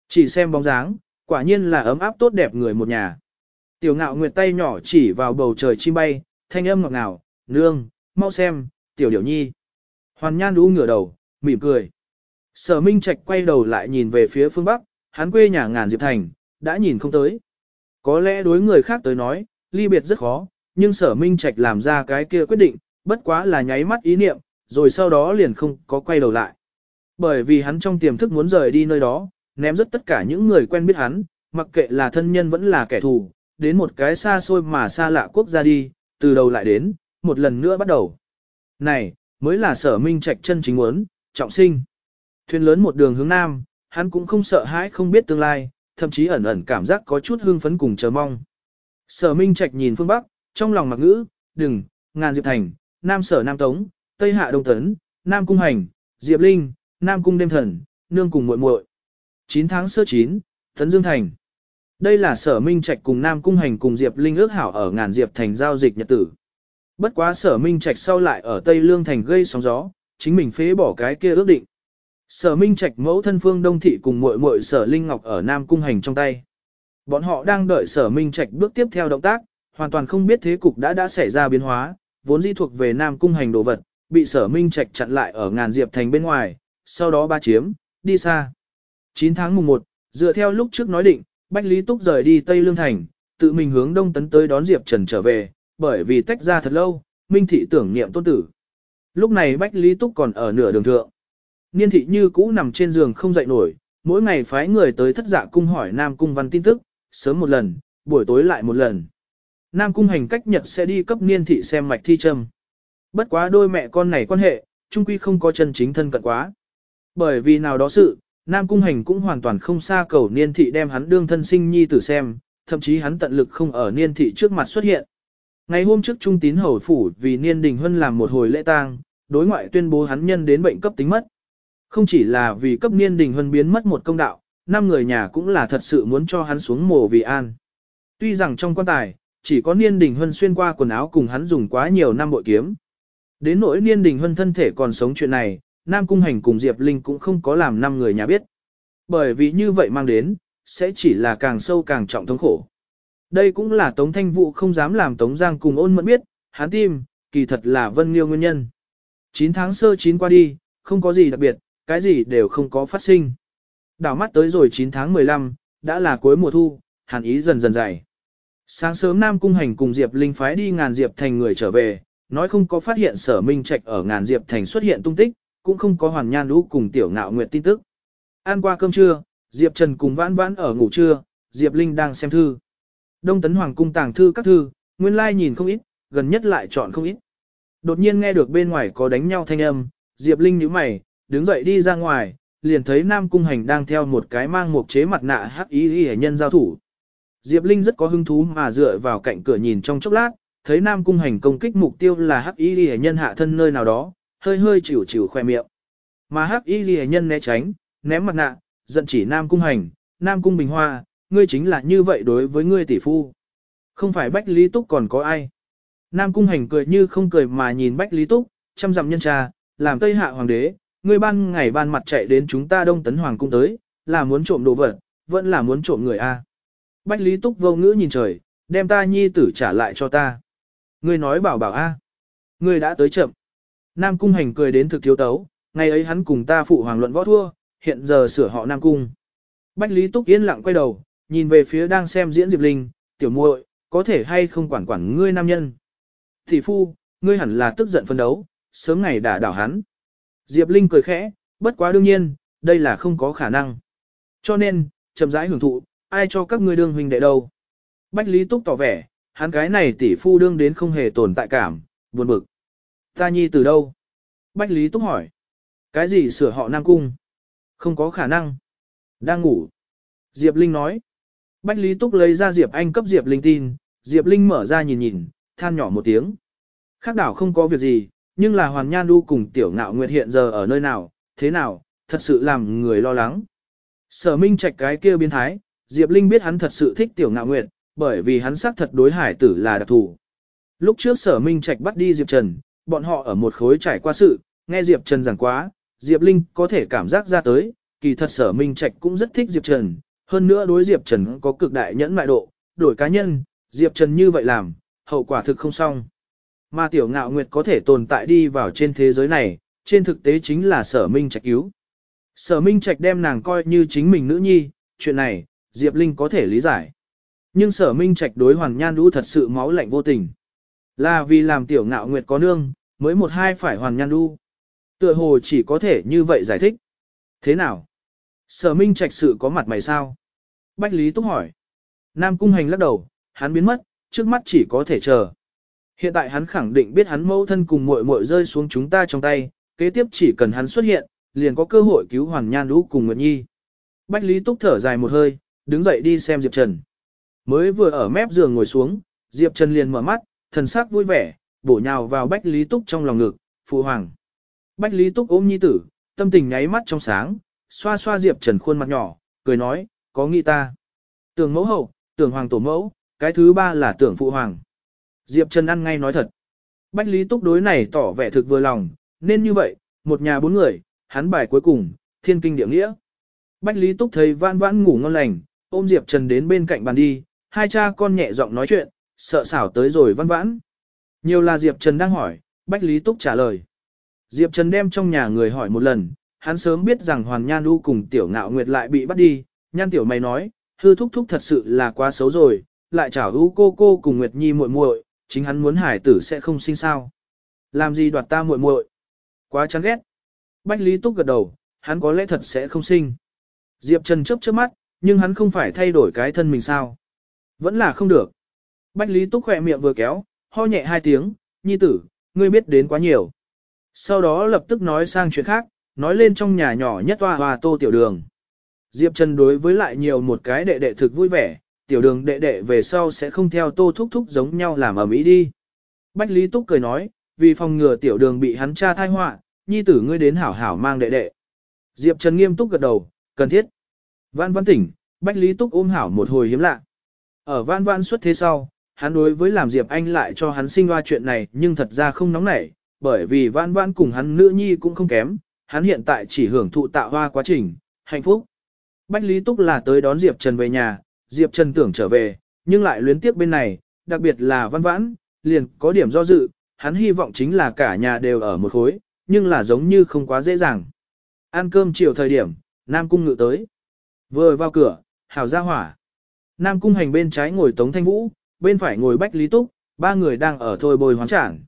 Chỉ xem bóng dáng, quả nhiên là ấm áp tốt đẹp người một nhà. Tiểu ngạo nguyệt tay nhỏ chỉ vào bầu trời chim bay, thanh âm ngọt ngào, nương, mau xem, tiểu điểu nhi. Hoàn nhan đu ngửa đầu, mỉm cười. Sở Minh Trạch quay đầu lại nhìn về phía phương Bắc, hắn quê nhà ngàn diệp thành, đã nhìn không tới. Có lẽ đối người khác tới nói, ly biệt rất khó, nhưng sở Minh Trạch làm ra cái kia quyết định, bất quá là nháy mắt ý niệm, rồi sau đó liền không có quay đầu lại. Bởi vì hắn trong tiềm thức muốn rời đi nơi đó, ném rất tất cả những người quen biết hắn, mặc kệ là thân nhân vẫn là kẻ thù, đến một cái xa xôi mà xa lạ quốc gia đi, từ đầu lại đến, một lần nữa bắt đầu. Này, mới là sở minh trạch chân chính muốn, trọng sinh. Thuyền lớn một đường hướng nam, hắn cũng không sợ hãi không biết tương lai, thậm chí ẩn ẩn cảm giác có chút hương phấn cùng chờ mong. Sở minh trạch nhìn phương Bắc, trong lòng mặc ngữ, đừng, ngàn diệp thành, nam sở nam tống, tây hạ đông tấn, nam cung hành, diệp linh, nam cung đêm thần, nương cùng muội muội. 9 tháng sơ 9, Tấn Dương Thành. Đây là sở minh trạch cùng Nam Cung Hành cùng Diệp Linh ước hảo ở ngàn Diệp Thành giao dịch nhật tử. Bất quá sở minh trạch sau lại ở Tây Lương Thành gây sóng gió, chính mình phế bỏ cái kia ước định. Sở minh trạch mẫu thân phương Đông Thị cùng muội muội sở Linh Ngọc ở Nam Cung Hành trong tay. Bọn họ đang đợi sở minh trạch bước tiếp theo động tác, hoàn toàn không biết thế cục đã đã xảy ra biến hóa, vốn di thuộc về Nam Cung Hành đồ vật, bị sở minh trạch chặn lại ở ngàn Diệp Thành bên ngoài, sau đó ba chiếm, đi xa. 9 tháng mùng 1, dựa theo lúc trước nói định, Bách Lý Túc rời đi Tây Lương Thành, tự mình hướng Đông Tấn tới đón Diệp Trần trở về, bởi vì tách ra thật lâu, Minh Thị tưởng niệm tôn tử. Lúc này Bách Lý Túc còn ở nửa đường thượng. Niên thị như cũ nằm trên giường không dậy nổi, mỗi ngày phái người tới thất dạ cung hỏi Nam Cung Văn tin tức, sớm một lần, buổi tối lại một lần. Nam Cung hành cách nhật sẽ đi cấp niên thị xem mạch thi châm. Bất quá đôi mẹ con này quan hệ, chung quy không có chân chính thân cận quá. Bởi vì nào đó sự, Nam Cung Hành cũng hoàn toàn không xa cầu niên thị đem hắn đương thân sinh nhi tử xem, thậm chí hắn tận lực không ở niên thị trước mặt xuất hiện. Ngày hôm trước Trung tín hầu phủ vì niên đình huân làm một hồi lễ tang, đối ngoại tuyên bố hắn nhân đến bệnh cấp tính mất. Không chỉ là vì cấp niên đình huân biến mất một công đạo, năm người nhà cũng là thật sự muốn cho hắn xuống mồ vì an. Tuy rằng trong quan tài, chỉ có niên đình huân xuyên qua quần áo cùng hắn dùng quá nhiều năm bội kiếm. Đến nỗi niên đình huân thân thể còn sống chuyện này, Nam Cung Hành cùng Diệp Linh cũng không có làm năm người nhà biết. Bởi vì như vậy mang đến, sẽ chỉ là càng sâu càng trọng thống khổ. Đây cũng là Tống Thanh Vũ không dám làm Tống Giang cùng ôn mẫn biết, hắn tim, kỳ thật là Vân Liêu nguyên nhân. 9 tháng sơ 9 qua đi, không có gì đặc biệt, cái gì đều không có phát sinh. Đảo mắt tới rồi 9 tháng 15, đã là cuối mùa thu, hàn ý dần dần dày. Sáng sớm Nam Cung Hành cùng Diệp Linh phái đi ngàn Diệp thành người trở về, nói không có phát hiện sở minh trạch ở ngàn Diệp thành xuất hiện tung tích, cũng không có hoàn nhan lũ cùng tiểu ngạo nguyệt tin tức. Ăn qua cơm trưa, Diệp Trần cùng vãn vãn ở ngủ trưa, Diệp Linh đang xem thư. Đông Tấn Hoàng cung tàng thư các thư, nguyên lai nhìn không ít, gần nhất lại chọn không ít. Đột nhiên nghe được bên ngoài có đánh nhau thanh âm, Diệp Linh nhíu mày, đứng dậy đi ra ngoài, liền thấy Nam Cung Hành đang theo một cái mang một chế mặt nạ hắc ý y nhân giao thủ. Diệp Linh rất có hứng thú mà dựa vào cạnh cửa nhìn trong chốc lát, thấy Nam Cung Hành công kích mục tiêu là hắc ý y nhân hạ thân nơi nào đó, hơi hơi chịu chịu khoe miệng. Mà hắc y ghi nhân né tránh, ném mặt nạ, giận chỉ Nam Cung Hành, Nam Cung Bình Hoa, ngươi chính là như vậy đối với ngươi tỷ phu. Không phải Bách Lý Túc còn có ai. Nam Cung Hành cười như không cười mà nhìn Bách Lý Túc, chăm dặm nhân trà, làm Tây Hạ Hoàng đế, ngươi ban ngày ban mặt chạy đến chúng ta Đông Tấn Hoàng cung tới, là muốn trộm đồ vật, vẫn là muốn trộm người a. Bách Lý Túc vô ngữ nhìn trời, đem ta nhi tử trả lại cho ta. Ngươi nói bảo bảo a, ngươi đã tới chậm. Nam Cung Hành cười đến thực thiếu tấu, ngày ấy hắn cùng ta phụ hoàng luận võ thua, hiện giờ sửa họ Nam Cung. Bách Lý Túc yên lặng quay đầu, nhìn về phía đang xem diễn Diệp Linh, tiểu muội, có thể hay không quản quản ngươi nam nhân. Thị phu, ngươi hẳn là tức giận phân đấu, sớm ngày đả đảo hắn. Diệp Linh cười khẽ, bất quá đương nhiên, đây là không có khả năng. Cho nên, chậm rãi hưởng thụ, ai cho các ngươi đương huynh đệ đâu. Bách Lý Túc tỏ vẻ, hắn cái này tỷ phu đương đến không hề tồn tại cảm, buồn bực. Ta nhi từ đâu? Bách Lý Túc hỏi. Cái gì sửa họ Nam Cung? Không có khả năng. Đang ngủ. Diệp Linh nói. Bách Lý Túc lấy ra Diệp Anh cấp Diệp Linh tin, Diệp Linh mở ra nhìn nhìn, than nhỏ một tiếng. Khác đảo không có việc gì, nhưng là Hoàn Nhan Du cùng Tiểu Ngạo Nguyệt hiện giờ ở nơi nào, thế nào, thật sự làm người lo lắng. Sở Minh Trạch cái kia biến thái, Diệp Linh biết hắn thật sự thích Tiểu Ngạo Nguyệt, bởi vì hắn xác thật đối hải tử là đặc thù. Lúc trước Sở Minh Trạch bắt đi Diệp Trần, bọn họ ở một khối trải qua sự, nghe Diệp Trần giảng quá, Diệp Linh có thể cảm giác ra tới, kỳ thật Sở Minh Trạch cũng rất thích Diệp Trần, hơn nữa đối Diệp Trần có cực đại nhẫn mại độ, đổi cá nhân, Diệp Trần như vậy làm, hậu quả thực không xong. Mà Tiểu Ngạo Nguyệt có thể tồn tại đi vào trên thế giới này, trên thực tế chính là Sở Minh Trạch cứu. Sở Minh Trạch đem nàng coi như chính mình nữ nhi, chuyện này, Diệp Linh có thể lý giải. Nhưng sở Minh Trạch đối Hoàn Nhan Đu thật sự máu lạnh vô tình. Là vì làm tiểu ngạo nguyệt có nương, mới một hai phải Hoàn Nhan Đu. Tựa hồ chỉ có thể như vậy giải thích. Thế nào? Sở Minh Trạch sự có mặt mày sao? Bách Lý Túc hỏi. Nam Cung Hành lắc đầu, hắn biến mất, trước mắt chỉ có thể chờ. Hiện tại hắn khẳng định biết hắn mẫu thân cùng muội muội rơi xuống chúng ta trong tay, kế tiếp chỉ cần hắn xuất hiện, liền có cơ hội cứu Hoàng Nhan Đũ cùng Nguyệt Nhi. Bách Lý Túc thở dài một hơi, đứng dậy đi xem Diệp Trần. Mới vừa ở mép giường ngồi xuống, Diệp Trần liền mở mắt, thần sắc vui vẻ, bổ nhào vào Bách Lý Túc trong lòng ngực, phụ hoàng. Bách Lý Túc ôm nhi tử, tâm tình nháy mắt trong sáng, xoa xoa Diệp Trần khuôn mặt nhỏ, cười nói, có nghĩ ta. Tưởng mẫu hậu, tưởng hoàng tổ mẫu, cái thứ ba là tưởng phụ hoàng. Diệp Trần ăn ngay nói thật. Bách Lý Túc đối này tỏ vẻ thực vừa lòng, nên như vậy, một nhà bốn người, hắn bài cuối cùng, thiên kinh địa nghĩa. Bách Lý Túc thấy vãn vãn ngủ ngon lành, ôm Diệp Trần đến bên cạnh bàn đi, hai cha con nhẹ giọng nói chuyện, sợ xảo tới rồi văn vãn. Nhiều là Diệp Trần đang hỏi, Bách Lý Túc trả lời. Diệp Trần đem trong nhà người hỏi một lần, hắn sớm biết rằng Hoàn Nhan U cùng Tiểu Ngạo Nguyệt lại bị bắt đi, Nhan Tiểu mày nói, hư thúc thúc thật sự là quá xấu rồi, lại chảo U cô cô cùng Nguyệt Nhi muội muội, chính hắn muốn hải tử sẽ không sinh sao. Làm gì đoạt ta muội muội? Quá chán ghét. Bách Lý Túc gật đầu, hắn có lẽ thật sẽ không sinh. Diệp Trần chớp chớp mắt, nhưng hắn không phải thay đổi cái thân mình sao. Vẫn là không được. Bách Lý Túc khỏe miệng vừa kéo, ho nhẹ hai tiếng, nhi tử, ngươi biết đến quá nhiều. Sau đó lập tức nói sang chuyện khác, nói lên trong nhà nhỏ nhất hoa hoa tô tiểu đường. Diệp Trần đối với lại nhiều một cái đệ đệ thực vui vẻ, tiểu đường đệ đệ về sau sẽ không theo tô thúc thúc giống nhau làm ở mỹ đi. Bách Lý Túc cười nói, vì phòng ngừa tiểu đường bị hắn cha thai họa, nhi tử ngươi đến hảo hảo mang đệ đệ. Diệp Trần nghiêm túc gật đầu, cần thiết. Văn văn tỉnh, Bách Lý Túc ôm hảo một hồi hiếm lạ. Ở Văn Văn xuất thế sau, hắn đối với làm Diệp Anh lại cho hắn sinh hoa chuyện này nhưng thật ra không nóng nảy, bởi vì Văn Vãn cùng hắn nữ nhi cũng không kém, hắn hiện tại chỉ hưởng thụ tạo hoa quá trình, hạnh phúc. Bách Lý Túc là tới đón Diệp Trần về nhà, Diệp Trần tưởng trở về, nhưng lại luyến tiếc bên này, đặc biệt là Văn Vãn, liền có điểm do dự, hắn hy vọng chính là cả nhà đều ở một khối, nhưng là giống như không quá dễ dàng. Ăn cơm chiều thời điểm, Nam Cung ngự tới. Vừa vào cửa, hào ra hỏa. Nam cung hành bên trái ngồi Tống Thanh Vũ, bên phải ngồi Bách Lý Túc, ba người đang ở thôi bồi hoán trản.